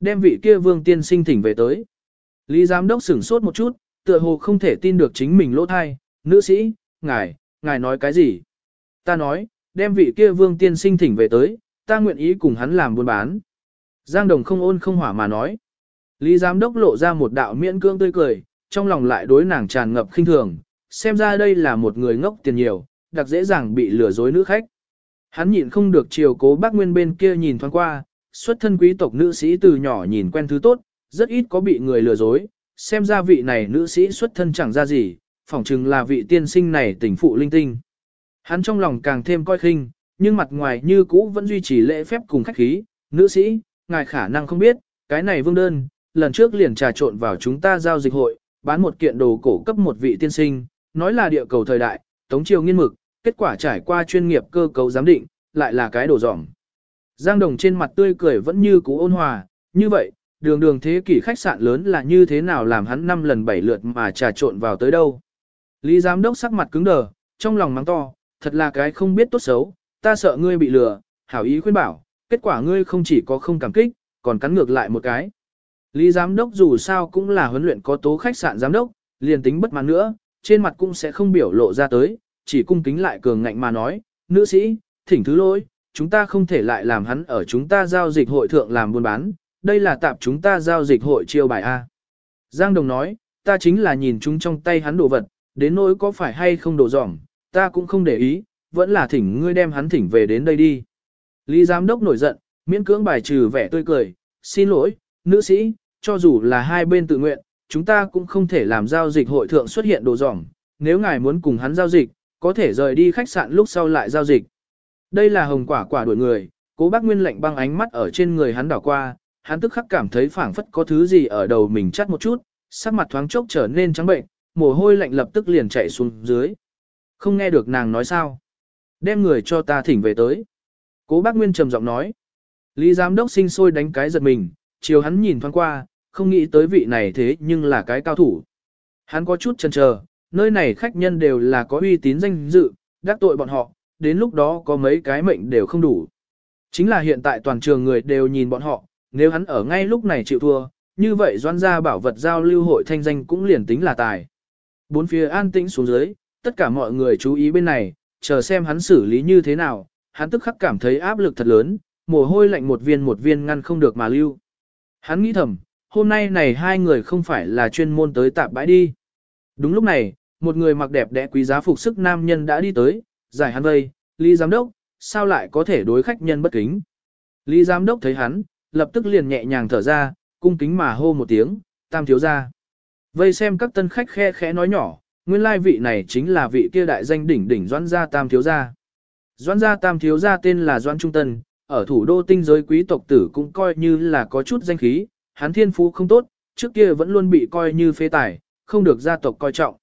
A: Đem vị kia vương tiên sinh thỉnh về tới. Lý Giám Đốc sửng sốt một chút, tựa hồ không thể tin được chính mình lỗ thai, nữ sĩ, ngài, ngài nói cái gì? Ta nói, đem vị kia vương tiên sinh thỉnh về tới, ta nguyện ý cùng hắn làm buôn bán. Giang Đồng không ôn không hỏa mà nói. Lý Giám Đốc lộ ra một đạo miễn cương tươi cười, trong lòng lại đối nàng tràn ngập khinh thường, xem ra đây là một người ngốc tiền nhiều, đặc dễ dàng bị lừa dối nữ khách. Hắn nhịn không được chiều cố bác Nguyên bên kia nhìn thoáng qua, xuất thân quý tộc nữ sĩ từ nhỏ nhìn quen thứ tốt, rất ít có bị người lừa dối, xem ra vị này nữ sĩ xuất thân chẳng ra gì, phỏng chừng là vị tiên sinh này tỉnh phụ linh tinh. Hắn trong lòng càng thêm coi khinh, nhưng mặt ngoài như cũ vẫn duy trì lễ phép cùng khách khí, nữ sĩ, ngài khả năng không biết, cái này vương đơn, lần trước liền trà trộn vào chúng ta giao dịch hội, bán một kiện đồ cổ cấp một vị tiên sinh, nói là địa cầu thời đại, tống triều nghiên mực, kết quả trải qua chuyên nghiệp cơ cấu giám định, lại là cái đồ dỏng. Giang Đồng trên mặt tươi cười vẫn như cũ ôn hòa, như vậy, đường đường thế kỷ khách sạn lớn là như thế nào làm hắn năm lần bảy lượt mà trà trộn vào tới đâu. Lý giám đốc sắc mặt cứng đờ, trong lòng mắng to, thật là cái không biết tốt xấu, ta sợ ngươi bị lừa, hảo ý khuyên bảo, kết quả ngươi không chỉ có không cảm kích, còn cắn ngược lại một cái. Lý giám đốc dù sao cũng là huấn luyện có tố khách sạn giám đốc, liền tính bất mãn nữa, trên mặt cũng sẽ không biểu lộ ra tới, chỉ cung kính lại cường ngạnh mà nói, nữ sĩ, thỉnh thứ lỗi, chúng ta không thể lại làm hắn ở chúng ta giao dịch hội thượng làm buôn bán, đây là tạp chúng ta giao dịch hội chiêu bài A. Giang Đồng nói, ta chính là nhìn chúng trong tay hắn đồ vật, đến nỗi có phải hay không đồ dỏng, ta cũng không để ý, vẫn là thỉnh ngươi đem hắn thỉnh về đến đây đi. Lý Giám Đốc nổi giận, miễn cưỡng bài trừ vẻ tươi cười, xin lỗi, nữ sĩ, cho dù là hai bên tự nguyện, chúng ta cũng không thể làm giao dịch hội thượng xuất hiện đồ dỏng, nếu ngài muốn cùng hắn giao dịch, có thể rời đi khách sạn lúc sau lại giao dịch. Đây là hồng quả quả đuổi người, cố bác Nguyên lạnh băng ánh mắt ở trên người hắn đảo qua, hắn tức khắc cảm thấy phảng phất có thứ gì ở đầu mình chắt một chút, sắc mặt thoáng chốc trở nên trắng bệnh, mồ hôi lạnh lập tức liền chạy xuống dưới. Không nghe được nàng nói sao. Đem người cho ta thỉnh về tới. Cố bác Nguyên trầm giọng nói. Lý giám đốc sinh sôi đánh cái giật mình, chiều hắn nhìn thoáng qua, không nghĩ tới vị này thế nhưng là cái cao thủ. Hắn có chút chần chờ, nơi này khách nhân đều là có uy tín danh dự, đắc tội bọn họ, đến lúc đó có mấy cái mệnh đều không đủ. Chính là hiện tại toàn trường người đều nhìn bọn họ, nếu hắn ở ngay lúc này chịu thua, như vậy doan gia bảo vật giao lưu hội thanh danh cũng liền tính là tài. Bốn phía an tĩnh xuống dưới, tất cả mọi người chú ý bên này, chờ xem hắn xử lý như thế nào, hắn tức khắc cảm thấy áp lực thật lớn, mồ hôi lạnh một viên một viên ngăn không được mà lưu. Hắn nghĩ thầm, hôm nay này hai người không phải là chuyên môn tới tạp bãi đi. Đúng lúc này, một người mặc đẹp đẽ quý giá phục sức nam nhân đã đi tới, giải hắn vây, Lý Giám Đốc, sao lại có thể đối khách nhân bất kính. Lý Giám Đốc thấy hắn, lập tức liền nhẹ nhàng thở ra, cung kính mà hô một tiếng, tam thiếu ra. Vây xem các tân khách khe khẽ nói nhỏ, nguyên lai vị này chính là vị kia đại danh đỉnh đỉnh Doãn gia tam thiếu gia. Doãn gia tam thiếu gia tên là Doãn Trung Tân, ở thủ đô tinh giới quý tộc tử cũng coi như là có chút danh khí, hắn thiên phú không tốt, trước kia vẫn luôn bị coi như phế tài, không được gia tộc coi trọng.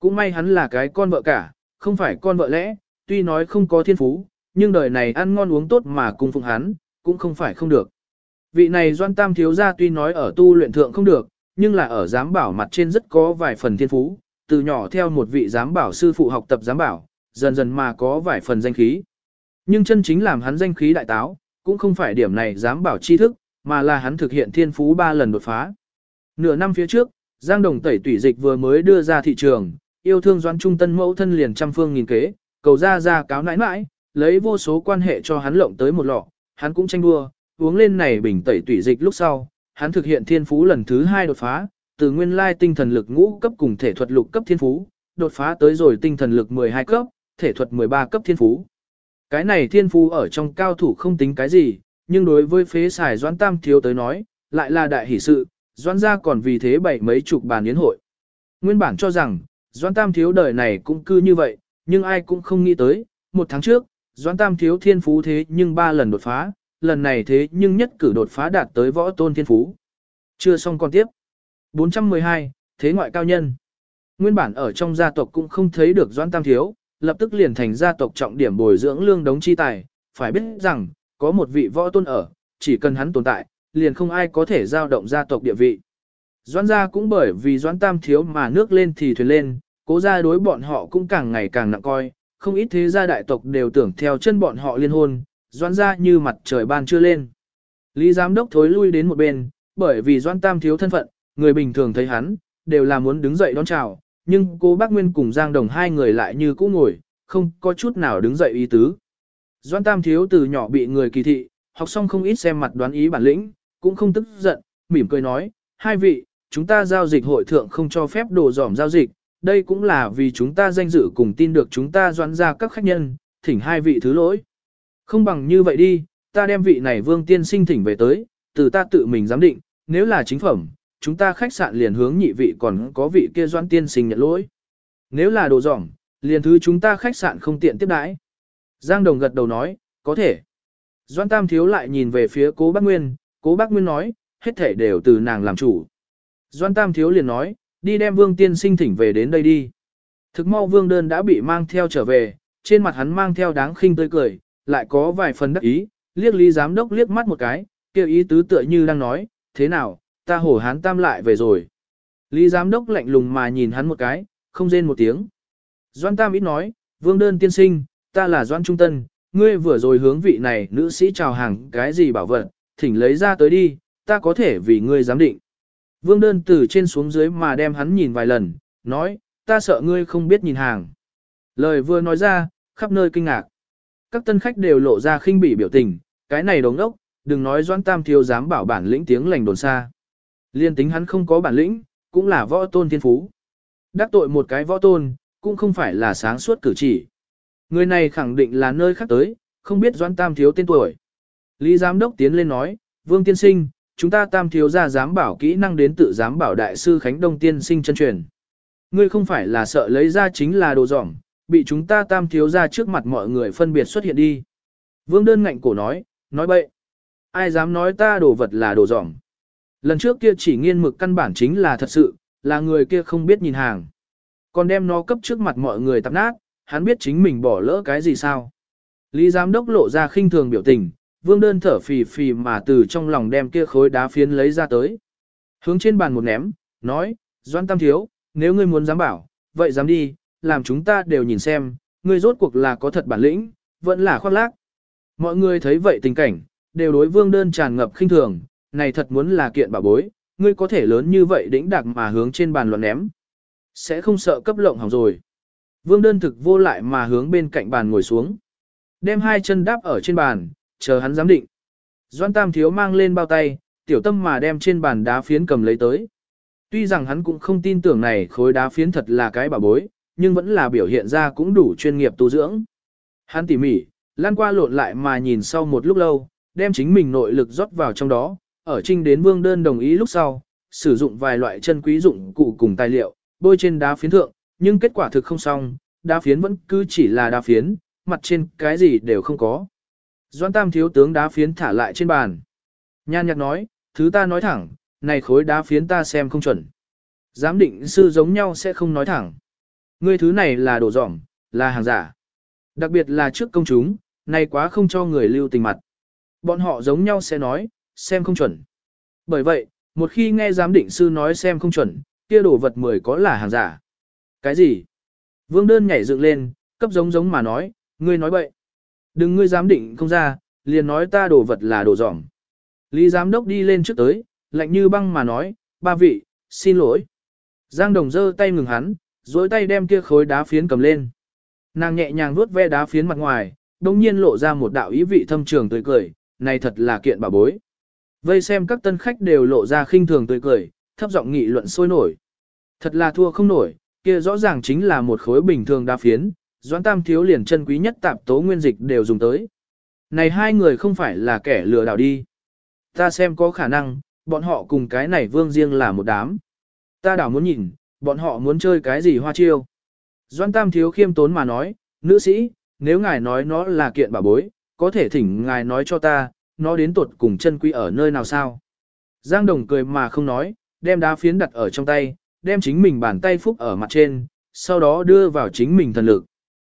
A: Cũng may hắn là cái con vợ cả, không phải con vợ lẽ, tuy nói không có thiên phú, nhưng đời này ăn ngon uống tốt mà cùng phụng hắn, cũng không phải không được. Vị này doan tam thiếu gia tuy nói ở tu luyện thượng không được, nhưng là ở giám bảo mặt trên rất có vài phần thiên phú, từ nhỏ theo một vị giám bảo sư phụ học tập giám bảo, dần dần mà có vài phần danh khí. Nhưng chân chính làm hắn danh khí đại táo, cũng không phải điểm này giám bảo tri thức, mà là hắn thực hiện thiên phú ba lần đột phá. Nửa năm phía trước, Giang Đồng tẩy tủy dịch vừa mới đưa ra thị trường, yêu thương doan trung tân mẫu thân liền trăm phương nghìn kế, cầu ra ra cáo nãi nãi, lấy vô số quan hệ cho hắn lộng tới một lọ, hắn cũng tranh đua, uống lên này bình tẩy tủy dịch lúc sau, hắn thực hiện thiên phú lần thứ hai đột phá, từ nguyên lai tinh thần lực ngũ cấp cùng thể thuật lục cấp thiên phú, đột phá tới rồi tinh thần lực 12 cấp, thể thuật 13 cấp thiên phú. Cái này thiên phú ở trong cao thủ không tính cái gì, nhưng đối với phế xài doãn tam thiếu tới nói, lại là đại hỷ sự, doãn gia còn vì thế bảy mấy chục bàn yến hội. Nguyên bản cho rằng, doãn tam thiếu đời này cũng cư như vậy, nhưng ai cũng không nghĩ tới, một tháng trước, doãn tam thiếu thiên phú thế nhưng ba lần đột phá, lần này thế nhưng nhất cử đột phá đạt tới võ tôn thiên phú. Chưa xong còn tiếp. 412, Thế ngoại cao nhân. Nguyên bản ở trong gia tộc cũng không thấy được doãn tam thiếu, lập tức liền thành gia tộc trọng điểm bồi dưỡng lương đống chi tài, phải biết rằng, có một vị võ tôn ở, chỉ cần hắn tồn tại, liền không ai có thể giao động gia tộc địa vị. Doãn gia cũng bởi vì doãn tam thiếu mà nước lên thì thuyền lên, cố gia đối bọn họ cũng càng ngày càng nặng coi, không ít thế gia đại tộc đều tưởng theo chân bọn họ liên hôn, doãn gia như mặt trời ban chưa lên. Lý giám đốc thối lui đến một bên, bởi vì doãn tam thiếu thân phận, người bình thường thấy hắn, đều là muốn đứng dậy đón chào, nhưng cô bác Nguyên cùng Giang Đồng hai người lại như cũ ngồi, không có chút nào đứng dậy ý tứ. Doan Tam Thiếu từ nhỏ bị người kỳ thị, học xong không ít xem mặt đoán ý bản lĩnh, cũng không tức giận, mỉm cười nói, hai vị, chúng ta giao dịch hội thượng không cho phép đồ dỏm giao dịch, đây cũng là vì chúng ta danh dự cùng tin được chúng ta doãn ra các khách nhân, thỉnh hai vị thứ lỗi. Không bằng như vậy đi, ta đem vị này vương tiên sinh thỉnh về tới, từ ta tự mình giám định, nếu là chính phẩm, chúng ta khách sạn liền hướng nhị vị còn có vị kia doãn tiên sinh nhận lỗi. Nếu là đồ dỏng, liền thứ chúng ta khách sạn không tiện tiếp đãi. Giang Đồng gật đầu nói, có thể. Doan Tam Thiếu lại nhìn về phía cố bác Nguyên, cố bác Nguyên nói, hết thể đều từ nàng làm chủ. Doan Tam Thiếu liền nói, đi đem Vương Tiên Sinh thỉnh về đến đây đi. Thực mau Vương Đơn đã bị mang theo trở về, trên mặt hắn mang theo đáng khinh tươi cười, lại có vài phần đắc ý, liếc Lý Giám Đốc liếc mắt một cái, kêu ý tứ tựa như đang nói, thế nào, ta hổ hán tam lại về rồi. Lý Giám Đốc lạnh lùng mà nhìn hắn một cái, không rên một tiếng. Doan Tam ít nói, Vương Đơn Tiên Sinh, ta là Doan Trung Tân, ngươi vừa rồi hướng vị này nữ sĩ chào hàng cái gì bảo vật, thỉnh lấy ra tới đi, ta có thể vì ngươi giám định. Vương đơn từ trên xuống dưới mà đem hắn nhìn vài lần, nói, ta sợ ngươi không biết nhìn hàng. Lời vừa nói ra, khắp nơi kinh ngạc. Các tân khách đều lộ ra khinh bỉ biểu tình, cái này đồng ốc, đừng nói doan tam thiếu dám bảo bản lĩnh tiếng lành đồn xa. Liên tính hắn không có bản lĩnh, cũng là võ tôn thiên phú. Đắc tội một cái võ tôn, cũng không phải là sáng suốt cử chỉ. Người này khẳng định là nơi khác tới, không biết Doãn Tam Thiếu tên tuổi. Lý Giám Đốc tiến lên nói, Vương Tiên Sinh, chúng ta Tam Thiếu ra giám bảo kỹ năng đến tự giám bảo Đại sư Khánh Đông Tiên Sinh chân truyền. Ngươi không phải là sợ lấy ra chính là đồ dỏng, bị chúng ta Tam Thiếu ra trước mặt mọi người phân biệt xuất hiện đi. Vương Đơn ngạnh cổ nói, nói bậy. Ai dám nói ta đồ vật là đồ dỏng. Lần trước kia chỉ nghiên mực căn bản chính là thật sự, là người kia không biết nhìn hàng. Còn đem nó cấp trước mặt mọi người tạp nát, hắn biết chính mình bỏ lỡ cái gì sao. Lý giám đốc lộ ra khinh thường biểu tình, vương đơn thở phì phì mà từ trong lòng đem kia khối đá phiến lấy ra tới. Hướng trên bàn một ném, nói, Doan Tam Thiếu, nếu ngươi muốn dám bảo, vậy dám đi, làm chúng ta đều nhìn xem, ngươi rốt cuộc là có thật bản lĩnh, vẫn là khoác lác. Mọi người thấy vậy tình cảnh, đều đối vương đơn tràn ngập khinh thường, này thật muốn là kiện bảo bối, ngươi có thể lớn như vậy đĩnh đạc mà hướng trên bàn luận ném. Sẽ không sợ cấp lộng hỏng rồi. Vương đơn thực vô lại mà hướng bên cạnh bàn ngồi xuống. Đem hai chân đáp ở trên bàn, chờ hắn giám định. Doan Tam Thiếu mang lên bao tay, tiểu tâm mà đem trên bàn đá phiến cầm lấy tới. Tuy rằng hắn cũng không tin tưởng này khối đá phiến thật là cái bà bối, nhưng vẫn là biểu hiện ra cũng đủ chuyên nghiệp tu dưỡng. Hắn tỉ mỉ, lan qua lộn lại mà nhìn sau một lúc lâu, đem chính mình nội lực rót vào trong đó, ở trinh đến vương đơn đồng ý lúc sau, sử dụng vài loại chân quý dụng cụ cùng tài liệu, bôi trên đá phiến thượng, nhưng kết quả thực không xong, đá phiến vẫn cứ chỉ là đá phiến, mặt trên cái gì đều không có. Doan Tam thiếu tướng đá phiến thả lại trên bàn. Nhan nhạc nói, thứ ta nói thẳng, này khối đá phiến ta xem không chuẩn. Giám định sư giống nhau sẽ không nói thẳng. Ngươi thứ này là đồ dỏng, là hàng giả. Đặc biệt là trước công chúng, này quá không cho người lưu tình mặt. Bọn họ giống nhau sẽ nói, xem không chuẩn. Bởi vậy, một khi nghe giám định sư nói xem không chuẩn, kia đồ vật mười có là hàng giả. Cái gì? Vương đơn nhảy dựng lên, cấp giống giống mà nói, ngươi nói bậy. Đừng ngươi giám định không ra, liền nói ta đồ vật là đồ dỏng. Lý giám đốc đi lên trước tới, lạnh như băng mà nói, ba vị, xin lỗi. Giang Đồng giơ tay ngừng hắn, duỗi tay đem kia khối đá phiến cầm lên. Nàng nhẹ nhàng vuốt ve đá phiến mặt ngoài, đồng nhiên lộ ra một đạo ý vị thâm trường tươi cười, này thật là kiện bảo bối. Vây xem các tân khách đều lộ ra khinh thường tươi cười, thấp giọng nghị luận sôi nổi. Thật là thua không nổi, kia rõ ràng chính là một khối bình thường đá phiến, Doãn Tam thiếu liền chân quý nhất tạp tố nguyên dịch đều dùng tới. Này hai người không phải là kẻ lừa đảo đi. Ta xem có khả năng, bọn họ cùng cái này vương riêng là một đám. Ta đảo muốn nhìn, bọn họ muốn chơi cái gì hoa chiêu. doan Tam thiếu khiêm tốn mà nói, nữ sĩ, nếu ngài nói nó là kiện bảo bối, có thể thỉnh ngài nói cho ta, nó đến tuột cùng chân quý ở nơi nào sao. Giang Đồng cười mà không nói, đem đá phiến đặt ở trong tay, đem chính mình bàn tay phúc ở mặt trên, sau đó đưa vào chính mình thần lực.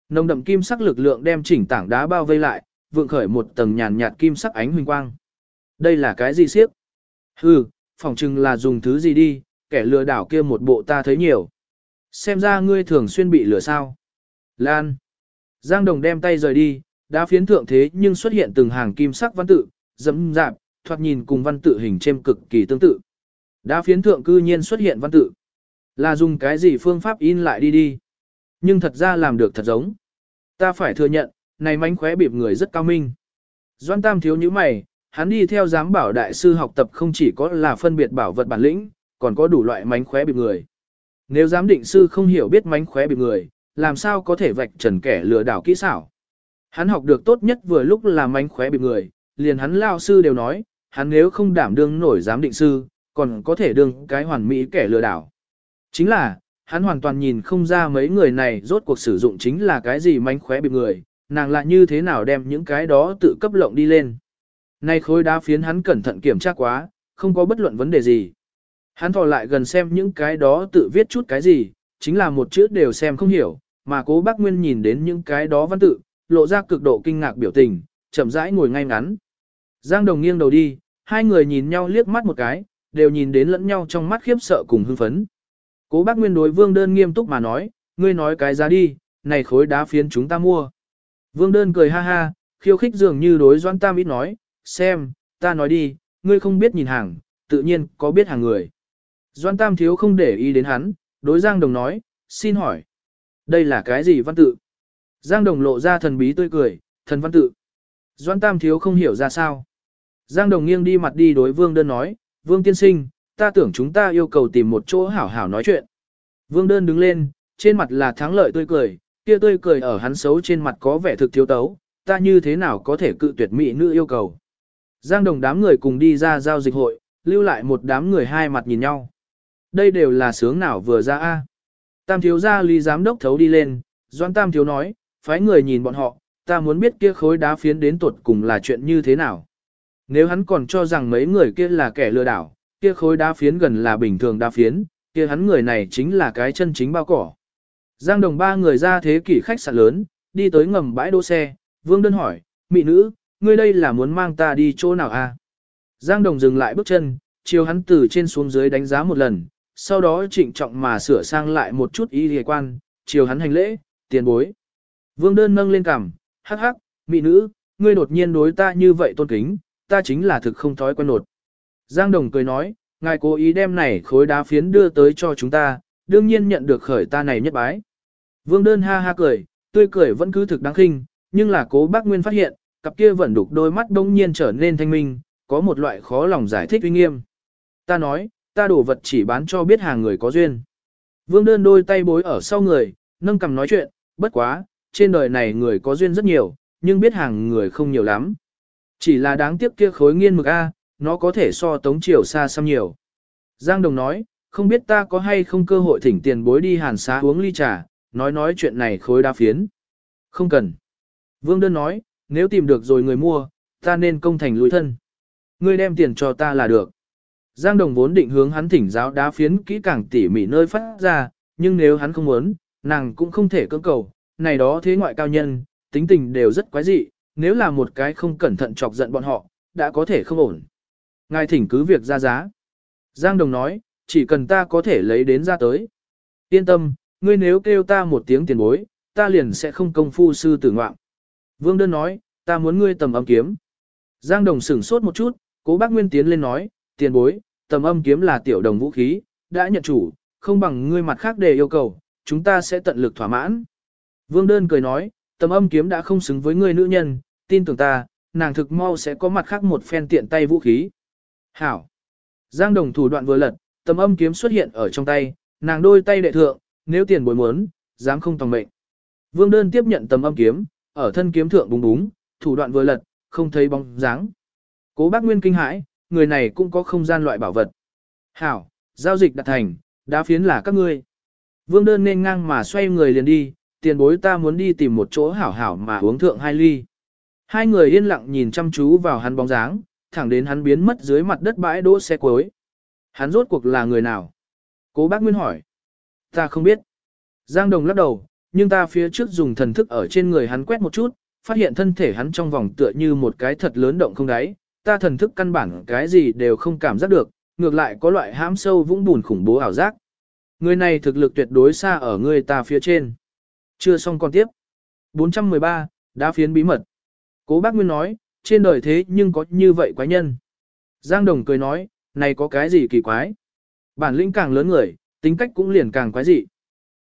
A: Nồng đậm kim sắc lực lượng đem chỉnh tảng đá bao vây lại, vượng khởi một tầng nhàn nhạt kim sắc ánh huỳnh quang. Đây là cái gì siếc? Hừ, phỏng chừng là dùng thứ gì đi, kẻ lừa đảo kia một bộ ta thấy nhiều. Xem ra ngươi thường xuyên bị lừa sao. Lan. Giang Đồng đem tay rời đi, đá phiến thượng thế nhưng xuất hiện từng hàng kim sắc văn tự, dẫm dạp, thoạt nhìn cùng văn tự hình trên cực kỳ tương tự. Đá phiến thượng cư nhiên xuất hiện văn tự. Là dùng cái gì phương pháp in lại đi đi. Nhưng thật ra làm được thật giống. Ta phải thừa nhận, này mánh khóe bịp người rất cao minh. Doan Tam thiếu như mày, hắn đi theo giám bảo đại sư học tập không chỉ có là phân biệt bảo vật bản lĩnh, còn có đủ loại mánh khóe bịp người. Nếu giám định sư không hiểu biết mánh khóe bịp người, làm sao có thể vạch trần kẻ lừa đảo kỹ xảo. Hắn học được tốt nhất vừa lúc là mánh khóe bịp người, liền hắn lao sư đều nói, hắn nếu không đảm đương nổi giám định sư, còn có thể đương cái hoàn mỹ kẻ lừa đảo. Chính là, hắn hoàn toàn nhìn không ra mấy người này rốt cuộc sử dụng chính là cái gì mánh khóe bịp người, nàng lại như thế nào đem những cái đó tự cấp lộng đi lên. Nay khối đá phiến hắn cẩn thận kiểm tra quá, không có bất luận vấn đề gì. Hắn thò lại gần xem những cái đó tự viết chút cái gì, chính là một chữ đều xem không hiểu, mà cố bác Nguyên nhìn đến những cái đó văn tự, lộ ra cực độ kinh ngạc biểu tình, chậm rãi ngồi ngay ngắn. Giang Đồng nghiêng đầu đi, hai người nhìn nhau liếc mắt một cái, đều nhìn đến lẫn nhau trong mắt khiếp sợ cùng hưng phấn. Cố bác Nguyên đối Vương Đơn nghiêm túc mà nói, ngươi nói cái giá đi, này khối đá phiến chúng ta mua. Vương Đơn cười ha ha, khiêu khích dường như đối Doan Tam ít nói, xem, ta nói đi, ngươi không biết nhìn hàng, tự nhiên có biết hàng người. Doan Tam thiếu không để ý đến hắn, đối Giang Đồng nói, xin hỏi, đây là cái gì văn tự? Giang Đồng lộ ra thần bí tươi cười, thần văn tự. Doan Tam thiếu không hiểu ra sao. Giang Đồng nghiêng đi mặt đi đối Vương Đơn nói, Vương Tiên Sinh, ta tưởng chúng ta yêu cầu tìm một chỗ hảo hảo nói chuyện. Vương Đơn đứng lên, trên mặt là thắng lợi tươi cười, kia tươi cười ở hắn xấu trên mặt có vẻ thực thiếu tấu, ta như thế nào có thể cự tuyệt mỹ nữ yêu cầu. Giang đồng đám người cùng đi ra giao dịch hội, lưu lại một đám người hai mặt nhìn nhau. Đây đều là sướng nào vừa ra a. Tam thiếu gia lý giám đốc thấu đi lên, Doan Tam thiếu nói, phái người nhìn bọn họ, ta muốn biết kia khối đá phiến đến tuột cùng là chuyện như thế nào. Nếu hắn còn cho rằng mấy người kia là kẻ lừa đảo, kia khối đá phiến gần là bình thường đá phiến, kia hắn người này chính là cái chân chính bao cỏ. Giang đồng ba người ra thế kỷ khách sạn lớn, đi tới ngầm bãi đỗ xe, vương đơn hỏi, mị nữ, ngươi đây là muốn mang ta đi chỗ nào a? Giang đồng dừng lại bước chân, chiều hắn từ trên xuống dưới đánh giá một lần, sau đó trịnh trọng mà sửa sang lại một chút ý hề quan, chiều hắn hành lễ, tiền bối. Vương đơn nâng lên cằm, hắc hắc, mị nữ, ngươi đột nhiên đối ta như vậy tôn kính, ta chính là thực không thói quen nột. Giang Đồng cười nói, ngài cố ý đem này khối đá phiến đưa tới cho chúng ta, đương nhiên nhận được khởi ta này nhất bái. Vương đơn ha ha cười, tươi cười vẫn cứ thực đáng khinh, nhưng là cố bác Nguyên phát hiện, cặp kia vẫn đục đôi mắt đông nhiên trở nên thanh minh, có một loại khó lòng giải thích uy nghiêm. Ta nói, ta đổ vật chỉ bán cho biết hàng người có duyên. Vương đơn đôi tay bối ở sau người, nâng cầm nói chuyện, bất quá, trên đời này người có duyên rất nhiều, nhưng biết hàng người không nhiều lắm. Chỉ là đáng tiếc kia khối nghiên mực A, nó có thể so tống triều xa xăm nhiều. Giang Đồng nói, không biết ta có hay không cơ hội thỉnh tiền bối đi hàn xá uống ly trà, nói nói chuyện này khối đa phiến. Không cần. Vương Đơn nói, nếu tìm được rồi người mua, ta nên công thành lùi thân. Ngươi đem tiền cho ta là được. Giang Đồng vốn định hướng hắn thỉnh giáo đá phiến kỹ càng tỉ mỉ nơi phát ra, nhưng nếu hắn không muốn, nàng cũng không thể cưỡng cầu, này đó thế ngoại cao nhân, tính tình đều rất quái dị, nếu là một cái không cẩn thận chọc giận bọn họ, đã có thể không ổn. Ngài thỉnh cứ việc ra giá. Giang Đồng nói, chỉ cần ta có thể lấy đến ra tới. Yên tâm, ngươi nếu kêu ta một tiếng tiền bối, ta liền sẽ không công phu sư tử ngoạm. Vương đơn nói, ta muốn ngươi tầm âm kiếm. Giang đồng sửng sốt một chút, cố bác Nguyên tiến lên nói, tiền bối, tầm âm kiếm là tiểu đồng vũ khí, đã nhận chủ, không bằng ngươi mặt khác để yêu cầu, chúng ta sẽ tận lực thỏa mãn. Vương đơn cười nói, tầm âm kiếm đã không xứng với ngươi nữ nhân, tin tưởng ta, nàng thực mau sẽ có mặt khác một phen tiện tay vũ khí. Hảo. Giang đồng thủ đoạn vừa lật, tầm âm kiếm xuất hiện ở trong tay, nàng đôi tay đệ thượng, nếu tiền bối muốn, dám không tòng mệnh. Vương đơn tiếp nhận tầm âm kiếm, ở thân kiếm thượng búng búng, thủ đoạn vừa lật, không thấy bóng dáng. Cố bác Nguyên kinh hãi, người này cũng có không gian loại bảo vật. Hảo, giao dịch đạt thành, đá phiến là các ngươi. Vương đơn nên ngang mà xoay người liền đi, tiền bối ta muốn đi tìm một chỗ hảo hảo mà uống thượng hai ly. Hai người yên lặng nhìn chăm chú vào hắn bóng dáng, thẳng đến hắn biến mất dưới mặt đất bãi đỗ xe cuối. Hắn rốt cuộc là người nào? Cố bác Nguyên hỏi. Ta không biết. Giang Đồng lắc đầu, nhưng ta phía trước dùng thần thức ở trên người hắn quét một chút, phát hiện thân thể hắn trong vòng tựa như một cái thật lớn động không đáy, ta thần thức căn bản cái gì đều không cảm giác được, ngược lại có loại hãm sâu vũng bùn khủng bố ảo giác. Người này thực lực tuyệt đối xa ở người ta phía trên. Chưa xong còn tiếp. 413, đá phiến bí mật. Cố bác Nguyên nói, trên đời thế nhưng có như vậy quái nhân. Giang Đồng cười nói, này có cái gì kỳ quái. Bản lĩnh càng lớn người, tính cách cũng liền càng quái dị.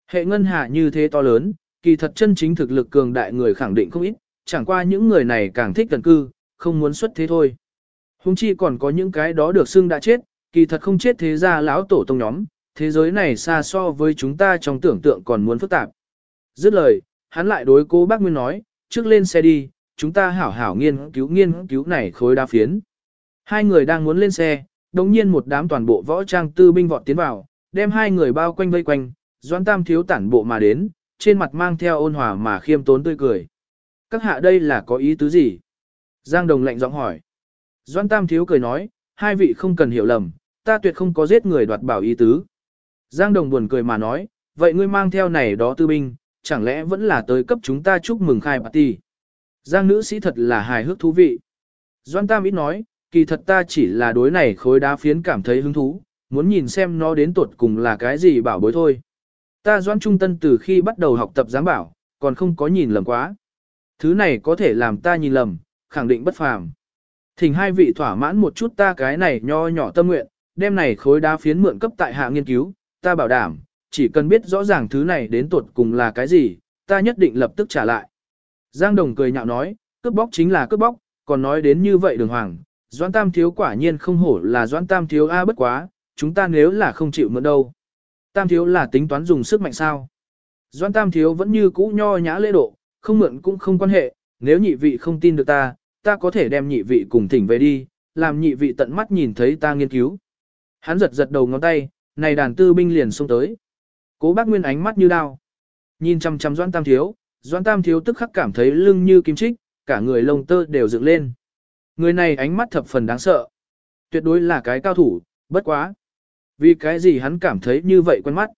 A: Hệ ngân hạ như thế to lớn, kỳ thật chân chính thực lực cường đại người khẳng định không ít, chẳng qua những người này càng thích gần cư, không muốn xuất thế thôi. Hùng chi còn có những cái đó được xưng đã chết, kỳ thật không chết thế ra lão tổ tông nhóm, thế giới này xa so với chúng ta trong tưởng tượng còn muốn phức tạp. Dứt lời, hắn lại đối cố bác Nguyên nói, trước lên xe đi, chúng ta hảo hảo nghiên cứu nghiên cứu này khối đa phiến. Hai người đang muốn lên xe, đồng nhiên một đám toàn bộ võ trang tư binh vọt tiến vào, đem hai người bao quanh vây quanh, doãn tam thiếu tản bộ mà đến, trên mặt mang theo ôn hòa mà khiêm tốn tươi cười. Các hạ đây là có ý tứ gì? Giang Đồng lạnh giọng hỏi. Doan tam thiếu cười nói, hai vị không cần hiểu lầm, ta tuyệt không có giết người đoạt bảo ý tứ. Giang Đồng buồn cười mà nói, vậy ngươi mang theo này đó tư binh, chẳng lẽ vẫn là tới cấp chúng ta chúc mừng khai party. Giang nữ sĩ thật là hài hước thú vị. Doan Tam ít nói, kỳ thật ta chỉ là đối này khối đá phiến cảm thấy hứng thú, muốn nhìn xem nó đến tuột cùng là cái gì bảo bối thôi. Ta Doan Trung Tân từ khi bắt đầu học tập giám bảo, còn không có nhìn lầm quá. Thứ này có thể làm ta nhìn lầm, khẳng định bất phàm. Thỉnh hai vị thỏa mãn một chút ta cái này nho nhỏ tâm nguyện, đem này khối đá phiến mượn cấp tại hạ nghiên cứu, ta bảo đảm, chỉ cần biết rõ ràng thứ này đến tuột cùng là cái gì, ta nhất định lập tức trả lại. Giang Đồng cười nhạo nói, cướp bóc chính là cướp bóc, còn nói đến như vậy đường hoàng, Doãn Tam Thiếu quả nhiên không hổ là Doãn Tam Thiếu A bất quá, chúng ta nếu là không chịu mượn đâu. Tam Thiếu là tính toán dùng sức mạnh sao. Doãn Tam Thiếu vẫn như cũ nho nhã lễ độ, không mượn cũng không quan hệ, nếu nhị vị không tin được ta, ta có thể đem nhị vị cùng thỉnh về đi, làm nhị vị tận mắt nhìn thấy ta nghiên cứu. Hắn giật giật đầu ngón tay, này đàn tư binh liền xông tới. Cố bác Nguyên ánh mắt như đao. Nhìn chăm chăm Doãn Tam Thiếu, Doãn Tam Thiếu tức khắc cảm thấy lưng như kim chích, cả người lông tơ đều dựng lên. Người này ánh mắt thập phần đáng sợ. Tuyệt đối là cái cao thủ, bất quá. Vì cái gì hắn cảm thấy như vậy quen mắt.